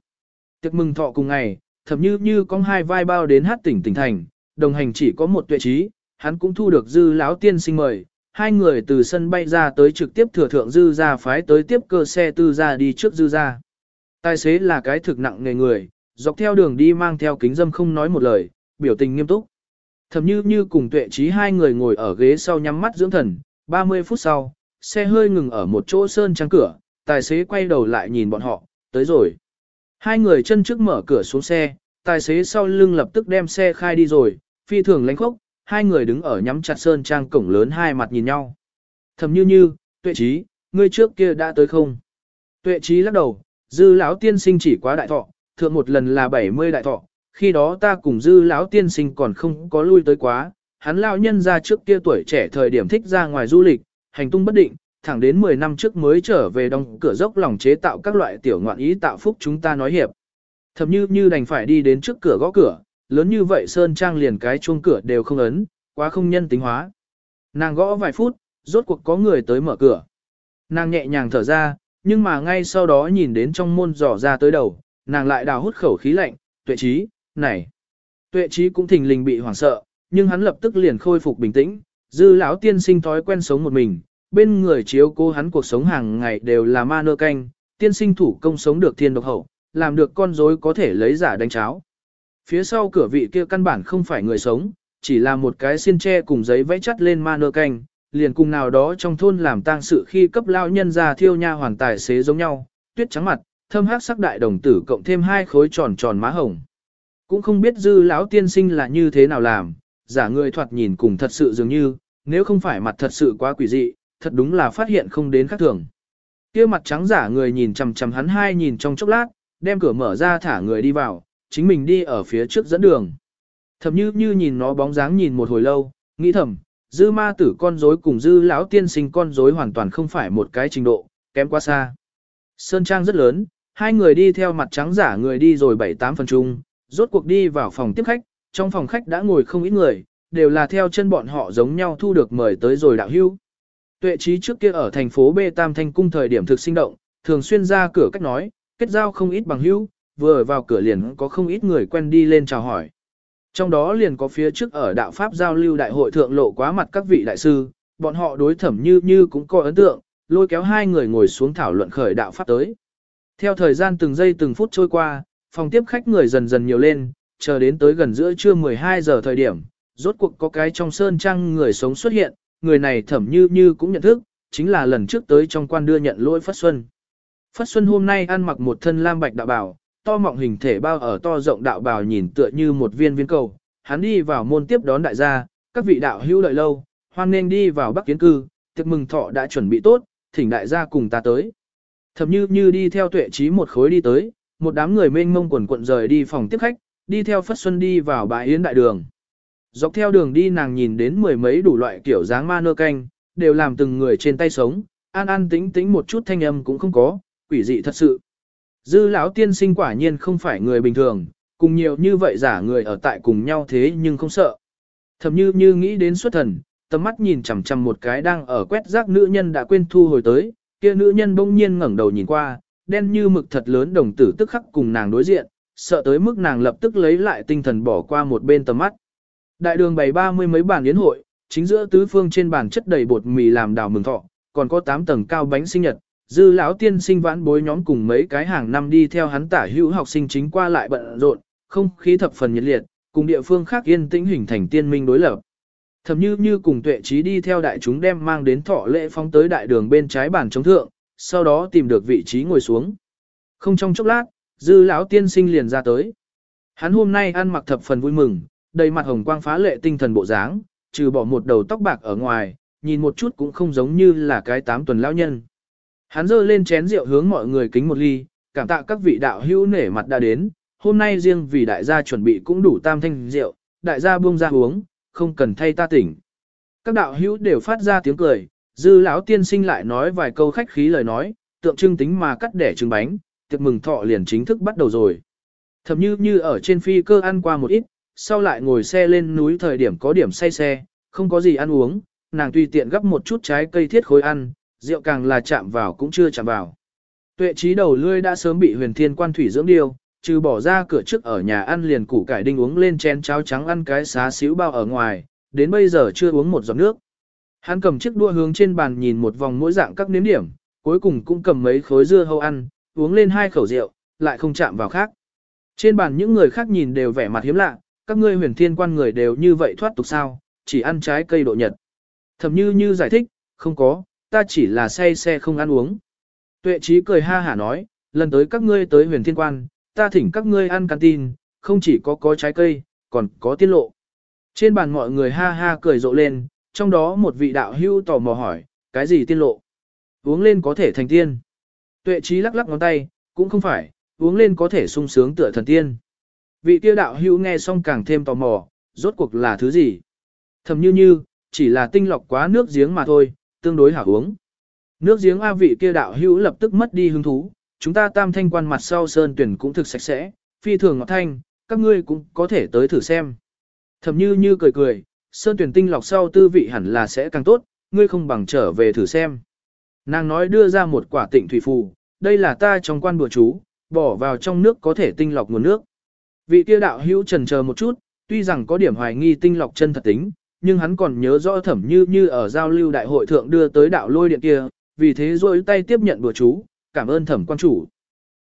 Tiệc mừng thọ cùng ngày, thậm như như có hai vai bao đến hát tỉnh tỉnh thành, đồng hành chỉ có một tuệ trí, hắn cũng thu được dư lão tiên sinh mời, hai người từ sân bay ra tới trực tiếp thừa thượng dư ra phái tới tiếp cơ xe tư ra đi trước dư ra. Tài xế là cái thực nặng nghề người, dọc theo đường đi mang theo kính dâm không nói một lời, biểu tình nghiêm túc. Thẩm như như cùng tuệ trí hai người ngồi ở ghế sau nhắm mắt dưỡng thần, 30 phút sau, xe hơi ngừng ở một chỗ sơn trang cửa, tài xế quay đầu lại nhìn bọn họ, tới rồi. Hai người chân trước mở cửa xuống xe, tài xế sau lưng lập tức đem xe khai đi rồi, phi thường lánh khốc, hai người đứng ở nhắm chặt sơn trang cổng lớn hai mặt nhìn nhau. Thầm như như, tuệ trí, ngươi trước kia đã tới không? Tuệ trí lắc đầu, dư lão tiên sinh chỉ quá đại thọ, thượng một lần là 70 đại thọ, khi đó ta cùng dư lão tiên sinh còn không có lui tới quá, hắn lão nhân ra trước kia tuổi trẻ thời điểm thích ra ngoài du lịch, hành tung bất định, thẳng đến 10 năm trước mới trở về đóng cửa dốc lòng chế tạo các loại tiểu ngoạn ý tạo phúc chúng ta nói hiệp. Thậm như như đành phải đi đến trước cửa gõ cửa, lớn như vậy Sơn Trang liền cái chuông cửa đều không ấn, quá không nhân tính hóa. Nàng gõ vài phút, rốt cuộc có người tới mở cửa. Nàng nhẹ nhàng thở ra, nhưng mà ngay sau đó nhìn đến trong môn dò ra tới đầu, nàng lại đào hút khẩu khí lạnh, tuệ trí, này. Tuệ trí cũng thình lình bị hoảng sợ, nhưng hắn lập tức liền khôi phục bình tĩnh, dư lão tiên sinh thói quen sống một mình, bên người chiếu cố hắn cuộc sống hàng ngày đều là ma nơ canh, tiên sinh thủ công sống được thiên độc hậu, làm được con rối có thể lấy giả đánh cháo. Phía sau cửa vị kia căn bản không phải người sống, chỉ là một cái xiên tre cùng giấy vẽ chắt lên ma nơ canh, liền cùng nào đó trong thôn làm tang sự khi cấp lao nhân ra thiêu nha hoàn tài xế giống nhau, tuyết trắng mặt, thâm hắc sắc đại đồng tử cộng thêm hai khối tròn tròn má hồng. Cũng không biết dư lão tiên sinh là như thế nào làm, giả người thoạt nhìn cùng thật sự dường như, nếu không phải mặt thật sự quá quỷ dị, thật đúng là phát hiện không đến khác thường. kia mặt trắng giả người nhìn chằm chằm hắn hai nhìn trong chốc lát, đem cửa mở ra thả người đi vào, chính mình đi ở phía trước dẫn đường. Thầm như như nhìn nó bóng dáng nhìn một hồi lâu, nghĩ thầm, dư ma tử con rối cùng dư lão tiên sinh con rối hoàn toàn không phải một cái trình độ, kém quá xa. Sơn trang rất lớn, hai người đi theo mặt trắng giả người đi rồi bảy tám phần chung, rốt cuộc đi vào phòng tiếp khách, trong phòng khách đã ngồi không ít người, đều là theo chân bọn họ giống nhau thu được mời tới rồi đạo hưu. Tuệ trí trước kia ở thành phố B Tam Thanh Cung thời điểm thực sinh động, thường xuyên ra cửa cách nói, kết giao không ít bằng hưu, vừa vào cửa liền có không ít người quen đi lên chào hỏi. Trong đó liền có phía trước ở đạo Pháp giao lưu đại hội thượng lộ quá mặt các vị đại sư, bọn họ đối thẩm như như cũng có ấn tượng, lôi kéo hai người ngồi xuống thảo luận khởi đạo Pháp tới. Theo thời gian từng giây từng phút trôi qua, phòng tiếp khách người dần dần nhiều lên, chờ đến tới gần giữa trưa 12 giờ thời điểm, rốt cuộc có cái trong sơn trang người sống xuất hiện, người này thẩm như như cũng nhận thức, chính là lần trước tới trong quan đưa nhận lỗi Phất Xuân. Phất Xuân hôm nay ăn mặc một thân lam bạch đạo bào, to mọng hình thể bao ở to rộng đạo bào nhìn tựa như một viên viên cầu. Hắn đi vào môn tiếp đón đại gia, các vị đạo hữu đợi lâu, hoan nên đi vào Bắc Kiến cư, tiệc mừng thọ đã chuẩn bị tốt, thỉnh đại gia cùng ta tới. Thẩm như như đi theo tuệ trí một khối đi tới, một đám người mênh mông quần cuộn rời đi phòng tiếp khách, đi theo Phất Xuân đi vào bãi yến đại đường. Dọc theo đường đi nàng nhìn đến mười mấy đủ loại kiểu dáng ma nơ canh, đều làm từng người trên tay sống, an an tĩnh tĩnh một chút thanh âm cũng không có, quỷ dị thật sự. Dư lão tiên sinh quả nhiên không phải người bình thường, cùng nhiều như vậy giả người ở tại cùng nhau thế nhưng không sợ. Thầm như như nghĩ đến xuất thần, tầm mắt nhìn chằm chằm một cái đang ở quét rác nữ nhân đã quên thu hồi tới, kia nữ nhân bỗng nhiên ngẩng đầu nhìn qua, đen như mực thật lớn đồng tử tức khắc cùng nàng đối diện, sợ tới mức nàng lập tức lấy lại tinh thần bỏ qua một bên tầm mắt. Đại đường bày ba mươi mấy bàn yến hội, chính giữa tứ phương trên bàn chất đầy bột mì làm đào mừng thọ, còn có 8 tầng cao bánh sinh nhật, dư lão tiên sinh vãn bối nhóm cùng mấy cái hàng năm đi theo hắn tả hữu học sinh chính qua lại bận rộn, không khí thập phần nhiệt liệt, cùng địa phương khác yên tĩnh hình thành tiên minh đối lập. Thầm như như cùng tuệ trí đi theo đại chúng đem mang đến thọ lễ phóng tới đại đường bên trái bàn chống thượng, sau đó tìm được vị trí ngồi xuống. Không trong chốc lát, dư lão tiên sinh liền ra tới. Hắn hôm nay ăn mặc thập phần vui mừng, đầy mặt hồng quang phá lệ tinh thần bộ dáng, trừ bỏ một đầu tóc bạc ở ngoài, nhìn một chút cũng không giống như là cái tám tuần lão nhân. Hắn dơ lên chén rượu hướng mọi người kính một ly, cảm tạ các vị đạo hữu nể mặt đã đến, hôm nay riêng vì đại gia chuẩn bị cũng đủ tam thanh rượu, đại gia buông ra uống, không cần thay ta tỉnh. Các đạo hữu đều phát ra tiếng cười, dư lão tiên sinh lại nói vài câu khách khí lời nói, tượng trưng tính mà cắt đẻ trứng bánh, tiệc mừng thọ liền chính thức bắt đầu rồi. Thậm như như ở trên phi cơ ăn qua một ít, sau lại ngồi xe lên núi thời điểm có điểm say xe, không có gì ăn uống, nàng tùy tiện gấp một chút trái cây thiết khối ăn, rượu càng là chạm vào cũng chưa chạm vào. Tuệ trí đầu lươi đã sớm bị huyền thiên quan thủy dưỡng điêu, trừ bỏ ra cửa trước ở nhà ăn liền củ cải đinh uống lên chén cháo trắng ăn cái xá xíu bao ở ngoài, đến bây giờ chưa uống một giọt nước. Hắn cầm chiếc đua hướng trên bàn nhìn một vòng mỗi dạng các nếm điểm, cuối cùng cũng cầm mấy khối dưa hâu ăn, uống lên hai khẩu rượu, lại không chạm vào khác. Trên bàn những người khác nhìn đều vẻ mặt hiếm lạ, các ngươi huyền thiên quan người đều như vậy thoát tục sao, chỉ ăn trái cây độ nhật. Thẩm như như giải thích, không có, ta chỉ là say xe không ăn uống. Tuệ trí cười ha hả nói, lần tới các ngươi tới huyền thiên quan, ta thỉnh các ngươi ăn canteen, không chỉ có có trái cây, còn có tiết lộ. Trên bàn mọi người ha ha cười rộ lên, trong đó một vị đạo hưu tò mò hỏi, cái gì tiên lộ? Uống lên có thể thành tiên. Tuệ trí lắc lắc ngón tay, cũng không phải, uống lên có thể sung sướng tựa thần tiên. Vị tiêu đạo hưu nghe xong càng thêm tò mò, rốt cuộc là thứ gì? Thầm như như, chỉ là tinh lọc quá nước giếng mà thôi, tương đối hảo uống. Nước giếng A vị kia đạo hữu lập tức mất đi hứng thú, chúng ta tam thanh quan mặt sau sơn tuyển cũng thực sạch sẽ, phi thường ngọt thanh, các ngươi cũng có thể tới thử xem. Thầm như như cười cười, sơn tuyển tinh lọc sau tư vị hẳn là sẽ càng tốt, ngươi không bằng trở về thử xem. Nàng nói đưa ra một quả tịnh thủy phù, đây là ta trong quan bùa chú, bỏ vào trong nước có thể tinh lọc nguồn nước. Vị tiêu đạo hữu trần chờ một chút, tuy rằng có điểm hoài nghi tinh lọc chân thật tính, nhưng hắn còn nhớ rõ thẩm như như ở giao lưu đại hội thượng đưa tới đạo lôi điện kia, vì thế rôi tay tiếp nhận bùa chú, cảm ơn thẩm quan chủ.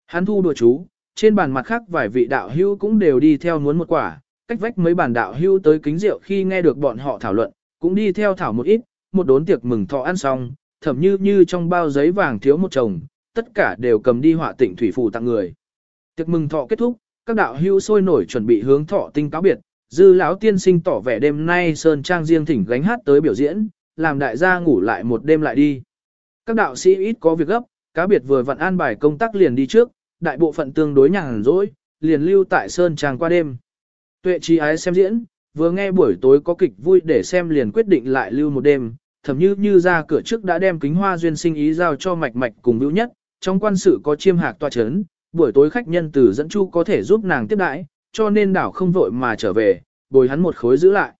Hắn thu bùa chú, trên bàn mặt khác vài vị đạo hữu cũng đều đi theo muốn một quả, cách vách mấy bản đạo hưu tới kính rượu khi nghe được bọn họ thảo luận, cũng đi theo thảo một ít, một đốn tiệc mừng thọ ăn xong, thẩm như như trong bao giấy vàng thiếu một chồng, tất cả đều cầm đi họa tịnh thủy phù tặng người. Tiệc mừng thọ kết thúc, các đạo hưu sôi nổi chuẩn bị hướng thọ tinh cáo biệt, dư lão tiên sinh tỏ vẻ đêm nay sơn trang riêng thỉnh gánh hát tới biểu diễn, làm đại gia ngủ lại một đêm lại đi. Các đạo sĩ ít có việc gấp, cá biệt vừa vặn an bài công tác liền đi trước, đại bộ phận tương đối nhàn rỗi, liền lưu tại sơn trang qua đêm. Tuệ trí ái xem diễn, vừa nghe buổi tối có kịch vui để xem liền quyết định lại lưu một đêm, Thậm như như ra cửa trước đã đem kính hoa duyên sinh ý giao cho mạch mạch cùng hữu nhất, trong quan sự có chiêm hạc tòa chấn, buổi tối khách nhân từ dẫn chu có thể giúp nàng tiếp đãi, cho nên đảo không vội mà trở về, bồi hắn một khối giữ lại.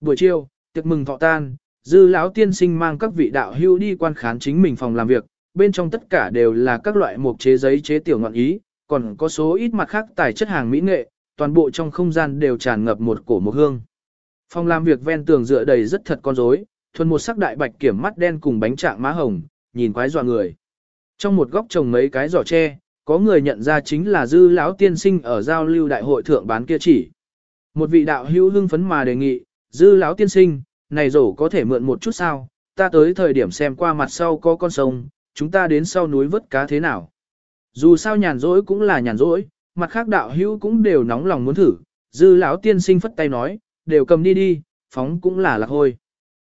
Buổi chiều, tiệc mừng thọ tan, dư lão tiên sinh mang các vị đạo hữu đi quan khán chính mình phòng làm việc, bên trong tất cả đều là các loại mục chế giấy chế tiểu ngọn ý, còn có số ít mặt khác tài chất hàng mỹ nghệ, toàn bộ trong không gian đều tràn ngập một cổ mộc hương. Phòng làm việc ven tường dựa đầy rất thật con rối, thuần một sắc đại bạch kiểm mắt đen cùng bánh trạng má hồng, nhìn quái dọa người. Trong một góc trồng mấy cái giỏ tre, có người nhận ra chính là dư lão tiên sinh ở giao lưu đại hội thượng bán kia chỉ. Một vị đạo hữu hưng phấn mà đề nghị, dư lão tiên sinh, này rổ có thể mượn một chút sao, ta tới thời điểm xem qua mặt sau có con sông, chúng ta đến sau núi vớt cá thế nào. Dù sao nhàn rỗi cũng là nhàn rỗi, mặt khác đạo hữu cũng đều nóng lòng muốn thử, dư lão tiên sinh phất tay nói, đều cầm đi đi, phóng cũng là lạc hôi.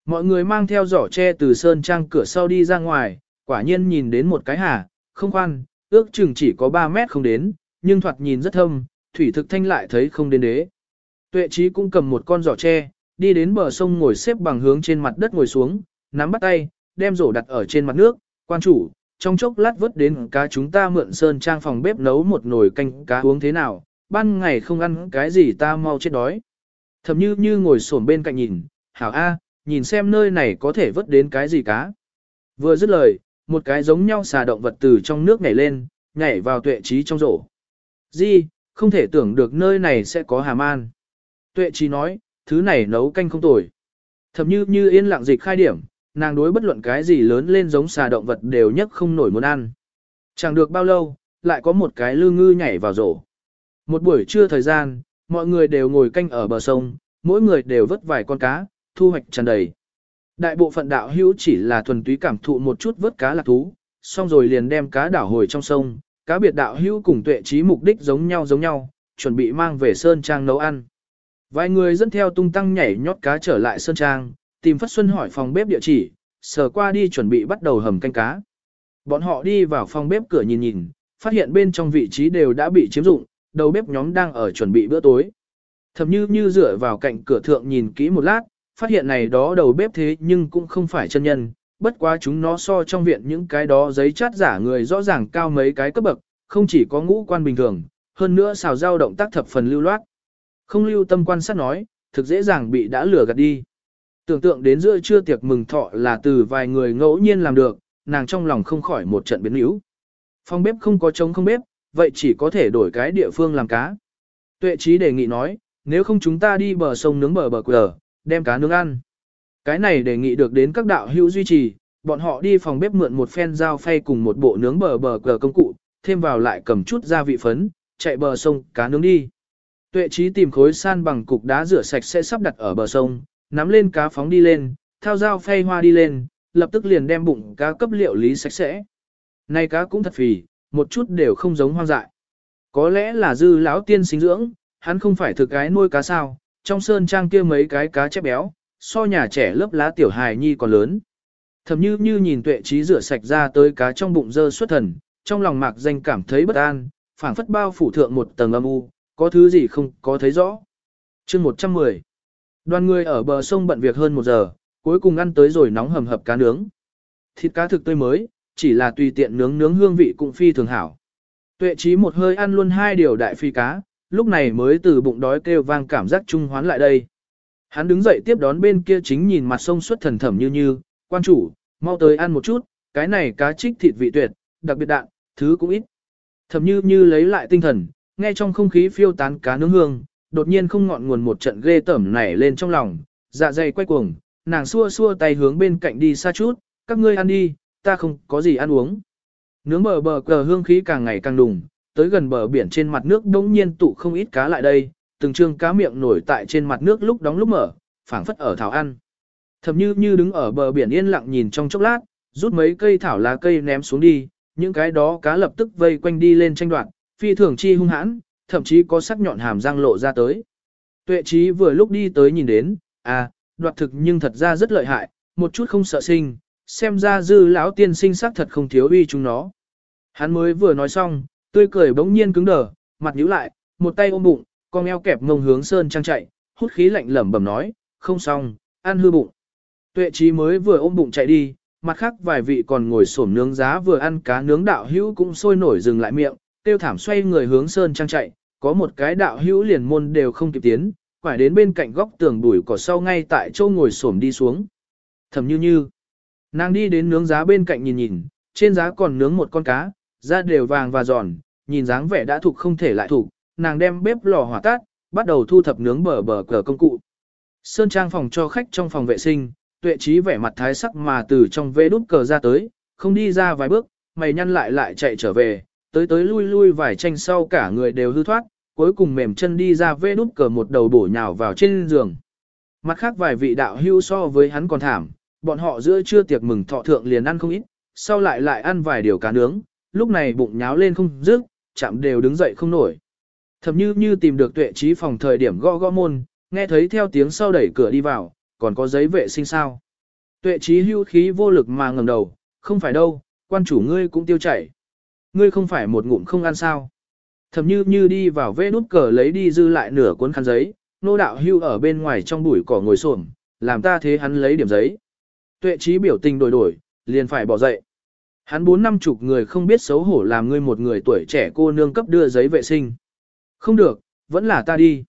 Mọi người mang theo giỏ tre từ sơn trang cửa sau đi ra ngoài, quả nhiên nhìn đến một cái hà, không khoan, ước chừng chỉ có 3 mét không đến, nhưng thoạt nhìn rất thâm, thủy thực thanh lại thấy không đến đế. Tuệ trí cũng cầm một con giỏ tre, đi đến bờ sông ngồi xếp bằng hướng trên mặt đất ngồi xuống, nắm bắt tay, đem rổ đặt ở trên mặt nước, quan chủ, trong chốc lát vớt đến cá chúng ta mượn sơn trang phòng bếp nấu một nồi canh cá uống thế nào, ban ngày không ăn cái gì ta mau chết đói. Thầm như như ngồi xổm bên cạnh nhìn, hảo a, nhìn xem nơi này có thể vớt đến cái gì cá. Vừa dứt lời, một cái giống nhau xà động vật từ trong nước nhảy lên, nhảy vào tuệ trí trong rổ. Di, không thể tưởng được nơi này sẽ có hàm an. Tuệ trí nói, thứ này nấu canh không tồi. Thầm như như yên lặng dịch khai điểm, nàng đối bất luận cái gì lớn lên giống xà động vật đều nhất không nổi muốn ăn. Chẳng được bao lâu, lại có một cái lư ngư nhảy vào rổ. Một buổi trưa thời gian, mọi người đều ngồi canh ở bờ sông, mỗi người đều vớt vài con cá, thu hoạch tràn đầy. Đại bộ phận đạo hữu chỉ là thuần túy cảm thụ một chút vớt cá lạc thú, xong rồi liền đem cá đảo hồi trong sông, cá biệt đạo hữu cùng tuệ trí mục đích giống nhau giống nhau, chuẩn bị mang về sơn trang nấu ăn. Vài người dẫn theo tung tăng nhảy nhót cá trở lại sơn trang, tìm Phất Xuân hỏi phòng bếp địa chỉ, sờ qua đi chuẩn bị bắt đầu hầm canh cá. Bọn họ đi vào phòng bếp cửa nhìn nhìn, phát hiện bên trong vị trí đều đã bị chiếm dụng, đầu bếp nhóm đang ở chuẩn bị bữa tối. Thầm như như dựa vào cạnh cửa thượng nhìn kỹ một lát, phát hiện này đó đầu bếp thế nhưng cũng không phải chân nhân, bất quá chúng nó so trong viện những cái đó giấy chát giả người rõ ràng cao mấy cái cấp bậc, không chỉ có ngũ quan bình thường, hơn nữa xào rau động tác thập phần lưu loát. Không lưu tâm quan sát nói, thực dễ dàng bị đã lừa gạt đi. Tưởng tượng đến giữa trưa tiệc mừng thọ là từ vài người ngẫu nhiên làm được, nàng trong lòng không khỏi một trận biến yếu. Phòng bếp không có trống không bếp, vậy chỉ có thể đổi cái địa phương làm cá. Tuệ trí đề nghị nói, nếu không chúng ta đi bờ sông nướng bờ bờ quờ, đem cá nướng ăn. Cái này đề nghị được đến các đạo hữu duy trì, bọn họ đi phòng bếp mượn một phen dao phay cùng một bộ nướng bờ bờ quờ công cụ, thêm vào lại cầm chút gia vị phấn, chạy bờ sông, cá nướng đi. Tuệ trí tìm khối san bằng cục đá rửa sạch sẽ sắp đặt ở bờ sông, nắm lên cá phóng đi lên, thao dao phay hoa đi lên, lập tức liền đem bụng cá cấp liệu lý sạch sẽ. Này cá cũng thật phì, một chút đều không giống hoang dại. Có lẽ là dư lão tiên sinh dưỡng, hắn không phải thực cái nuôi cá sao, trong sơn trang kia mấy cái cá chép béo, so nhà trẻ lớp lá tiểu hài nhi còn lớn. Thầm như như nhìn tuệ trí rửa sạch ra tới cá trong bụng dơ xuất thần, trong lòng mạc danh cảm thấy bất an, phảng phất bao phủ thượng một tầng âm u, có thứ gì không có thấy rõ. chương 110 Đoàn người ở bờ sông bận việc hơn một giờ, cuối cùng ăn tới rồi nóng hầm hập cá nướng. Thịt cá thực tươi mới, chỉ là tùy tiện nướng nướng hương vị cũng phi thường hảo. Tuệ trí một hơi ăn luôn hai điều đại phi cá, lúc này mới từ bụng đói kêu vang cảm giác trung hoán lại đây. Hắn đứng dậy tiếp đón bên kia chính nhìn mặt sông xuất thần thẩm như như, quan chủ, mau tới ăn một chút, cái này cá trích thịt vị tuyệt, đặc biệt đạn, thứ cũng ít. Thẩm như như lấy lại tinh thần, nghe trong không khí phiêu tán cá nướng hương, đột nhiên không ngọn nguồn một trận ghê tởm nảy lên trong lòng, dạ dày quay cuồng, nàng xua xua tay hướng bên cạnh đi xa chút, các ngươi ăn đi, ta không có gì ăn uống. Nướng bờ bờ cờ hương khí càng ngày càng đùng, tới gần bờ biển trên mặt nước đống nhiên tụ không ít cá lại đây, từng trương cá miệng nổi tại trên mặt nước lúc đóng lúc mở, phảng phất ở thảo ăn. Thậm như như đứng ở bờ biển yên lặng nhìn trong chốc lát, rút mấy cây thảo lá cây ném xuống đi, những cái đó cá lập tức vây quanh đi lên tranh đoạn, phi thường chi hung hãn, thậm chí có sắc nhọn hàm răng lộ ra tới. Tuệ trí vừa lúc đi tới nhìn đến, à, đoạt thực nhưng thật ra rất lợi hại, một chút không sợ sinh, xem ra dư lão tiên sinh sắc thật không thiếu uy chúng nó. Hắn mới vừa nói xong, tươi cười bỗng nhiên cứng đờ, mặt nhíu lại, một tay ôm bụng, con eo kẹp mông hướng sơn trang chạy, hút khí lạnh lẩm bẩm nói, không xong, ăn hư bụng. Tuệ trí mới vừa ôm bụng chạy đi, mặt khác vài vị còn ngồi xổm nướng giá vừa ăn cá nướng đạo hữu cũng sôi nổi dừng lại miệng, tiêu thảm xoay người hướng sơn trang chạy, có một cái đạo hữu liền môn đều không kịp tiến, phải đến bên cạnh góc tường đuổi cỏ sau ngay tại chỗ ngồi xổm đi xuống. Thầm như như, nàng đi đến nướng giá bên cạnh nhìn nhìn, trên giá còn nướng một con cá, da đều vàng và giòn, nhìn dáng vẻ đã thuộc không thể lại thuộc, nàng đem bếp lò hỏa tát, bắt đầu thu thập nướng bờ bờ cờ công cụ. Sơn trang phòng cho khách trong phòng vệ sinh, tuệ trí vẻ mặt thái sắc mà từ trong vê đút cờ ra tới, không đi ra vài bước, mày nhăn lại lại chạy trở về, tới tới lui lui vài tranh sau cả người đều hư thoát, cuối cùng mềm chân đi ra vê đút cờ một đầu bổ nhào vào trên giường. Mặt khác vài vị đạo hưu so với hắn còn thảm, bọn họ giữa trưa tiệc mừng thọ thượng liền ăn không ít, sau lại lại ăn vài điều cá nướng, lúc này bụng nháo lên không dứt, chạm đều đứng dậy không nổi. Thậm như như tìm được tuệ trí phòng thời điểm gõ gõ môn, nghe thấy theo tiếng sau đẩy cửa đi vào, còn có giấy vệ sinh sao. Tuệ trí hưu khí vô lực mà ngẩng đầu, không phải đâu, quan chủ ngươi cũng tiêu chảy. Ngươi không phải một ngụm không ăn sao. Thầm như như đi vào vê nút cờ lấy đi dư lại nửa cuốn khăn giấy, nô đạo hưu ở bên ngoài trong bụi cỏ ngồi xổm, làm ta thế hắn lấy điểm giấy. Tuệ trí biểu tình đổi đổi, liền phải bỏ dậy. Hắn bốn năm chục người không biết xấu hổ làm ngươi một người tuổi trẻ cô nương cấp đưa giấy vệ sinh. Không được, vẫn là ta đi.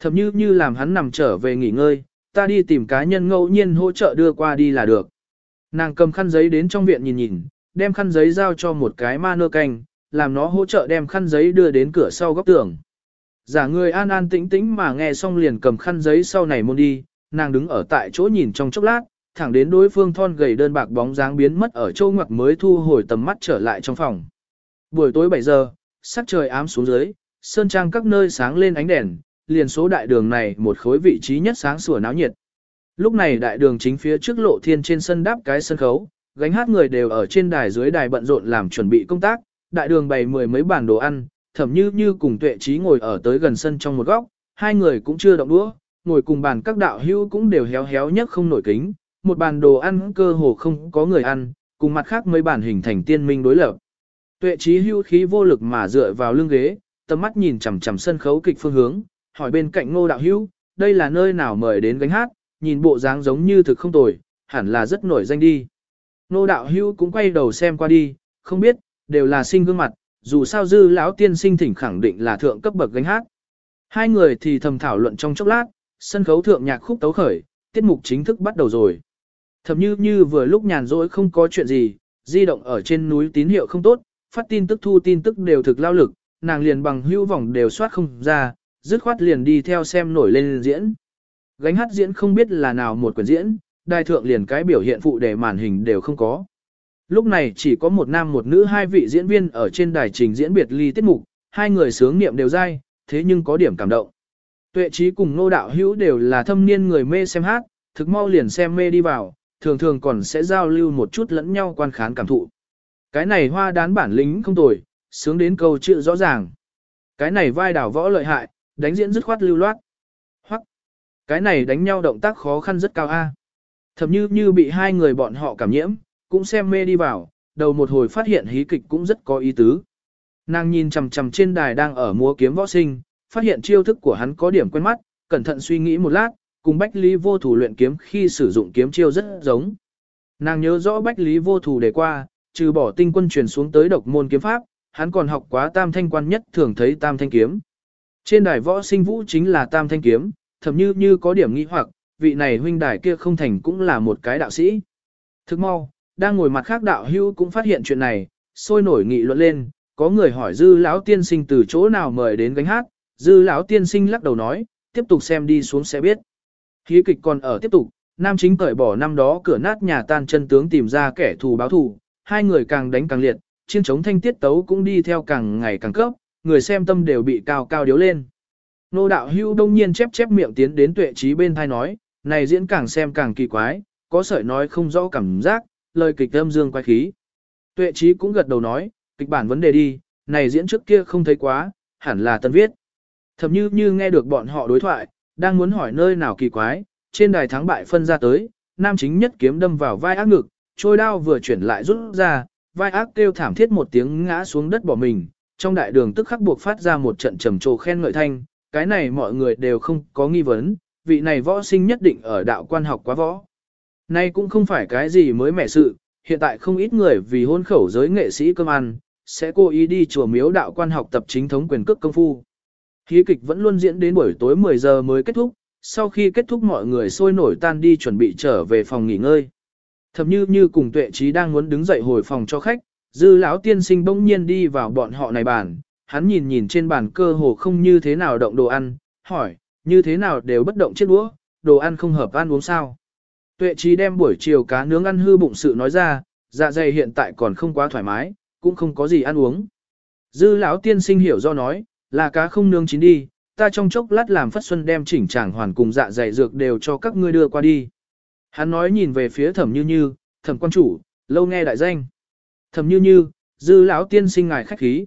Thầm như như làm hắn nằm trở về nghỉ ngơi, ta đi tìm cá nhân ngẫu nhiên hỗ trợ đưa qua đi là được. Nàng cầm khăn giấy đến trong viện nhìn nhìn, đem khăn giấy giao cho một cái ma nơ canh, làm nó hỗ trợ đem khăn giấy đưa đến cửa sau góc tường. Giả người an an tĩnh tĩnh mà nghe xong liền cầm khăn giấy sau này môn đi, nàng đứng ở tại chỗ nhìn trong chốc lát, thẳng đến đối phương thon gầy đơn bạc bóng dáng biến mất ở châu ngoặc mới thu hồi tầm mắt trở lại trong phòng. Buổi tối 7 giờ, sắc trời ám xuống dưới, sơn trang các nơi sáng lên ánh đèn, liền số đại đường này một khối vị trí nhất sáng sủa náo nhiệt. Lúc này đại đường chính phía trước lộ thiên trên sân đáp cái sân khấu, gánh hát người đều ở trên đài dưới đài bận rộn làm chuẩn bị công tác, đại đường bày mười mấy bàn đồ ăn, thẩm như như cùng tuệ trí ngồi ở tới gần sân trong một góc, hai người cũng chưa động đũa, ngồi cùng bàn các đạo hữu cũng đều héo héo nhất không nổi kính, một bàn đồ ăn cơ hồ không có người ăn, cùng mặt khác mấy bàn hình thành tiên minh đối lập. Tuệ trí hưu khí vô lực mà dựa vào lưng ghế, tầm mắt nhìn chằm chằm sân khấu kịch phương hướng, hỏi bên cạnh ngô đạo hưu, đây là nơi nào mời đến gánh hát, nhìn bộ dáng giống như thực không tồi, hẳn là rất nổi danh đi. Nô đạo hưu cũng quay đầu xem qua đi, không biết, đều là sinh gương mặt, dù sao dư lão tiên sinh thỉnh khẳng định là thượng cấp bậc gánh hát. Hai người thì thầm thảo luận trong chốc lát, sân khấu thượng nhạc khúc tấu khởi, tiết mục chính thức bắt đầu rồi. Thầm như như vừa lúc nhàn rỗi không có chuyện gì, di động ở trên núi tín hiệu không tốt, phát tin tức thu tin tức đều thực lao lực, nàng liền bằng hưu vòng đều soát không ra, dứt khoát liền đi theo xem nổi lên diễn. Gánh hát diễn không biết là nào một quyển diễn, đài thượng liền cái biểu hiện phụ đề màn hình đều không có. Lúc này chỉ có một nam một nữ hai vị diễn viên ở trên đài trình diễn biệt ly tiết mục, hai người sướng niệm đều dai, thế nhưng có điểm cảm động. Tuệ trí cùng nô đạo hữu đều là thâm niên người mê xem hát, thực mau liền xem mê đi vào, thường thường còn sẽ giao lưu một chút lẫn nhau quan khán cảm thụ. Cái này hoa đán bản lĩnh không tồi, sướng đến câu chữ rõ ràng. Cái này vai đảo võ lợi hại, đánh diễn dứt khoát lưu loát. Hoặc, cái này đánh nhau động tác khó khăn rất cao a. Thậm như như bị hai người bọn họ cảm nhiễm, cũng xem mê đi vào, đầu một hồi phát hiện hí kịch cũng rất có ý tứ. Nàng nhìn chằm chằm trên đài đang ở múa kiếm võ sinh, phát hiện chiêu thức của hắn có điểm quen mắt, cẩn thận suy nghĩ một lát, cùng Bách Lý vô thủ luyện kiếm khi sử dụng kiếm chiêu rất giống. Nàng nhớ rõ Bách Lý vô thủ đề qua, trừ bỏ tinh quân truyền xuống tới độc môn kiếm pháp, hắn còn học quá tam thanh quan nhất thường thấy tam thanh kiếm. Trên đài võ sinh vũ chính là tam thanh kiếm, thậm như như có điểm nghi hoặc, vị này huynh đài kia không thành cũng là một cái đạo sĩ. Thức mau, đang ngồi mặt khác đạo hưu cũng phát hiện chuyện này, sôi nổi nghị luận lên, có người hỏi dư lão tiên sinh từ chỗ nào mời đến gánh hát, dư lão tiên sinh lắc đầu nói, tiếp tục xem đi xuống sẽ biết. Khí kịch còn ở tiếp tục, nam chính cởi bỏ năm đó cửa nát nhà tan chân tướng tìm ra kẻ thù báo thù, hai người càng đánh càng liệt, chiến chống thanh tiết tấu cũng đi theo càng ngày càng cấp, người xem tâm đều bị cao cao điếu lên. Nô đạo hưu đông nhiên chép chép miệng tiến đến tuệ trí bên thai nói, này diễn càng xem càng kỳ quái, có sợi nói không rõ cảm giác, lời kịch âm dương quái khí. Tuệ trí cũng gật đầu nói, kịch bản vấn đề đi, này diễn trước kia không thấy quá, hẳn là tân viết. Thậm như như nghe được bọn họ đối thoại, đang muốn hỏi nơi nào kỳ quái, trên đài thắng bại phân ra tới, nam chính nhất kiếm đâm vào vai ác ngực, trôi đao vừa chuyển lại rút ra, vai ác kêu thảm thiết một tiếng ngã xuống đất bỏ mình, trong đại đường tức khắc buộc phát ra một trận trầm trồ khen ngợi thanh, cái này mọi người đều không có nghi vấn, vị này võ sinh nhất định ở đạo quan học quá võ. Nay cũng không phải cái gì mới mẻ sự, hiện tại không ít người vì hôn khẩu giới nghệ sĩ cơm ăn, sẽ cố ý đi chùa miếu đạo quan học tập chính thống quyền cước công phu. Hí kịch vẫn luôn diễn đến buổi tối 10 giờ mới kết thúc, sau khi kết thúc mọi người sôi nổi tan đi chuẩn bị trở về phòng nghỉ ngơi. Thậm như như cùng tuệ trí đang muốn đứng dậy hồi phòng cho khách, dư lão tiên sinh bỗng nhiên đi vào bọn họ này bàn, hắn nhìn nhìn trên bàn cơ hồ không như thế nào động đồ ăn, hỏi, như thế nào đều bất động chiếc đũa, đồ ăn không hợp ăn uống sao. Tuệ trí đem buổi chiều cá nướng ăn hư bụng sự nói ra, dạ dày hiện tại còn không quá thoải mái, cũng không có gì ăn uống. Dư lão tiên sinh hiểu do nói, là cá không nướng chín đi, ta trong chốc lát làm phất xuân đem chỉnh tràng hoàn cùng dạ dày dược đều cho các ngươi đưa qua đi. Hắn nói nhìn về phía thẩm như như, thẩm quan chủ, lâu nghe đại danh. Thẩm như như, dư lão tiên sinh ngài khách khí.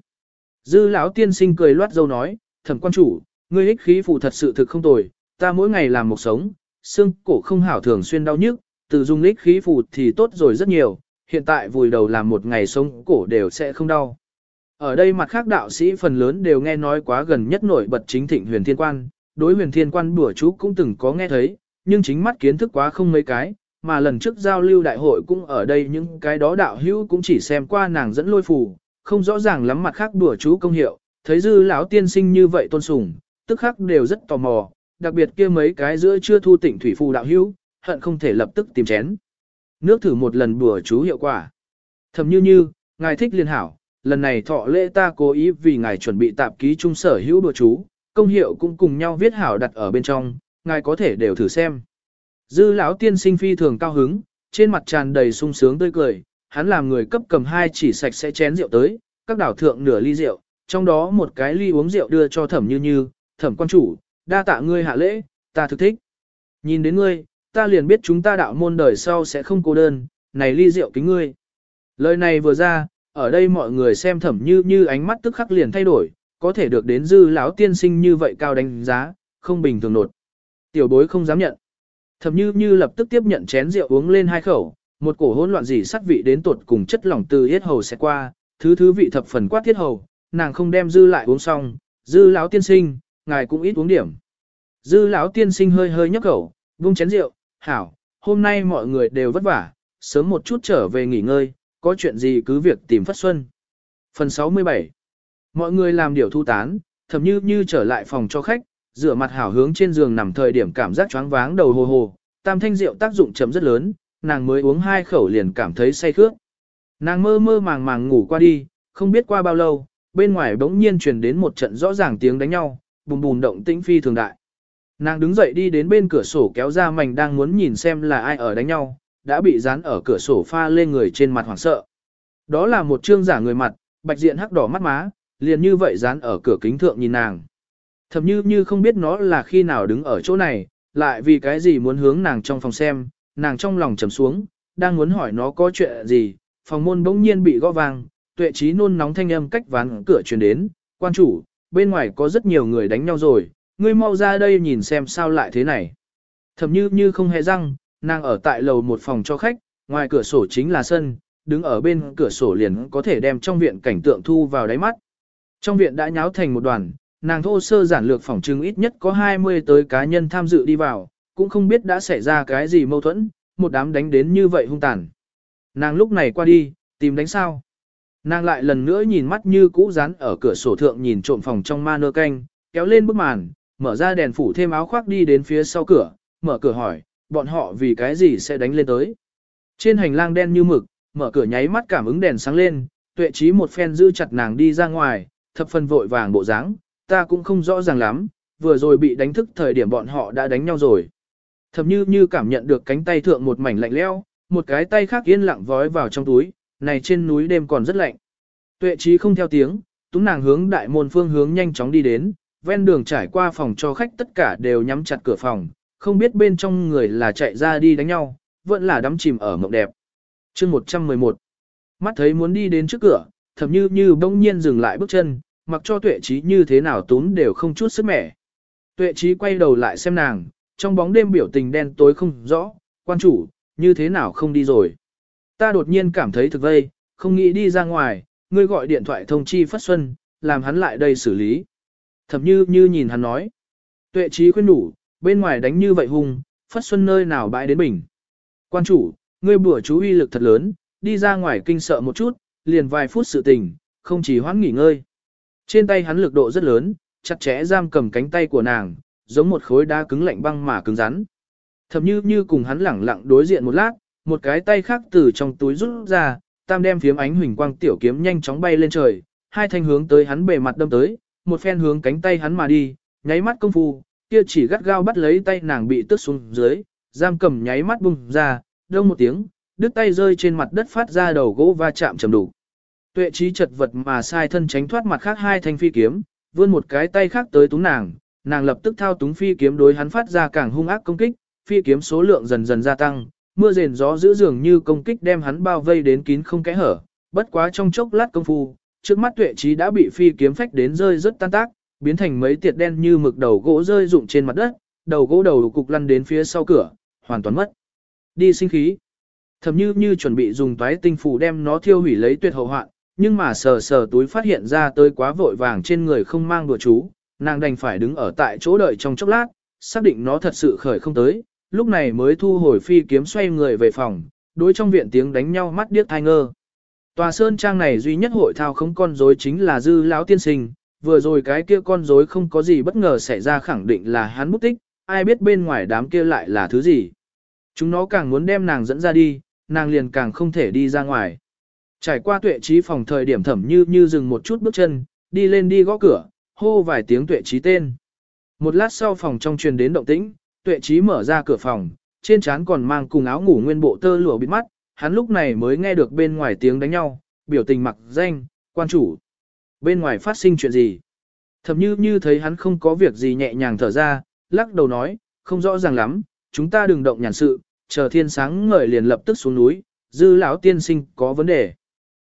Dư lão tiên sinh cười loát dâu nói, thẩm quan chủ, ngươi ích khí phụ thật sự thực không tồi, ta mỗi ngày làm một sống, xương cổ không hảo thường xuyên đau nhức, từ dùng ích khí phụ thì tốt rồi rất nhiều, hiện tại vùi đầu làm một ngày sống cổ đều sẽ không đau. Ở đây mặt khác đạo sĩ phần lớn đều nghe nói quá gần nhất nổi bật chính thịnh huyền thiên quan, đối huyền thiên quan bùa chú cũng từng có nghe thấy, nhưng chính mắt kiến thức quá không mấy cái, mà lần trước giao lưu đại hội cũng ở đây những cái đó đạo hữu cũng chỉ xem qua nàng dẫn lôi phù, không rõ ràng lắm mặt khác bùa chú công hiệu, thấy dư lão tiên sinh như vậy tôn sùng, tức khắc đều rất tò mò, đặc biệt kia mấy cái giữa chưa thu tỉnh thủy phù đạo hữu, hận không thể lập tức tìm chén. Nước thử một lần bùa chú hiệu quả. Thầm như như, ngài thích liên hảo, lần này thọ lễ ta cố ý vì ngài chuẩn bị tạp ký trung sở hữu bùa chú, công hiệu cũng cùng nhau viết hảo đặt ở bên trong, ngài có thể đều thử xem. Dư lão tiên sinh phi thường cao hứng, trên mặt tràn đầy sung sướng tươi cười, hắn làm người cấp cầm hai chỉ sạch sẽ chén rượu tới, các đảo thượng nửa ly rượu, trong đó một cái ly uống rượu đưa cho thẩm như như, thẩm quan chủ, đa tạ ngươi hạ lễ, ta thực thích. Nhìn đến ngươi, ta liền biết chúng ta đạo môn đời sau sẽ không cô đơn, này ly rượu kính ngươi. Lời này vừa ra, ở đây mọi người xem thẩm như như ánh mắt tức khắc liền thay đổi, có thể được đến dư lão tiên sinh như vậy cao đánh giá, không bình thường nột. Tiểu bối không dám nhận. Thẩm như như lập tức tiếp nhận chén rượu uống lên hai khẩu, một cổ hỗn loạn gì sắc vị đến tột cùng chất lỏng từ yết hầu sẽ qua, thứ thứ vị thập phần quát thiết hầu, nàng không đem dư lại uống xong, dư lão tiên sinh, ngài cũng ít uống điểm. Dư lão tiên sinh hơi hơi nhấp khẩu, vung chén rượu, hảo, hôm nay mọi người đều vất vả, sớm một chút trở về nghỉ ngơi, có chuyện gì cứ việc tìm Phất Xuân. Phần 67 Mọi người làm điều thu tán, thầm như như trở lại phòng cho khách, rửa mặt hảo hướng trên giường nằm thời điểm cảm giác choáng váng đầu hồ hồ, tam thanh rượu tác dụng chấm rất lớn, nàng mới uống hai khẩu liền cảm thấy say khước. Nàng mơ mơ màng màng ngủ qua đi, không biết qua bao lâu, bên ngoài bỗng nhiên truyền đến một trận rõ ràng tiếng đánh nhau, bùm bùm động tĩnh phi thường đại. Nàng đứng dậy đi đến bên cửa sổ kéo ra mảnh đang muốn nhìn xem là ai ở đánh nhau, đã bị dán ở cửa sổ pha lên người trên mặt hoảng sợ. Đó là một trương giả người mặt, bạch diện hắc đỏ mắt má, liền như vậy dán ở cửa kính thượng nhìn nàng. Thầm như như không biết nó là khi nào đứng ở chỗ này, lại vì cái gì muốn hướng nàng trong phòng xem, nàng trong lòng trầm xuống, đang muốn hỏi nó có chuyện gì, phòng môn bỗng nhiên bị gõ vang, tuệ trí nôn nóng thanh âm cách ván cửa truyền đến, quan chủ, bên ngoài có rất nhiều người đánh nhau rồi, ngươi mau ra đây nhìn xem sao lại thế này. Thầm như như không hề răng, nàng ở tại lầu một phòng cho khách, ngoài cửa sổ chính là sân, đứng ở bên cửa sổ liền có thể đem trong viện cảnh tượng thu vào đáy mắt. Trong viện đã nháo thành một đoàn, nàng thô sơ giản lược phỏng trưng ít nhất có 20 tới cá nhân tham dự đi vào, cũng không biết đã xảy ra cái gì mâu thuẫn, một đám đánh đến như vậy hung tàn. Nàng lúc này qua đi, tìm đánh sao. Nàng lại lần nữa nhìn mắt như cũ dán ở cửa sổ thượng nhìn trộm phòng trong ma nơ canh, kéo lên bức màn, mở ra đèn phủ thêm áo khoác đi đến phía sau cửa, mở cửa hỏi, bọn họ vì cái gì sẽ đánh lên tới. Trên hành lang đen như mực, mở cửa nháy mắt cảm ứng đèn sáng lên, tuệ trí một phen giữ chặt nàng đi ra ngoài, thập phần vội vàng bộ dáng, ta cũng không rõ ràng lắm, vừa rồi bị đánh thức thời điểm bọn họ đã đánh nhau rồi. Thập như như cảm nhận được cánh tay thượng một mảnh lạnh leo, một cái tay khác yên lặng vói vào trong túi, này trên núi đêm còn rất lạnh. Tuệ trí không theo tiếng, túng nàng hướng đại môn phương hướng nhanh chóng đi đến, ven đường trải qua phòng cho khách tất cả đều nhắm chặt cửa phòng, không biết bên trong người là chạy ra đi đánh nhau, vẫn là đắm chìm ở mộng đẹp. chương 111 Mắt thấy muốn đi đến trước cửa, thầm như như bỗng nhiên dừng lại bước chân, mặc cho tuệ trí như thế nào tún đều không chút sức mẻ. Tuệ trí quay đầu lại xem nàng, trong bóng đêm biểu tình đen tối không rõ, quan chủ, như thế nào không đi rồi. Ta đột nhiên cảm thấy thực vây, không nghĩ đi ra ngoài, ngươi gọi điện thoại thông chi Phất Xuân, làm hắn lại đây xử lý. Thẩm như như nhìn hắn nói. Tuệ trí khuyên đủ, bên ngoài đánh như vậy hung, Phất Xuân nơi nào bãi đến bình. Quan chủ, ngươi bữa chú uy lực thật lớn, đi ra ngoài kinh sợ một chút, liền vài phút sự tình, không chỉ hoãn nghỉ ngơi. Trên tay hắn lực độ rất lớn, chặt chẽ giam cầm cánh tay của nàng, giống một khối đá cứng lạnh băng mà cứng rắn. Thẩm như như cùng hắn lẳng lặng đối diện một lát, một cái tay khác từ trong túi rút ra, tam đem phiếm ánh huỳnh quang tiểu kiếm nhanh chóng bay lên trời, hai thanh hướng tới hắn bề mặt đâm tới, một phen hướng cánh tay hắn mà đi, nháy mắt công phu, kia chỉ gắt gao bắt lấy tay nàng bị tước xuống dưới, giam cầm nháy mắt bung ra, đông một tiếng, đứt tay rơi trên mặt đất phát ra đầu gỗ va chạm trầm đủ. Tuệ trí chật vật mà sai thân tránh thoát mặt khác hai thanh phi kiếm, vươn một cái tay khác tới túng nàng, nàng lập tức thao túng phi kiếm đối hắn phát ra càng hung ác công kích, phi kiếm số lượng dần dần gia tăng, mưa rền gió giữ dường như công kích đem hắn bao vây đến kín không kẽ hở, bất quá trong chốc lát công phu, trước mắt tuệ trí đã bị phi kiếm phách đến rơi rất tan tác, biến thành mấy tiệt đen như mực đầu gỗ rơi rụng trên mặt đất, đầu gỗ đầu cục lăn đến phía sau cửa, hoàn toàn mất. Đi sinh khí. Thầm như như chuẩn bị dùng toái tinh phủ đem nó thiêu hủy lấy tuyệt hậu hoạn, nhưng mà sờ sờ túi phát hiện ra tới quá vội vàng trên người không mang đùa chú, nàng đành phải đứng ở tại chỗ đợi trong chốc lát, xác định nó thật sự khởi không tới, lúc này mới thu hồi phi kiếm xoay người về phòng, đối trong viện tiếng đánh nhau mắt điếc thai ngơ. Tòa sơn trang này duy nhất hội thao không con rối chính là dư lão tiên sinh, vừa rồi cái kia con rối không có gì bất ngờ xảy ra khẳng định là hắn mất tích, ai biết bên ngoài đám kia lại là thứ gì. Chúng nó càng muốn đem nàng dẫn ra đi, nàng liền càng không thể đi ra ngoài. Trải qua tuệ trí phòng thời điểm thẩm như như dừng một chút bước chân, đi lên đi gõ cửa, hô vài tiếng tuệ trí tên. Một lát sau phòng trong truyền đến động tĩnh, tuệ trí mở ra cửa phòng, trên trán còn mang cùng áo ngủ nguyên bộ tơ lụa bịt mắt, hắn lúc này mới nghe được bên ngoài tiếng đánh nhau, biểu tình mặc danh, quan chủ. Bên ngoài phát sinh chuyện gì? Thầm như như thấy hắn không có việc gì nhẹ nhàng thở ra, lắc đầu nói, không rõ ràng lắm, chúng ta đừng động nhàn sự, chờ thiên sáng ngời liền lập tức xuống núi, dư lão tiên sinh có vấn đề.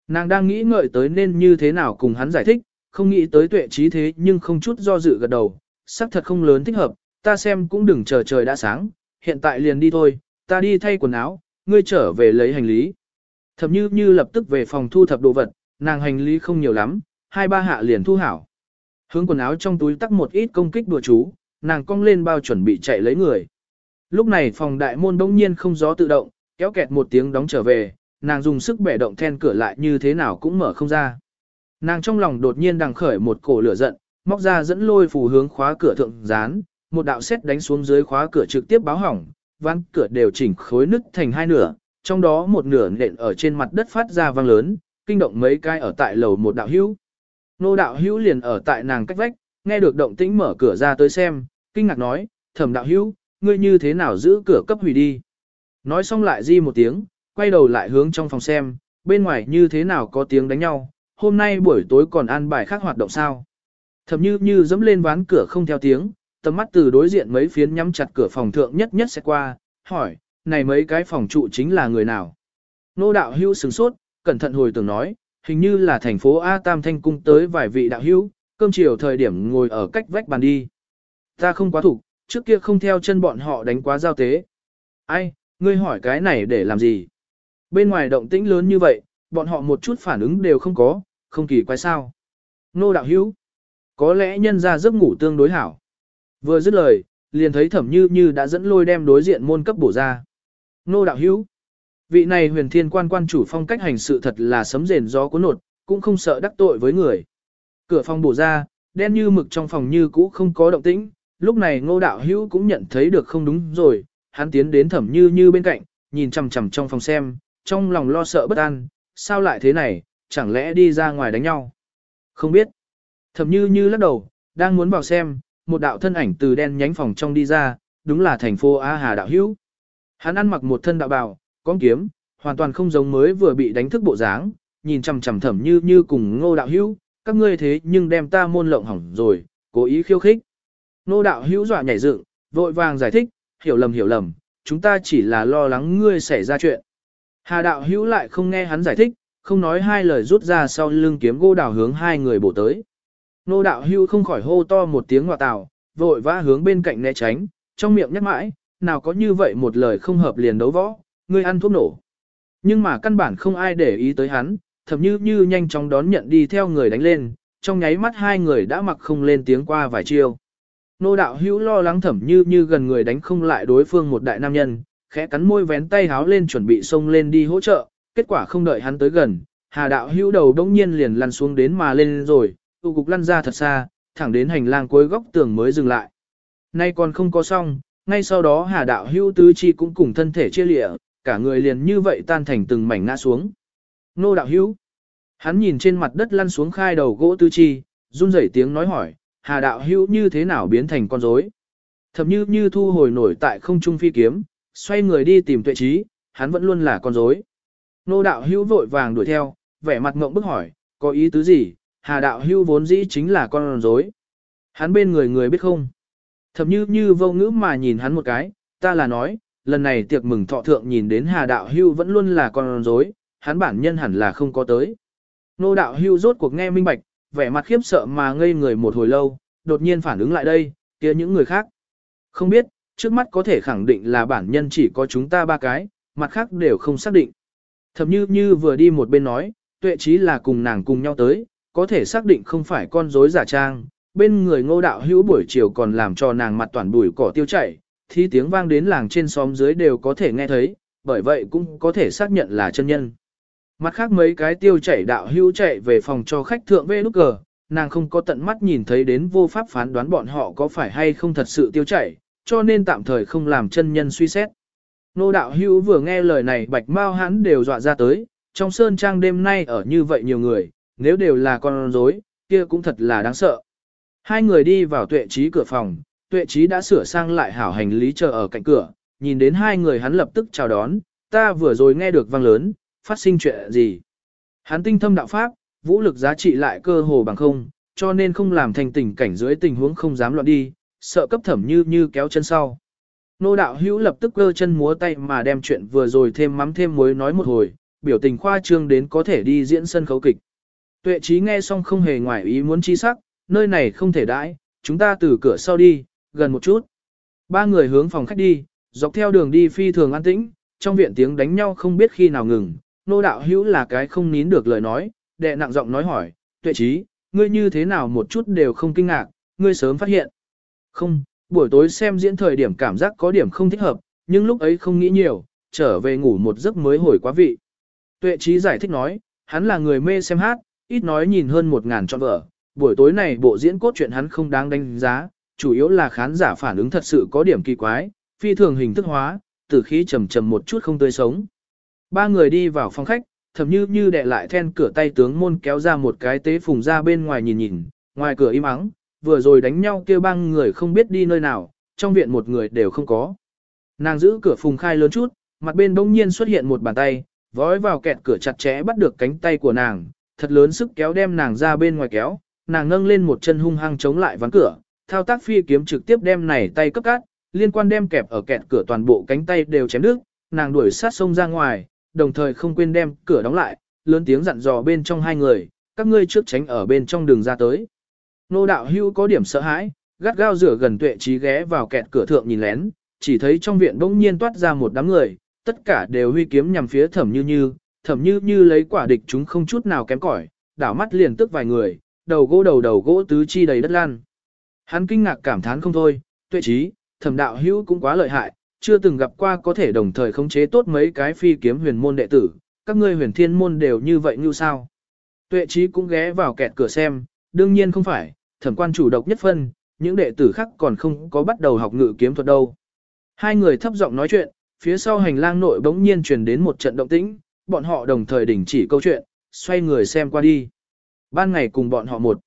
Nàng đang nghĩ ngợi tới nên như thế nào cùng hắn giải thích, không nghĩ tới tuệ trí thế nhưng không chút do dự gật đầu, xác thật không lớn thích hợp, ta xem cũng đừng chờ trời đã sáng, hiện tại liền đi thôi, ta đi thay quần áo, ngươi trở về lấy hành lý. Thẩm như như lập tức về phòng thu thập đồ vật, nàng hành lý không nhiều lắm, hai ba hạ liền thu hảo. Hướng quần áo trong túi tắc một ít công kích đùa chú, nàng cong lên bao chuẩn bị chạy lấy người. Lúc này phòng đại môn đông nhiên không gió tự động, kéo kẹt một tiếng đóng trở về, nàng dùng sức bẻ động then cửa lại như thế nào cũng mở không ra. Nàng trong lòng đột nhiên đằng khởi một cổ lửa giận, móc ra dẫn lôi phù hướng khóa cửa thượng dán, một đạo xét đánh xuống dưới khóa cửa trực tiếp báo hỏng, ván cửa đều chỉnh khối nứt thành hai nửa, trong đó một nửa nện ở trên mặt đất phát ra vang lớn, kinh động mấy cái ở tại lầu một đạo hữu. Nô đạo hữu liền ở tại nàng cách vách, nghe được động tĩnh mở cửa ra tới xem, kinh ngạc nói, thẩm đạo hữu, ngươi như thế nào giữ cửa cấp hủy đi. Nói xong lại di một tiếng, quay đầu lại hướng trong phòng xem, bên ngoài như thế nào có tiếng đánh nhau, hôm nay buổi tối còn ăn bài khác hoạt động sao. Thẩm như như dẫm lên ván cửa không theo tiếng, tầm mắt từ đối diện mấy phiến nhắm chặt cửa phòng thượng nhất nhất sẽ qua, hỏi, này mấy cái phòng trụ chính là người nào? Nô đạo hưu sừng sốt, cẩn thận hồi tưởng nói, hình như là thành phố A Tam Thanh Cung tới vài vị đạo hưu, cơm chiều thời điểm ngồi ở cách vách bàn đi. Ta không quá thủ, trước kia không theo chân bọn họ đánh quá giao tế. Ai, ngươi hỏi cái này để làm gì? Bên ngoài động tĩnh lớn như vậy, bọn họ một chút phản ứng đều không có, không kỳ quái sao. Nô đạo hữu, có lẽ nhân ra giấc ngủ tương đối hảo. Vừa dứt lời, liền thấy thẩm như như đã dẫn lôi đem đối diện môn cấp bổ ra. Nô đạo hữu, vị này huyền thiên quan quan chủ phong cách hành sự thật là sấm rền gió cuốn nột, cũng không sợ đắc tội với người. Cửa phòng bổ ra, đen như mực trong phòng như cũ không có động tĩnh, lúc này ngô đạo hữu cũng nhận thấy được không đúng rồi, hắn tiến đến thẩm như như bên cạnh, nhìn chằm chằm trong phòng xem, trong lòng lo sợ bất an, sao lại thế này, chẳng lẽ đi ra ngoài đánh nhau. Không biết. Thẩm như như lắc đầu, đang muốn vào xem, một đạo thân ảnh từ đen nhánh phòng trong đi ra, đúng là thành phố A Hà đạo hữu. Hắn ăn mặc một thân đạo bào, con kiếm, hoàn toàn không giống mới vừa bị đánh thức bộ dáng, nhìn chằm chằm thẩm như như cùng ngô đạo hữu, các ngươi thế nhưng đem ta môn lộng hỏng rồi, cố ý khiêu khích. Ngô đạo hữu dọa nhảy dựng, vội vàng giải thích, hiểu lầm hiểu lầm, chúng ta chỉ là lo lắng ngươi xảy ra chuyện. Hà đạo hữu lại không nghe hắn giải thích, không nói hai lời rút ra sau lưng kiếm gỗ đào hướng hai người bổ tới. Nô đạo hưu không khỏi hô to một tiếng ngoại tào, vội vã hướng bên cạnh né tránh, trong miệng nhắc mãi, nào có như vậy một lời không hợp liền đấu võ, ngươi ăn thuốc nổ. Nhưng mà căn bản không ai để ý tới hắn, thậm như như nhanh chóng đón nhận đi theo người đánh lên, trong nháy mắt hai người đã mặc không lên tiếng qua vài chiêu. Nô đạo hữu lo lắng thẩm như như gần người đánh không lại đối phương một đại nam nhân, khẽ cắn môi vén tay háo lên chuẩn bị xông lên đi hỗ trợ, kết quả không đợi hắn tới gần, hà đạo hữu đầu đông nhiên liền lăn xuống đến mà lên rồi, tụ cục lăn ra thật xa, thẳng đến hành lang cuối góc tường mới dừng lại. Nay còn không có xong, ngay sau đó hà đạo Hưu tứ chi cũng cùng thân thể chia lịa, cả người liền như vậy tan thành từng mảnh ngã xuống. Nô đạo Hưu, hắn nhìn trên mặt đất lăn xuống khai đầu gỗ tứ chi, run rẩy tiếng nói hỏi, hà đạo Hưu như thế nào biến thành con rối? Thậm như như thu hồi nổi tại không trung phi kiếm, xoay người đi tìm tuệ trí, hắn vẫn luôn là con rối. Nô đạo Hưu vội vàng đuổi theo, vẻ mặt ngộng bức hỏi, có ý tứ gì, hà đạo hưu vốn dĩ chính là con rối. Hắn bên người người biết không? Thậm như như vô ngữ mà nhìn hắn một cái, ta là nói, lần này tiệc mừng thọ thượng nhìn đến hà đạo hưu vẫn luôn là con rối, hắn bản nhân hẳn là không có tới. Nô đạo hưu rốt cuộc nghe minh bạch, vẻ mặt khiếp sợ mà ngây người một hồi lâu, đột nhiên phản ứng lại đây, kia những người khác. Không biết, trước mắt có thể khẳng định là bản nhân chỉ có chúng ta ba cái, mặt khác đều không xác định. Thậm như như vừa đi một bên nói, tuệ trí là cùng nàng cùng nhau tới, có thể xác định không phải con rối giả trang, bên người ngô đạo hữu buổi chiều còn làm cho nàng mặt toàn bùi cỏ tiêu chảy, thì tiếng vang đến làng trên xóm dưới đều có thể nghe thấy, bởi vậy cũng có thể xác nhận là chân nhân. Mặt khác mấy cái tiêu chảy đạo hữu chạy về phòng cho khách thượng vê lúc cờ, nàng không có tận mắt nhìn thấy đến vô pháp phán đoán bọn họ có phải hay không thật sự tiêu chảy, cho nên tạm thời không làm chân nhân suy xét. Nô đạo hữu vừa nghe lời này bạch mau hắn đều dọa ra tới, trong sơn trang đêm nay ở như vậy nhiều người, nếu đều là con rối, kia cũng thật là đáng sợ. Hai người đi vào tuệ trí cửa phòng, tuệ trí đã sửa sang lại hảo hành lý chờ ở cạnh cửa, nhìn đến hai người hắn lập tức chào đón, ta vừa rồi nghe được vang lớn, phát sinh chuyện gì. Hắn tinh thâm đạo pháp, vũ lực giá trị lại cơ hồ bằng không, cho nên không làm thành tình cảnh dưới tình huống không dám loạn đi, sợ cấp thẩm như như kéo chân sau. Nô đạo hữu lập tức cơ chân múa tay mà đem chuyện vừa rồi thêm mắm thêm muối nói một hồi, biểu tình khoa trương đến có thể đi diễn sân khấu kịch. Tuệ trí nghe xong không hề ngoài ý muốn chi sắc, nơi này không thể đãi, chúng ta từ cửa sau đi, gần một chút. Ba người hướng phòng khách đi, dọc theo đường đi phi thường an tĩnh, trong viện tiếng đánh nhau không biết khi nào ngừng, nô đạo hữu là cái không nín được lời nói, đệ nặng giọng nói hỏi, tuệ trí, ngươi như thế nào một chút đều không kinh ngạc, ngươi sớm phát hiện. Không, buổi tối xem diễn thời điểm cảm giác có điểm không thích hợp, nhưng lúc ấy không nghĩ nhiều, trở về ngủ một giấc mới hồi quá vị. Tuệ trí giải thích nói, hắn là người mê xem hát, ít nói nhìn hơn một ngàn trọn vợ, buổi tối này bộ diễn cốt truyện hắn không đáng đánh giá, chủ yếu là khán giả phản ứng thật sự có điểm kỳ quái, phi thường hình thức hóa, từ khí trầm trầm một chút không tươi sống. Ba người đi vào phòng khách, thầm như như đệ lại then cửa tay tướng môn kéo ra một cái tế phùng ra bên ngoài nhìn nhìn, ngoài cửa im ắng, vừa rồi đánh nhau kêu băng người không biết đi nơi nào, trong viện một người đều không có. Nàng giữ cửa phùng khai lớn chút, mặt bên bỗng nhiên xuất hiện một bàn tay, vói vào kẹt cửa chặt chẽ bắt được cánh tay của nàng, thật lớn sức kéo đem nàng ra bên ngoài kéo, nàng nâng lên một chân hung hăng chống lại ván cửa, thao tác phi kiếm trực tiếp đem này tay cấp cát, liên quan đem kẹp ở kẹt cửa toàn bộ cánh tay đều chém đứt, nàng đuổi sát sông ra ngoài, đồng thời không quên đem cửa đóng lại, lớn tiếng dặn dò bên trong hai người, các ngươi trước tránh ở bên trong đường ra tới. Nô đạo hưu có điểm sợ hãi, gắt gao rửa gần tuệ trí ghé vào kẹt cửa thượng nhìn lén, chỉ thấy trong viện bỗng nhiên toát ra một đám người, tất cả đều huy kiếm nhằm phía thẩm như như, thẩm như như lấy quả địch chúng không chút nào kém cỏi, đảo mắt liền tức vài người, đầu gỗ đầu đầu gỗ tứ chi đầy đất lan. Hắn kinh ngạc cảm thán không thôi, tuệ trí, thẩm đạo hữu cũng quá lợi hại, chưa từng gặp qua có thể đồng thời khống chế tốt mấy cái phi kiếm huyền môn đệ tử, các ngươi huyền thiên môn đều như vậy như sao. Tuệ trí cũng ghé vào kẹt cửa xem, đương nhiên không phải, thẩm quan chủ độc nhất phân, những đệ tử khác còn không có bắt đầu học ngự kiếm thuật đâu. Hai người thấp giọng nói chuyện, phía sau hành lang nội bỗng nhiên truyền đến một trận động tĩnh, bọn họ đồng thời đình chỉ câu chuyện, xoay người xem qua đi. Ban ngày cùng bọn họ một.